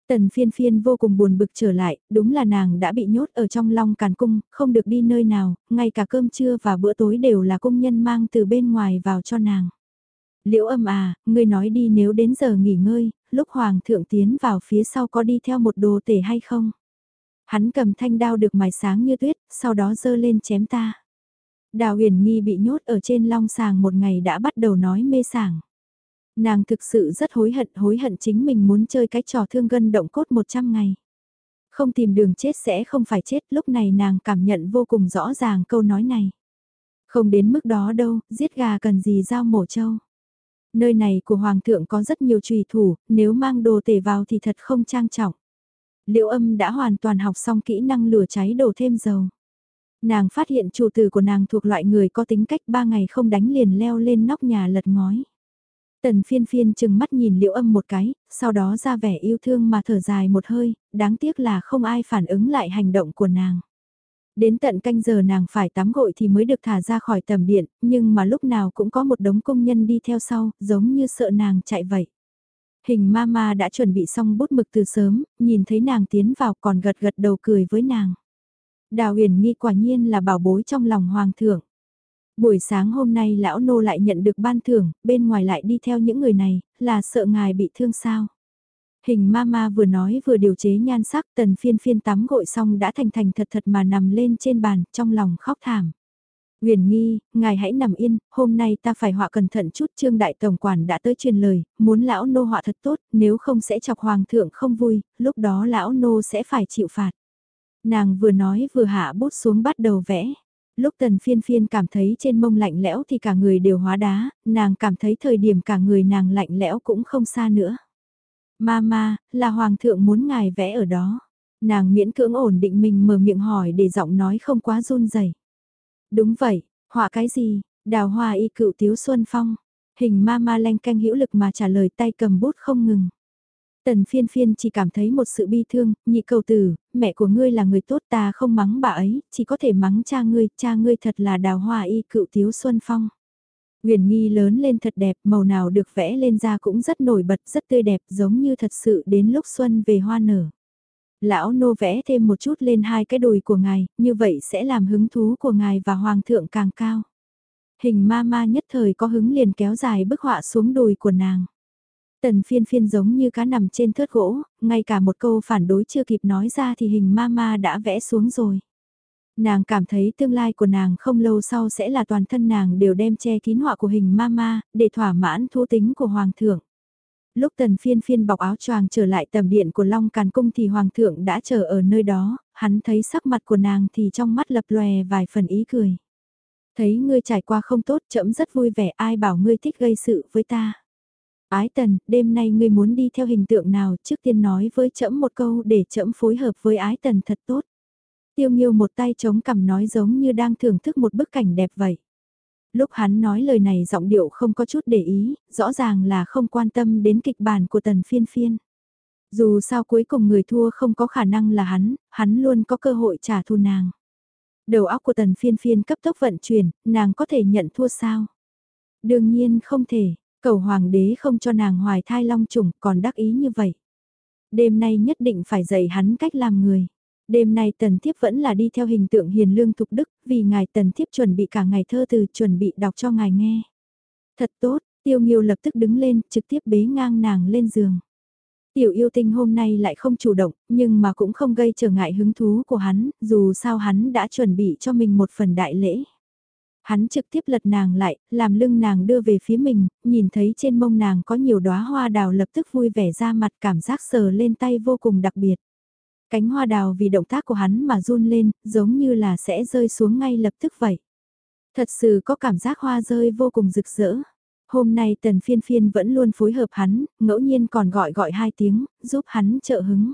Tần phiên phiên vô cùng buồn bực trở lại, đúng là nàng đã bị nhốt ở trong long càn cung, không được đi nơi nào, ngay cả cơm trưa và bữa tối đều là công nhân mang từ bên ngoài vào cho nàng. Liễu âm à, ngươi nói đi nếu đến giờ nghỉ ngơi, lúc hoàng thượng tiến vào phía sau có đi theo một đồ tể hay không? Hắn cầm thanh đao được mài sáng như tuyết, sau đó dơ lên chém ta. Đào huyền nghi bị nhốt ở trên long sàng một ngày đã bắt đầu nói mê sảng. Nàng thực sự rất hối hận, hối hận chính mình muốn chơi cái trò thương gân động cốt 100 ngày. Không tìm đường chết sẽ không phải chết, lúc này nàng cảm nhận vô cùng rõ ràng câu nói này. Không đến mức đó đâu, giết gà cần gì dao mổ trâu. Nơi này của Hoàng thượng có rất nhiều trùy thủ, nếu mang đồ tể vào thì thật không trang trọng. Liệu âm đã hoàn toàn học xong kỹ năng lửa cháy đổ thêm dầu. Nàng phát hiện chủ tử của nàng thuộc loại người có tính cách ba ngày không đánh liền leo lên nóc nhà lật ngói. Tần phiên phiên chừng mắt nhìn liễu âm một cái, sau đó ra vẻ yêu thương mà thở dài một hơi, đáng tiếc là không ai phản ứng lại hành động của nàng. Đến tận canh giờ nàng phải tắm gội thì mới được thả ra khỏi tầm điện, nhưng mà lúc nào cũng có một đống công nhân đi theo sau, giống như sợ nàng chạy vậy. Hình mama đã chuẩn bị xong bút mực từ sớm, nhìn thấy nàng tiến vào còn gật gật đầu cười với nàng. Đào huyền nghi quả nhiên là bảo bối trong lòng hoàng thượng. Buổi sáng hôm nay lão nô lại nhận được ban thưởng, bên ngoài lại đi theo những người này, là sợ ngài bị thương sao. Hình ma ma vừa nói vừa điều chế nhan sắc tần phiên phiên tắm gội xong đã thành thành thật thật mà nằm lên trên bàn, trong lòng khóc thảm. Huyền nghi, ngài hãy nằm yên, hôm nay ta phải họa cẩn thận chút trương đại tổng quản đã tới truyền lời, muốn lão nô họa thật tốt, nếu không sẽ chọc hoàng thượng không vui, lúc đó lão nô sẽ phải chịu phạt. Nàng vừa nói vừa hạ bút xuống bắt đầu vẽ. Lúc tần phiên phiên cảm thấy trên mông lạnh lẽo thì cả người đều hóa đá, nàng cảm thấy thời điểm cả người nàng lạnh lẽo cũng không xa nữa. Mama, là hoàng thượng muốn ngài vẽ ở đó. Nàng miễn cưỡng ổn định mình mở miệng hỏi để giọng nói không quá run rẩy. Đúng vậy, họa cái gì? Đào hoa y cựu tiếu xuân phong. Hình mama lanh canh hữu lực mà trả lời tay cầm bút không ngừng. Tần phiên phiên chỉ cảm thấy một sự bi thương, nhị cầu tử, mẹ của ngươi là người tốt ta không mắng bà ấy, chỉ có thể mắng cha ngươi, cha ngươi thật là đào hoa y cựu tiếu xuân phong. Huyền nghi lớn lên thật đẹp, màu nào được vẽ lên da cũng rất nổi bật, rất tươi đẹp, giống như thật sự đến lúc xuân về hoa nở. Lão nô vẽ thêm một chút lên hai cái đùi của ngài, như vậy sẽ làm hứng thú của ngài và hoàng thượng càng cao. Hình ma ma nhất thời có hứng liền kéo dài bức họa xuống đùi của nàng. Tần phiên phiên giống như cá nằm trên thớt gỗ, ngay cả một câu phản đối chưa kịp nói ra thì hình ma ma đã vẽ xuống rồi. Nàng cảm thấy tương lai của nàng không lâu sau sẽ là toàn thân nàng đều đem che kín họa của hình mama, để thỏa mãn thú tính của hoàng thượng. Lúc tần phiên phiên bọc áo choàng trở lại tầm điện của Long Càn Cung thì hoàng thượng đã chờ ở nơi đó, hắn thấy sắc mặt của nàng thì trong mắt lập lòe vài phần ý cười. Thấy ngươi trải qua không tốt trẫm rất vui vẻ ai bảo ngươi thích gây sự với ta. Ái tần, đêm nay ngươi muốn đi theo hình tượng nào trước tiên nói với trẫm một câu để trẫm phối hợp với ái tần thật tốt. Tiêu nghiêu một tay chống cằm nói giống như đang thưởng thức một bức cảnh đẹp vậy. Lúc hắn nói lời này giọng điệu không có chút để ý, rõ ràng là không quan tâm đến kịch bản của tần phiên phiên. Dù sao cuối cùng người thua không có khả năng là hắn, hắn luôn có cơ hội trả thù nàng. Đầu óc của tần phiên phiên cấp tốc vận chuyển, nàng có thể nhận thua sao? Đương nhiên không thể, cầu hoàng đế không cho nàng hoài thai long trùng còn đắc ý như vậy. Đêm nay nhất định phải dạy hắn cách làm người. Đêm nay tần thiếp vẫn là đi theo hình tượng hiền lương thục đức, vì ngài tần thiếp chuẩn bị cả ngày thơ từ chuẩn bị đọc cho ngài nghe. Thật tốt, tiêu nghiêu lập tức đứng lên, trực tiếp bế ngang nàng lên giường. Tiểu yêu tinh hôm nay lại không chủ động, nhưng mà cũng không gây trở ngại hứng thú của hắn, dù sao hắn đã chuẩn bị cho mình một phần đại lễ. Hắn trực tiếp lật nàng lại, làm lưng nàng đưa về phía mình, nhìn thấy trên mông nàng có nhiều đóa hoa đào lập tức vui vẻ ra mặt cảm giác sờ lên tay vô cùng đặc biệt. Cánh hoa đào vì động tác của hắn mà run lên, giống như là sẽ rơi xuống ngay lập tức vậy. Thật sự có cảm giác hoa rơi vô cùng rực rỡ. Hôm nay tần phiên phiên vẫn luôn phối hợp hắn, ngẫu nhiên còn gọi gọi hai tiếng, giúp hắn trợ hứng.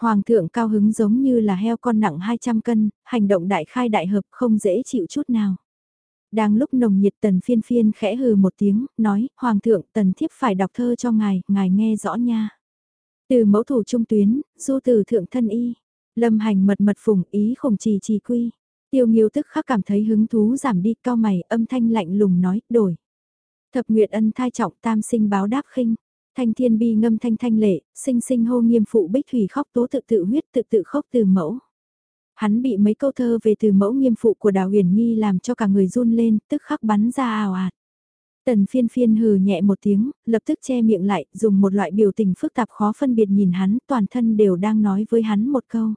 Hoàng thượng cao hứng giống như là heo con nặng 200 cân, hành động đại khai đại hợp không dễ chịu chút nào. Đang lúc nồng nhiệt tần phiên phiên khẽ hừ một tiếng, nói, Hoàng thượng tần thiếp phải đọc thơ cho ngài, ngài nghe rõ nha. Từ mẫu thủ trung tuyến, du từ thượng thân y, lâm hành mật mật phùng ý khổng trì trì quy. Tiêu nghiêu tức khắc cảm thấy hứng thú giảm đi cao mày âm thanh lạnh lùng nói, đổi. Thập Nguyệt ân thai trọng tam sinh báo đáp khinh. Thanh thiên bi ngâm thanh thanh lệ, sinh sinh hô nghiêm phụ bích thủy khóc tố tự tự huyết tự tự khóc từ mẫu. Hắn bị mấy câu thơ về từ mẫu nghiêm phụ của đào huyền nghi làm cho cả người run lên, tức khắc bắn ra ào ạt. Tần phiên phiên hừ nhẹ một tiếng, lập tức che miệng lại, dùng một loại biểu tình phức tạp khó phân biệt nhìn hắn, toàn thân đều đang nói với hắn một câu.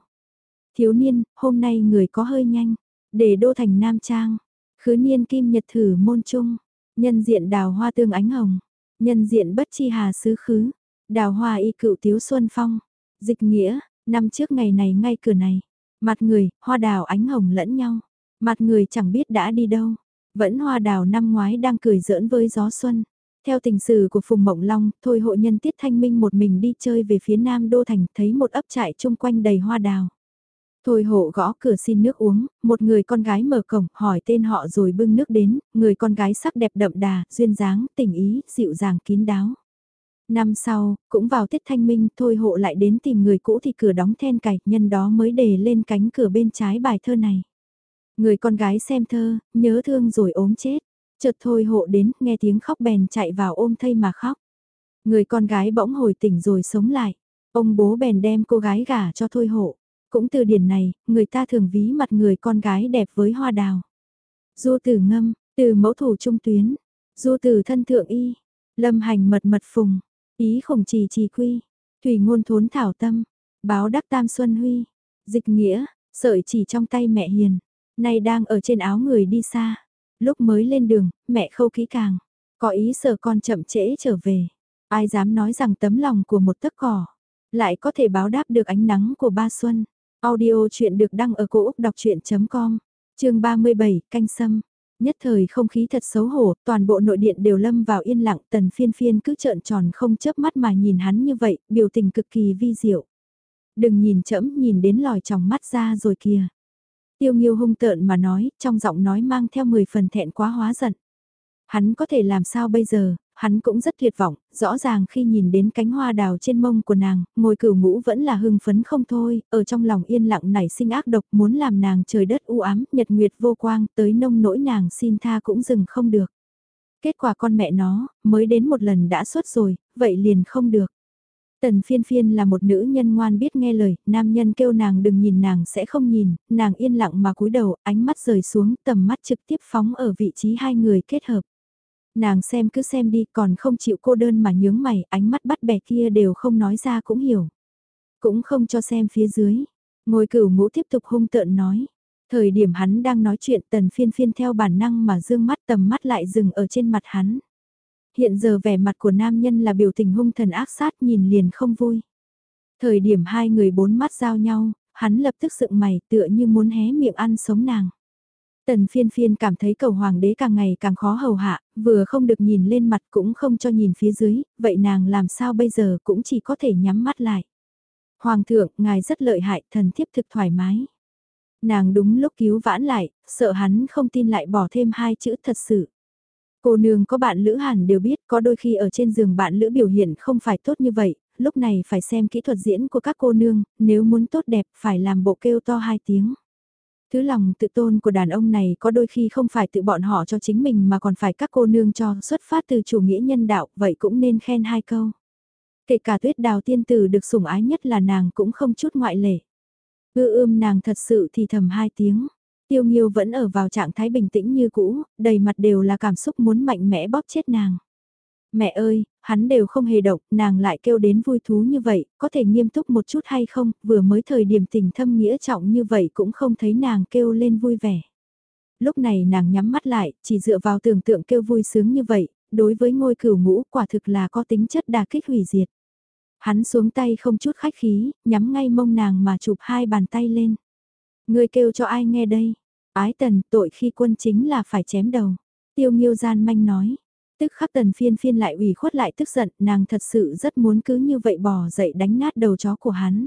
Thiếu niên, hôm nay người có hơi nhanh, để đô thành nam trang, khứ niên kim nhật thử môn trung, nhân diện đào hoa tương ánh hồng, nhân diện bất chi hà sứ khứ, đào hoa y cựu tiếu xuân phong, dịch nghĩa, năm trước ngày này ngay cửa này, mặt người, hoa đào ánh hồng lẫn nhau, mặt người chẳng biết đã đi đâu, vẫn hoa đào năm ngoái đang cười giỡn với gió xuân. Theo tình sử của Phùng Mộng Long, thôi hộ nhân Tiết Thanh Minh một mình đi chơi về phía nam đô thành thấy một ấp trại chung quanh đầy hoa đào. Thôi hộ gõ cửa xin nước uống, một người con gái mở cổng hỏi tên họ rồi bưng nước đến, người con gái sắc đẹp đậm đà, duyên dáng, tình ý, dịu dàng kín đáo. Năm sau, cũng vào tiết thanh minh, thôi hộ lại đến tìm người cũ thì cửa đóng then cài, nhân đó mới đề lên cánh cửa bên trái bài thơ này. Người con gái xem thơ, nhớ thương rồi ốm chết. Chợt thôi hộ đến, nghe tiếng khóc bèn chạy vào ôm thây mà khóc. Người con gái bỗng hồi tỉnh rồi sống lại. Ông bố bèn đem cô gái gả cho thôi hộ. Cũng từ điển này, người ta thường ví mặt người con gái đẹp với hoa đào. Du tử ngâm, từ mẫu thủ trung tuyến. Du tử thân thượng y. Lâm hành mật mật phùng. Ý khổng trì trì quy. Thủy ngôn thốn thảo tâm. Báo đắc tam xuân huy. Dịch nghĩa, sợi chỉ trong tay mẹ hiền nay đang ở trên áo người đi xa. Lúc mới lên đường, mẹ khâu kỹ càng, có ý sợ con chậm trễ trở về. Ai dám nói rằng tấm lòng của một tấc cỏ, lại có thể báo đáp được ánh nắng của ba xuân. Audio chuyện được đăng ở cổ Úc đọc chuyện.com, chương 37, canh sâm. Nhất thời không khí thật xấu hổ, toàn bộ nội điện đều lâm vào yên lặng, tần phiên phiên cứ trợn tròn không chớp mắt mà nhìn hắn như vậy, biểu tình cực kỳ vi diệu. Đừng nhìn chẫm, nhìn đến lòi tròng mắt ra rồi kìa. Tiêu Nghiêu hung tợn mà nói, trong giọng nói mang theo 10 phần thẹn quá hóa giận. Hắn có thể làm sao bây giờ, hắn cũng rất tuyệt vọng, rõ ràng khi nhìn đến cánh hoa đào trên mông của nàng, ngồi cửu ngũ vẫn là hưng phấn không thôi, ở trong lòng yên lặng nảy sinh ác độc muốn làm nàng trời đất u ám, nhật nguyệt vô quang, tới nông nỗi nàng xin tha cũng dừng không được. Kết quả con mẹ nó, mới đến một lần đã xuất rồi, vậy liền không được. Tần phiên phiên là một nữ nhân ngoan biết nghe lời, nam nhân kêu nàng đừng nhìn nàng sẽ không nhìn, nàng yên lặng mà cúi đầu, ánh mắt rời xuống, tầm mắt trực tiếp phóng ở vị trí hai người kết hợp. Nàng xem cứ xem đi, còn không chịu cô đơn mà nhướng mày, ánh mắt bắt bẻ kia đều không nói ra cũng hiểu. Cũng không cho xem phía dưới. Ngồi cửu ngũ tiếp tục hung tợn nói. Thời điểm hắn đang nói chuyện tần phiên phiên theo bản năng mà dương mắt tầm mắt lại dừng ở trên mặt hắn. Hiện giờ vẻ mặt của nam nhân là biểu tình hung thần ác sát nhìn liền không vui. Thời điểm hai người bốn mắt giao nhau, hắn lập tức dựng mày tựa như muốn hé miệng ăn sống nàng. Tần phiên phiên cảm thấy cầu hoàng đế càng ngày càng khó hầu hạ, vừa không được nhìn lên mặt cũng không cho nhìn phía dưới, vậy nàng làm sao bây giờ cũng chỉ có thể nhắm mắt lại. Hoàng thượng, ngài rất lợi hại, thần thiếp thực thoải mái. Nàng đúng lúc cứu vãn lại, sợ hắn không tin lại bỏ thêm hai chữ thật sự. Cô nương có bạn lữ hẳn đều biết có đôi khi ở trên giường bạn lữ biểu hiện không phải tốt như vậy, lúc này phải xem kỹ thuật diễn của các cô nương, nếu muốn tốt đẹp phải làm bộ kêu to hai tiếng. Thứ lòng tự tôn của đàn ông này có đôi khi không phải tự bọn họ cho chính mình mà còn phải các cô nương cho xuất phát từ chủ nghĩa nhân đạo, vậy cũng nên khen hai câu. Kể cả tuyết đào tiên tử được sủng ái nhất là nàng cũng không chút ngoại lệ. Ư ươm nàng thật sự thì thầm hai tiếng. Tiêu Nghiêu vẫn ở vào trạng thái bình tĩnh như cũ, đầy mặt đều là cảm xúc muốn mạnh mẽ bóp chết nàng. Mẹ ơi, hắn đều không hề động, nàng lại kêu đến vui thú như vậy, có thể nghiêm túc một chút hay không, vừa mới thời điểm tình thâm nghĩa trọng như vậy cũng không thấy nàng kêu lên vui vẻ. Lúc này nàng nhắm mắt lại, chỉ dựa vào tưởng tượng kêu vui sướng như vậy, đối với ngôi cửu ngũ quả thực là có tính chất đà kích hủy diệt. Hắn xuống tay không chút khách khí, nhắm ngay mông nàng mà chụp hai bàn tay lên. Người kêu cho ai nghe đây? Ái tần, tội khi quân chính là phải chém đầu. Tiêu nghiêu gian manh nói. Tức khắc tần phiên phiên lại ủy khuất lại tức giận, nàng thật sự rất muốn cứ như vậy bỏ dậy đánh nát đầu chó của hắn.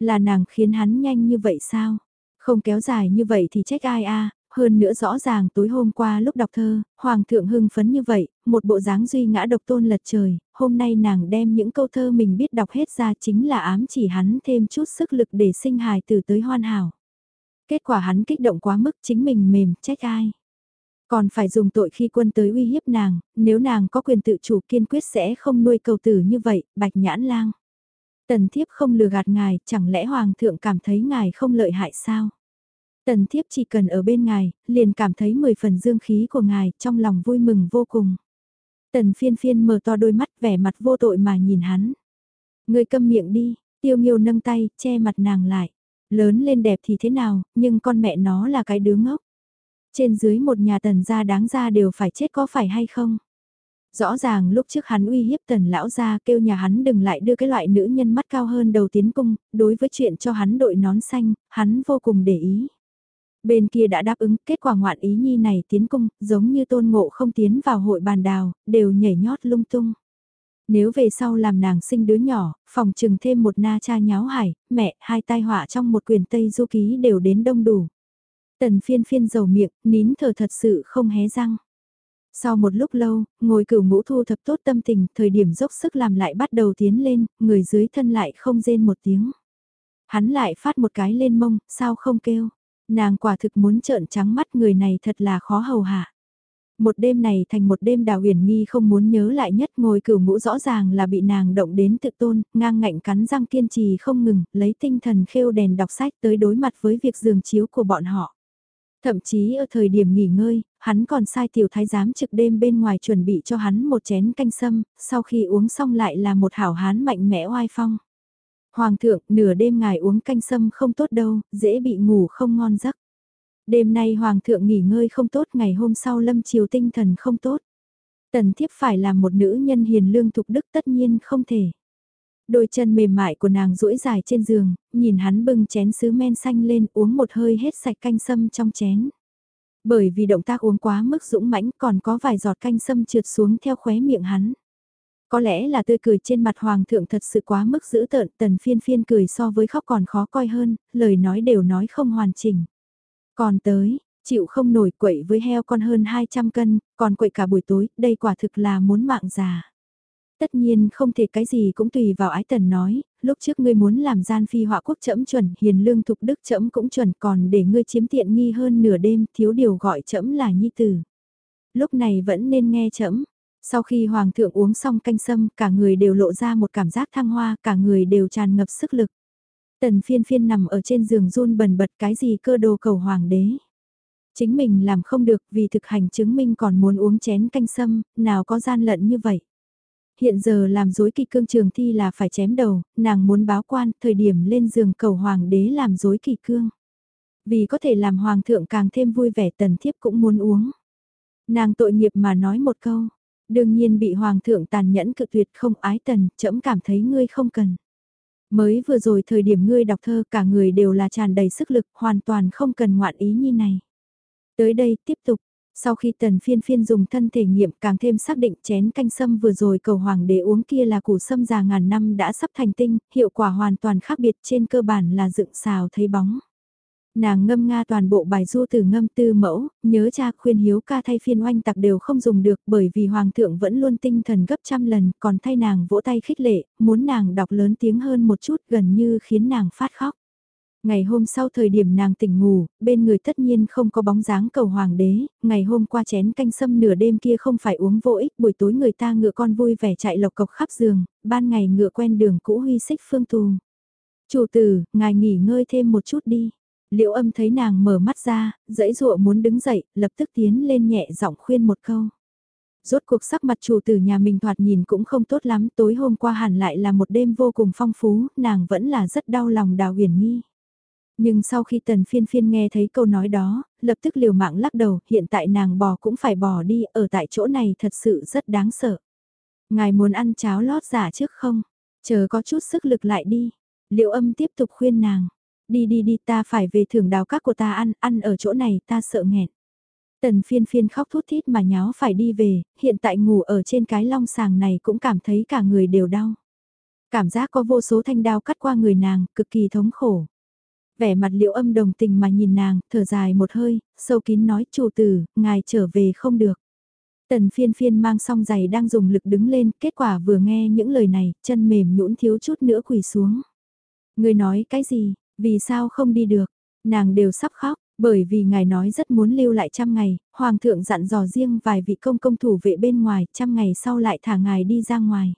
Là nàng khiến hắn nhanh như vậy sao? Không kéo dài như vậy thì trách ai a hơn nữa rõ ràng tối hôm qua lúc đọc thơ, Hoàng thượng hưng phấn như vậy, một bộ dáng duy ngã độc tôn lật trời, hôm nay nàng đem những câu thơ mình biết đọc hết ra chính là ám chỉ hắn thêm chút sức lực để sinh hài từ tới hoàn hảo. Kết quả hắn kích động quá mức chính mình mềm trách ai. Còn phải dùng tội khi quân tới uy hiếp nàng, nếu nàng có quyền tự chủ kiên quyết sẽ không nuôi cầu tử như vậy, bạch nhãn lang. Tần thiếp không lừa gạt ngài, chẳng lẽ hoàng thượng cảm thấy ngài không lợi hại sao? Tần thiếp chỉ cần ở bên ngài, liền cảm thấy mười phần dương khí của ngài, trong lòng vui mừng vô cùng. Tần phiên phiên mở to đôi mắt vẻ mặt vô tội mà nhìn hắn. Người câm miệng đi, tiêu nghiêu nâng tay, che mặt nàng lại. Lớn lên đẹp thì thế nào, nhưng con mẹ nó là cái đứa ngốc. Trên dưới một nhà tần gia đáng ra đều phải chết có phải hay không? Rõ ràng lúc trước hắn uy hiếp tần lão gia kêu nhà hắn đừng lại đưa cái loại nữ nhân mắt cao hơn đầu tiến cung, đối với chuyện cho hắn đội nón xanh, hắn vô cùng để ý. Bên kia đã đáp ứng kết quả ngoạn ý nhi này tiến cung, giống như tôn ngộ không tiến vào hội bàn đào, đều nhảy nhót lung tung. Nếu về sau làm nàng sinh đứa nhỏ, phòng trừng thêm một na cha nháo hải, mẹ, hai tai họa trong một quyền Tây Du Ký đều đến đông đủ. Tần phiên phiên dầu miệng, nín thở thật sự không hé răng. Sau một lúc lâu, ngồi cửu ngũ thu thập tốt tâm tình, thời điểm dốc sức làm lại bắt đầu tiến lên, người dưới thân lại không rên một tiếng. Hắn lại phát một cái lên mông, sao không kêu. Nàng quả thực muốn trợn trắng mắt người này thật là khó hầu hạ. Một đêm này thành một đêm đào huyền nghi không muốn nhớ lại nhất ngồi cửu ngũ rõ ràng là bị nàng động đến tự tôn, ngang ngạnh cắn răng kiên trì không ngừng, lấy tinh thần khêu đèn đọc sách tới đối mặt với việc giường chiếu của bọn họ. Thậm chí ở thời điểm nghỉ ngơi, hắn còn sai tiểu thái giám trực đêm bên ngoài chuẩn bị cho hắn một chén canh sâm, sau khi uống xong lại là một hảo hán mạnh mẽ oai phong. Hoàng thượng, nửa đêm ngài uống canh sâm không tốt đâu, dễ bị ngủ không ngon giấc. Đêm nay Hoàng thượng nghỉ ngơi không tốt, ngày hôm sau lâm chiều tinh thần không tốt. Tần thiếp phải là một nữ nhân hiền lương thục đức tất nhiên không thể. Đôi chân mềm mại của nàng duỗi dài trên giường, nhìn hắn bưng chén sứ men xanh lên uống một hơi hết sạch canh sâm trong chén. Bởi vì động tác uống quá mức dũng mãnh còn có vài giọt canh sâm trượt xuống theo khóe miệng hắn. Có lẽ là tươi cười trên mặt hoàng thượng thật sự quá mức dữ tợn, tần phiên phiên cười so với khóc còn khó coi hơn, lời nói đều nói không hoàn chỉnh. Còn tới, chịu không nổi quậy với heo con hơn 200 cân, còn quậy cả buổi tối, đây quả thực là muốn mạng già. Tất nhiên không thể cái gì cũng tùy vào ái tần nói, lúc trước ngươi muốn làm gian phi họa quốc trẫm chuẩn, hiền lương thục đức trẫm cũng chuẩn, còn để ngươi chiếm tiện nghi hơn nửa đêm, thiếu điều gọi trẫm là nhi tử. Lúc này vẫn nên nghe trẫm Sau khi hoàng thượng uống xong canh sâm, cả người đều lộ ra một cảm giác thăng hoa, cả người đều tràn ngập sức lực. Tần phiên phiên nằm ở trên giường run bần bật cái gì cơ đồ cầu hoàng đế. Chính mình làm không được vì thực hành chứng minh còn muốn uống chén canh sâm, nào có gian lận như vậy. Hiện giờ làm dối kỳ cương trường thi là phải chém đầu, nàng muốn báo quan, thời điểm lên giường cầu hoàng đế làm dối kỳ cương. Vì có thể làm hoàng thượng càng thêm vui vẻ tần thiếp cũng muốn uống. Nàng tội nghiệp mà nói một câu, đương nhiên bị hoàng thượng tàn nhẫn cự tuyệt không ái tần, chậm cảm thấy ngươi không cần. Mới vừa rồi thời điểm ngươi đọc thơ cả người đều là tràn đầy sức lực, hoàn toàn không cần ngoạn ý như này. Tới đây, tiếp tục. Sau khi tần phiên phiên dùng thân thể nghiệm càng thêm xác định chén canh sâm vừa rồi cầu hoàng đế uống kia là củ sâm già ngàn năm đã sắp thành tinh, hiệu quả hoàn toàn khác biệt trên cơ bản là dựng xào thấy bóng. Nàng ngâm nga toàn bộ bài du từ ngâm tư mẫu, nhớ cha khuyên hiếu ca thay phiên oanh tặc đều không dùng được bởi vì hoàng thượng vẫn luôn tinh thần gấp trăm lần còn thay nàng vỗ tay khích lệ, muốn nàng đọc lớn tiếng hơn một chút gần như khiến nàng phát khóc. Ngày hôm sau thời điểm nàng tỉnh ngủ, bên người tất nhiên không có bóng dáng cầu hoàng đế, ngày hôm qua chén canh sâm nửa đêm kia không phải uống vô ích, buổi tối người ta ngựa con vui vẻ chạy lộc cộc khắp giường, ban ngày ngựa quen đường cũ huy xích phương tù. Chủ tử, ngài nghỉ ngơi thêm một chút đi. Liệu âm thấy nàng mở mắt ra, dãy dụa muốn đứng dậy, lập tức tiến lên nhẹ giọng khuyên một câu. Rốt cuộc sắc mặt chủ tử nhà mình thoạt nhìn cũng không tốt lắm, tối hôm qua hẳn lại là một đêm vô cùng phong phú, nàng vẫn là rất đau lòng đào huyền nghi. Nhưng sau khi tần phiên phiên nghe thấy câu nói đó, lập tức liều mạng lắc đầu, hiện tại nàng bò cũng phải bò đi, ở tại chỗ này thật sự rất đáng sợ. Ngài muốn ăn cháo lót giả trước không? Chờ có chút sức lực lại đi. Liệu âm tiếp tục khuyên nàng. Đi đi đi ta phải về thưởng đào các của ta ăn, ăn ở chỗ này ta sợ nghẹn. Tần phiên phiên khóc thút thít mà nháo phải đi về, hiện tại ngủ ở trên cái long sàng này cũng cảm thấy cả người đều đau. Cảm giác có vô số thanh đao cắt qua người nàng, cực kỳ thống khổ. Vẻ mặt liệu âm đồng tình mà nhìn nàng, thở dài một hơi, sâu kín nói chủ tử, ngài trở về không được. Tần phiên phiên mang song giày đang dùng lực đứng lên, kết quả vừa nghe những lời này, chân mềm nhũn thiếu chút nữa quỳ xuống. Người nói cái gì, vì sao không đi được, nàng đều sắp khóc, bởi vì ngài nói rất muốn lưu lại trăm ngày, hoàng thượng dặn dò riêng vài vị công công thủ vệ bên ngoài, trăm ngày sau lại thả ngài đi ra ngoài.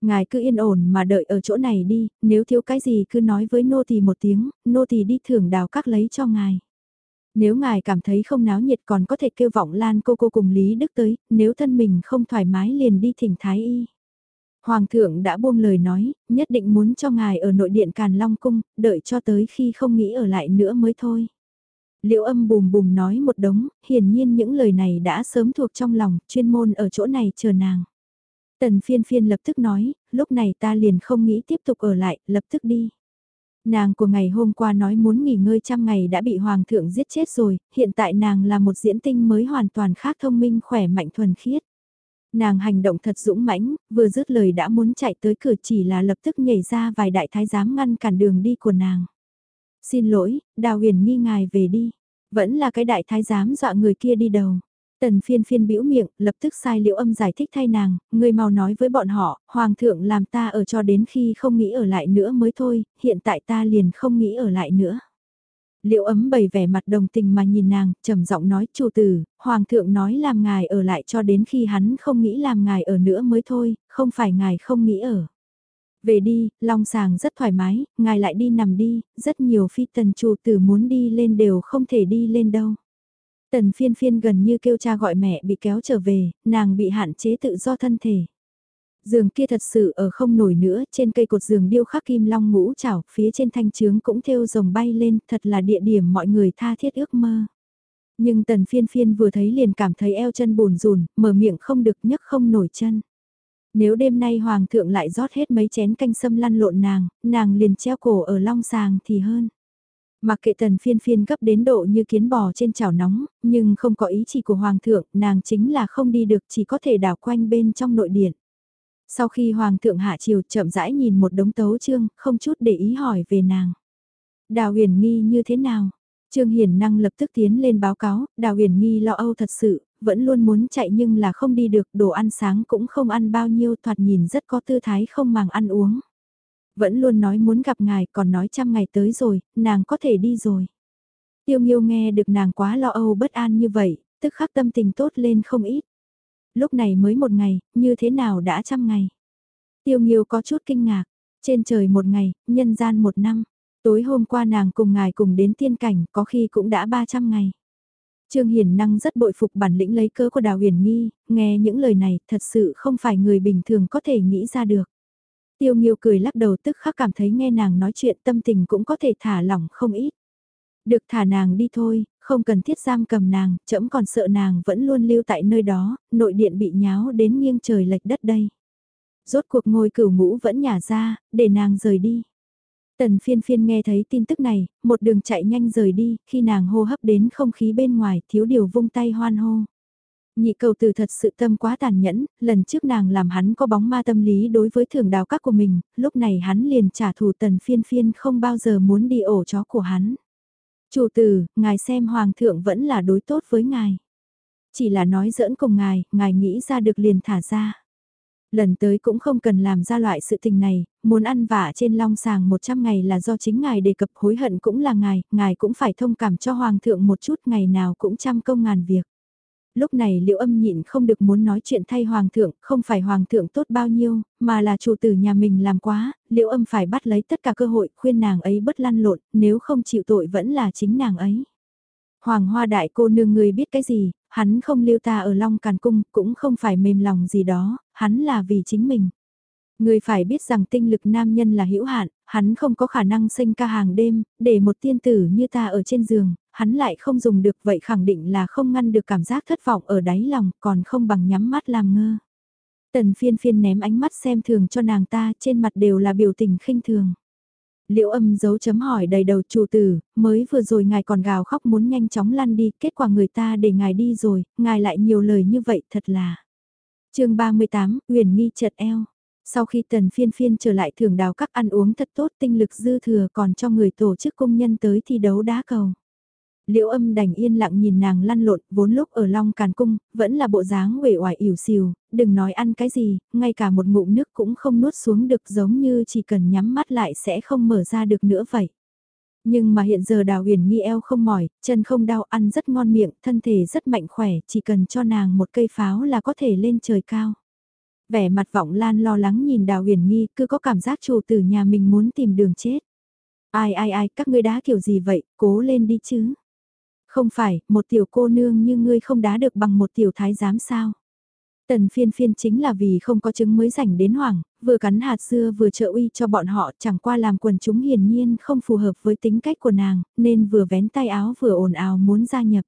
Ngài cứ yên ổn mà đợi ở chỗ này đi, nếu thiếu cái gì cứ nói với nô tỳ một tiếng, nô tỳ đi thưởng đào các lấy cho ngài. Nếu ngài cảm thấy không náo nhiệt còn có thể kêu vọng Lan cô cô cùng Lý Đức tới, nếu thân mình không thoải mái liền đi thỉnh Thái Y. Hoàng thượng đã buông lời nói, nhất định muốn cho ngài ở nội điện Càn Long Cung, đợi cho tới khi không nghĩ ở lại nữa mới thôi. Liệu âm bùm bùm nói một đống, hiển nhiên những lời này đã sớm thuộc trong lòng, chuyên môn ở chỗ này chờ nàng. Tần phiên phiên lập tức nói, lúc này ta liền không nghĩ tiếp tục ở lại, lập tức đi. Nàng của ngày hôm qua nói muốn nghỉ ngơi trăm ngày đã bị hoàng thượng giết chết rồi, hiện tại nàng là một diễn tinh mới hoàn toàn khác thông minh khỏe mạnh thuần khiết. Nàng hành động thật dũng mãnh, vừa dứt lời đã muốn chạy tới cửa chỉ là lập tức nhảy ra vài đại thái giám ngăn cản đường đi của nàng. Xin lỗi, đào huyền nghi ngài về đi. Vẫn là cái đại thái giám dọa người kia đi đầu. Tần phiên phiên bĩu miệng, lập tức sai liễu âm giải thích thay nàng, người mau nói với bọn họ, hoàng thượng làm ta ở cho đến khi không nghĩ ở lại nữa mới thôi, hiện tại ta liền không nghĩ ở lại nữa. Liệu ấm bày vẻ mặt đồng tình mà nhìn nàng, trầm giọng nói, chủ tử, hoàng thượng nói làm ngài ở lại cho đến khi hắn không nghĩ làm ngài ở nữa mới thôi, không phải ngài không nghĩ ở. Về đi, long sàng rất thoải mái, ngài lại đi nằm đi, rất nhiều phi tần chủ tử muốn đi lên đều không thể đi lên đâu. Tần phiên phiên gần như kêu cha gọi mẹ bị kéo trở về, nàng bị hạn chế tự do thân thể. Giường kia thật sự ở không nổi nữa, trên cây cột giường điêu khắc kim long ngũ chảo, phía trên thanh trướng cũng theo rồng bay lên, thật là địa điểm mọi người tha thiết ước mơ. Nhưng tần phiên phiên vừa thấy liền cảm thấy eo chân bùn rùn, mở miệng không được nhấc không nổi chân. Nếu đêm nay hoàng thượng lại rót hết mấy chén canh sâm lăn lộn nàng, nàng liền treo cổ ở long sàng thì hơn. Mặc kệ tần phiên phiên gấp đến độ như kiến bò trên chảo nóng, nhưng không có ý chỉ của hoàng thượng, nàng chính là không đi được chỉ có thể đảo quanh bên trong nội điện. Sau khi hoàng thượng hạ chiều chậm rãi nhìn một đống tấu chương, không chút để ý hỏi về nàng. Đào huyền nghi như thế nào? Trương Hiền năng lập tức tiến lên báo cáo, Đào huyền nghi lo âu thật sự, vẫn luôn muốn chạy nhưng là không đi được, đồ ăn sáng cũng không ăn bao nhiêu thoạt nhìn rất có tư thái không màng ăn uống. Vẫn luôn nói muốn gặp ngài còn nói trăm ngày tới rồi, nàng có thể đi rồi. Tiêu Nghiêu nghe được nàng quá lo âu bất an như vậy, tức khắc tâm tình tốt lên không ít. Lúc này mới một ngày, như thế nào đã trăm ngày. Tiêu Nghiêu có chút kinh ngạc, trên trời một ngày, nhân gian một năm. Tối hôm qua nàng cùng ngài cùng đến tiên cảnh, có khi cũng đã 300 ngày. Trương Hiền Năng rất bội phục bản lĩnh lấy cớ của Đào Huyền Nghi, nghe những lời này thật sự không phải người bình thường có thể nghĩ ra được. Tiêu Nghiêu cười lắc đầu tức khắc cảm thấy nghe nàng nói chuyện tâm tình cũng có thể thả lỏng không ít. Được thả nàng đi thôi, không cần thiết giam cầm nàng, chậm còn sợ nàng vẫn luôn lưu tại nơi đó, nội điện bị nháo đến nghiêng trời lệch đất đây. Rốt cuộc ngôi cửu ngũ vẫn nhả ra, để nàng rời đi. Tần phiên phiên nghe thấy tin tức này, một đường chạy nhanh rời đi, khi nàng hô hấp đến không khí bên ngoài, thiếu điều vung tay hoan hô. Nhị cầu từ thật sự tâm quá tàn nhẫn, lần trước nàng làm hắn có bóng ma tâm lý đối với thường đào các của mình, lúc này hắn liền trả thù tần phiên phiên không bao giờ muốn đi ổ chó của hắn. Chủ tử, ngài xem hoàng thượng vẫn là đối tốt với ngài. Chỉ là nói giỡn cùng ngài, ngài nghĩ ra được liền thả ra. Lần tới cũng không cần làm ra loại sự tình này, muốn ăn vả trên long sàng 100 ngày là do chính ngài đề cập hối hận cũng là ngài, ngài cũng phải thông cảm cho hoàng thượng một chút ngày nào cũng trăm công ngàn việc. Lúc này liệu âm nhịn không được muốn nói chuyện thay hoàng thượng, không phải hoàng thượng tốt bao nhiêu, mà là chủ tử nhà mình làm quá, liệu âm phải bắt lấy tất cả cơ hội khuyên nàng ấy bất lăn lộn, nếu không chịu tội vẫn là chính nàng ấy. Hoàng hoa đại cô nương người biết cái gì, hắn không lưu ta ở Long Càn Cung, cũng không phải mềm lòng gì đó, hắn là vì chính mình. Người phải biết rằng tinh lực nam nhân là hữu hạn, hắn không có khả năng sinh ca hàng đêm, để một tiên tử như ta ở trên giường, hắn lại không dùng được vậy khẳng định là không ngăn được cảm giác thất vọng ở đáy lòng, còn không bằng nhắm mắt làm ngơ. Tần phiên phiên ném ánh mắt xem thường cho nàng ta, trên mặt đều là biểu tình khinh thường. Liễu âm dấu chấm hỏi đầy đầu chủ tử, mới vừa rồi ngài còn gào khóc muốn nhanh chóng lăn đi, kết quả người ta để ngài đi rồi, ngài lại nhiều lời như vậy thật là. chương 38, huyền nghi chợt eo. Sau khi tần phiên phiên trở lại thường đào các ăn uống thật tốt tinh lực dư thừa còn cho người tổ chức công nhân tới thi đấu đá cầu. Liễu âm đành yên lặng nhìn nàng lăn lộn, vốn lúc ở Long Càn Cung, vẫn là bộ dáng uể oải ỉu xìu, đừng nói ăn cái gì, ngay cả một ngụm nước cũng không nuốt xuống được giống như chỉ cần nhắm mắt lại sẽ không mở ra được nữa vậy. Nhưng mà hiện giờ đào huyền nghi eo không mỏi, chân không đau ăn rất ngon miệng, thân thể rất mạnh khỏe, chỉ cần cho nàng một cây pháo là có thể lên trời cao. Vẻ mặt vọng lan lo lắng nhìn đào huyền nghi, cứ có cảm giác chủ tử nhà mình muốn tìm đường chết. Ai ai ai, các ngươi đá kiểu gì vậy, cố lên đi chứ. Không phải, một tiểu cô nương như ngươi không đá được bằng một tiểu thái giám sao. Tần phiên phiên chính là vì không có chứng mới rảnh đến hoảng, vừa cắn hạt dưa vừa trợ uy cho bọn họ chẳng qua làm quần chúng hiển nhiên không phù hợp với tính cách của nàng, nên vừa vén tay áo vừa ồn ào muốn gia nhập.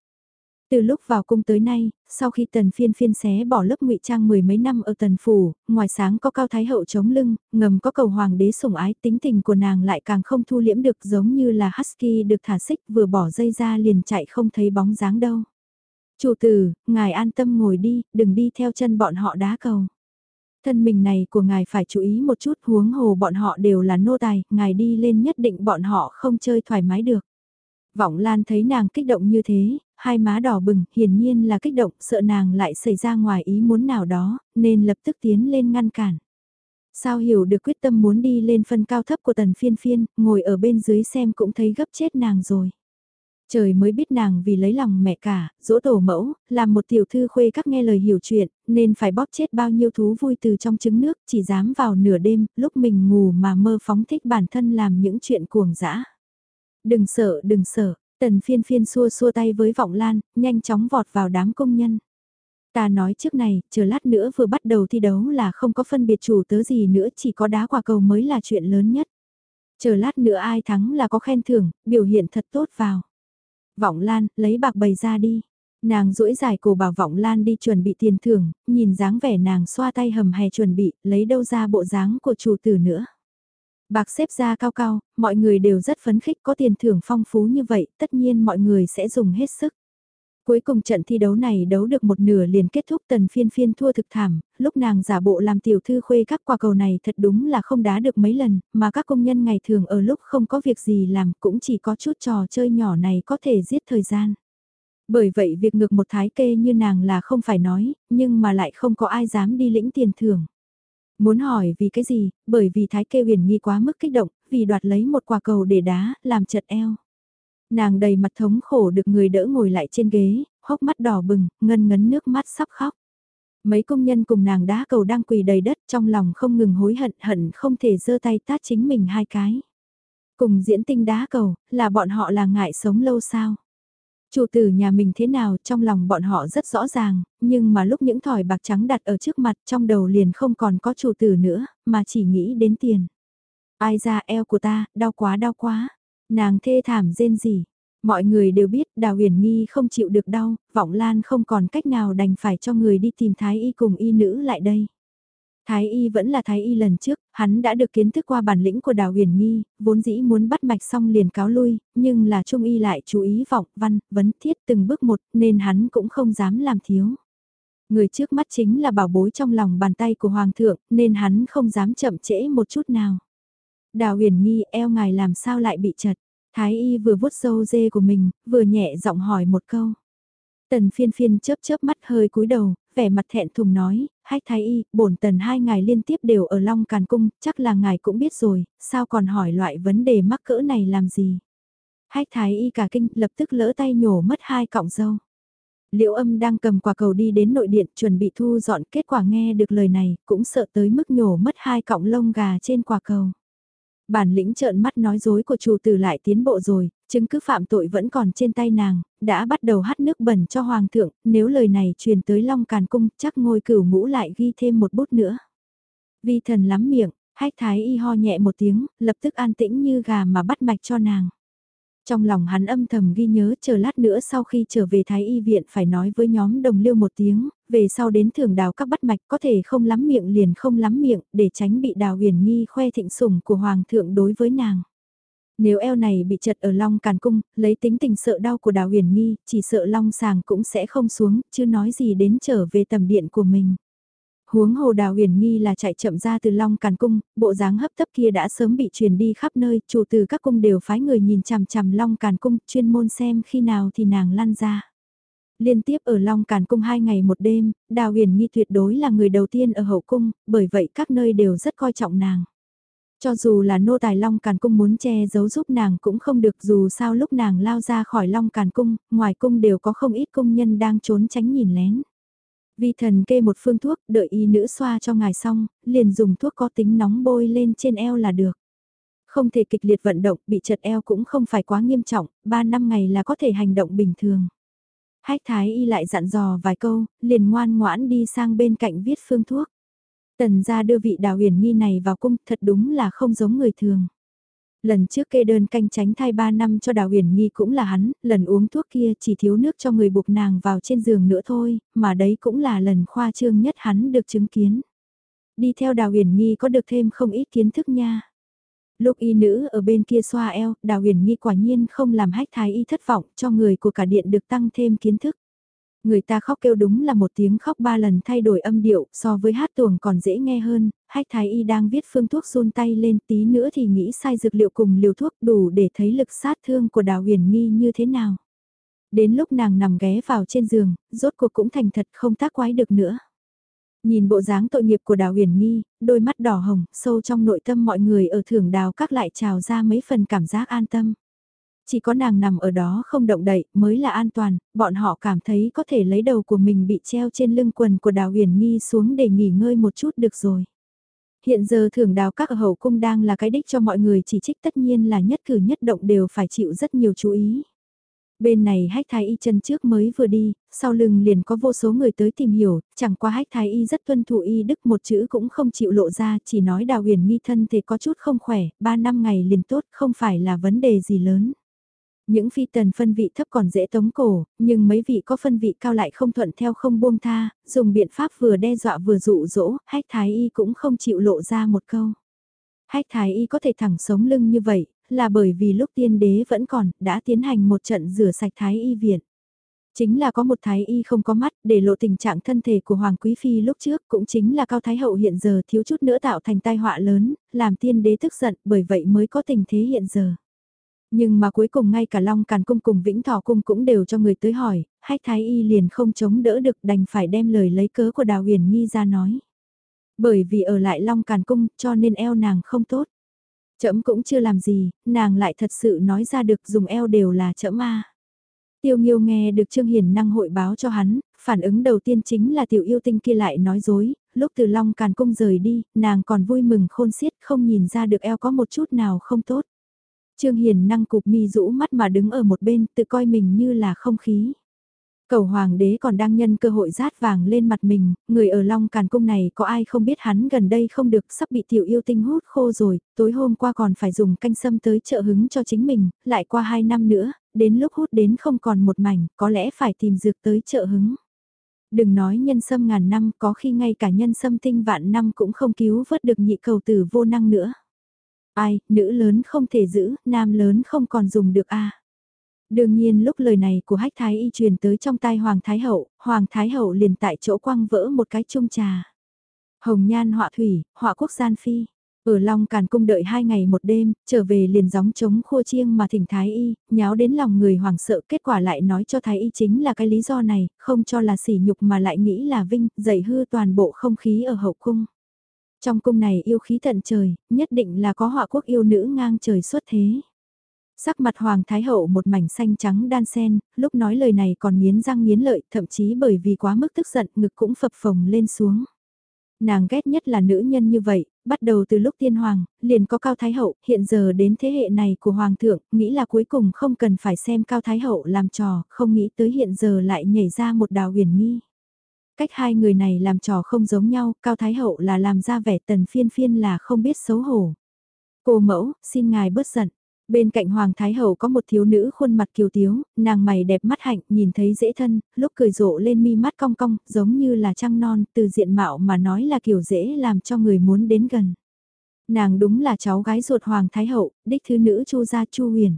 Từ lúc vào cung tới nay, sau khi tần phiên phiên xé bỏ lớp ngụy trang mười mấy năm ở tần phủ, ngoài sáng có cao thái hậu chống lưng, ngầm có cầu hoàng đế sủng ái tính tình của nàng lại càng không thu liễm được giống như là husky được thả xích vừa bỏ dây ra liền chạy không thấy bóng dáng đâu. Chủ tử, ngài an tâm ngồi đi, đừng đi theo chân bọn họ đá cầu. Thân mình này của ngài phải chú ý một chút huống hồ bọn họ đều là nô tài, ngài đi lên nhất định bọn họ không chơi thoải mái được. Vọng Lan thấy nàng kích động như thế, hai má đỏ bừng, hiển nhiên là kích động, sợ nàng lại xảy ra ngoài ý muốn nào đó, nên lập tức tiến lên ngăn cản. Sao hiểu được quyết tâm muốn đi lên phân cao thấp của tần phiên phiên, ngồi ở bên dưới xem cũng thấy gấp chết nàng rồi. Trời mới biết nàng vì lấy lòng mẹ cả, dỗ tổ mẫu, làm một tiểu thư khuê các nghe lời hiểu chuyện, nên phải bóp chết bao nhiêu thú vui từ trong trứng nước, chỉ dám vào nửa đêm, lúc mình ngủ mà mơ phóng thích bản thân làm những chuyện cuồng dã. Đừng sợ, đừng sợ, tần phiên phiên xua xua tay với vọng lan, nhanh chóng vọt vào đám công nhân. Ta nói trước này, chờ lát nữa vừa bắt đầu thi đấu là không có phân biệt chủ tớ gì nữa, chỉ có đá quả cầu mới là chuyện lớn nhất. Chờ lát nữa ai thắng là có khen thưởng, biểu hiện thật tốt vào. Vọng Lan, lấy bạc bày ra đi. Nàng duỗi dài cổ bảo Vọng Lan đi chuẩn bị tiền thưởng, nhìn dáng vẻ nàng xoa tay hầm hè chuẩn bị, lấy đâu ra bộ dáng của chủ tử nữa. Bạc xếp ra cao cao, mọi người đều rất phấn khích có tiền thưởng phong phú như vậy, tất nhiên mọi người sẽ dùng hết sức. Cuối cùng trận thi đấu này đấu được một nửa liền kết thúc tần phiên phiên thua thực thảm, lúc nàng giả bộ làm tiểu thư khuê các quả cầu này thật đúng là không đá được mấy lần, mà các công nhân ngày thường ở lúc không có việc gì làm cũng chỉ có chút trò chơi nhỏ này có thể giết thời gian. Bởi vậy việc ngược một thái kê như nàng là không phải nói, nhưng mà lại không có ai dám đi lĩnh tiền thưởng. Muốn hỏi vì cái gì, bởi vì thái kê huyền nghi quá mức kích động, vì đoạt lấy một quả cầu để đá, làm chật eo. Nàng đầy mặt thống khổ được người đỡ ngồi lại trên ghế, hốc mắt đỏ bừng, ngân ngấn nước mắt sắp khóc. Mấy công nhân cùng nàng đá cầu đang quỳ đầy đất trong lòng không ngừng hối hận hận không thể giơ tay tát chính mình hai cái. Cùng diễn tinh đá cầu, là bọn họ là ngại sống lâu sao? Chủ tử nhà mình thế nào trong lòng bọn họ rất rõ ràng, nhưng mà lúc những thỏi bạc trắng đặt ở trước mặt trong đầu liền không còn có chủ tử nữa, mà chỉ nghĩ đến tiền. Ai ra eo của ta, đau quá đau quá. Nàng thê thảm rên gì. Mọi người đều biết Đào Huyền Nghi không chịu được đau, Vọng Lan không còn cách nào đành phải cho người đi tìm Thái Y cùng y nữ lại đây. Thái Y vẫn là Thái Y lần trước, hắn đã được kiến thức qua bản lĩnh của Đào Huyền Nghi, vốn dĩ muốn bắt mạch xong liền cáo lui, nhưng là Trung Y lại chú ý vọng văn, vấn thiết từng bước một nên hắn cũng không dám làm thiếu. Người trước mắt chính là bảo bối trong lòng bàn tay của Hoàng thượng nên hắn không dám chậm trễ một chút nào. Đào Huyền Nghi eo ngài làm sao lại bị chật. Thái y vừa vuốt sâu dê của mình, vừa nhẹ giọng hỏi một câu. Tần phiên phiên chớp chớp mắt hơi cúi đầu, vẻ mặt thẹn thùng nói, hách thái y, bổn tần hai ngày liên tiếp đều ở Long Càn Cung, chắc là ngài cũng biết rồi, sao còn hỏi loại vấn đề mắc cỡ này làm gì. Hách thái y cả kinh lập tức lỡ tay nhổ mất hai cọng dâu. Liễu âm đang cầm quả cầu đi đến nội điện chuẩn bị thu dọn kết quả nghe được lời này, cũng sợ tới mức nhổ mất hai cọng lông gà trên quả cầu. Bản lĩnh trợn mắt nói dối của chủ tử lại tiến bộ rồi, chứng cứ phạm tội vẫn còn trên tay nàng, đã bắt đầu hắt nước bẩn cho hoàng thượng, nếu lời này truyền tới Long Càn Cung chắc ngôi cửu ngũ lại ghi thêm một bút nữa. Vi thần lắm miệng, hách thái y ho nhẹ một tiếng, lập tức an tĩnh như gà mà bắt mạch cho nàng. Trong lòng hắn âm thầm ghi nhớ chờ lát nữa sau khi trở về Thái Y viện phải nói với nhóm đồng liêu một tiếng, về sau đến thường đào các bắt mạch có thể không lắm miệng liền không lắm miệng để tránh bị đào huyền nghi khoe thịnh sủng của Hoàng thượng đối với nàng. Nếu eo này bị chật ở long càn cung, lấy tính tình sợ đau của đào huyền nghi, chỉ sợ long sàng cũng sẽ không xuống, chứ nói gì đến trở về tầm điện của mình. Huống hồ đào huyền nghi là chạy chậm ra từ long càn cung, bộ dáng hấp tấp kia đã sớm bị truyền đi khắp nơi, chủ từ các cung đều phái người nhìn chằm chằm long càn cung, chuyên môn xem khi nào thì nàng lăn ra. Liên tiếp ở Long Càn Cung hai ngày một đêm, Đào Huyền Nghi tuyệt đối là người đầu tiên ở hậu cung, bởi vậy các nơi đều rất coi trọng nàng. Cho dù là nô tài Long Càn Cung muốn che giấu giúp nàng cũng không được dù sao lúc nàng lao ra khỏi Long Càn Cung, ngoài cung đều có không ít công nhân đang trốn tránh nhìn lén. Vi thần kê một phương thuốc, đợi y nữ xoa cho ngài xong, liền dùng thuốc có tính nóng bôi lên trên eo là được. Không thể kịch liệt vận động, bị chật eo cũng không phải quá nghiêm trọng, 3 năm ngày là có thể hành động bình thường. Hách thái y lại dặn dò vài câu, liền ngoan ngoãn đi sang bên cạnh viết phương thuốc. Tần ra đưa vị đào huyền nghi này vào cung thật đúng là không giống người thường. Lần trước kê đơn canh tránh thai 3 năm cho Đào Huyền Nghi cũng là hắn, lần uống thuốc kia chỉ thiếu nước cho người buộc nàng vào trên giường nữa thôi, mà đấy cũng là lần khoa trương nhất hắn được chứng kiến. Đi theo Đào Huyền Nghi có được thêm không ít kiến thức nha. Lúc y nữ ở bên kia xoa eo, Đào Huyền Nghi quả nhiên không làm hách thái y thất vọng cho người của cả điện được tăng thêm kiến thức. Người ta khóc kêu đúng là một tiếng khóc ba lần thay đổi âm điệu, so với hát tuồng còn dễ nghe hơn, hách thái y đang viết phương thuốc run tay lên tí nữa thì nghĩ sai dược liệu cùng liều thuốc đủ để thấy lực sát thương của đào huyền nghi như thế nào. Đến lúc nàng nằm ghé vào trên giường, rốt cuộc cũng thành thật không tác quái được nữa. Nhìn bộ dáng tội nghiệp của đào huyền nghi, đôi mắt đỏ hồng, sâu trong nội tâm mọi người ở thưởng đào các lại trào ra mấy phần cảm giác an tâm. Chỉ có nàng nằm ở đó không động đậy mới là an toàn, bọn họ cảm thấy có thể lấy đầu của mình bị treo trên lưng quần của đào huyền nghi xuống để nghỉ ngơi một chút được rồi. Hiện giờ thưởng đào các ở hậu cung đang là cái đích cho mọi người chỉ trích tất nhiên là nhất cử nhất động đều phải chịu rất nhiều chú ý. Bên này hách thái y chân trước mới vừa đi, sau lưng liền có vô số người tới tìm hiểu, chẳng qua hách thái y rất tuân thủ y đức một chữ cũng không chịu lộ ra, chỉ nói đào huyền nghi thân thì có chút không khỏe, ba năm ngày liền tốt không phải là vấn đề gì lớn. Những phi tần phân vị thấp còn dễ tống cổ, nhưng mấy vị có phân vị cao lại không thuận theo không buông tha, dùng biện pháp vừa đe dọa vừa dụ dỗ, hách thái y cũng không chịu lộ ra một câu. Hách thái y có thể thẳng sống lưng như vậy, là bởi vì lúc tiên đế vẫn còn, đã tiến hành một trận rửa sạch thái y viện. Chính là có một thái y không có mắt để lộ tình trạng thân thể của Hoàng Quý Phi lúc trước cũng chính là Cao Thái Hậu hiện giờ thiếu chút nữa tạo thành tai họa lớn, làm tiên đế tức giận bởi vậy mới có tình thế hiện giờ. Nhưng mà cuối cùng ngay cả Long Càn Cung cùng Vĩnh Thọ Cung cũng đều cho người tới hỏi, hách thái y liền không chống đỡ được đành phải đem lời lấy cớ của Đào Huyền Nhi ra nói. Bởi vì ở lại Long Càn Cung cho nên eo nàng không tốt. Chấm cũng chưa làm gì, nàng lại thật sự nói ra được dùng eo đều là chấm a. Tiêu Nghiêu nghe được Trương Hiền năng hội báo cho hắn, phản ứng đầu tiên chính là tiểu yêu tinh kia lại nói dối, lúc từ Long Càn Cung rời đi, nàng còn vui mừng khôn xiết không nhìn ra được eo có một chút nào không tốt. Trương Hiền năng cục mi rũ mắt mà đứng ở một bên tự coi mình như là không khí. Cầu hoàng đế còn đang nhân cơ hội rát vàng lên mặt mình, người ở Long Càn Cung này có ai không biết hắn gần đây không được sắp bị tiểu yêu tinh hút khô rồi, tối hôm qua còn phải dùng canh sâm tới trợ hứng cho chính mình, lại qua hai năm nữa, đến lúc hút đến không còn một mảnh, có lẽ phải tìm dược tới trợ hứng. Đừng nói nhân sâm ngàn năm, có khi ngay cả nhân sâm tinh vạn năm cũng không cứu vớt được nhị cầu tử vô năng nữa. Ai, nữ lớn không thể giữ, nam lớn không còn dùng được a. Đương nhiên lúc lời này của hách thái y truyền tới trong tai Hoàng Thái Hậu, Hoàng Thái Hậu liền tại chỗ quăng vỡ một cái chung trà. Hồng nhan họa thủy, họa quốc gian phi. Ở Long Càn Cung đợi hai ngày một đêm, trở về liền gióng chống khua chiêng mà thỉnh Thái Y, nháo đến lòng người hoàng sợ kết quả lại nói cho Thái Y chính là cái lý do này, không cho là sỉ nhục mà lại nghĩ là vinh, dậy hư toàn bộ không khí ở hậu cung. Trong cung này yêu khí tận trời, nhất định là có họa quốc yêu nữ ngang trời xuất thế. Sắc mặt Hoàng Thái Hậu một mảnh xanh trắng đan sen, lúc nói lời này còn nghiến răng nghiến lợi, thậm chí bởi vì quá mức tức giận ngực cũng phập phồng lên xuống. Nàng ghét nhất là nữ nhân như vậy, bắt đầu từ lúc tiên hoàng, liền có Cao Thái Hậu, hiện giờ đến thế hệ này của Hoàng thượng, nghĩ là cuối cùng không cần phải xem Cao Thái Hậu làm trò, không nghĩ tới hiện giờ lại nhảy ra một đào huyền nghi. Cách hai người này làm trò không giống nhau, Cao Thái Hậu là làm ra vẻ tần phiên phiên là không biết xấu hổ. Cô mẫu, xin ngài bớt giận. Bên cạnh Hoàng Thái Hậu có một thiếu nữ khuôn mặt kiều tiếu, nàng mày đẹp mắt hạnh, nhìn thấy dễ thân, lúc cười rộ lên mi mắt cong cong, giống như là trăng non, từ diện mạo mà nói là kiểu dễ làm cho người muốn đến gần. Nàng đúng là cháu gái ruột Hoàng Thái Hậu, đích thứ nữ Chu gia Chu Huyền.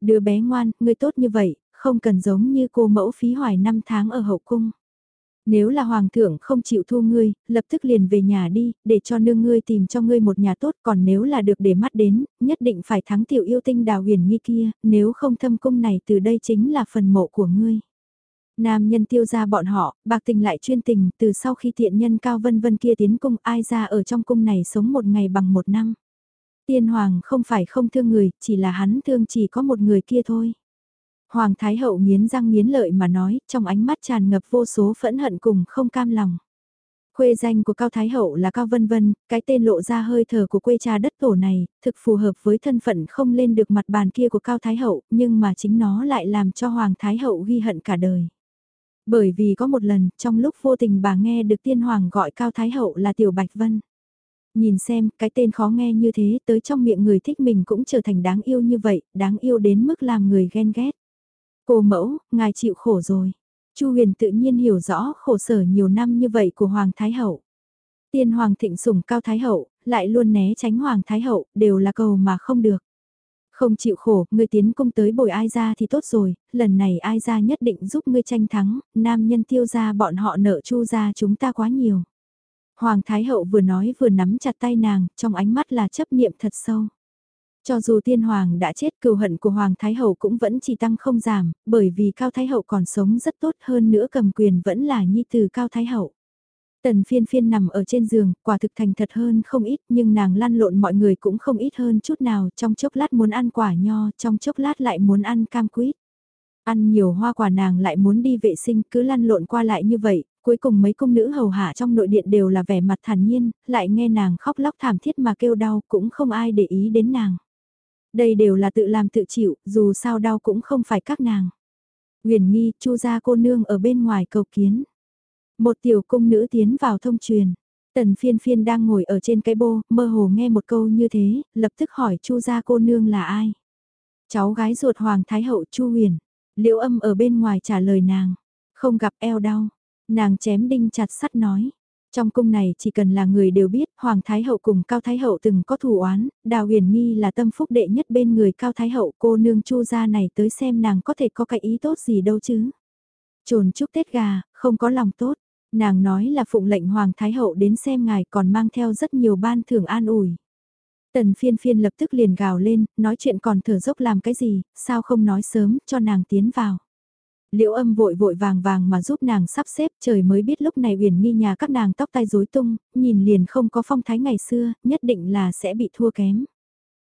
Đứa bé ngoan, người tốt như vậy, không cần giống như cô mẫu phí hoài năm tháng ở hậu cung. Nếu là hoàng thượng không chịu thu ngươi, lập tức liền về nhà đi, để cho nương ngươi tìm cho ngươi một nhà tốt, còn nếu là được để mắt đến, nhất định phải thắng tiểu yêu tinh đào huyền nghi kia, nếu không thâm cung này từ đây chính là phần mộ của ngươi. Nam nhân tiêu ra bọn họ, bạc tình lại chuyên tình, từ sau khi tiện nhân cao vân vân kia tiến cung ai ra ở trong cung này sống một ngày bằng một năm. Tiên hoàng không phải không thương người, chỉ là hắn thương chỉ có một người kia thôi. Hoàng Thái Hậu nghiến răng nghiến lợi mà nói, trong ánh mắt tràn ngập vô số phẫn hận cùng không cam lòng. Khuê danh của Cao Thái Hậu là Cao Vân Vân, cái tên lộ ra hơi thở của quê cha đất tổ này, thực phù hợp với thân phận không lên được mặt bàn kia của Cao Thái Hậu, nhưng mà chính nó lại làm cho Hoàng Thái Hậu ghi hận cả đời. Bởi vì có một lần, trong lúc vô tình bà nghe được tiên hoàng gọi Cao Thái Hậu là Tiểu Bạch Vân. Nhìn xem, cái tên khó nghe như thế, tới trong miệng người thích mình cũng trở thành đáng yêu như vậy, đáng yêu đến mức làm người ghen ghét. Cô mẫu, ngài chịu khổ rồi. Chu huyền tự nhiên hiểu rõ khổ sở nhiều năm như vậy của Hoàng Thái Hậu. Tiên Hoàng thịnh sủng cao Thái Hậu, lại luôn né tránh Hoàng Thái Hậu, đều là cầu mà không được. Không chịu khổ, ngươi tiến cung tới bồi ai ra thì tốt rồi, lần này ai ra nhất định giúp ngươi tranh thắng, nam nhân tiêu ra bọn họ nợ chu ra chúng ta quá nhiều. Hoàng Thái Hậu vừa nói vừa nắm chặt tay nàng, trong ánh mắt là chấp niệm thật sâu. Cho dù tiên hoàng đã chết cừu hận của Hoàng Thái Hậu cũng vẫn chỉ tăng không giảm, bởi vì Cao Thái Hậu còn sống rất tốt hơn nữa cầm quyền vẫn là nhi từ Cao Thái Hậu. Tần phiên phiên nằm ở trên giường, quả thực thành thật hơn không ít nhưng nàng lăn lộn mọi người cũng không ít hơn chút nào, trong chốc lát muốn ăn quả nho, trong chốc lát lại muốn ăn cam quýt. Ăn nhiều hoa quả nàng lại muốn đi vệ sinh cứ lăn lộn qua lại như vậy, cuối cùng mấy công nữ hầu hạ trong nội điện đều là vẻ mặt thản nhiên, lại nghe nàng khóc lóc thảm thiết mà kêu đau cũng không ai để ý đến nàng. Đây đều là tự làm tự chịu, dù sao đau cũng không phải các nàng. Huyền nghi, chu gia cô nương ở bên ngoài cầu kiến. Một tiểu cung nữ tiến vào thông truyền. Tần phiên phiên đang ngồi ở trên cái bô, mơ hồ nghe một câu như thế, lập tức hỏi chu gia cô nương là ai. Cháu gái ruột Hoàng Thái Hậu chu huyền. Liễu âm ở bên ngoài trả lời nàng. Không gặp eo đau. Nàng chém đinh chặt sắt nói. Trong cung này chỉ cần là người đều biết Hoàng Thái Hậu cùng Cao Thái Hậu từng có thủ oán, Đào Huyền Nghi là tâm phúc đệ nhất bên người Cao Thái Hậu cô nương chu gia này tới xem nàng có thể có cái ý tốt gì đâu chứ. Trồn chúc Tết gà, không có lòng tốt, nàng nói là phụng lệnh Hoàng Thái Hậu đến xem ngài còn mang theo rất nhiều ban thưởng an ủi. Tần phiên phiên lập tức liền gào lên, nói chuyện còn thở dốc làm cái gì, sao không nói sớm, cho nàng tiến vào. Liễu âm vội vội vàng vàng mà giúp nàng sắp xếp trời mới biết lúc này uyển nghi nhà các nàng tóc tai rối tung, nhìn liền không có phong thái ngày xưa, nhất định là sẽ bị thua kém.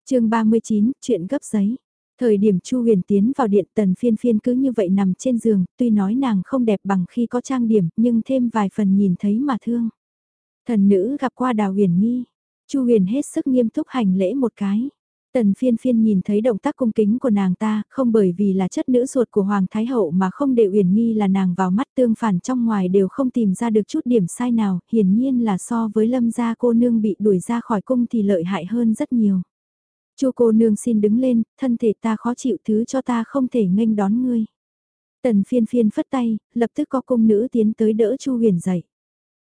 chương 39, chuyện gấp giấy. Thời điểm Chu Huyền tiến vào điện tần phiên phiên cứ như vậy nằm trên giường, tuy nói nàng không đẹp bằng khi có trang điểm, nhưng thêm vài phần nhìn thấy mà thương. Thần nữ gặp qua đào huyền nghi, Chu Huyền hết sức nghiêm túc hành lễ một cái. Tần phiên phiên nhìn thấy động tác cung kính của nàng ta, không bởi vì là chất nữ ruột của Hoàng Thái Hậu mà không để uyển nghi là nàng vào mắt tương phản trong ngoài đều không tìm ra được chút điểm sai nào, hiển nhiên là so với lâm gia cô nương bị đuổi ra khỏi cung thì lợi hại hơn rất nhiều. Chu cô nương xin đứng lên, thân thể ta khó chịu thứ cho ta không thể nghênh đón ngươi. Tần phiên phiên phất tay, lập tức có cung nữ tiến tới đỡ Chu huyền dậy.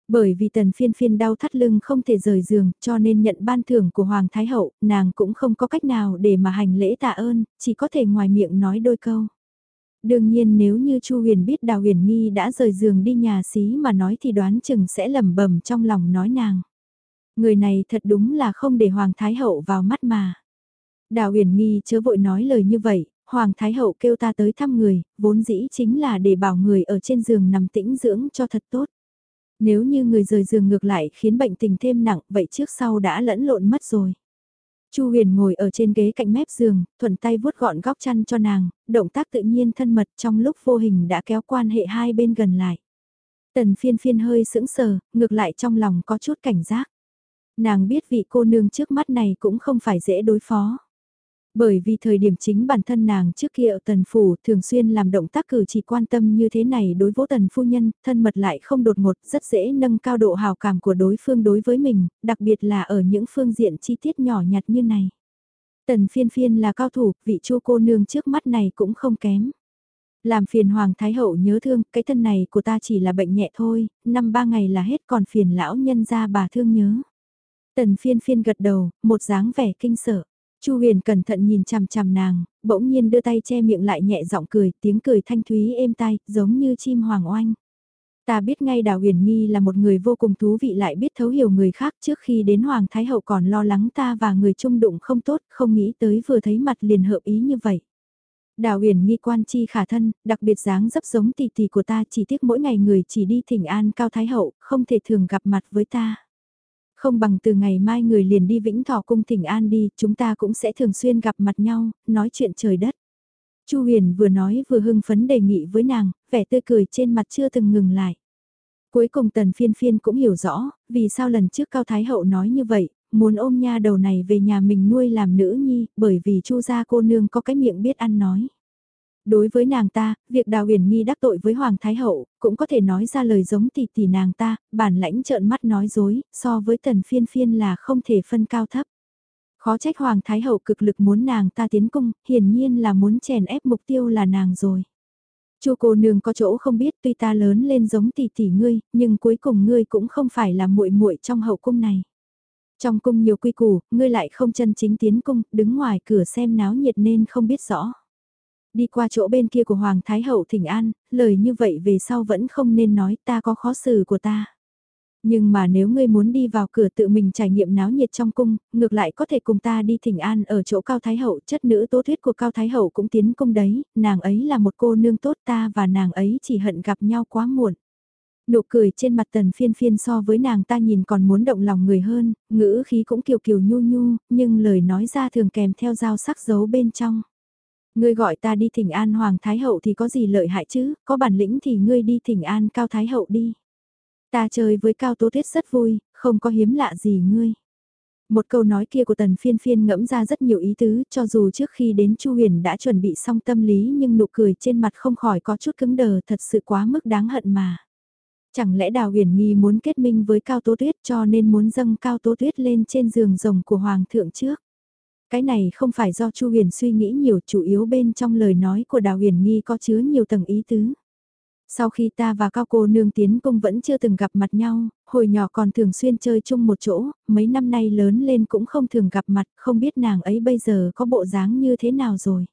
Bởi vì tần phiên phiên đau thắt lưng không thể rời giường, cho nên nhận ban thưởng của Hoàng Thái Hậu, nàng cũng không có cách nào để mà hành lễ tạ ơn, chỉ có thể ngoài miệng nói đôi câu. Đương nhiên nếu như Chu Huyền biết Đào Huyền Nghi đã rời giường đi nhà xí mà nói thì đoán chừng sẽ lẩm bẩm trong lòng nói nàng. Người này thật đúng là không để Hoàng Thái Hậu vào mắt mà. Đào Huyền Nghi chớ vội nói lời như vậy, Hoàng Thái Hậu kêu ta tới thăm người, vốn dĩ chính là để bảo người ở trên giường nằm tĩnh dưỡng cho thật tốt. Nếu như người rời giường ngược lại khiến bệnh tình thêm nặng, vậy trước sau đã lẫn lộn mất rồi. Chu Huyền ngồi ở trên ghế cạnh mép giường, thuận tay vuốt gọn góc chăn cho nàng, động tác tự nhiên thân mật trong lúc vô hình đã kéo quan hệ hai bên gần lại. Tần phiên phiên hơi sững sờ, ngược lại trong lòng có chút cảnh giác. Nàng biết vị cô nương trước mắt này cũng không phải dễ đối phó. Bởi vì thời điểm chính bản thân nàng trước kia ở tần phủ thường xuyên làm động tác cử chỉ quan tâm như thế này đối với tần phu nhân, thân mật lại không đột ngột, rất dễ nâng cao độ hào cảm của đối phương đối với mình, đặc biệt là ở những phương diện chi tiết nhỏ nhặt như này. Tần phiên phiên là cao thủ, vị chu cô nương trước mắt này cũng không kém. Làm phiền Hoàng Thái Hậu nhớ thương, cái thân này của ta chỉ là bệnh nhẹ thôi, năm ba ngày là hết còn phiền lão nhân ra bà thương nhớ. Tần phiên phiên gật đầu, một dáng vẻ kinh sợ. Chu Huyền cẩn thận nhìn chằm chằm nàng, bỗng nhiên đưa tay che miệng lại nhẹ giọng cười, tiếng cười thanh thúy êm tai, giống như chim hoàng oanh. Ta biết ngay Đào Huyền Nghi là một người vô cùng thú vị lại biết thấu hiểu người khác trước khi đến Hoàng Thái Hậu còn lo lắng ta và người trung đụng không tốt, không nghĩ tới vừa thấy mặt liền hợp ý như vậy. Đào huyền nghi quan chi khả thân, đặc biệt dáng dấp giống tỷ tỷ của ta chỉ tiếc mỗi ngày người chỉ đi thỉnh an cao thái hậu, không thể thường gặp mặt với ta. Không bằng từ ngày mai người liền đi Vĩnh Thọ cung thỉnh an đi, chúng ta cũng sẽ thường xuyên gặp mặt nhau, nói chuyện trời đất. Chu Huyền vừa nói vừa hưng phấn đề nghị với nàng, vẻ tươi cười trên mặt chưa từng ngừng lại. Cuối cùng tần phiên phiên cũng hiểu rõ, vì sao lần trước Cao Thái Hậu nói như vậy, muốn ôm nha đầu này về nhà mình nuôi làm nữ nhi, bởi vì chu gia cô nương có cái miệng biết ăn nói. Đối với nàng ta, việc Đào Huyền Nghi đắc tội với Hoàng Thái Hậu, cũng có thể nói ra lời giống tỷ tỷ nàng ta, bản lãnh trợn mắt nói dối, so với tần phiên phiên là không thể phân cao thấp. Khó trách Hoàng Thái Hậu cực lực muốn nàng ta tiến cung, hiển nhiên là muốn chèn ép mục tiêu là nàng rồi. Chu cô nương có chỗ không biết tuy ta lớn lên giống tỷ tỷ ngươi, nhưng cuối cùng ngươi cũng không phải là muội muội trong hậu cung này. Trong cung nhiều quy củ, ngươi lại không chân chính tiến cung, đứng ngoài cửa xem náo nhiệt nên không biết rõ. Đi qua chỗ bên kia của Hoàng Thái Hậu thỉnh an, lời như vậy về sau vẫn không nên nói ta có khó xử của ta. Nhưng mà nếu ngươi muốn đi vào cửa tự mình trải nghiệm náo nhiệt trong cung, ngược lại có thể cùng ta đi thỉnh an ở chỗ Cao Thái Hậu, chất nữ tố thuyết của Cao Thái Hậu cũng tiến cung đấy, nàng ấy là một cô nương tốt ta và nàng ấy chỉ hận gặp nhau quá muộn. Nụ cười trên mặt tần phiên phiên so với nàng ta nhìn còn muốn động lòng người hơn, ngữ khí cũng kiều kiều nhu nhu, nhưng lời nói ra thường kèm theo dao sắc dấu bên trong. Ngươi gọi ta đi thỉnh an Hoàng Thái Hậu thì có gì lợi hại chứ, có bản lĩnh thì ngươi đi thỉnh an Cao Thái Hậu đi. Ta chơi với Cao Tố Tuyết rất vui, không có hiếm lạ gì ngươi. Một câu nói kia của tần phiên phiên ngẫm ra rất nhiều ý tứ, cho dù trước khi đến Chu Huyền đã chuẩn bị xong tâm lý nhưng nụ cười trên mặt không khỏi có chút cứng đờ thật sự quá mức đáng hận mà. Chẳng lẽ Đào Huyền Nghi muốn kết minh với Cao Tố Tuyết cho nên muốn dâng Cao Tố Tuyết lên trên giường rồng của Hoàng thượng trước? Cái này không phải do Chu Huyền suy nghĩ nhiều chủ yếu bên trong lời nói của Đào Huyền Nghi có chứa nhiều tầng ý tứ. Sau khi ta và cao cô nương tiến công vẫn chưa từng gặp mặt nhau, hồi nhỏ còn thường xuyên chơi chung một chỗ, mấy năm nay lớn lên cũng không thường gặp mặt, không biết nàng ấy bây giờ có bộ dáng như thế nào rồi.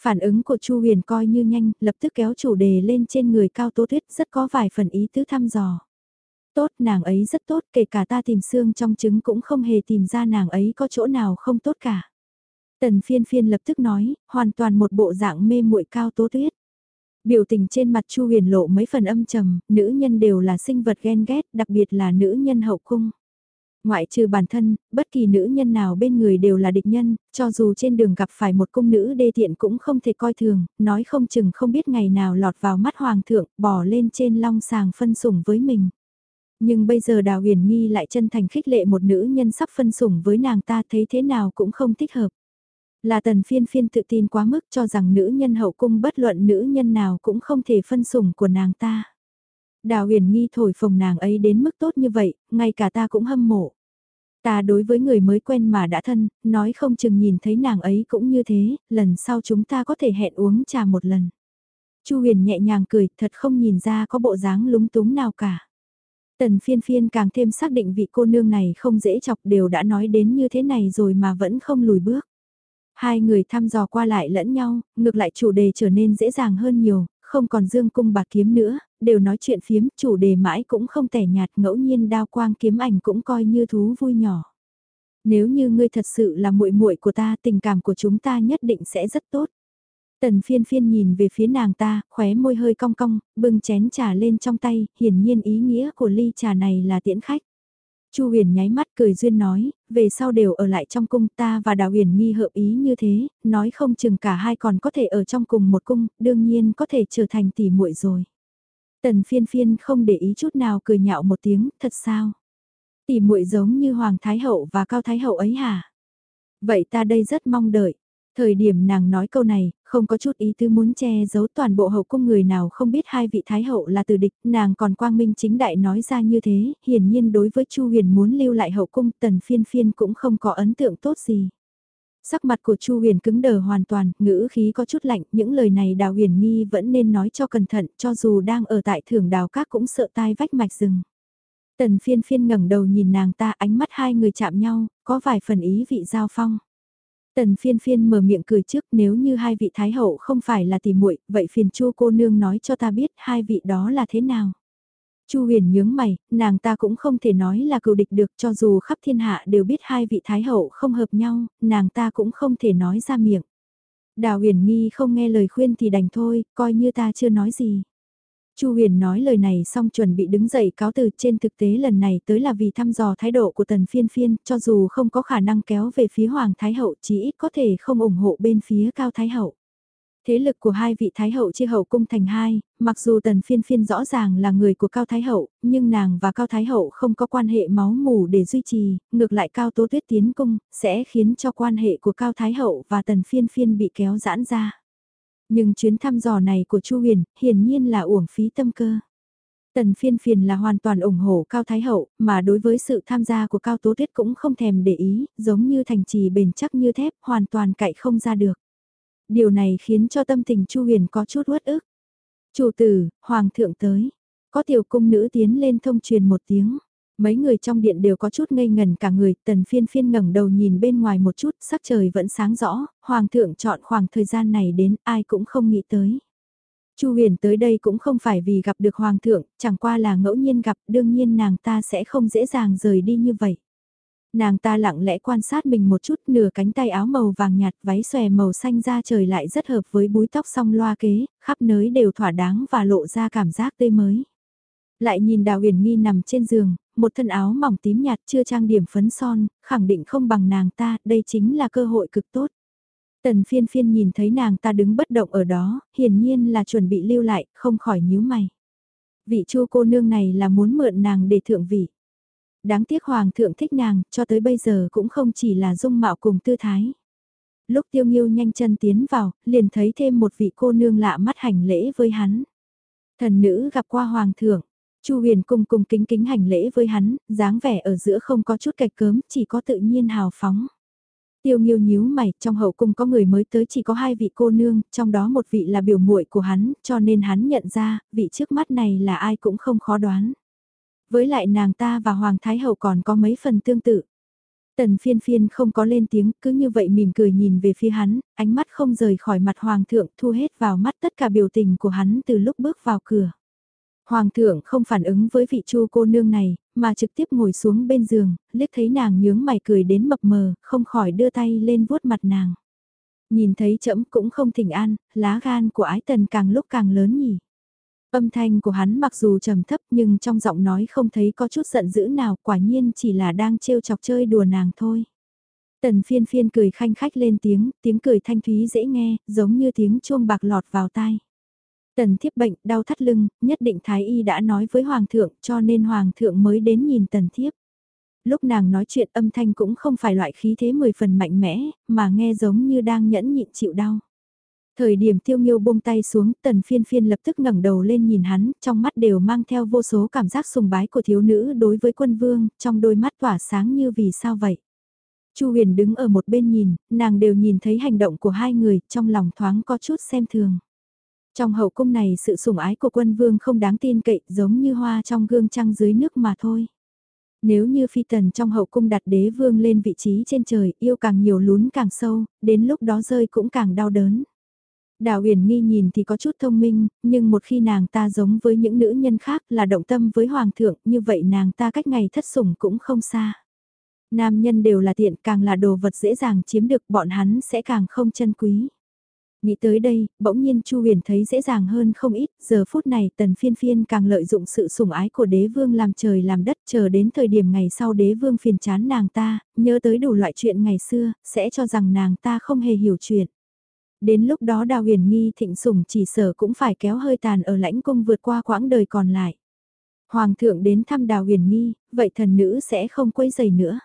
Phản ứng của Chu Huyền coi như nhanh, lập tức kéo chủ đề lên trên người Cao Tố Tuyết rất có vài phần ý tứ thăm dò. Tốt, nàng ấy rất tốt, kể cả ta tìm xương trong trứng cũng không hề tìm ra nàng ấy có chỗ nào không tốt cả. Tần phiên phiên lập tức nói, hoàn toàn một bộ dạng mê muội Cao Tố Tuyết. Biểu tình trên mặt Chu Huyền lộ mấy phần âm trầm, nữ nhân đều là sinh vật ghen ghét, đặc biệt là nữ nhân hậu cung. Ngoại trừ bản thân, bất kỳ nữ nhân nào bên người đều là địch nhân, cho dù trên đường gặp phải một cung nữ đê tiện cũng không thể coi thường, nói không chừng không biết ngày nào lọt vào mắt hoàng thượng, bỏ lên trên long sàng phân sủng với mình. Nhưng bây giờ Đào Huyền Nghi lại chân thành khích lệ một nữ nhân sắp phân sủng với nàng ta thấy thế nào cũng không thích hợp. Là tần phiên phiên tự tin quá mức cho rằng nữ nhân hậu cung bất luận nữ nhân nào cũng không thể phân sủng của nàng ta. Đào huyền nghi thổi phồng nàng ấy đến mức tốt như vậy, ngay cả ta cũng hâm mộ. Ta đối với người mới quen mà đã thân, nói không chừng nhìn thấy nàng ấy cũng như thế, lần sau chúng ta có thể hẹn uống trà một lần. Chu huyền nhẹ nhàng cười, thật không nhìn ra có bộ dáng lúng túng nào cả. Tần phiên phiên càng thêm xác định vị cô nương này không dễ chọc đều đã nói đến như thế này rồi mà vẫn không lùi bước. Hai người thăm dò qua lại lẫn nhau, ngược lại chủ đề trở nên dễ dàng hơn nhiều, không còn dương cung bạc kiếm nữa, đều nói chuyện phiếm, chủ đề mãi cũng không tẻ nhạt, ngẫu nhiên đao quang kiếm ảnh cũng coi như thú vui nhỏ. Nếu như ngươi thật sự là muội muội của ta, tình cảm của chúng ta nhất định sẽ rất tốt. Tần phiên phiên nhìn về phía nàng ta, khóe môi hơi cong cong, bưng chén trà lên trong tay, hiển nhiên ý nghĩa của ly trà này là tiễn khách. Chu huyền nháy mắt cười duyên nói, về sau đều ở lại trong cung ta và đào huyền nghi hợp ý như thế, nói không chừng cả hai còn có thể ở trong cùng một cung, đương nhiên có thể trở thành tỷ muội rồi. Tần phiên phiên không để ý chút nào cười nhạo một tiếng, thật sao? Tỷ muội giống như Hoàng Thái Hậu và Cao Thái Hậu ấy hả? Vậy ta đây rất mong đợi. Thời điểm nàng nói câu này, không có chút ý tư muốn che giấu toàn bộ hậu cung người nào không biết hai vị thái hậu là từ địch, nàng còn quang minh chính đại nói ra như thế, hiển nhiên đối với Chu Huyền muốn lưu lại hậu cung tần phiên phiên cũng không có ấn tượng tốt gì. Sắc mặt của Chu Huyền cứng đờ hoàn toàn, ngữ khí có chút lạnh, những lời này Đào Huyền Nghi vẫn nên nói cho cẩn thận, cho dù đang ở tại thưởng đào các cũng sợ tai vách mạch rừng. Tần phiên phiên ngẩng đầu nhìn nàng ta ánh mắt hai người chạm nhau, có vài phần ý vị giao phong. Tần phiên phiên mở miệng cười trước nếu như hai vị thái hậu không phải là tỷ muội vậy phiền chu cô nương nói cho ta biết hai vị đó là thế nào. Chu huyền nhướng mày, nàng ta cũng không thể nói là cựu địch được cho dù khắp thiên hạ đều biết hai vị thái hậu không hợp nhau, nàng ta cũng không thể nói ra miệng. Đào huyền nghi không nghe lời khuyên thì đành thôi, coi như ta chưa nói gì. Chu Huyền nói lời này xong chuẩn bị đứng dậy cáo từ trên thực tế lần này tới là vì thăm dò thái độ của tần phiên phiên, cho dù không có khả năng kéo về phía Hoàng Thái Hậu chỉ ít có thể không ủng hộ bên phía Cao Thái Hậu. Thế lực của hai vị Thái Hậu chia hậu cung thành hai, mặc dù tần phiên phiên rõ ràng là người của Cao Thái Hậu, nhưng nàng và Cao Thái Hậu không có quan hệ máu mủ để duy trì, ngược lại Cao Tố Tuyết tiến cung, sẽ khiến cho quan hệ của Cao Thái Hậu và tần phiên phiên bị kéo giãn ra. Nhưng chuyến thăm dò này của Chu Huyền, hiển nhiên là uổng phí tâm cơ. Tần phiên phiền là hoàn toàn ủng hộ Cao Thái Hậu, mà đối với sự tham gia của Cao Tố Tuyết cũng không thèm để ý, giống như thành trì bền chắc như thép, hoàn toàn cậy không ra được. Điều này khiến cho tâm tình Chu Huyền có chút uất ức. Chủ tử, Hoàng thượng tới. Có tiểu cung nữ tiến lên thông truyền một tiếng. Mấy người trong điện đều có chút ngây ngần cả người, tần phiên phiên ngẩng đầu nhìn bên ngoài một chút, sắc trời vẫn sáng rõ, hoàng thượng chọn khoảng thời gian này đến, ai cũng không nghĩ tới. Chu huyền tới đây cũng không phải vì gặp được hoàng thượng, chẳng qua là ngẫu nhiên gặp, đương nhiên nàng ta sẽ không dễ dàng rời đi như vậy. Nàng ta lặng lẽ quan sát mình một chút nửa cánh tay áo màu vàng nhạt váy xòe màu xanh da trời lại rất hợp với búi tóc song loa kế, khắp nới đều thỏa đáng và lộ ra cảm giác tươi mới. Lại nhìn Đào Huyền Nghi nằm trên giường, một thân áo mỏng tím nhạt chưa trang điểm phấn son, khẳng định không bằng nàng ta, đây chính là cơ hội cực tốt. Tần phiên phiên nhìn thấy nàng ta đứng bất động ở đó, hiển nhiên là chuẩn bị lưu lại, không khỏi nhíu mày. Vị chu cô nương này là muốn mượn nàng để thượng vị. Đáng tiếc hoàng thượng thích nàng, cho tới bây giờ cũng không chỉ là dung mạo cùng tư thái. Lúc tiêu nghiêu nhanh chân tiến vào, liền thấy thêm một vị cô nương lạ mắt hành lễ với hắn. Thần nữ gặp qua hoàng thượng, Chu huyền cung cung kính kính hành lễ với hắn, dáng vẻ ở giữa không có chút cạch cớm, chỉ có tự nhiên hào phóng. Tiêu nghiêu nhíu mày, trong hậu cung có người mới tới chỉ có hai vị cô nương, trong đó một vị là biểu muội của hắn, cho nên hắn nhận ra, vị trước mắt này là ai cũng không khó đoán. Với lại nàng ta và Hoàng Thái Hậu còn có mấy phần tương tự. Tần phiên phiên không có lên tiếng, cứ như vậy mỉm cười nhìn về phía hắn, ánh mắt không rời khỏi mặt Hoàng thượng thu hết vào mắt tất cả biểu tình của hắn từ lúc bước vào cửa. Hoàng thượng không phản ứng với vị chu cô nương này, mà trực tiếp ngồi xuống bên giường, liếc thấy nàng nhướng mày cười đến mập mờ, không khỏi đưa tay lên vuốt mặt nàng. Nhìn thấy chậm cũng không thỉnh an, lá gan của ái tần càng lúc càng lớn nhỉ. Âm thanh của hắn mặc dù trầm thấp nhưng trong giọng nói không thấy có chút giận dữ nào, quả nhiên chỉ là đang trêu chọc chơi đùa nàng thôi. Tần phiên phiên cười khanh khách lên tiếng, tiếng cười thanh thúy dễ nghe, giống như tiếng chuông bạc lọt vào tai. Tần thiếp bệnh, đau thắt lưng, nhất định Thái Y đã nói với Hoàng thượng cho nên Hoàng thượng mới đến nhìn tần thiếp. lúc nàng nói chuyện âm thanh cũng không phải loại khí thế mười phần mạnh mẽ, mà nghe giống như đang nhẫn nhịn chịu đau. Thời điểm tiêu nghiêu buông tay xuống, tần phiên phiên lập tức ngẩng đầu lên nhìn hắn, trong mắt đều mang theo vô số cảm giác sùng bái của thiếu nữ đối với quân vương, trong đôi mắt tỏa sáng như vì sao vậy. Chu huyền đứng ở một bên nhìn, nàng đều nhìn thấy hành động của hai người, trong lòng thoáng có chút xem thường. Trong hậu cung này sự sủng ái của quân vương không đáng tin cậy giống như hoa trong gương trăng dưới nước mà thôi. Nếu như phi tần trong hậu cung đặt đế vương lên vị trí trên trời yêu càng nhiều lún càng sâu, đến lúc đó rơi cũng càng đau đớn. Đào uyển Nghi nhìn thì có chút thông minh, nhưng một khi nàng ta giống với những nữ nhân khác là động tâm với hoàng thượng, như vậy nàng ta cách ngày thất sủng cũng không xa. Nam nhân đều là tiện, càng là đồ vật dễ dàng chiếm được, bọn hắn sẽ càng không chân quý. Nghĩ tới đây, bỗng nhiên Chu Huyền thấy dễ dàng hơn không ít, giờ phút này tần phiên phiên càng lợi dụng sự sủng ái của đế vương làm trời làm đất chờ đến thời điểm ngày sau đế vương phiền chán nàng ta, nhớ tới đủ loại chuyện ngày xưa, sẽ cho rằng nàng ta không hề hiểu chuyện. Đến lúc đó đào huyền nghi thịnh sủng chỉ sở cũng phải kéo hơi tàn ở lãnh cung vượt qua quãng đời còn lại. Hoàng thượng đến thăm đào huyền nghi, vậy thần nữ sẽ không quấy giày nữa.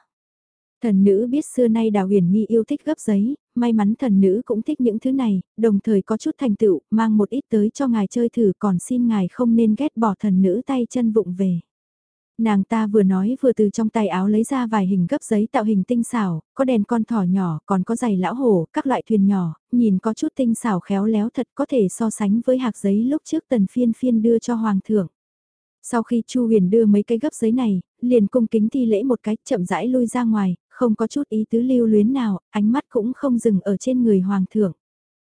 Thần nữ biết xưa nay Đào Huyền Nghi yêu thích gấp giấy, may mắn thần nữ cũng thích những thứ này, đồng thời có chút thành tựu, mang một ít tới cho ngài chơi thử còn xin ngài không nên ghét bỏ thần nữ tay chân vụng về. Nàng ta vừa nói vừa từ trong tay áo lấy ra vài hình gấp giấy tạo hình tinh xảo, có đèn con thỏ nhỏ, còn có giày lão hổ, các loại thuyền nhỏ, nhìn có chút tinh xảo khéo léo thật có thể so sánh với hạc giấy lúc trước tần phiên phiên đưa cho hoàng thượng. Sau khi Chu Huyền đưa mấy cái gấp giấy này, liền cung kính thi lễ một cái, chậm rãi lui ra ngoài, không có chút ý tứ lưu luyến nào, ánh mắt cũng không dừng ở trên người hoàng thượng.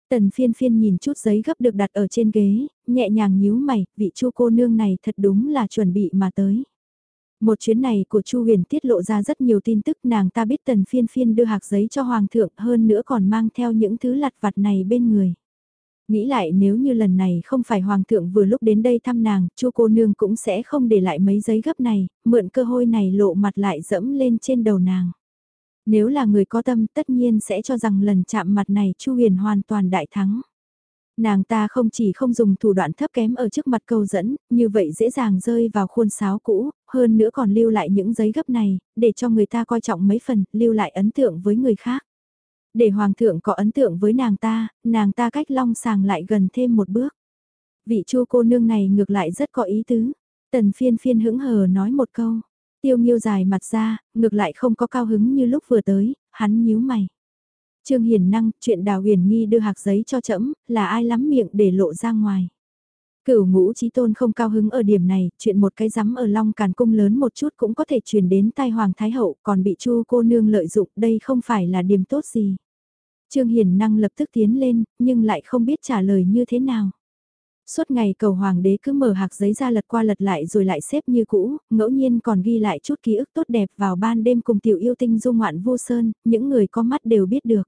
Tần phiên phiên nhìn chút giấy gấp được đặt ở trên ghế, nhẹ nhàng nhíu mày, vị chu cô nương này thật đúng là chuẩn bị mà tới. Một chuyến này của Chu Huyền tiết lộ ra rất nhiều tin tức nàng ta biết tần phiên phiên đưa hạc giấy cho hoàng thượng hơn nữa còn mang theo những thứ lặt vặt này bên người. Nghĩ lại nếu như lần này không phải hoàng thượng vừa lúc đến đây thăm nàng, chu cô nương cũng sẽ không để lại mấy giấy gấp này, mượn cơ hội này lộ mặt lại dẫm lên trên đầu nàng. Nếu là người có tâm tất nhiên sẽ cho rằng lần chạm mặt này Chu Huyền hoàn toàn đại thắng. Nàng ta không chỉ không dùng thủ đoạn thấp kém ở trước mặt câu dẫn, như vậy dễ dàng rơi vào khuôn sáo cũ, hơn nữa còn lưu lại những giấy gấp này, để cho người ta coi trọng mấy phần, lưu lại ấn tượng với người khác. Để hoàng thượng có ấn tượng với nàng ta, nàng ta cách long sàng lại gần thêm một bước. Vị chu cô nương này ngược lại rất có ý tứ. Tần phiên phiên hững hờ nói một câu. Tiêu nghiêu dài mặt ra, ngược lại không có cao hứng như lúc vừa tới, hắn nhíu mày. Trương Hiền Năng, chuyện đào huyền nghi đưa hạc giấy cho trẫm là ai lắm miệng để lộ ra ngoài. Cửu ngũ trí tôn không cao hứng ở điểm này, chuyện một cái rắm ở Long Càn Cung lớn một chút cũng có thể truyền đến tai Hoàng Thái Hậu, còn bị chu cô nương lợi dụng, đây không phải là điểm tốt gì. Trương Hiền Năng lập tức tiến lên, nhưng lại không biết trả lời như thế nào. Suốt ngày cầu hoàng đế cứ mở hạc giấy ra lật qua lật lại rồi lại xếp như cũ, ngẫu nhiên còn ghi lại chút ký ức tốt đẹp vào ban đêm cùng tiểu yêu tinh du ngoạn vô sơn, những người có mắt đều biết được.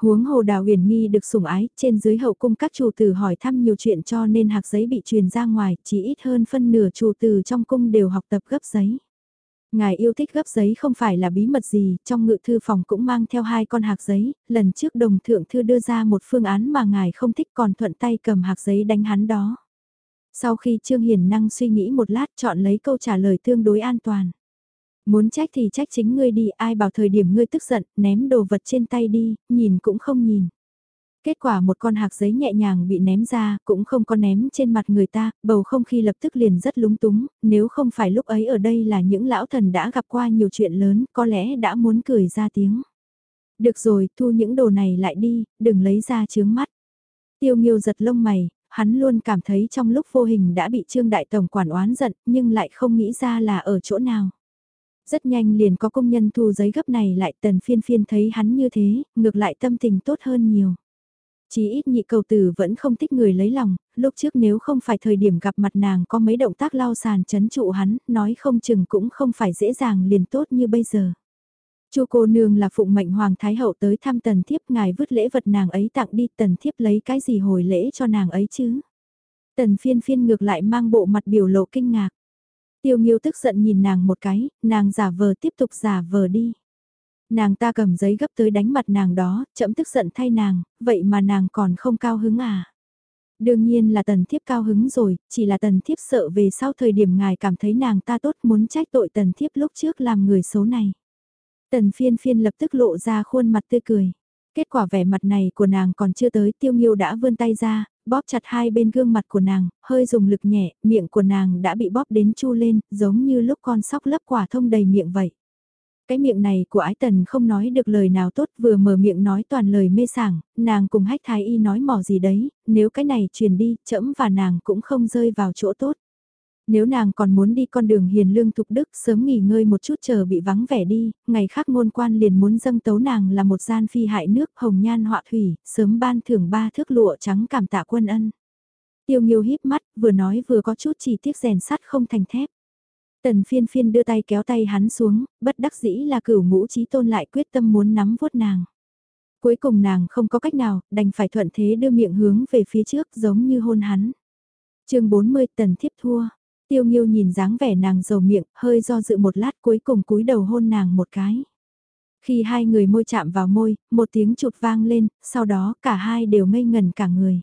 Huống hồ đào huyền nghi được sủng ái, trên dưới hậu cung các chủ tử hỏi thăm nhiều chuyện cho nên hạc giấy bị truyền ra ngoài, chỉ ít hơn phân nửa chủ tử trong cung đều học tập gấp giấy. Ngài yêu thích gấp giấy không phải là bí mật gì, trong ngự thư phòng cũng mang theo hai con hạc giấy, lần trước đồng thượng thư đưa ra một phương án mà ngài không thích còn thuận tay cầm hạc giấy đánh hắn đó. Sau khi Trương Hiền Năng suy nghĩ một lát chọn lấy câu trả lời tương đối an toàn. Muốn trách thì trách chính ngươi đi, ai bảo thời điểm ngươi tức giận, ném đồ vật trên tay đi, nhìn cũng không nhìn. Kết quả một con hạc giấy nhẹ nhàng bị ném ra, cũng không có ném trên mặt người ta, bầu không khí lập tức liền rất lúng túng, nếu không phải lúc ấy ở đây là những lão thần đã gặp qua nhiều chuyện lớn, có lẽ đã muốn cười ra tiếng. Được rồi, thu những đồ này lại đi, đừng lấy ra chướng mắt. Tiêu nghiêu giật lông mày, hắn luôn cảm thấy trong lúc vô hình đã bị Trương Đại Tổng quản oán giận, nhưng lại không nghĩ ra là ở chỗ nào. Rất nhanh liền có công nhân thu giấy gấp này lại tần phiên phiên thấy hắn như thế, ngược lại tâm tình tốt hơn nhiều. Chí ít nhị cầu tử vẫn không thích người lấy lòng, lúc trước nếu không phải thời điểm gặp mặt nàng có mấy động tác lau sàn chấn trụ hắn, nói không chừng cũng không phải dễ dàng liền tốt như bây giờ. Chu cô nương là phụng mệnh hoàng thái hậu tới thăm tần thiếp ngài vứt lễ vật nàng ấy tặng đi tần thiếp lấy cái gì hồi lễ cho nàng ấy chứ. Tần phiên phiên ngược lại mang bộ mặt biểu lộ kinh ngạc. Tiêu nghiêu tức giận nhìn nàng một cái, nàng giả vờ tiếp tục giả vờ đi. Nàng ta cầm giấy gấp tới đánh mặt nàng đó, chậm tức giận thay nàng, vậy mà nàng còn không cao hứng à. Đương nhiên là tần thiếp cao hứng rồi, chỉ là tần thiếp sợ về sau thời điểm ngài cảm thấy nàng ta tốt muốn trách tội tần thiếp lúc trước làm người xấu này. Tần phiên phiên lập tức lộ ra khuôn mặt tươi cười. Kết quả vẻ mặt này của nàng còn chưa tới tiêu nghiêu đã vươn tay ra, bóp chặt hai bên gương mặt của nàng, hơi dùng lực nhẹ, miệng của nàng đã bị bóp đến chu lên, giống như lúc con sóc lấp quả thông đầy miệng vậy. Cái miệng này của ái tần không nói được lời nào tốt vừa mở miệng nói toàn lời mê sảng, nàng cùng hách thái y nói mỏ gì đấy, nếu cái này truyền đi, chẫm và nàng cũng không rơi vào chỗ tốt. Nếu nàng còn muốn đi con đường hiền lương thục đức sớm nghỉ ngơi một chút chờ bị vắng vẻ đi, ngày khác ngôn quan liền muốn dâng tấu nàng là một gian phi hại nước hồng nhan họa thủy, sớm ban thưởng ba thước lụa trắng cảm tạ quân ân. Tiêu nghiêu híp mắt, vừa nói vừa có chút chỉ tiếc rèn sắt không thành thép. Tần phiên phiên đưa tay kéo tay hắn xuống, bất đắc dĩ là cửu ngũ trí tôn lại quyết tâm muốn nắm vuốt nàng. Cuối cùng nàng không có cách nào, đành phải thuận thế đưa miệng hướng về phía trước giống như hôn hắn. chương 40 tần thiếp thua. Tiêu Nghiêu nhìn dáng vẻ nàng dầu miệng, hơi do dự một lát cuối cùng cúi đầu hôn nàng một cái. Khi hai người môi chạm vào môi, một tiếng chụt vang lên, sau đó cả hai đều ngây ngần cả người.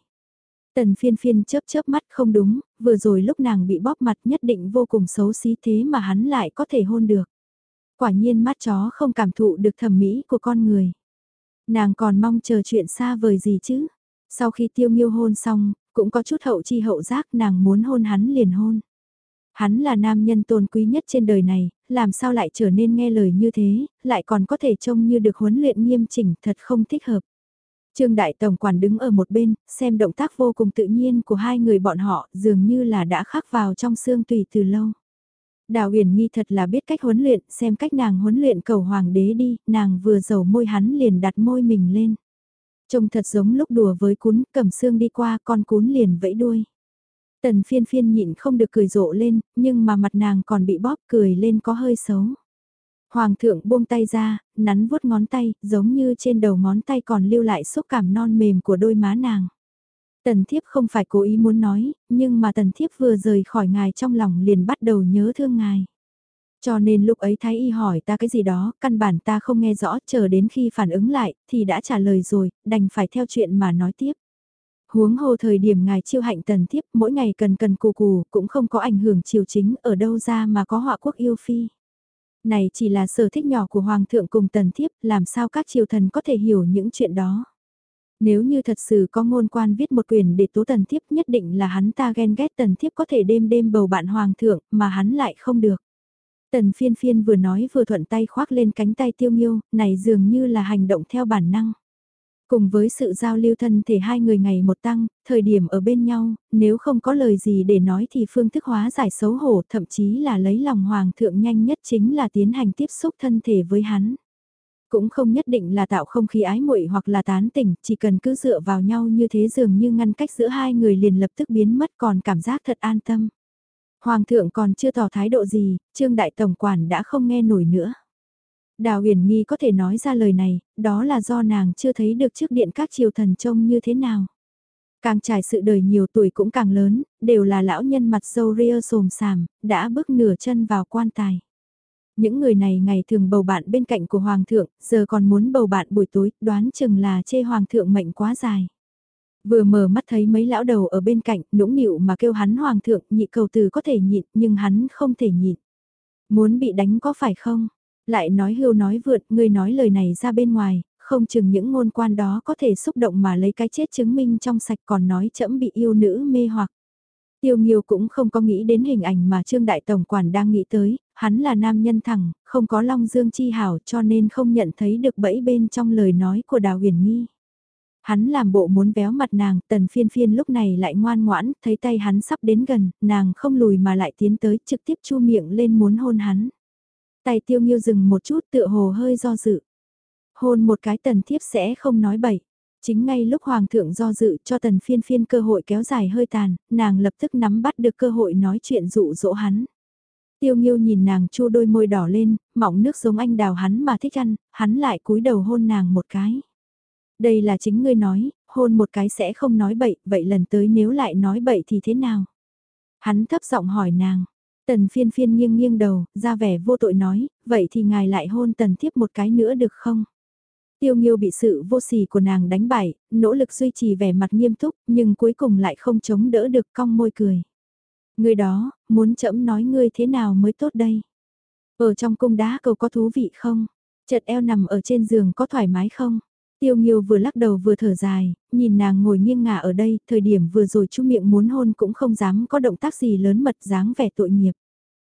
Tần phiên phiên chớp chớp mắt không đúng, vừa rồi lúc nàng bị bóp mặt nhất định vô cùng xấu xí thế mà hắn lại có thể hôn được. Quả nhiên mắt chó không cảm thụ được thẩm mỹ của con người. Nàng còn mong chờ chuyện xa vời gì chứ. Sau khi tiêu nghiêu hôn xong, cũng có chút hậu chi hậu giác nàng muốn hôn hắn liền hôn. Hắn là nam nhân tôn quý nhất trên đời này, làm sao lại trở nên nghe lời như thế, lại còn có thể trông như được huấn luyện nghiêm chỉnh thật không thích hợp. Trương Đại Tổng Quản đứng ở một bên, xem động tác vô cùng tự nhiên của hai người bọn họ dường như là đã khắc vào trong xương tùy từ lâu. Đào uyển nghi thật là biết cách huấn luyện, xem cách nàng huấn luyện cầu hoàng đế đi, nàng vừa dầu môi hắn liền đặt môi mình lên. Trông thật giống lúc đùa với cún, cầm xương đi qua con cún liền vẫy đuôi. Tần phiên phiên nhịn không được cười rộ lên, nhưng mà mặt nàng còn bị bóp cười lên có hơi xấu. Hoàng thượng buông tay ra, nắn vuốt ngón tay, giống như trên đầu ngón tay còn lưu lại xúc cảm non mềm của đôi má nàng. Tần thiếp không phải cố ý muốn nói, nhưng mà tần thiếp vừa rời khỏi ngài trong lòng liền bắt đầu nhớ thương ngài. Cho nên lúc ấy thái y hỏi ta cái gì đó, căn bản ta không nghe rõ, chờ đến khi phản ứng lại, thì đã trả lời rồi, đành phải theo chuyện mà nói tiếp. Huống hồ thời điểm ngài chiêu hạnh tần thiếp mỗi ngày cần cần cù cù cũng không có ảnh hưởng chiều chính ở đâu ra mà có họa quốc yêu phi. Này chỉ là sở thích nhỏ của Hoàng thượng cùng tần thiếp, làm sao các triều thần có thể hiểu những chuyện đó. Nếu như thật sự có ngôn quan viết một quyền để tố tần thiếp nhất định là hắn ta ghen ghét tần thiếp có thể đêm đêm bầu bạn Hoàng thượng mà hắn lại không được. Tần phiên phiên vừa nói vừa thuận tay khoác lên cánh tay tiêu nghiêu, này dường như là hành động theo bản năng. Cùng với sự giao lưu thân thể hai người ngày một tăng, thời điểm ở bên nhau, nếu không có lời gì để nói thì phương thức hóa giải xấu hổ thậm chí là lấy lòng hoàng thượng nhanh nhất chính là tiến hành tiếp xúc thân thể với hắn. Cũng không nhất định là tạo không khí ái muội hoặc là tán tỉnh, chỉ cần cứ dựa vào nhau như thế dường như ngăn cách giữa hai người liền lập tức biến mất còn cảm giác thật an tâm. Hoàng thượng còn chưa tỏ thái độ gì, Trương Đại Tổng Quản đã không nghe nổi nữa. Đào huyền nghi có thể nói ra lời này, đó là do nàng chưa thấy được trước điện các triều thần trông như thế nào. Càng trải sự đời nhiều tuổi cũng càng lớn, đều là lão nhân mặt dâu ria sồm sàm, đã bước nửa chân vào quan tài. Những người này ngày thường bầu bạn bên cạnh của Hoàng thượng, giờ còn muốn bầu bạn buổi tối, đoán chừng là chê Hoàng thượng mệnh quá dài. Vừa mở mắt thấy mấy lão đầu ở bên cạnh, nũng nịu mà kêu hắn Hoàng thượng, nhị cầu từ có thể nhịn, nhưng hắn không thể nhịn. Muốn bị đánh có phải không? Lại nói hưu nói vượt, ngươi nói lời này ra bên ngoài, không chừng những ngôn quan đó có thể xúc động mà lấy cái chết chứng minh trong sạch còn nói chẫm bị yêu nữ mê hoặc. Tiêu Nghiêu cũng không có nghĩ đến hình ảnh mà Trương Đại Tổng Quản đang nghĩ tới, hắn là nam nhân thẳng, không có long dương chi hảo cho nên không nhận thấy được bẫy bên trong lời nói của Đào Huyền Nghi. Hắn làm bộ muốn véo mặt nàng, tần phiên phiên lúc này lại ngoan ngoãn, thấy tay hắn sắp đến gần, nàng không lùi mà lại tiến tới trực tiếp chu miệng lên muốn hôn hắn. Tay tiêu nghiêu dừng một chút tựa hồ hơi do dự. Hôn một cái tần thiếp sẽ không nói bậy. Chính ngay lúc hoàng thượng do dự cho tần phiên phiên cơ hội kéo dài hơi tàn, nàng lập tức nắm bắt được cơ hội nói chuyện dụ dỗ hắn. Tiêu nghiêu nhìn nàng chua đôi môi đỏ lên, mỏng nước giống anh đào hắn mà thích ăn, hắn lại cúi đầu hôn nàng một cái. Đây là chính ngươi nói, hôn một cái sẽ không nói bậy, vậy lần tới nếu lại nói bậy thì thế nào? Hắn thấp giọng hỏi nàng, Tần phiên phiên nghiêng nghiêng đầu, ra vẻ vô tội nói, vậy thì ngài lại hôn tần thiếp một cái nữa được không? Tiêu Nghiêu bị sự vô sỉ của nàng đánh bại, nỗ lực duy trì vẻ mặt nghiêm túc, nhưng cuối cùng lại không chống đỡ được cong môi cười. Người đó, muốn chậm nói ngươi thế nào mới tốt đây? Ở trong cung đá cầu có thú vị không? Chật eo nằm ở trên giường có thoải mái không? Tiêu Nghiêu vừa lắc đầu vừa thở dài, nhìn nàng ngồi nghiêng ngả ở đây, thời điểm vừa rồi chú miệng muốn hôn cũng không dám có động tác gì lớn mật dáng vẻ tội nghiệp.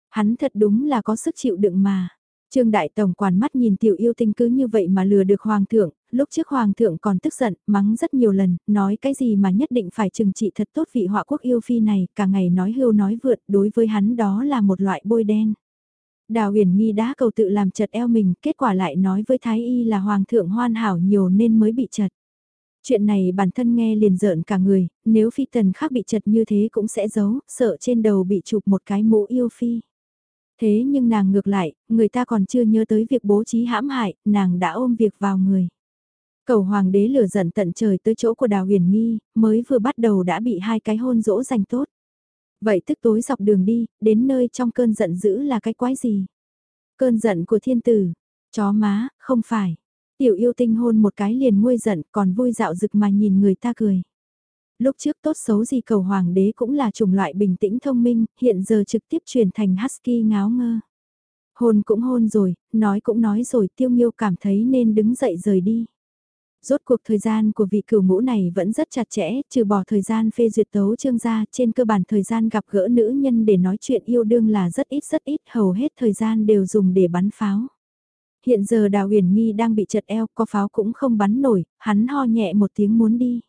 Hắn thật đúng là có sức chịu đựng mà. Trương Đại Tổng quản mắt nhìn tiểu yêu tinh cứ như vậy mà lừa được Hoàng thượng, lúc trước Hoàng thượng còn tức giận, mắng rất nhiều lần, nói cái gì mà nhất định phải trừng trị thật tốt vị họa quốc yêu phi này, cả ngày nói hưu nói vượt, đối với hắn đó là một loại bôi đen. Đào huyền nghi đã cầu tự làm chật eo mình, kết quả lại nói với Thái Y là Hoàng thượng hoan hảo nhiều nên mới bị chật. Chuyện này bản thân nghe liền rợn cả người, nếu phi tần khác bị chật như thế cũng sẽ giấu, sợ trên đầu bị chụp một cái mũ yêu phi. Thế nhưng nàng ngược lại, người ta còn chưa nhớ tới việc bố trí hãm hại, nàng đã ôm việc vào người. Cầu hoàng đế lửa giận tận trời tới chỗ của đào huyền nghi, mới vừa bắt đầu đã bị hai cái hôn dỗ dành tốt. Vậy tức tối dọc đường đi, đến nơi trong cơn giận dữ là cái quái gì? Cơn giận của thiên tử, chó má, không phải. Tiểu yêu tinh hôn một cái liền nguôi giận còn vui dạo rực mà nhìn người ta cười. Lúc trước tốt xấu gì cầu hoàng đế cũng là chủng loại bình tĩnh thông minh, hiện giờ trực tiếp truyền thành husky ngáo ngơ. Hôn cũng hôn rồi, nói cũng nói rồi tiêu nghiêu cảm thấy nên đứng dậy rời đi. Rốt cuộc thời gian của vị cửu ngũ này vẫn rất chặt chẽ, trừ bỏ thời gian phê duyệt tấu chương ra, trên cơ bản thời gian gặp gỡ nữ nhân để nói chuyện yêu đương là rất ít rất ít, hầu hết thời gian đều dùng để bắn pháo. Hiện giờ Đào Huyền Nghi đang bị chật eo, có pháo cũng không bắn nổi, hắn ho nhẹ một tiếng muốn đi.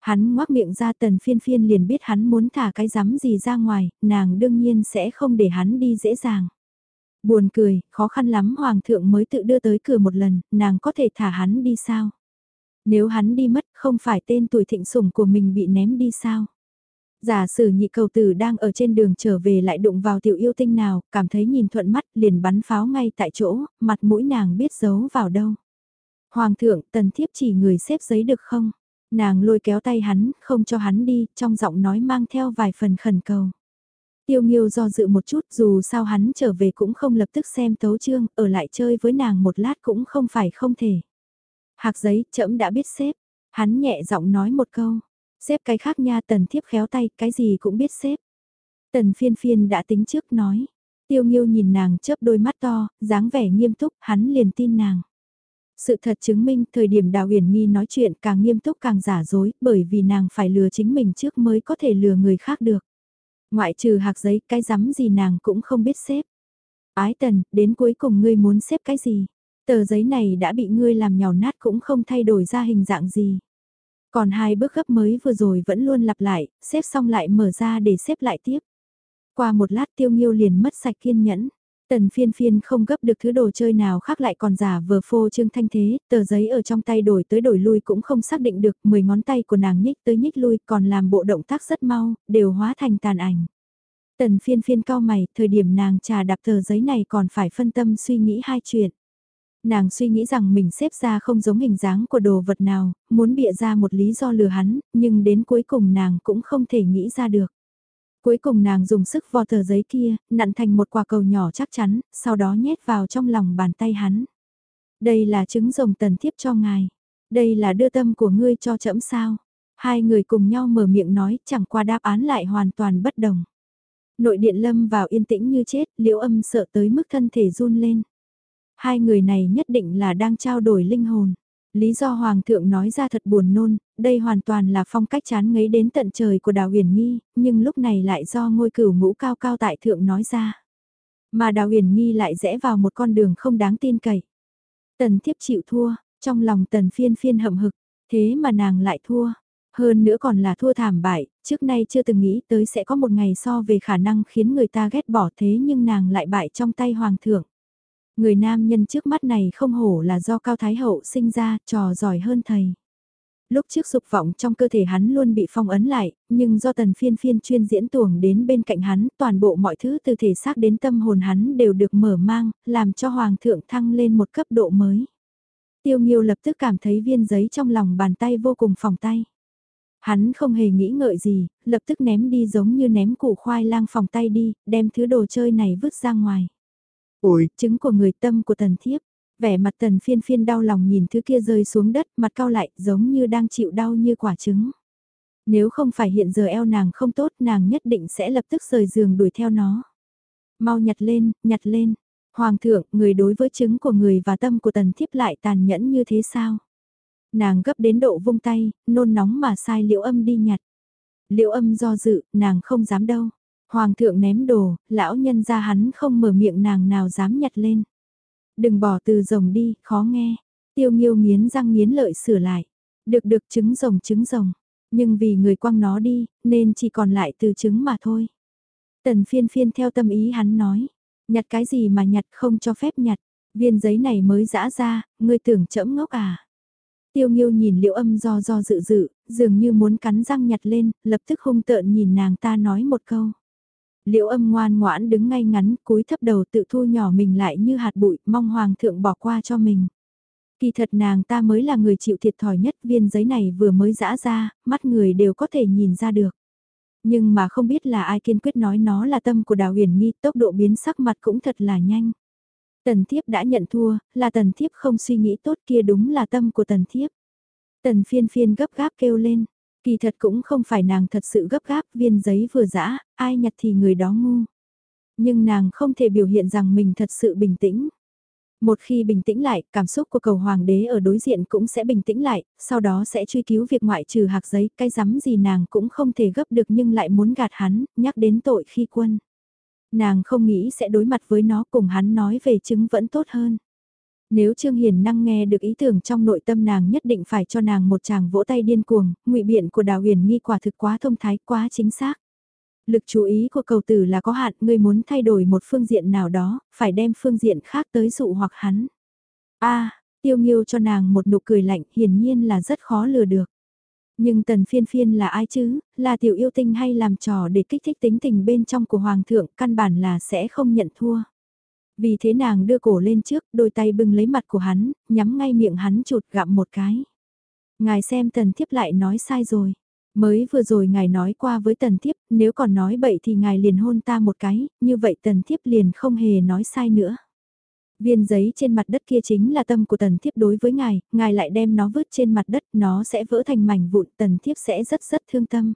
Hắn ngoác miệng ra tần phiên phiên liền biết hắn muốn thả cái rắm gì ra ngoài, nàng đương nhiên sẽ không để hắn đi dễ dàng. Buồn cười, khó khăn lắm hoàng thượng mới tự đưa tới cửa một lần, nàng có thể thả hắn đi sao? Nếu hắn đi mất không phải tên tuổi thịnh sủng của mình bị ném đi sao? Giả sử nhị cầu tử đang ở trên đường trở về lại đụng vào tiểu yêu tinh nào, cảm thấy nhìn thuận mắt liền bắn pháo ngay tại chỗ, mặt mũi nàng biết giấu vào đâu. Hoàng thượng, tần thiếp chỉ người xếp giấy được không? Nàng lôi kéo tay hắn, không cho hắn đi, trong giọng nói mang theo vài phần khẩn cầu. Tiêu Nghiêu do dự một chút dù sao hắn trở về cũng không lập tức xem tấu chương, ở lại chơi với nàng một lát cũng không phải không thể. Hạc giấy, trẫm đã biết xếp. Hắn nhẹ giọng nói một câu. Xếp cái khác nha tần thiếp khéo tay, cái gì cũng biết xếp. Tần phiên phiên đã tính trước nói. Tiêu Nghiêu nhìn nàng chớp đôi mắt to, dáng vẻ nghiêm túc, hắn liền tin nàng. Sự thật chứng minh thời điểm Đào Huyền Nghi nói chuyện càng nghiêm túc càng giả dối, bởi vì nàng phải lừa chính mình trước mới có thể lừa người khác được. Ngoại trừ hạc giấy, cái rắm gì nàng cũng không biết xếp. Ái tần, đến cuối cùng ngươi muốn xếp cái gì? Tờ giấy này đã bị ngươi làm nhào nát cũng không thay đổi ra hình dạng gì. Còn hai bước gấp mới vừa rồi vẫn luôn lặp lại, xếp xong lại mở ra để xếp lại tiếp. Qua một lát tiêu nghiêu liền mất sạch kiên nhẫn. Tần phiên phiên không gấp được thứ đồ chơi nào khác lại còn giả vờ phô trương thanh thế, tờ giấy ở trong tay đổi tới đổi lui cũng không xác định được, 10 ngón tay của nàng nhích tới nhích lui còn làm bộ động tác rất mau, đều hóa thành tàn ảnh. Tần phiên phiên cao mày, thời điểm nàng trà đạp tờ giấy này còn phải phân tâm suy nghĩ hai chuyện. Nàng suy nghĩ rằng mình xếp ra không giống hình dáng của đồ vật nào, muốn bịa ra một lý do lừa hắn, nhưng đến cuối cùng nàng cũng không thể nghĩ ra được. Cuối cùng nàng dùng sức vò tờ giấy kia, nặn thành một quả cầu nhỏ chắc chắn, sau đó nhét vào trong lòng bàn tay hắn. Đây là trứng rồng tần thiếp cho ngài. Đây là đưa tâm của ngươi cho trẫm sao. Hai người cùng nhau mở miệng nói chẳng qua đáp án lại hoàn toàn bất đồng. Nội điện lâm vào yên tĩnh như chết, liễu âm sợ tới mức thân thể run lên. Hai người này nhất định là đang trao đổi linh hồn. Lý do Hoàng thượng nói ra thật buồn nôn, đây hoàn toàn là phong cách chán ngấy đến tận trời của Đào Huyền Nghi, nhưng lúc này lại do ngôi cửu ngũ cao cao tại thượng nói ra. Mà Đào Huyền Nghi lại rẽ vào một con đường không đáng tin cậy. Tần thiếp chịu thua, trong lòng tần phiên phiên hậm hực, thế mà nàng lại thua. Hơn nữa còn là thua thảm bại, trước nay chưa từng nghĩ tới sẽ có một ngày so về khả năng khiến người ta ghét bỏ thế nhưng nàng lại bại trong tay hoàng thượng. Người nam nhân trước mắt này không hổ là do Cao Thái Hậu sinh ra, trò giỏi hơn thầy. Lúc trước dục vọng trong cơ thể hắn luôn bị phong ấn lại, nhưng do tần phiên phiên chuyên diễn tuồng đến bên cạnh hắn, toàn bộ mọi thứ từ thể xác đến tâm hồn hắn đều được mở mang, làm cho Hoàng thượng thăng lên một cấp độ mới. Tiêu Nghiêu lập tức cảm thấy viên giấy trong lòng bàn tay vô cùng phòng tay. Hắn không hề nghĩ ngợi gì, lập tức ném đi giống như ném củ khoai lang phòng tay đi, đem thứ đồ chơi này vứt ra ngoài. Ôi, trứng của người tâm của tần thiếp. Vẻ mặt tần phiên phiên đau lòng nhìn thứ kia rơi xuống đất, mặt cao lại, giống như đang chịu đau như quả trứng. Nếu không phải hiện giờ eo nàng không tốt, nàng nhất định sẽ lập tức rời giường đuổi theo nó. Mau nhặt lên, nhặt lên. Hoàng thượng, người đối với chứng của người và tâm của tần thiếp lại tàn nhẫn như thế sao? Nàng gấp đến độ vung tay, nôn nóng mà sai liễu âm đi nhặt. Liễu âm do dự, nàng không dám đâu. Hoàng thượng ném đồ, lão nhân ra hắn không mở miệng nàng nào dám nhặt lên. Đừng bỏ từ rồng đi, khó nghe. Tiêu nghiêu nghiến răng nghiến lợi sửa lại. Được được trứng rồng trứng rồng. Nhưng vì người quăng nó đi, nên chỉ còn lại từ trứng mà thôi. Tần phiên phiên theo tâm ý hắn nói. Nhặt cái gì mà nhặt không cho phép nhặt. Viên giấy này mới dã ra, ngươi tưởng chẫm ngốc à. Tiêu nghiêu nhìn liệu âm do do dự dự, dường như muốn cắn răng nhặt lên, lập tức hung tợn nhìn nàng ta nói một câu liễu âm ngoan ngoãn đứng ngay ngắn, cúi thấp đầu tự thu nhỏ mình lại như hạt bụi, mong hoàng thượng bỏ qua cho mình. Kỳ thật nàng ta mới là người chịu thiệt thòi nhất viên giấy này vừa mới dã ra, mắt người đều có thể nhìn ra được. Nhưng mà không biết là ai kiên quyết nói nó là tâm của đào huyền nghi, tốc độ biến sắc mặt cũng thật là nhanh. Tần thiếp đã nhận thua, là tần thiếp không suy nghĩ tốt kia đúng là tâm của tần thiếp. Tần phiên phiên gấp gáp kêu lên, kỳ thật cũng không phải nàng thật sự gấp gáp viên giấy vừa dã, ai nhặt thì người đó ngu. Nhưng nàng không thể biểu hiện rằng mình thật sự bình tĩnh. Một khi bình tĩnh lại, cảm xúc của cầu hoàng đế ở đối diện cũng sẽ bình tĩnh lại, sau đó sẽ truy cứu việc ngoại trừ hạc giấy, cái rắm gì nàng cũng không thể gấp được nhưng lại muốn gạt hắn, nhắc đến tội khi quân. Nàng không nghĩ sẽ đối mặt với nó cùng hắn nói về chứng vẫn tốt hơn. Nếu Trương Hiền năng nghe được ý tưởng trong nội tâm nàng nhất định phải cho nàng một chàng vỗ tay điên cuồng, ngụy biện của Đào Huyền nghi quả thực quá thông thái, quá chính xác. Lực chú ý của cầu tử là có hạn, ngươi muốn thay đổi một phương diện nào đó, phải đem phương diện khác tới dụ hoặc hắn. a tiêu nghiêu cho nàng một nụ cười lạnh, hiển nhiên là rất khó lừa được. Nhưng tần phiên phiên là ai chứ, là tiểu yêu tinh hay làm trò để kích thích tính tình bên trong của hoàng thượng, căn bản là sẽ không nhận thua. Vì thế nàng đưa cổ lên trước, đôi tay bưng lấy mặt của hắn, nhắm ngay miệng hắn chụt gặm một cái. Ngài xem tần thiếp lại nói sai rồi. Mới vừa rồi ngài nói qua với tần thiếp, nếu còn nói bậy thì ngài liền hôn ta một cái, như vậy tần thiếp liền không hề nói sai nữa. Viên giấy trên mặt đất kia chính là tâm của tần thiếp đối với ngài, ngài lại đem nó vứt trên mặt đất, nó sẽ vỡ thành mảnh vụn, tần thiếp sẽ rất rất thương tâm.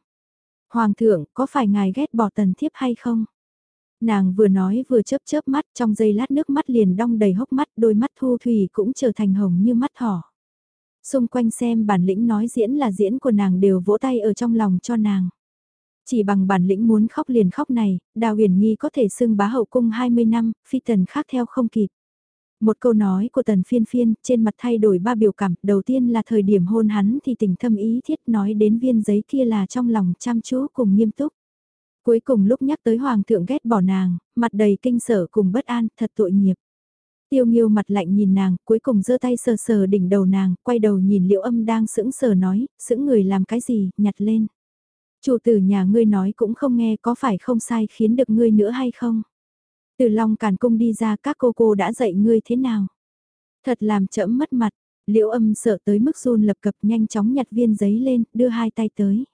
Hoàng thượng, có phải ngài ghét bỏ tần thiếp hay không? Nàng vừa nói vừa chớp chớp mắt, trong giây lát nước mắt liền đong đầy hốc mắt, đôi mắt thu thủy cũng trở thành hồng như mắt thỏ. Xung quanh xem bản lĩnh nói diễn là diễn của nàng đều vỗ tay ở trong lòng cho nàng. Chỉ bằng bản lĩnh muốn khóc liền khóc này, Đào Huyền Nghi có thể xưng bá hậu cung 20 năm, phi tần khác theo không kịp. Một câu nói của tần phiên phiên, trên mặt thay đổi ba biểu cảm, đầu tiên là thời điểm hôn hắn thì tình thâm ý thiết nói đến viên giấy kia là trong lòng chăm chú cùng nghiêm túc. Cuối cùng lúc nhắc tới hoàng thượng ghét bỏ nàng, mặt đầy kinh sở cùng bất an, thật tội nghiệp. Tiêu nghiêu mặt lạnh nhìn nàng, cuối cùng giơ tay sờ sờ đỉnh đầu nàng, quay đầu nhìn liệu âm đang sững sờ nói, sững người làm cái gì, nhặt lên. Chủ tử nhà ngươi nói cũng không nghe có phải không sai khiến được ngươi nữa hay không? Từ Long Càn Cung đi ra các cô cô đã dạy ngươi thế nào? Thật làm chậm mất mặt, liễu âm sợ tới mức run lập cập nhanh chóng nhặt viên giấy lên, đưa hai tay tới.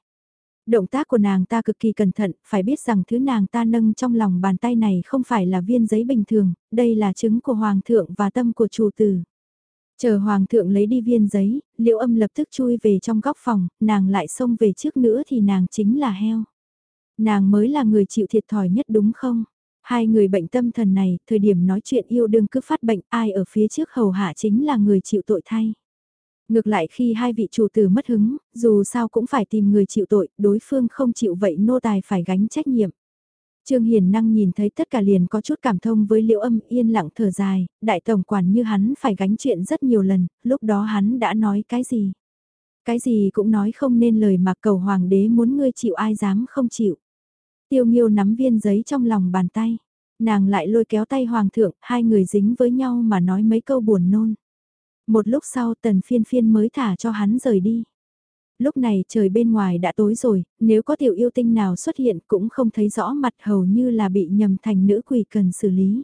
Động tác của nàng ta cực kỳ cẩn thận, phải biết rằng thứ nàng ta nâng trong lòng bàn tay này không phải là viên giấy bình thường, đây là chứng của Hoàng thượng và tâm của chủ tử. Chờ Hoàng thượng lấy đi viên giấy, liễu âm lập tức chui về trong góc phòng, nàng lại xông về trước nữa thì nàng chính là heo. Nàng mới là người chịu thiệt thòi nhất đúng không? Hai người bệnh tâm thần này, thời điểm nói chuyện yêu đương cứ phát bệnh ai ở phía trước hầu hạ chính là người chịu tội thay. Ngược lại khi hai vị chủ tử mất hứng, dù sao cũng phải tìm người chịu tội, đối phương không chịu vậy nô tài phải gánh trách nhiệm. Trương Hiền Năng nhìn thấy tất cả liền có chút cảm thông với liễu âm yên lặng thở dài, đại tổng quản như hắn phải gánh chuyện rất nhiều lần, lúc đó hắn đã nói cái gì. Cái gì cũng nói không nên lời mà cầu hoàng đế muốn ngươi chịu ai dám không chịu. Tiêu Nghiêu nắm viên giấy trong lòng bàn tay. Nàng lại lôi kéo tay hoàng thượng, hai người dính với nhau mà nói mấy câu buồn nôn. Một lúc sau tần phiên phiên mới thả cho hắn rời đi. Lúc này trời bên ngoài đã tối rồi, nếu có tiểu yêu tinh nào xuất hiện cũng không thấy rõ mặt hầu như là bị nhầm thành nữ quỷ cần xử lý.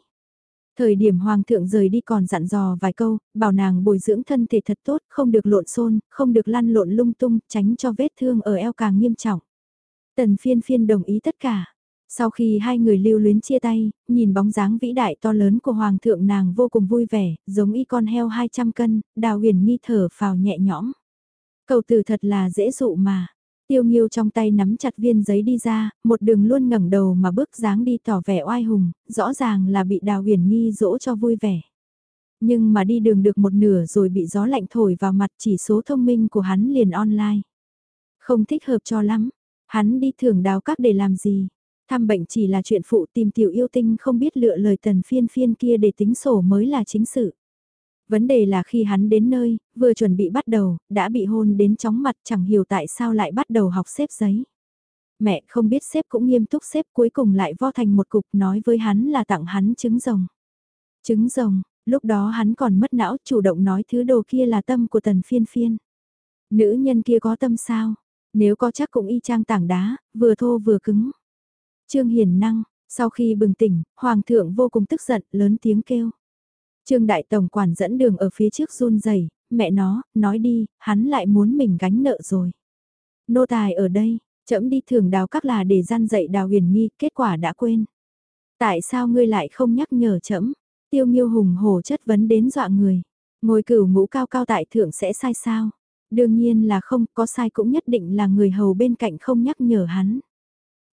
Thời điểm hoàng thượng rời đi còn dặn dò vài câu, bảo nàng bồi dưỡng thân thể thật tốt, không được lộn xôn, không được lăn lộn lung tung, tránh cho vết thương ở eo càng nghiêm trọng. Tần phiên phiên đồng ý tất cả. Sau khi hai người lưu luyến chia tay, nhìn bóng dáng vĩ đại to lớn của hoàng thượng nàng vô cùng vui vẻ, giống y con heo 200 cân, đào huyền nghi thở phào nhẹ nhõm. Cầu tử thật là dễ dụ mà. Tiêu nghiêu trong tay nắm chặt viên giấy đi ra, một đường luôn ngẩng đầu mà bước dáng đi tỏ vẻ oai hùng, rõ ràng là bị đào huyền nghi dỗ cho vui vẻ. Nhưng mà đi đường được một nửa rồi bị gió lạnh thổi vào mặt chỉ số thông minh của hắn liền online. Không thích hợp cho lắm, hắn đi thưởng đào các để làm gì. Thăm bệnh chỉ là chuyện phụ tìm tiểu yêu tinh không biết lựa lời tần phiên phiên kia để tính sổ mới là chính sự. Vấn đề là khi hắn đến nơi, vừa chuẩn bị bắt đầu, đã bị hôn đến chóng mặt chẳng hiểu tại sao lại bắt đầu học xếp giấy. Mẹ không biết xếp cũng nghiêm túc xếp cuối cùng lại vo thành một cục nói với hắn là tặng hắn trứng rồng. Trứng rồng, lúc đó hắn còn mất não chủ động nói thứ đồ kia là tâm của tần phiên phiên. Nữ nhân kia có tâm sao? Nếu có chắc cũng y chang tảng đá, vừa thô vừa cứng. Trương Hiền Năng, sau khi bừng tỉnh, Hoàng thượng vô cùng tức giận, lớn tiếng kêu. Trương Đại Tổng quản dẫn đường ở phía trước run rẩy mẹ nó, nói đi, hắn lại muốn mình gánh nợ rồi. Nô tài ở đây, chậm đi thường đào các là để gian dạy đào huyền nghi, kết quả đã quên. Tại sao ngươi lại không nhắc nhở chậm? Tiêu nghiêu hùng hổ chất vấn đến dọa người. Ngồi cửu ngũ cao cao tại thượng sẽ sai sao? Đương nhiên là không, có sai cũng nhất định là người hầu bên cạnh không nhắc nhở hắn.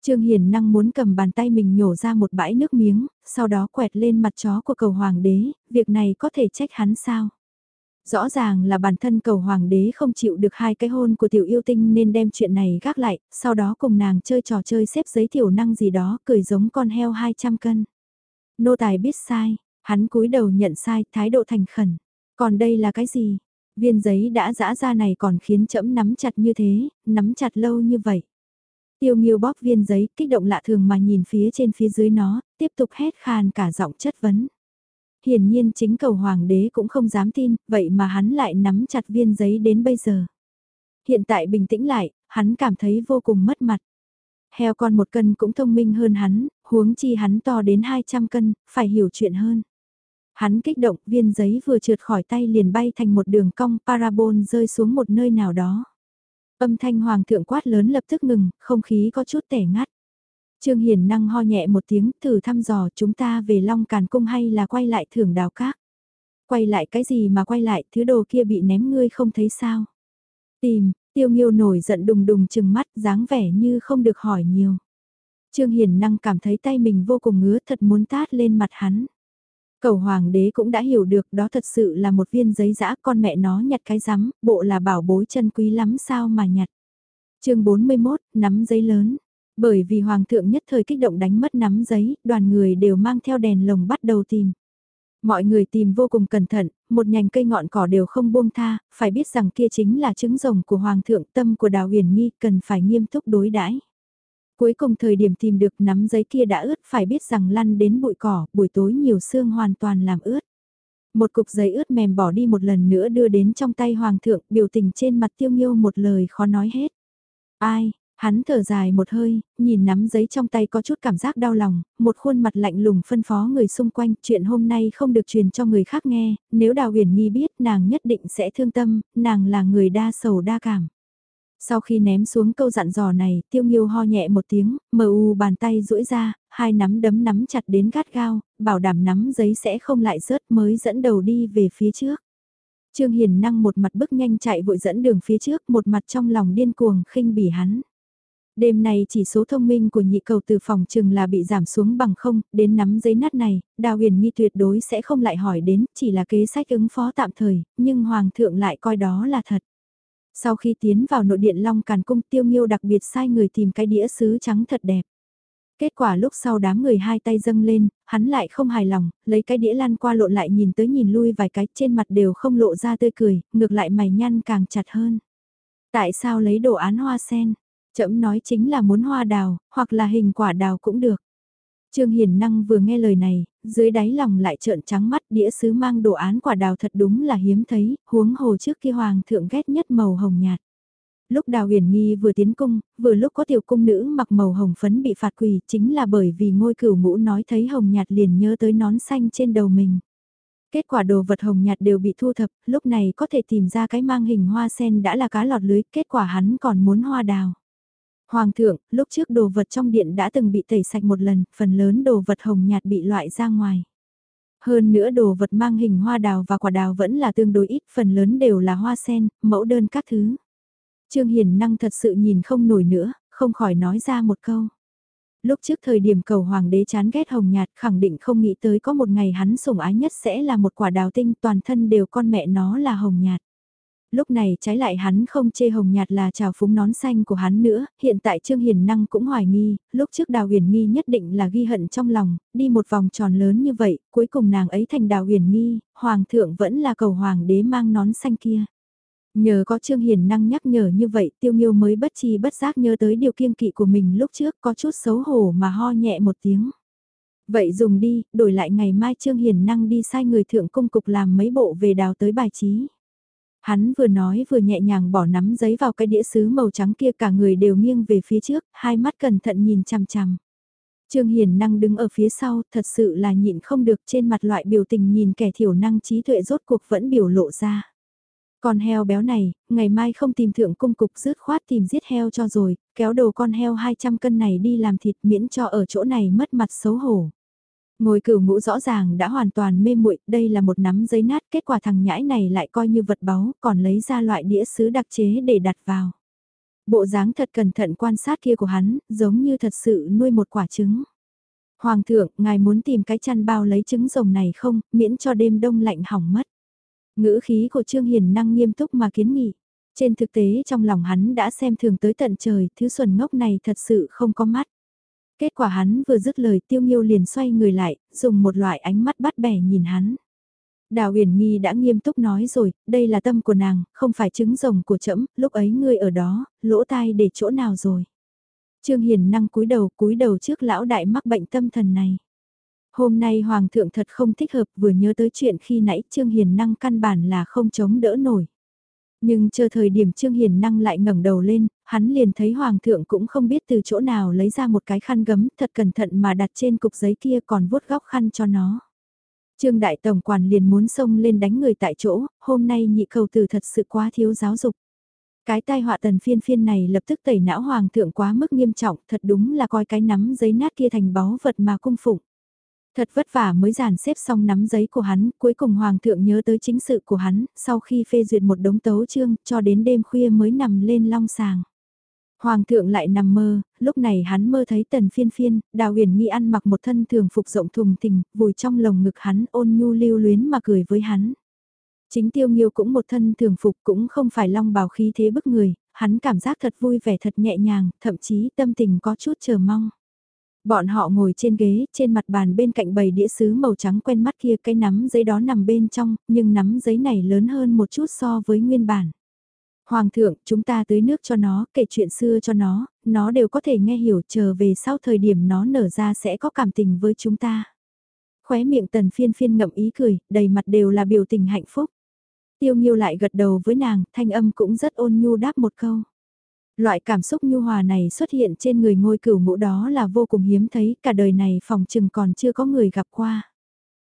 Trương Hiền năng muốn cầm bàn tay mình nhổ ra một bãi nước miếng, sau đó quẹt lên mặt chó của cầu hoàng đế, việc này có thể trách hắn sao? Rõ ràng là bản thân cầu hoàng đế không chịu được hai cái hôn của tiểu yêu tinh nên đem chuyện này gác lại, sau đó cùng nàng chơi trò chơi xếp giấy tiểu năng gì đó, cười giống con heo 200 cân. Nô tài biết sai, hắn cúi đầu nhận sai, thái độ thành khẩn. Còn đây là cái gì? Viên giấy đã giã ra này còn khiến trẫm nắm chặt như thế, nắm chặt lâu như vậy. Tiêu Nghiêu bóp viên giấy, kích động lạ thường mà nhìn phía trên phía dưới nó, tiếp tục hét khan cả giọng chất vấn. Hiển nhiên chính cầu hoàng đế cũng không dám tin, vậy mà hắn lại nắm chặt viên giấy đến bây giờ. Hiện tại bình tĩnh lại, hắn cảm thấy vô cùng mất mặt. Heo con một cân cũng thông minh hơn hắn, huống chi hắn to đến 200 cân, phải hiểu chuyện hơn. Hắn kích động viên giấy vừa trượt khỏi tay liền bay thành một đường cong parabol rơi xuống một nơi nào đó. Âm thanh hoàng thượng quát lớn lập tức ngừng, không khí có chút tẻ ngắt. Trương Hiền năng ho nhẹ một tiếng thử thăm dò chúng ta về Long Càn Cung hay là quay lại thưởng đào các. Quay lại cái gì mà quay lại thứ đồ kia bị ném ngươi không thấy sao. Tìm, tiêu nghiêu nổi giận đùng đùng chừng mắt dáng vẻ như không được hỏi nhiều. Trương Hiền năng cảm thấy tay mình vô cùng ngứa thật muốn tát lên mặt hắn. Cầu hoàng đế cũng đã hiểu được đó thật sự là một viên giấy giã con mẹ nó nhặt cái rắm, bộ là bảo bối chân quý lắm sao mà nhặt. chương 41, nắm giấy lớn. Bởi vì hoàng thượng nhất thời kích động đánh mất nắm giấy, đoàn người đều mang theo đèn lồng bắt đầu tìm. Mọi người tìm vô cùng cẩn thận, một nhành cây ngọn cỏ đều không buông tha, phải biết rằng kia chính là trứng rồng của hoàng thượng tâm của đào huyền nghi cần phải nghiêm túc đối đãi. Cuối cùng thời điểm tìm được nắm giấy kia đã ướt phải biết rằng lăn đến bụi cỏ, buổi tối nhiều xương hoàn toàn làm ướt. Một cục giấy ướt mềm bỏ đi một lần nữa đưa đến trong tay hoàng thượng, biểu tình trên mặt tiêu nghiêu một lời khó nói hết. Ai, hắn thở dài một hơi, nhìn nắm giấy trong tay có chút cảm giác đau lòng, một khuôn mặt lạnh lùng phân phó người xung quanh, chuyện hôm nay không được truyền cho người khác nghe, nếu đào huyền nghi biết nàng nhất định sẽ thương tâm, nàng là người đa sầu đa cảm. Sau khi ném xuống câu dặn dò này, tiêu nghiêu ho nhẹ một tiếng, mờ u bàn tay duỗi ra, hai nắm đấm nắm chặt đến gắt gao, bảo đảm nắm giấy sẽ không lại rớt mới dẫn đầu đi về phía trước. Trương Hiền năng một mặt bước nhanh chạy vội dẫn đường phía trước, một mặt trong lòng điên cuồng khinh bỉ hắn. Đêm này chỉ số thông minh của nhị cầu từ phòng trừng là bị giảm xuống bằng không, đến nắm giấy nát này, Đào Huyền Nghi tuyệt đối sẽ không lại hỏi đến, chỉ là kế sách ứng phó tạm thời, nhưng Hoàng thượng lại coi đó là thật. Sau khi tiến vào nội điện Long Càn Cung tiêu nghiêu đặc biệt sai người tìm cái đĩa sứ trắng thật đẹp. Kết quả lúc sau đám người hai tay dâng lên, hắn lại không hài lòng, lấy cái đĩa lăn qua lộn lại nhìn tới nhìn lui vài cái trên mặt đều không lộ ra tươi cười, ngược lại mày nhăn càng chặt hơn. Tại sao lấy đồ án hoa sen? Chậm nói chính là muốn hoa đào, hoặc là hình quả đào cũng được. Trương Hiền Năng vừa nghe lời này, dưới đáy lòng lại trợn trắng mắt đĩa sứ mang đồ án quả đào thật đúng là hiếm thấy, huống hồ trước kia hoàng thượng ghét nhất màu hồng nhạt. Lúc đào huyền nghi vừa tiến cung, vừa lúc có tiểu cung nữ mặc màu hồng phấn bị phạt quỳ chính là bởi vì ngôi cửu ngũ nói thấy hồng nhạt liền nhớ tới nón xanh trên đầu mình. Kết quả đồ vật hồng nhạt đều bị thu thập, lúc này có thể tìm ra cái mang hình hoa sen đã là cá lọt lưới, kết quả hắn còn muốn hoa đào. Hoàng thượng, lúc trước đồ vật trong điện đã từng bị tẩy sạch một lần, phần lớn đồ vật hồng nhạt bị loại ra ngoài. Hơn nữa đồ vật mang hình hoa đào và quả đào vẫn là tương đối ít, phần lớn đều là hoa sen, mẫu đơn các thứ. Trương Hiền Năng thật sự nhìn không nổi nữa, không khỏi nói ra một câu. Lúc trước thời điểm cầu hoàng đế chán ghét hồng nhạt khẳng định không nghĩ tới có một ngày hắn sủng ái nhất sẽ là một quả đào tinh toàn thân đều con mẹ nó là hồng nhạt. Lúc này trái lại hắn không chê hồng nhạt là trào phúng nón xanh của hắn nữa, hiện tại Trương Hiền Năng cũng hoài nghi, lúc trước đào huyền nghi nhất định là ghi hận trong lòng, đi một vòng tròn lớn như vậy, cuối cùng nàng ấy thành đào huyền nghi, hoàng thượng vẫn là cầu hoàng đế mang nón xanh kia. Nhờ có Trương Hiền năng nhắc nhở như vậy tiêu nghiêu mới bất chi bất giác nhớ tới điều kiêng kỵ của mình lúc trước có chút xấu hổ mà ho nhẹ một tiếng. Vậy dùng đi, đổi lại ngày mai Trương Hiền năng đi sai người thượng cung cục làm mấy bộ về đào tới bài trí. Hắn vừa nói vừa nhẹ nhàng bỏ nắm giấy vào cái đĩa sứ màu trắng kia cả người đều nghiêng về phía trước, hai mắt cẩn thận nhìn chằm chằm. Trương Hiền năng đứng ở phía sau, thật sự là nhịn không được trên mặt loại biểu tình nhìn kẻ thiểu năng trí tuệ rốt cuộc vẫn biểu lộ ra. Con heo béo này, ngày mai không tìm thượng cung cục rứt khoát tìm giết heo cho rồi, kéo đồ con heo 200 cân này đi làm thịt miễn cho ở chỗ này mất mặt xấu hổ. Ngồi cửu ngũ rõ ràng đã hoàn toàn mê muội, đây là một nắm giấy nát, kết quả thằng nhãi này lại coi như vật báu, còn lấy ra loại đĩa sứ đặc chế để đặt vào. Bộ dáng thật cẩn thận quan sát kia của hắn, giống như thật sự nuôi một quả trứng. Hoàng thượng, ngài muốn tìm cái chăn bao lấy trứng rồng này không, miễn cho đêm đông lạnh hỏng mất. Ngữ khí của Trương Hiền năng nghiêm túc mà kiến nghị. Trên thực tế trong lòng hắn đã xem thường tới tận trời, thứ xuẩn ngốc này thật sự không có mắt. Kết quả hắn vừa dứt lời tiêu nghiêu liền xoay người lại, dùng một loại ánh mắt bắt bẻ nhìn hắn. Đào huyền nghi đã nghiêm túc nói rồi, đây là tâm của nàng, không phải trứng rồng của trẫm lúc ấy ngươi ở đó, lỗ tai để chỗ nào rồi. Trương Hiền năng cúi đầu cúi đầu trước lão đại mắc bệnh tâm thần này. Hôm nay Hoàng thượng thật không thích hợp vừa nhớ tới chuyện khi nãy Trương Hiền năng căn bản là không chống đỡ nổi. Nhưng chờ thời điểm Trương Hiền năng lại ngẩng đầu lên, hắn liền thấy Hoàng thượng cũng không biết từ chỗ nào lấy ra một cái khăn gấm thật cẩn thận mà đặt trên cục giấy kia còn vuốt góc khăn cho nó. Trương Đại Tổng Quản liền muốn xông lên đánh người tại chỗ, hôm nay nhị cầu từ thật sự quá thiếu giáo dục. Cái tai họa tần phiên phiên này lập tức tẩy não Hoàng thượng quá mức nghiêm trọng, thật đúng là coi cái nắm giấy nát kia thành báu vật mà cung phụng. Thật vất vả mới dàn xếp xong nắm giấy của hắn, cuối cùng Hoàng thượng nhớ tới chính sự của hắn, sau khi phê duyệt một đống tấu chương, cho đến đêm khuya mới nằm lên long sàng. Hoàng thượng lại nằm mơ, lúc này hắn mơ thấy tần phiên phiên, đào huyền nghi ăn mặc một thân thường phục rộng thùng tình, vùi trong lồng ngực hắn ôn nhu lưu luyến mà cười với hắn. Chính tiêu nghiêu cũng một thân thường phục cũng không phải long bào khí thế bức người, hắn cảm giác thật vui vẻ thật nhẹ nhàng, thậm chí tâm tình có chút chờ mong. Bọn họ ngồi trên ghế, trên mặt bàn bên cạnh bầy đĩa sứ màu trắng quen mắt kia cái nắm giấy đó nằm bên trong, nhưng nắm giấy này lớn hơn một chút so với nguyên bản. Hoàng thượng, chúng ta tưới nước cho nó, kể chuyện xưa cho nó, nó đều có thể nghe hiểu chờ về sau thời điểm nó nở ra sẽ có cảm tình với chúng ta. Khóe miệng tần phiên phiên ngậm ý cười, đầy mặt đều là biểu tình hạnh phúc. Tiêu nghiêu lại gật đầu với nàng, thanh âm cũng rất ôn nhu đáp một câu. Loại cảm xúc nhu hòa này xuất hiện trên người ngôi cửu ngũ đó là vô cùng hiếm thấy, cả đời này phòng chừng còn chưa có người gặp qua.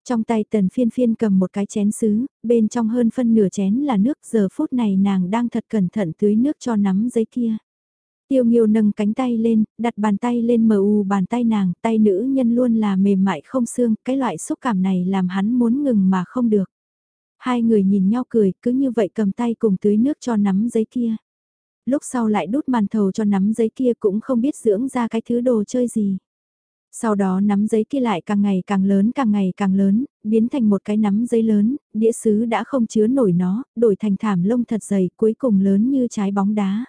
Trong tay tần phiên phiên cầm một cái chén sứ, bên trong hơn phân nửa chén là nước, giờ phút này nàng đang thật cẩn thận tưới nước cho nắm giấy kia. Tiêu Nghiêu nâng cánh tay lên, đặt bàn tay lên mờ u bàn tay nàng, tay nữ nhân luôn là mềm mại không xương, cái loại xúc cảm này làm hắn muốn ngừng mà không được. Hai người nhìn nhau cười, cứ như vậy cầm tay cùng tưới nước cho nắm giấy kia lúc sau lại đút màn thầu cho nắm giấy kia cũng không biết dưỡng ra cái thứ đồ chơi gì. Sau đó nắm giấy kia lại càng ngày càng lớn càng ngày càng lớn, biến thành một cái nắm giấy lớn, đĩa sứ đã không chứa nổi nó, đổi thành thảm lông thật dày cuối cùng lớn như trái bóng đá.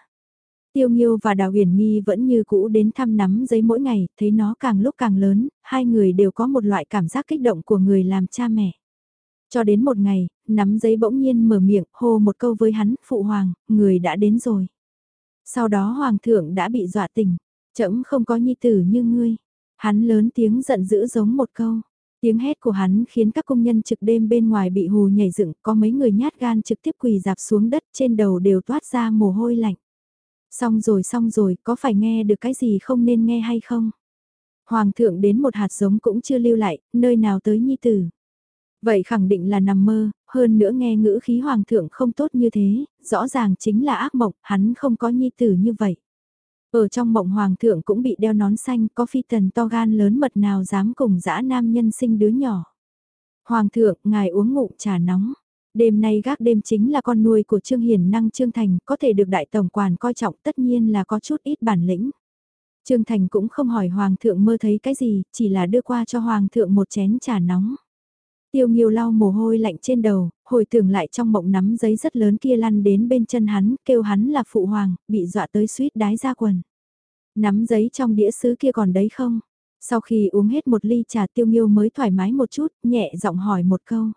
Tiêu Nghiêu và Đào Huyền Nghi vẫn như cũ đến thăm nắm giấy mỗi ngày, thấy nó càng lúc càng lớn, hai người đều có một loại cảm giác kích động của người làm cha mẹ. Cho đến một ngày, nắm giấy bỗng nhiên mở miệng, hô một câu với hắn, Phụ Hoàng, người đã đến rồi. Sau đó hoàng thượng đã bị dọa tỉnh, trẫm không có nhi tử như ngươi. Hắn lớn tiếng giận dữ giống một câu. Tiếng hét của hắn khiến các công nhân trực đêm bên ngoài bị hù nhảy dựng, có mấy người nhát gan trực tiếp quỳ dạp xuống đất trên đầu đều toát ra mồ hôi lạnh. Xong rồi xong rồi, có phải nghe được cái gì không nên nghe hay không? Hoàng thượng đến một hạt giống cũng chưa lưu lại, nơi nào tới nhi tử. Vậy khẳng định là nằm mơ, hơn nữa nghe ngữ khí hoàng thượng không tốt như thế, rõ ràng chính là ác mộng, hắn không có nhi tử như vậy. Ở trong mộng hoàng thượng cũng bị đeo nón xanh, có phi tần to gan lớn mật nào dám cùng dã nam nhân sinh đứa nhỏ. Hoàng thượng, ngài uống ngụm trà nóng. Đêm nay gác đêm chính là con nuôi của Trương Hiền năng Trương Thành, có thể được đại tổng quản coi trọng tất nhiên là có chút ít bản lĩnh. Trương Thành cũng không hỏi Hoàng thượng mơ thấy cái gì, chỉ là đưa qua cho Hoàng thượng một chén trà nóng. Tiêu Nghiêu lau mồ hôi lạnh trên đầu, hồi tưởng lại trong mộng nắm giấy rất lớn kia lăn đến bên chân hắn, kêu hắn là phụ hoàng, bị dọa tới suýt đái ra quần. Nắm giấy trong đĩa sứ kia còn đấy không? Sau khi uống hết một ly trà Tiêu Nghiêu mới thoải mái một chút, nhẹ giọng hỏi một câu.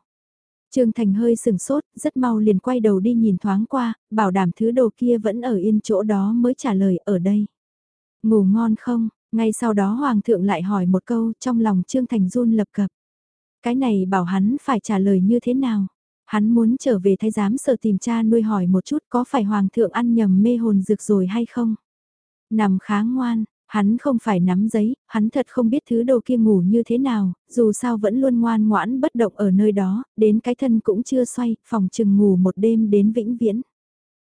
Trương Thành hơi sừng sốt, rất mau liền quay đầu đi nhìn thoáng qua, bảo đảm thứ đồ kia vẫn ở yên chỗ đó mới trả lời ở đây. Ngủ ngon không? Ngay sau đó Hoàng thượng lại hỏi một câu trong lòng Trương Thành run lập cập. Cái này bảo hắn phải trả lời như thế nào? Hắn muốn trở về thái giám sở tìm cha nuôi hỏi một chút có phải Hoàng thượng ăn nhầm mê hồn dược rồi hay không? Nằm khá ngoan, hắn không phải nắm giấy, hắn thật không biết thứ đồ kia ngủ như thế nào, dù sao vẫn luôn ngoan ngoãn bất động ở nơi đó, đến cái thân cũng chưa xoay, phòng chừng ngủ một đêm đến vĩnh viễn.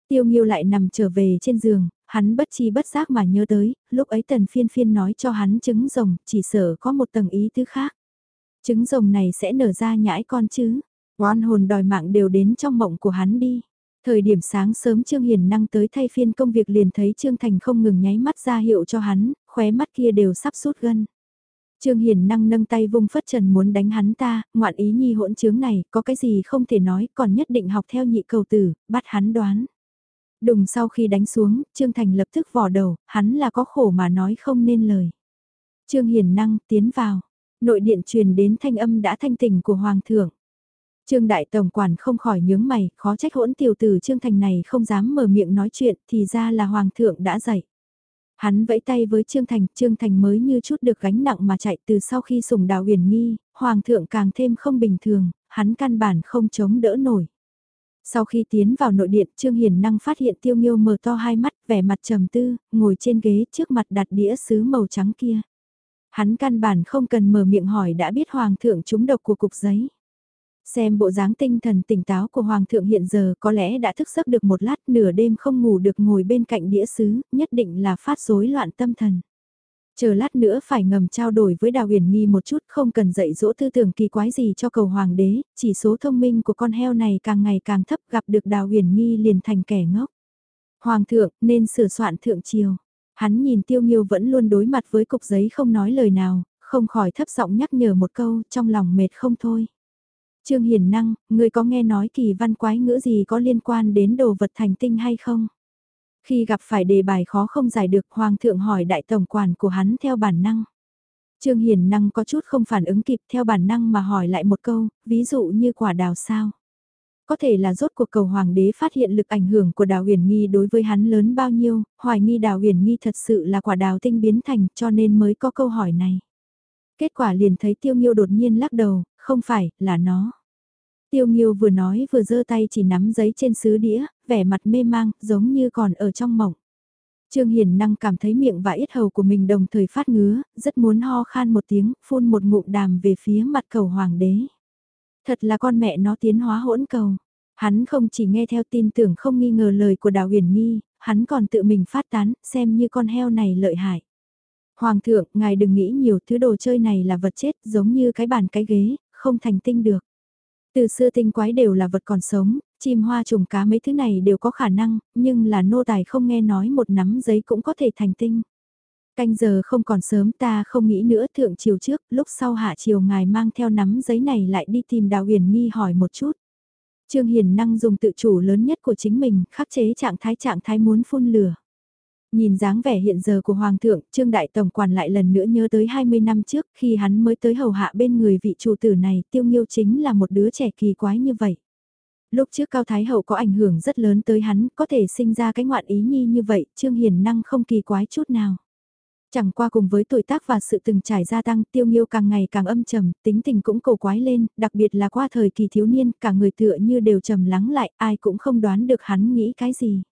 Tiêu Nghiêu lại nằm trở về trên giường, hắn bất chi bất giác mà nhớ tới, lúc ấy tần phiên phiên nói cho hắn trứng rồng, chỉ sợ có một tầng ý tứ khác. Trứng rồng này sẽ nở ra nhãi con chứ, oan hồn đòi mạng đều đến trong mộng của hắn đi. Thời điểm sáng sớm Trương Hiền năng tới thay phiên công việc liền thấy Trương Thành không ngừng nháy mắt ra hiệu cho hắn, khóe mắt kia đều sắp sút gân. Trương Hiền năng nâng tay vung phất trần muốn đánh hắn ta, ngoạn ý nhi hỗn chướng này, có cái gì không thể nói, còn nhất định học theo nhị cầu tử, bắt hắn đoán. Đùng sau khi đánh xuống, Trương Thành lập tức vò đầu, hắn là có khổ mà nói không nên lời. Trương Hiền năng tiến vào, nội điện truyền đến thanh âm đã thanh tỉnh của Hoàng thượng. Trương Đại Tổng Quản không khỏi nhướng mày, khó trách hỗn tiểu tử Trương Thành này không dám mở miệng nói chuyện, thì ra là Hoàng thượng đã dạy. Hắn vẫy tay với Trương Thành, Trương Thành mới như chút được gánh nặng mà chạy từ sau khi sùng đào huyền nghi, Hoàng thượng càng thêm không bình thường, hắn căn bản không chống đỡ nổi. Sau khi tiến vào nội điện, Trương Hiền năng phát hiện Tiêu Nghiêu mở to hai mắt, vẻ mặt trầm tư, ngồi trên ghế trước mặt đặt đĩa sứ màu trắng kia. Hắn căn bản không cần mở miệng hỏi đã biết Hoàng thượng trúng độc của cục giấy. Xem bộ dáng tinh thần tỉnh táo của Hoàng thượng hiện giờ có lẽ đã thức giấc được một lát nửa đêm không ngủ được ngồi bên cạnh đĩa sứ, nhất định là phát rối loạn tâm thần. Chờ lát nữa phải ngầm trao đổi với Đào Huyền Nghi một chút không cần dạy dỗ tư tưởng kỳ quái gì cho cầu hoàng đế, chỉ số thông minh của con heo này càng ngày càng thấp gặp được Đào Huyền Nghi liền thành kẻ ngốc. Hoàng thượng nên sửa soạn thượng triều. Hắn nhìn Tiêu Nghiêu vẫn luôn đối mặt với cục giấy không nói lời nào, không khỏi thấp giọng nhắc nhở một câu trong lòng mệt không thôi. Trương Hiền Năng, người có nghe nói kỳ văn quái ngữ gì có liên quan đến đồ vật thành tinh hay không? Khi gặp phải đề bài khó không giải được Hoàng thượng hỏi đại tổng quản của hắn theo bản năng. Trương Hiền Năng có chút không phản ứng kịp theo bản năng mà hỏi lại một câu, ví dụ như quả đào sao. Có thể là rốt cuộc cầu hoàng đế phát hiện lực ảnh hưởng của đào huyền nghi đối với hắn lớn bao nhiêu, hoài nghi đào huyền nghi thật sự là quả đào tinh biến thành cho nên mới có câu hỏi này. Kết quả liền thấy tiêu nghiêu đột nhiên lắc đầu, không phải, là nó. Tiêu Nghiêu vừa nói vừa giơ tay chỉ nắm giấy trên sứ đĩa, vẻ mặt mê mang, giống như còn ở trong mộng. Trương Hiền năng cảm thấy miệng và yết hầu của mình đồng thời phát ngứa, rất muốn ho khan một tiếng, phun một ngụm đàm về phía mặt cầu hoàng đế. Thật là con mẹ nó tiến hóa hỗn cầu. Hắn không chỉ nghe theo tin tưởng không nghi ngờ lời của Đào Huyền Nghi, hắn còn tự mình phát tán, xem như con heo này lợi hại. Hoàng thượng, ngài đừng nghĩ nhiều thứ đồ chơi này là vật chết giống như cái bàn cái ghế, không thành tinh được. Từ xưa tinh quái đều là vật còn sống, chim hoa trùng cá mấy thứ này đều có khả năng, nhưng là nô tài không nghe nói một nắm giấy cũng có thể thành tinh. Canh giờ không còn sớm ta không nghĩ nữa thượng chiều trước, lúc sau hạ chiều ngài mang theo nắm giấy này lại đi tìm đào huyền nghi hỏi một chút. Trương Hiền năng dùng tự chủ lớn nhất của chính mình, khắc chế trạng thái trạng thái muốn phun lửa. Nhìn dáng vẻ hiện giờ của Hoàng thượng, Trương Đại Tổng quản lại lần nữa nhớ tới 20 năm trước khi hắn mới tới hầu hạ bên người vị chủ tử này, Tiêu Nghiêu chính là một đứa trẻ kỳ quái như vậy. Lúc trước Cao Thái Hậu có ảnh hưởng rất lớn tới hắn, có thể sinh ra cái ngoạn ý nhi như vậy, Trương Hiền Năng không kỳ quái chút nào. Chẳng qua cùng với tuổi tác và sự từng trải gia tăng tiêu nghiêu càng ngày càng âm trầm, tính tình cũng cầu quái lên, đặc biệt là qua thời kỳ thiếu niên, cả người tựa như đều trầm lắng lại, ai cũng không đoán được hắn nghĩ cái gì.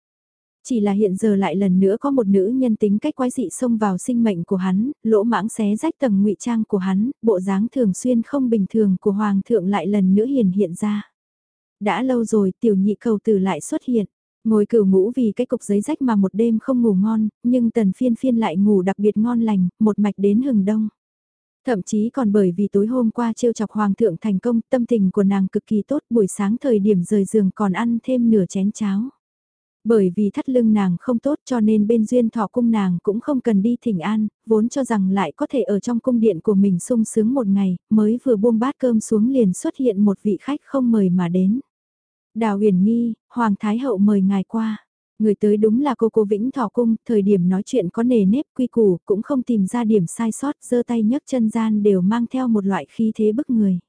Chỉ là hiện giờ lại lần nữa có một nữ nhân tính cách quái dị xông vào sinh mệnh của hắn, lỗ mãng xé rách tầng ngụy trang của hắn, bộ dáng thường xuyên không bình thường của hoàng thượng lại lần nữa hiền hiện ra. Đã lâu rồi tiểu nhị cầu tử lại xuất hiện. Ngồi cửu ngũ vì cái cục giấy rách mà một đêm không ngủ ngon, nhưng tần phiên phiên lại ngủ đặc biệt ngon lành, một mạch đến hừng đông. Thậm chí còn bởi vì tối hôm qua trêu chọc hoàng thượng thành công, tâm tình của nàng cực kỳ tốt, buổi sáng thời điểm rời giường còn ăn thêm nửa chén cháo. Bởi vì thắt lưng nàng không tốt cho nên bên duyên thọ cung nàng cũng không cần đi thỉnh an, vốn cho rằng lại có thể ở trong cung điện của mình sung sướng một ngày, mới vừa buông bát cơm xuống liền xuất hiện một vị khách không mời mà đến. Đào huyền nghi, Hoàng Thái Hậu mời ngài qua. Người tới đúng là cô cô Vĩnh Thọ Cung, thời điểm nói chuyện có nề nếp quy củ, cũng không tìm ra điểm sai sót, giơ tay nhấc chân gian đều mang theo một loại khí thế bức người.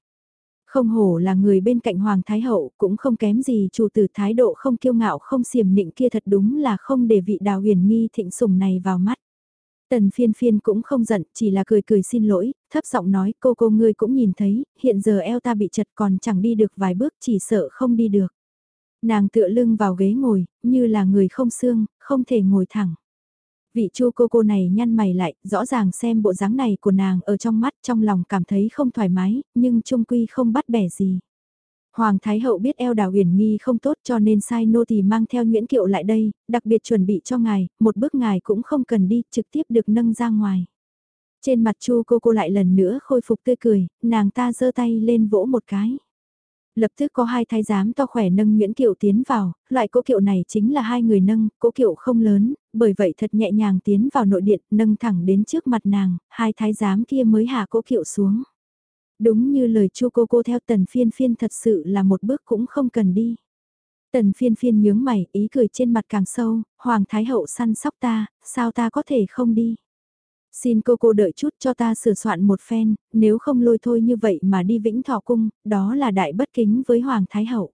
Không hổ là người bên cạnh Hoàng Thái Hậu, cũng không kém gì chủ tử thái độ không kiêu ngạo không xiềm nịnh kia thật đúng là không để vị đào huyền nghi thịnh sủng này vào mắt. Tần phiên phiên cũng không giận, chỉ là cười cười xin lỗi, thấp giọng nói cô cô ngươi cũng nhìn thấy, hiện giờ eo ta bị chật còn chẳng đi được vài bước chỉ sợ không đi được. Nàng tựa lưng vào ghế ngồi, như là người không xương, không thể ngồi thẳng. Vị chu cô cô này nhăn mày lại, rõ ràng xem bộ dáng này của nàng ở trong mắt trong lòng cảm thấy không thoải mái, nhưng trung quy không bắt bẻ gì. Hoàng Thái Hậu biết eo đào huyền nghi không tốt cho nên sai nô tỳ mang theo Nguyễn Kiệu lại đây, đặc biệt chuẩn bị cho ngài, một bước ngài cũng không cần đi, trực tiếp được nâng ra ngoài. Trên mặt chu cô cô lại lần nữa khôi phục tươi cười, nàng ta giơ tay lên vỗ một cái. Lập tức có hai thái giám to khỏe nâng Nguyễn Kiệu tiến vào, loại cỗ kiệu này chính là hai người nâng, cỗ kiệu không lớn, bởi vậy thật nhẹ nhàng tiến vào nội điện, nâng thẳng đến trước mặt nàng, hai thái giám kia mới hạ cỗ kiệu xuống. Đúng như lời chu cô cô theo tần phiên phiên thật sự là một bước cũng không cần đi. Tần phiên phiên nhướng mày, ý cười trên mặt càng sâu, Hoàng Thái Hậu săn sóc ta, sao ta có thể không đi. Xin cô cô đợi chút cho ta sửa soạn một phen, nếu không lôi thôi như vậy mà đi vĩnh thọ cung, đó là đại bất kính với Hoàng Thái Hậu.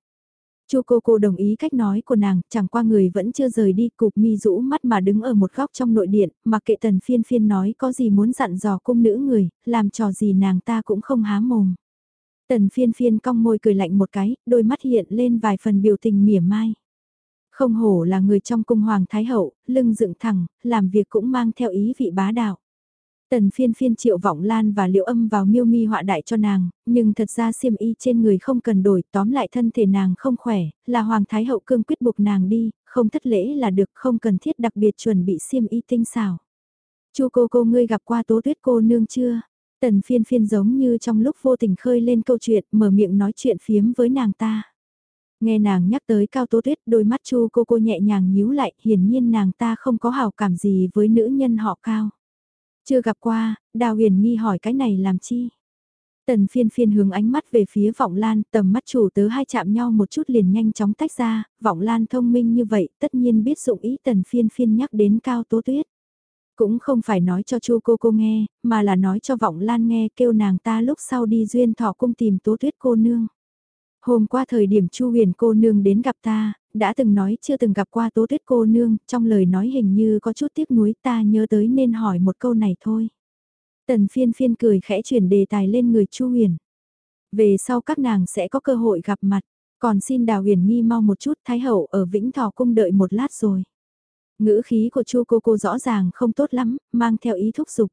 Chu cô cô đồng ý cách nói của nàng, chẳng qua người vẫn chưa rời đi, cục mi rũ mắt mà đứng ở một góc trong nội điện, mà kệ tần phiên phiên nói có gì muốn dặn dò cung nữ người, làm trò gì nàng ta cũng không há mồm. Tần phiên phiên cong môi cười lạnh một cái, đôi mắt hiện lên vài phần biểu tình mỉa mai. Không hổ là người trong cung hoàng thái hậu, lưng dựng thẳng, làm việc cũng mang theo ý vị bá đạo. Tần phiên phiên triệu vọng lan và liệu âm vào miêu mi họa đại cho nàng, nhưng thật ra xiêm y trên người không cần đổi, tóm lại thân thể nàng không khỏe, là Hoàng Thái Hậu cương quyết buộc nàng đi, không thất lễ là được, không cần thiết đặc biệt chuẩn bị xiêm y tinh xảo. Chu cô cô ngươi gặp qua tố tuyết cô nương chưa? Tần phiên phiên giống như trong lúc vô tình khơi lên câu chuyện, mở miệng nói chuyện phiếm với nàng ta. Nghe nàng nhắc tới cao tố tuyết, đôi mắt chu cô cô nhẹ nhàng nhíu lại, hiển nhiên nàng ta không có hào cảm gì với nữ nhân họ cao. Chưa gặp qua, Đào Huyền Nghi hỏi cái này làm chi? Tần phiên phiên hướng ánh mắt về phía vọng lan, tầm mắt chủ tớ hai chạm nhau một chút liền nhanh chóng tách ra, vọng lan thông minh như vậy, tất nhiên biết dụng ý tần phiên phiên nhắc đến cao tố tuyết. Cũng không phải nói cho chu cô cô nghe, mà là nói cho vọng lan nghe kêu nàng ta lúc sau đi duyên thọ cung tìm tố tuyết cô nương. Hôm qua thời điểm chu huyền cô nương đến gặp ta, đã từng nói chưa từng gặp qua tố tuyết cô nương, trong lời nói hình như có chút tiếc nuối ta nhớ tới nên hỏi một câu này thôi. Tần phiên phiên cười khẽ chuyển đề tài lên người Chu Huyền. Về sau các nàng sẽ có cơ hội gặp mặt, còn xin Đào Huyền nghi mau một chút Thái Hậu ở Vĩnh Thọ Cung đợi một lát rồi. Ngữ khí của Chu cô cô rõ ràng không tốt lắm, mang theo ý thúc giục.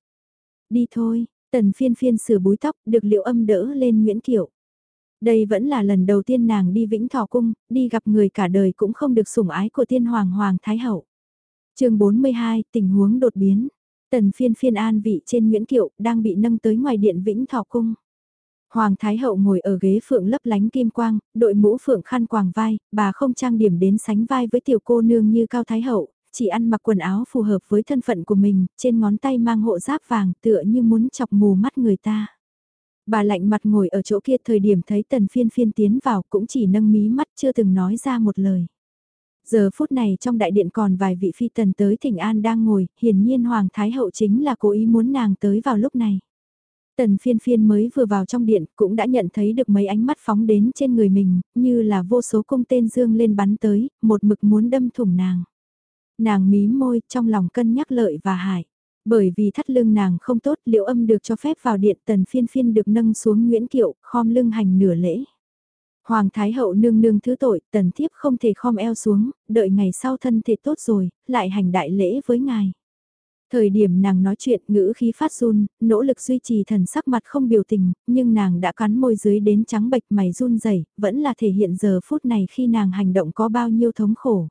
Đi thôi, tần phiên phiên sửa búi tóc, được liệu âm đỡ lên Nguyễn Kiệu. Đây vẫn là lần đầu tiên nàng đi Vĩnh Thọ Cung, đi gặp người cả đời cũng không được sủng ái của tiên hoàng hoàng thái hậu. chương 42, tình huống đột biến. Tần phiên phiên an vị trên Nguyễn Kiệu, đang bị nâng tới ngoài điện Vĩnh Thọ Cung. Hoàng Thái Hậu ngồi ở ghế phượng lấp lánh kim quang, đội mũ phượng khăn quàng vai, bà không trang điểm đến sánh vai với tiểu cô nương như Cao Thái Hậu, chỉ ăn mặc quần áo phù hợp với thân phận của mình, trên ngón tay mang hộ giáp vàng tựa như muốn chọc mù mắt người ta. Bà lạnh mặt ngồi ở chỗ kia thời điểm thấy tần phiên phiên tiến vào cũng chỉ nâng mí mắt chưa từng nói ra một lời. Giờ phút này trong đại điện còn vài vị phi tần tới thỉnh an đang ngồi, hiển nhiên Hoàng Thái Hậu chính là cố ý muốn nàng tới vào lúc này. Tần phiên phiên mới vừa vào trong điện cũng đã nhận thấy được mấy ánh mắt phóng đến trên người mình, như là vô số cung tên dương lên bắn tới, một mực muốn đâm thủng nàng. Nàng mí môi trong lòng cân nhắc lợi và hại. Bởi vì thắt lưng nàng không tốt liệu âm được cho phép vào điện tần phiên phiên được nâng xuống Nguyễn Kiệu, khom lưng hành nửa lễ. Hoàng Thái Hậu nương nương thứ tội, tần thiếp không thể khom eo xuống, đợi ngày sau thân thể tốt rồi, lại hành đại lễ với ngài. Thời điểm nàng nói chuyện ngữ khí phát run, nỗ lực duy trì thần sắc mặt không biểu tình, nhưng nàng đã cắn môi dưới đến trắng bệch mày run rẩy vẫn là thể hiện giờ phút này khi nàng hành động có bao nhiêu thống khổ.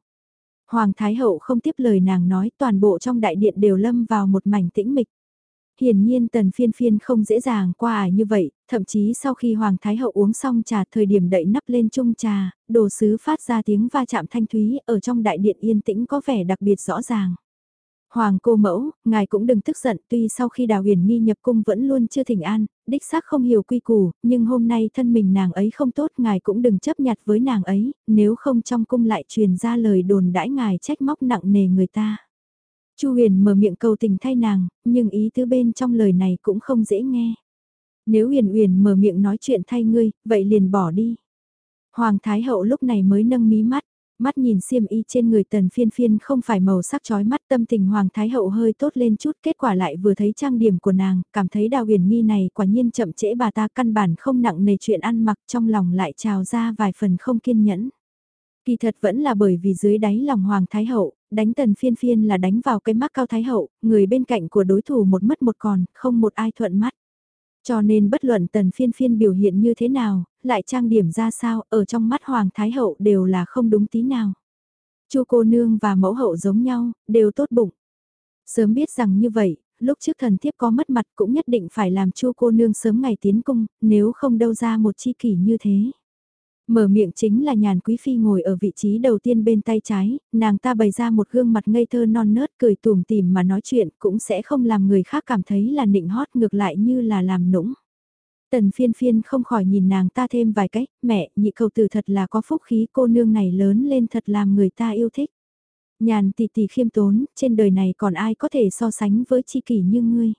Hoàng Thái Hậu không tiếp lời nàng nói toàn bộ trong đại điện đều lâm vào một mảnh tĩnh mịch. Hiển nhiên tần phiên phiên không dễ dàng qua ải như vậy, thậm chí sau khi Hoàng Thái Hậu uống xong trà thời điểm đậy nắp lên chung trà, đồ sứ phát ra tiếng va chạm thanh thúy ở trong đại điện yên tĩnh có vẻ đặc biệt rõ ràng. Hoàng cô mẫu, ngài cũng đừng tức giận tuy sau khi đào huyền nghi nhập cung vẫn luôn chưa thỉnh an, đích xác không hiểu quy củ, nhưng hôm nay thân mình nàng ấy không tốt ngài cũng đừng chấp nhặt với nàng ấy, nếu không trong cung lại truyền ra lời đồn đãi ngài trách móc nặng nề người ta. Chu huyền mở miệng cầu tình thay nàng, nhưng ý tứ bên trong lời này cũng không dễ nghe. Nếu huyền huyền mở miệng nói chuyện thay ngươi, vậy liền bỏ đi. Hoàng Thái Hậu lúc này mới nâng mí mắt, Mắt nhìn xiêm y trên người tần phiên phiên không phải màu sắc chói mắt tâm tình Hoàng Thái Hậu hơi tốt lên chút kết quả lại vừa thấy trang điểm của nàng, cảm thấy đào huyền nghi này quả nhiên chậm trễ bà ta căn bản không nặng nề chuyện ăn mặc trong lòng lại trào ra vài phần không kiên nhẫn. Kỳ thật vẫn là bởi vì dưới đáy lòng Hoàng Thái Hậu, đánh tần phiên phiên là đánh vào cái mắt cao Thái Hậu, người bên cạnh của đối thủ một mất một còn, không một ai thuận mắt. Cho nên bất luận tần phiên phiên biểu hiện như thế nào, lại trang điểm ra sao, ở trong mắt Hoàng Thái Hậu đều là không đúng tí nào. Chu cô nương và mẫu hậu giống nhau, đều tốt bụng. Sớm biết rằng như vậy, lúc trước thần thiếp có mất mặt cũng nhất định phải làm chu cô nương sớm ngày tiến cung, nếu không đâu ra một chi kỷ như thế. Mở miệng chính là nhàn quý phi ngồi ở vị trí đầu tiên bên tay trái, nàng ta bày ra một gương mặt ngây thơ non nớt cười tùm tìm mà nói chuyện cũng sẽ không làm người khác cảm thấy là nịnh hót ngược lại như là làm nũng. Tần phiên phiên không khỏi nhìn nàng ta thêm vài cách, mẹ, nhị cầu tử thật là có phúc khí cô nương này lớn lên thật làm người ta yêu thích. Nhàn tỷ tỷ khiêm tốn, trên đời này còn ai có thể so sánh với chi kỷ như ngươi.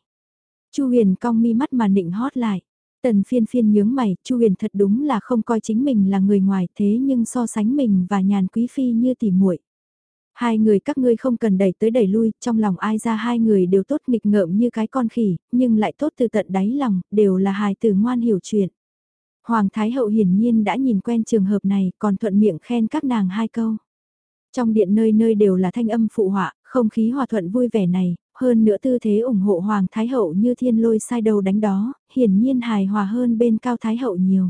Chu huyền cong mi mắt mà nịnh hót lại. Tần phiên phiên nhướng mày, Chu huyền thật đúng là không coi chính mình là người ngoài thế nhưng so sánh mình và nhàn quý phi như tỉ muội Hai người các ngươi không cần đẩy tới đẩy lui, trong lòng ai ra hai người đều tốt nghịch ngợm như cái con khỉ, nhưng lại tốt từ tận đáy lòng, đều là hài tử ngoan hiểu chuyện. Hoàng Thái Hậu hiển nhiên đã nhìn quen trường hợp này, còn thuận miệng khen các nàng hai câu. Trong điện nơi nơi đều là thanh âm phụ họa, không khí hòa thuận vui vẻ này, hơn nữa tư thế ủng hộ Hoàng Thái Hậu như thiên lôi sai đầu đánh đó, hiển nhiên hài hòa hơn bên Cao Thái Hậu nhiều.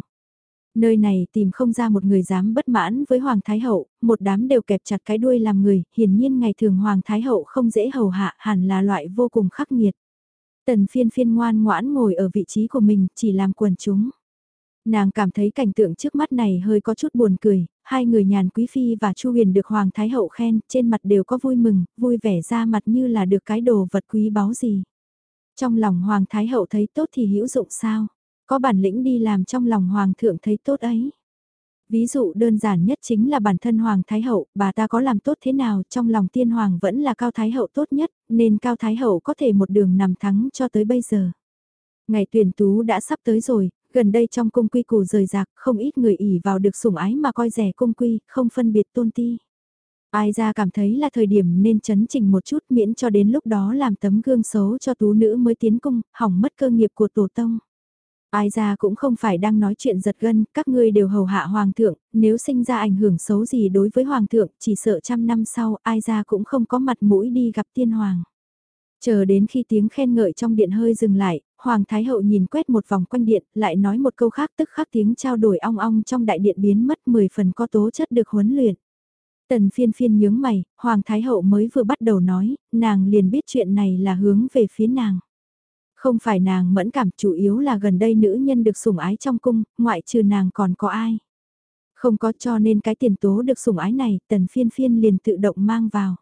Nơi này tìm không ra một người dám bất mãn với Hoàng Thái Hậu, một đám đều kẹp chặt cái đuôi làm người, hiển nhiên ngày thường Hoàng Thái Hậu không dễ hầu hạ hẳn là loại vô cùng khắc nghiệt. Tần phiên phiên ngoan ngoãn ngồi ở vị trí của mình chỉ làm quần chúng. Nàng cảm thấy cảnh tượng trước mắt này hơi có chút buồn cười, hai người nhàn quý phi và Chu Huyền được Hoàng Thái Hậu khen, trên mặt đều có vui mừng, vui vẻ ra mặt như là được cái đồ vật quý báu gì. Trong lòng Hoàng Thái Hậu thấy tốt thì hữu dụng sao? Có bản lĩnh đi làm trong lòng Hoàng thượng thấy tốt ấy. Ví dụ đơn giản nhất chính là bản thân Hoàng Thái Hậu, bà ta có làm tốt thế nào trong lòng tiên Hoàng vẫn là Cao Thái Hậu tốt nhất, nên Cao Thái Hậu có thể một đường nằm thắng cho tới bây giờ. Ngày tuyển tú đã sắp tới rồi, gần đây trong cung quy củ rời rạc, không ít người ỉ vào được sủng ái mà coi rẻ cung quy, không phân biệt tôn ti. Ai ra cảm thấy là thời điểm nên chấn chỉnh một chút miễn cho đến lúc đó làm tấm gương xấu cho tú nữ mới tiến cung, hỏng mất cơ nghiệp của tổ tông. Ai ra cũng không phải đang nói chuyện giật gân, các ngươi đều hầu hạ hoàng thượng, nếu sinh ra ảnh hưởng xấu gì đối với hoàng thượng, chỉ sợ trăm năm sau ai ra cũng không có mặt mũi đi gặp tiên hoàng. Chờ đến khi tiếng khen ngợi trong điện hơi dừng lại, Hoàng Thái Hậu nhìn quét một vòng quanh điện, lại nói một câu khác tức khắc tiếng trao đổi ong ong trong đại điện biến mất 10 phần có tố chất được huấn luyện. Tần phiên phiên nhướng mày, Hoàng Thái Hậu mới vừa bắt đầu nói, nàng liền biết chuyện này là hướng về phía nàng. Không phải nàng mẫn cảm chủ yếu là gần đây nữ nhân được sủng ái trong cung, ngoại trừ nàng còn có ai. Không có cho nên cái tiền tố được sủng ái này, tần phiên phiên liền tự động mang vào.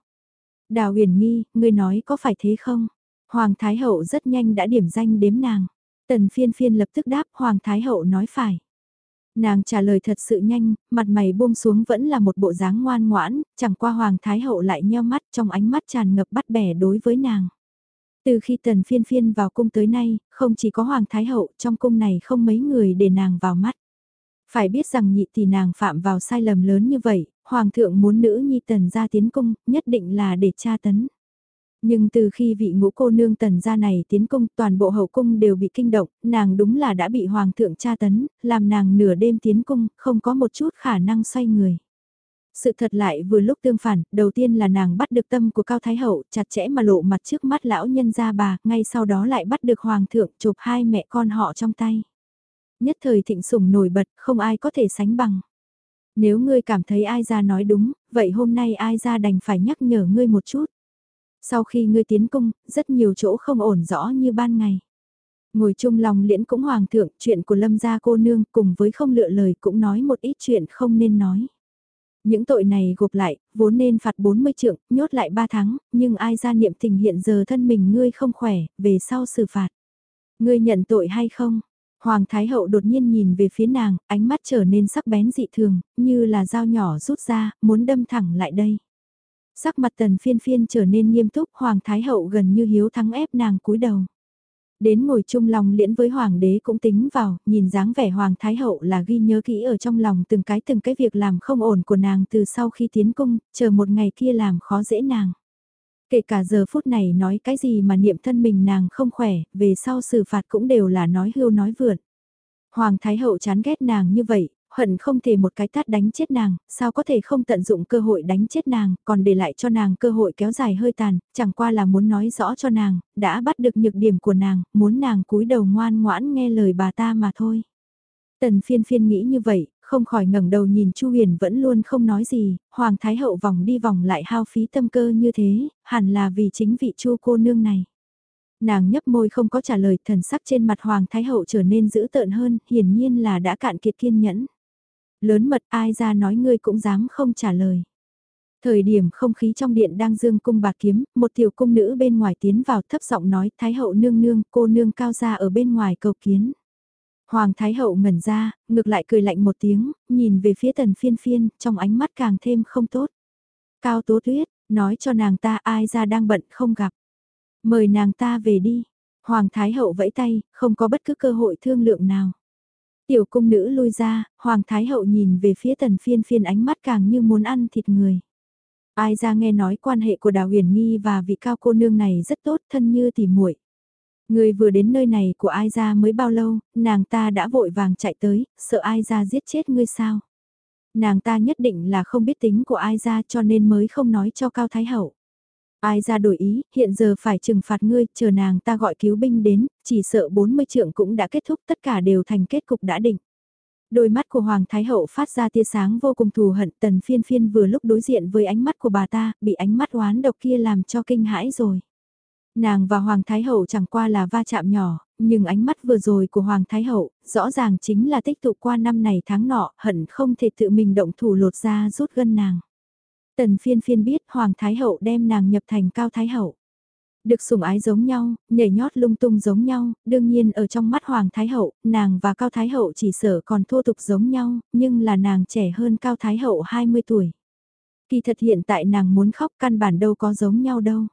Đào huyền nghi, ngươi nói có phải thế không? Hoàng Thái Hậu rất nhanh đã điểm danh đếm nàng. Tần phiên phiên lập tức đáp Hoàng Thái Hậu nói phải. Nàng trả lời thật sự nhanh, mặt mày buông xuống vẫn là một bộ dáng ngoan ngoãn, chẳng qua Hoàng Thái Hậu lại nheo mắt trong ánh mắt tràn ngập bắt bẻ đối với nàng. Từ khi tần phiên phiên vào cung tới nay, không chỉ có Hoàng Thái Hậu, trong cung này không mấy người để nàng vào mắt. Phải biết rằng nhị tỷ nàng phạm vào sai lầm lớn như vậy, Hoàng thượng muốn nữ nhi tần ra tiến cung, nhất định là để tra tấn. Nhưng từ khi vị ngũ cô nương tần gia này tiến cung toàn bộ hậu cung đều bị kinh động, nàng đúng là đã bị hoàng thượng tra tấn, làm nàng nửa đêm tiến cung, không có một chút khả năng xoay người. Sự thật lại vừa lúc tương phản, đầu tiên là nàng bắt được tâm của Cao Thái Hậu, chặt chẽ mà lộ mặt trước mắt lão nhân gia bà, ngay sau đó lại bắt được Hoàng thượng chụp hai mẹ con họ trong tay. Nhất thời thịnh sủng nổi bật, không ai có thể sánh bằng. Nếu ngươi cảm thấy ai ra nói đúng, vậy hôm nay ai ra đành phải nhắc nhở ngươi một chút. Sau khi ngươi tiến cung, rất nhiều chỗ không ổn rõ như ban ngày. Ngồi chung lòng liễn cũng hoàng thượng, chuyện của lâm gia cô nương cùng với không lựa lời cũng nói một ít chuyện không nên nói. Những tội này gộp lại, vốn nên phạt 40 trượng, nhốt lại 3 tháng, nhưng ai ra niệm tình hiện giờ thân mình ngươi không khỏe, về sau xử phạt. Ngươi nhận tội hay không? Hoàng Thái Hậu đột nhiên nhìn về phía nàng, ánh mắt trở nên sắc bén dị thường, như là dao nhỏ rút ra, muốn đâm thẳng lại đây. Sắc mặt tần phiên phiên trở nên nghiêm túc, Hoàng Thái Hậu gần như hiếu thắng ép nàng cúi đầu. Đến ngồi chung lòng liễn với Hoàng đế cũng tính vào, nhìn dáng vẻ Hoàng Thái Hậu là ghi nhớ kỹ ở trong lòng từng cái từng cái việc làm không ổn của nàng từ sau khi tiến cung, chờ một ngày kia làm khó dễ nàng. Kể cả giờ phút này nói cái gì mà niệm thân mình nàng không khỏe, về sau xử phạt cũng đều là nói hưu nói vượn. Hoàng Thái Hậu chán ghét nàng như vậy, hận không thể một cái tát đánh chết nàng, sao có thể không tận dụng cơ hội đánh chết nàng, còn để lại cho nàng cơ hội kéo dài hơi tàn, chẳng qua là muốn nói rõ cho nàng, đã bắt được nhược điểm của nàng, muốn nàng cúi đầu ngoan ngoãn nghe lời bà ta mà thôi. Tần phiên phiên nghĩ như vậy, không khỏi ngẩng đầu nhìn Chu Huyền vẫn luôn không nói gì, Hoàng Thái Hậu vòng đi vòng lại hao phí tâm cơ như thế, hẳn là vì chính vị Chu cô nương này. Nàng nhấp môi không có trả lời, thần sắc trên mặt Hoàng Thái Hậu trở nên dữ tợn hơn, hiển nhiên là đã cạn kiệt kiên nhẫn. Lớn mật ai ra nói ngươi cũng dám không trả lời. Thời điểm không khí trong điện đang dương cung bạc kiếm, một tiểu cung nữ bên ngoài tiến vào thấp giọng nói Thái hậu nương nương, cô nương cao ra ở bên ngoài cầu kiến. Hoàng Thái hậu ngẩn ra, ngược lại cười lạnh một tiếng, nhìn về phía tần phiên phiên, trong ánh mắt càng thêm không tốt. Cao tố tuyết, nói cho nàng ta ai ra đang bận không gặp. Mời nàng ta về đi. Hoàng Thái hậu vẫy tay, không có bất cứ cơ hội thương lượng nào. Tiểu cung nữ lui ra, Hoàng Thái Hậu nhìn về phía tần phiên phiên ánh mắt càng như muốn ăn thịt người. Ai ra nghe nói quan hệ của Đào Huyền Nghi và vị cao cô nương này rất tốt thân như tỉ muội. Người vừa đến nơi này của ai ra mới bao lâu, nàng ta đã vội vàng chạy tới, sợ ai ra giết chết ngươi sao. Nàng ta nhất định là không biết tính của ai ra cho nên mới không nói cho Cao Thái Hậu. Ai ra đổi ý, hiện giờ phải trừng phạt ngươi, chờ nàng ta gọi cứu binh đến, chỉ sợ 40 trượng cũng đã kết thúc tất cả đều thành kết cục đã định. Đôi mắt của Hoàng Thái Hậu phát ra tia sáng vô cùng thù hận tần phiên phiên vừa lúc đối diện với ánh mắt của bà ta, bị ánh mắt oán độc kia làm cho kinh hãi rồi. Nàng và Hoàng Thái Hậu chẳng qua là va chạm nhỏ, nhưng ánh mắt vừa rồi của Hoàng Thái Hậu, rõ ràng chính là tích tụ qua năm này tháng nọ, hận không thể tự mình động thủ lột ra rút gân nàng. Tần phiên phiên biết Hoàng Thái Hậu đem nàng nhập thành Cao Thái Hậu. Được sủng ái giống nhau, nhảy nhót lung tung giống nhau, đương nhiên ở trong mắt Hoàng Thái Hậu, nàng và Cao Thái Hậu chỉ sở còn thô tục giống nhau, nhưng là nàng trẻ hơn Cao Thái Hậu 20 tuổi. Kỳ thật hiện tại nàng muốn khóc căn bản đâu có giống nhau đâu.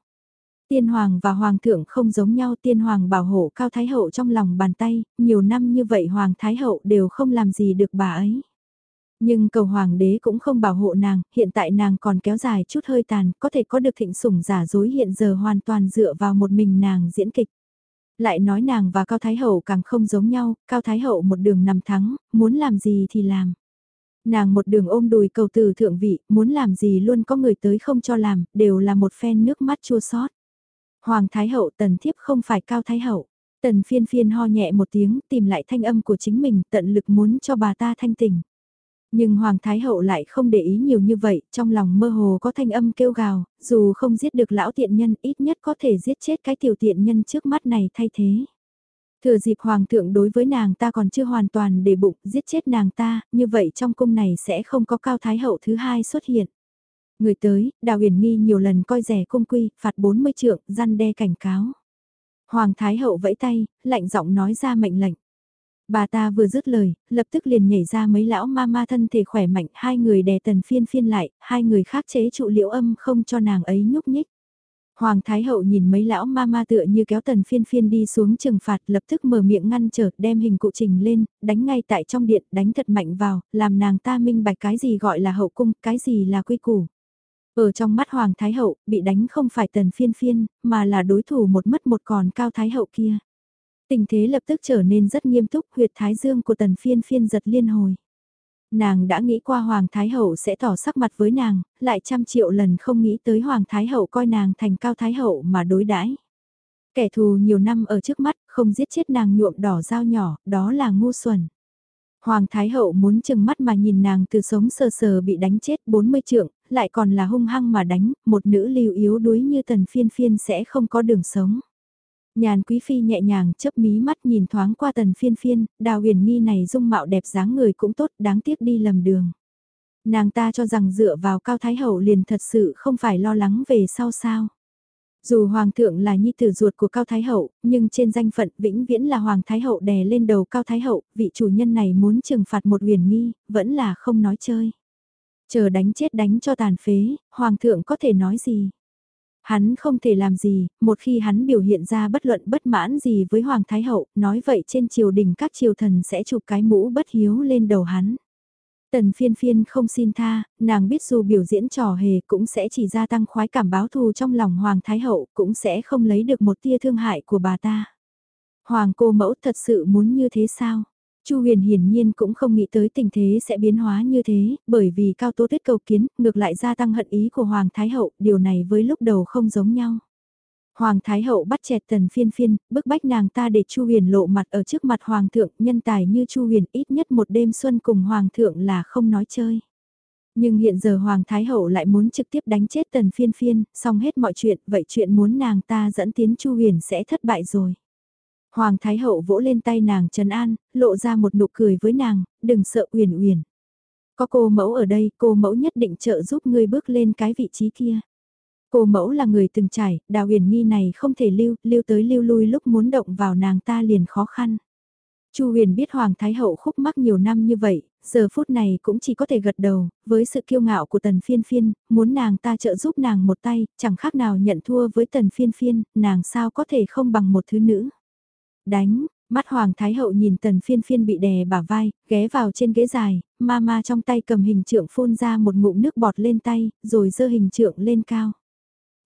Tiên Hoàng và Hoàng thượng không giống nhau Tiên Hoàng bảo hộ Cao Thái Hậu trong lòng bàn tay, nhiều năm như vậy Hoàng Thái Hậu đều không làm gì được bà ấy. Nhưng cầu hoàng đế cũng không bảo hộ nàng, hiện tại nàng còn kéo dài chút hơi tàn, có thể có được thịnh sủng giả dối hiện giờ hoàn toàn dựa vào một mình nàng diễn kịch. Lại nói nàng và Cao Thái Hậu càng không giống nhau, Cao Thái Hậu một đường nằm thắng, muốn làm gì thì làm. Nàng một đường ôm đùi cầu từ thượng vị, muốn làm gì luôn có người tới không cho làm, đều là một phen nước mắt chua xót. Hoàng Thái Hậu tần thiếp không phải Cao Thái Hậu. Tần phiên phiên ho nhẹ một tiếng tìm lại thanh âm của chính mình tận lực muốn cho bà ta thanh tỉnh. Nhưng Hoàng Thái Hậu lại không để ý nhiều như vậy, trong lòng mơ hồ có thanh âm kêu gào, dù không giết được lão tiện nhân ít nhất có thể giết chết cái tiểu tiện nhân trước mắt này thay thế. Thừa dịp Hoàng thượng đối với nàng ta còn chưa hoàn toàn để bụng giết chết nàng ta, như vậy trong cung này sẽ không có cao Thái Hậu thứ hai xuất hiện. Người tới, Đào Huyền Nghi nhiều lần coi rẻ cung quy, phạt 40 trượng, răn đe cảnh cáo. Hoàng Thái Hậu vẫy tay, lạnh giọng nói ra mệnh lệnh. Bà ta vừa dứt lời, lập tức liền nhảy ra mấy lão ma ma thân thể khỏe mạnh, hai người đè tần phiên phiên lại, hai người khác chế trụ liễu âm không cho nàng ấy nhúc nhích. Hoàng Thái Hậu nhìn mấy lão ma ma tựa như kéo tần phiên phiên đi xuống trừng phạt lập tức mở miệng ngăn trở đem hình cụ trình lên, đánh ngay tại trong điện, đánh thật mạnh vào, làm nàng ta minh bạch cái gì gọi là hậu cung, cái gì là quy củ. Ở trong mắt Hoàng Thái Hậu, bị đánh không phải tần phiên phiên, mà là đối thủ một mất một còn cao Thái Hậu kia. Tình thế lập tức trở nên rất nghiêm túc, huyệt thái dương của tần phiên phiên giật liên hồi. Nàng đã nghĩ qua Hoàng Thái Hậu sẽ tỏ sắc mặt với nàng, lại trăm triệu lần không nghĩ tới Hoàng Thái Hậu coi nàng thành cao Thái Hậu mà đối đãi. Kẻ thù nhiều năm ở trước mắt, không giết chết nàng nhuộm đỏ dao nhỏ, đó là ngu xuẩn. Hoàng Thái Hậu muốn chừng mắt mà nhìn nàng từ sống sờ sờ bị đánh chết 40 trượng, lại còn là hung hăng mà đánh, một nữ lưu yếu đuối như tần phiên phiên sẽ không có đường sống. Nhàn quý phi nhẹ nhàng chớp mí mắt nhìn thoáng qua tần phiên phiên, đào huyền nghi này dung mạo đẹp dáng người cũng tốt đáng tiếc đi lầm đường. Nàng ta cho rằng dựa vào cao thái hậu liền thật sự không phải lo lắng về sau sao. Dù Hoàng thượng là nhi tử ruột của Cao Thái Hậu, nhưng trên danh phận vĩnh viễn là Hoàng Thái Hậu đè lên đầu Cao Thái Hậu, vị chủ nhân này muốn trừng phạt một huyền nghi, vẫn là không nói chơi. Chờ đánh chết đánh cho tàn phế, Hoàng thượng có thể nói gì? Hắn không thể làm gì, một khi hắn biểu hiện ra bất luận bất mãn gì với Hoàng Thái Hậu, nói vậy trên triều đình các triều thần sẽ chụp cái mũ bất hiếu lên đầu hắn. Tần phiên phiên không xin tha, nàng biết dù biểu diễn trò hề cũng sẽ chỉ gia tăng khoái cảm báo thù trong lòng Hoàng Thái Hậu, cũng sẽ không lấy được một tia thương hại của bà ta. Hoàng cô mẫu thật sự muốn như thế sao? Chu huyền hiển nhiên cũng không nghĩ tới tình thế sẽ biến hóa như thế, bởi vì cao tố tuyết cầu kiến, ngược lại gia tăng hận ý của Hoàng Thái Hậu, điều này với lúc đầu không giống nhau. Hoàng Thái Hậu bắt chẹt tần phiên phiên, bức bách nàng ta để Chu Huyền lộ mặt ở trước mặt Hoàng thượng, nhân tài như Chu Huyền ít nhất một đêm xuân cùng Hoàng thượng là không nói chơi. Nhưng hiện giờ Hoàng Thái Hậu lại muốn trực tiếp đánh chết tần phiên phiên, xong hết mọi chuyện, vậy chuyện muốn nàng ta dẫn tiến Chu Huyền sẽ thất bại rồi. Hoàng Thái Hậu vỗ lên tay nàng Trần An, lộ ra một nụ cười với nàng, đừng sợ Uyển Uyển. Có cô mẫu ở đây, cô mẫu nhất định trợ giúp ngươi bước lên cái vị trí kia. Cô mẫu là người từng trải, đào huyền nghi này không thể lưu, lưu tới lưu lui lúc muốn động vào nàng ta liền khó khăn. Chu huyền biết Hoàng Thái Hậu khúc mắc nhiều năm như vậy, giờ phút này cũng chỉ có thể gật đầu, với sự kiêu ngạo của tần phiên phiên, muốn nàng ta trợ giúp nàng một tay, chẳng khác nào nhận thua với tần phiên phiên, nàng sao có thể không bằng một thứ nữ. Đánh, mắt Hoàng Thái Hậu nhìn tần phiên phiên bị đè bả vai, ghé vào trên ghế dài, ma ma trong tay cầm hình trượng phun ra một ngụm nước bọt lên tay, rồi dơ hình trượng lên cao.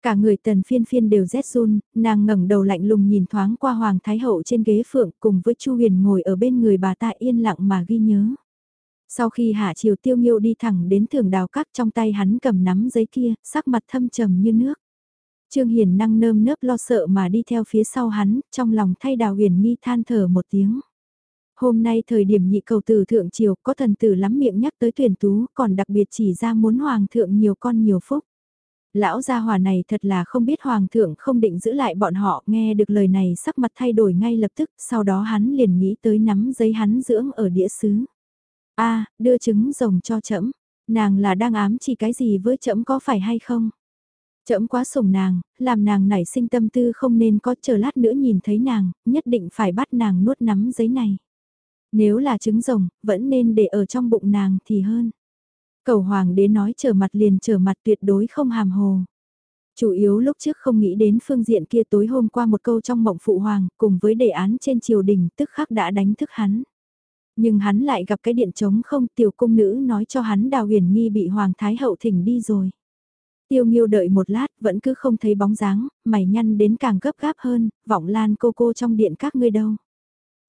Cả người tần phiên phiên đều rét run, nàng ngẩng đầu lạnh lùng nhìn thoáng qua Hoàng Thái Hậu trên ghế phượng cùng với Chu Huyền ngồi ở bên người bà ta yên lặng mà ghi nhớ. Sau khi hạ chiều tiêu nghiêu đi thẳng đến thường đào các trong tay hắn cầm nắm giấy kia, sắc mặt thâm trầm như nước. Trương Hiền năng nơm nớp lo sợ mà đi theo phía sau hắn, trong lòng thay đào huyền nghi than thở một tiếng. Hôm nay thời điểm nhị cầu tử thượng triều có thần tử lắm miệng nhắc tới tuyển tú còn đặc biệt chỉ ra muốn hoàng thượng nhiều con nhiều phúc. Lão gia hòa này thật là không biết hoàng thượng không định giữ lại bọn họ nghe được lời này sắc mặt thay đổi ngay lập tức sau đó hắn liền nghĩ tới nắm giấy hắn dưỡng ở đĩa sứ. a đưa trứng rồng cho trẫm nàng là đang ám chỉ cái gì với trẫm có phải hay không? Chậm quá sủng nàng, làm nàng nảy sinh tâm tư không nên có chờ lát nữa nhìn thấy nàng, nhất định phải bắt nàng nuốt nắm giấy này. Nếu là trứng rồng, vẫn nên để ở trong bụng nàng thì hơn. Cầu hoàng đế nói trở mặt liền trở mặt tuyệt đối không hàm hồ. Chủ yếu lúc trước không nghĩ đến phương diện kia tối hôm qua một câu trong mộng phụ hoàng cùng với đề án trên triều đình tức khắc đã đánh thức hắn. Nhưng hắn lại gặp cái điện trống không tiểu cung nữ nói cho hắn đào huyền nghi bị hoàng thái hậu thỉnh đi rồi. Tiêu nghiêu đợi một lát vẫn cứ không thấy bóng dáng, mày nhăn đến càng gấp gáp hơn, vọng lan cô cô trong điện các ngươi đâu.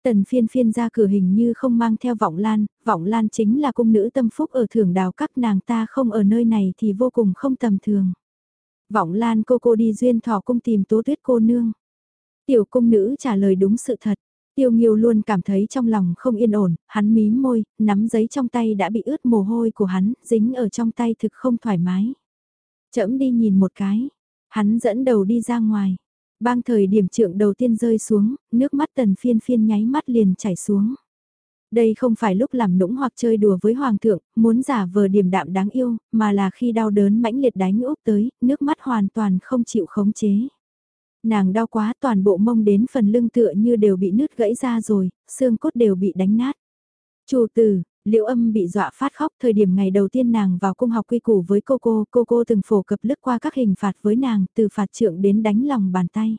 Tần phiên phiên ra cửa hình như không mang theo vọng lan, vọng lan chính là cung nữ tâm phúc ở thưởng đào các nàng ta không ở nơi này thì vô cùng không tầm thường. Vọng lan cô cô đi duyên thỏ cung tìm tố tuyết cô nương. Tiểu cung nữ trả lời đúng sự thật. Tiêu Nghiêu luôn cảm thấy trong lòng không yên ổn, hắn mím môi, nắm giấy trong tay đã bị ướt mồ hôi của hắn, dính ở trong tay thực không thoải mái. Chậm đi nhìn một cái, hắn dẫn đầu đi ra ngoài. Bang thời điểm trượng đầu tiên rơi xuống, nước mắt tần phiên phiên nháy mắt liền chảy xuống. Đây không phải lúc làm nũng hoặc chơi đùa với hoàng thượng, muốn giả vờ điềm đạm đáng yêu, mà là khi đau đớn mãnh liệt đánh úp tới, nước mắt hoàn toàn không chịu khống chế. Nàng đau quá toàn bộ mông đến phần lưng tựa như đều bị nứt gãy ra rồi, xương cốt đều bị đánh nát. Chủ tử, Liễu âm bị dọa phát khóc thời điểm ngày đầu tiên nàng vào cung học quy củ với cô cô, cô cô từng phổ cập lướt qua các hình phạt với nàng, từ phạt trượng đến đánh lòng bàn tay.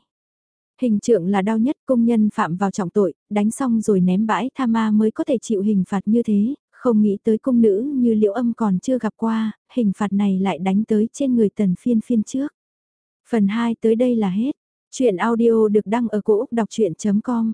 Hình trượng là đau nhất công nhân phạm vào trọng tội, đánh xong rồi ném bãi tha ma mới có thể chịu hình phạt như thế, không nghĩ tới cung nữ như liễu âm còn chưa gặp qua, hình phạt này lại đánh tới trên người tần phiên phiên trước. Phần 2 tới đây là hết. Chuyện audio được đăng ở cổ Úc đọc chuyện.com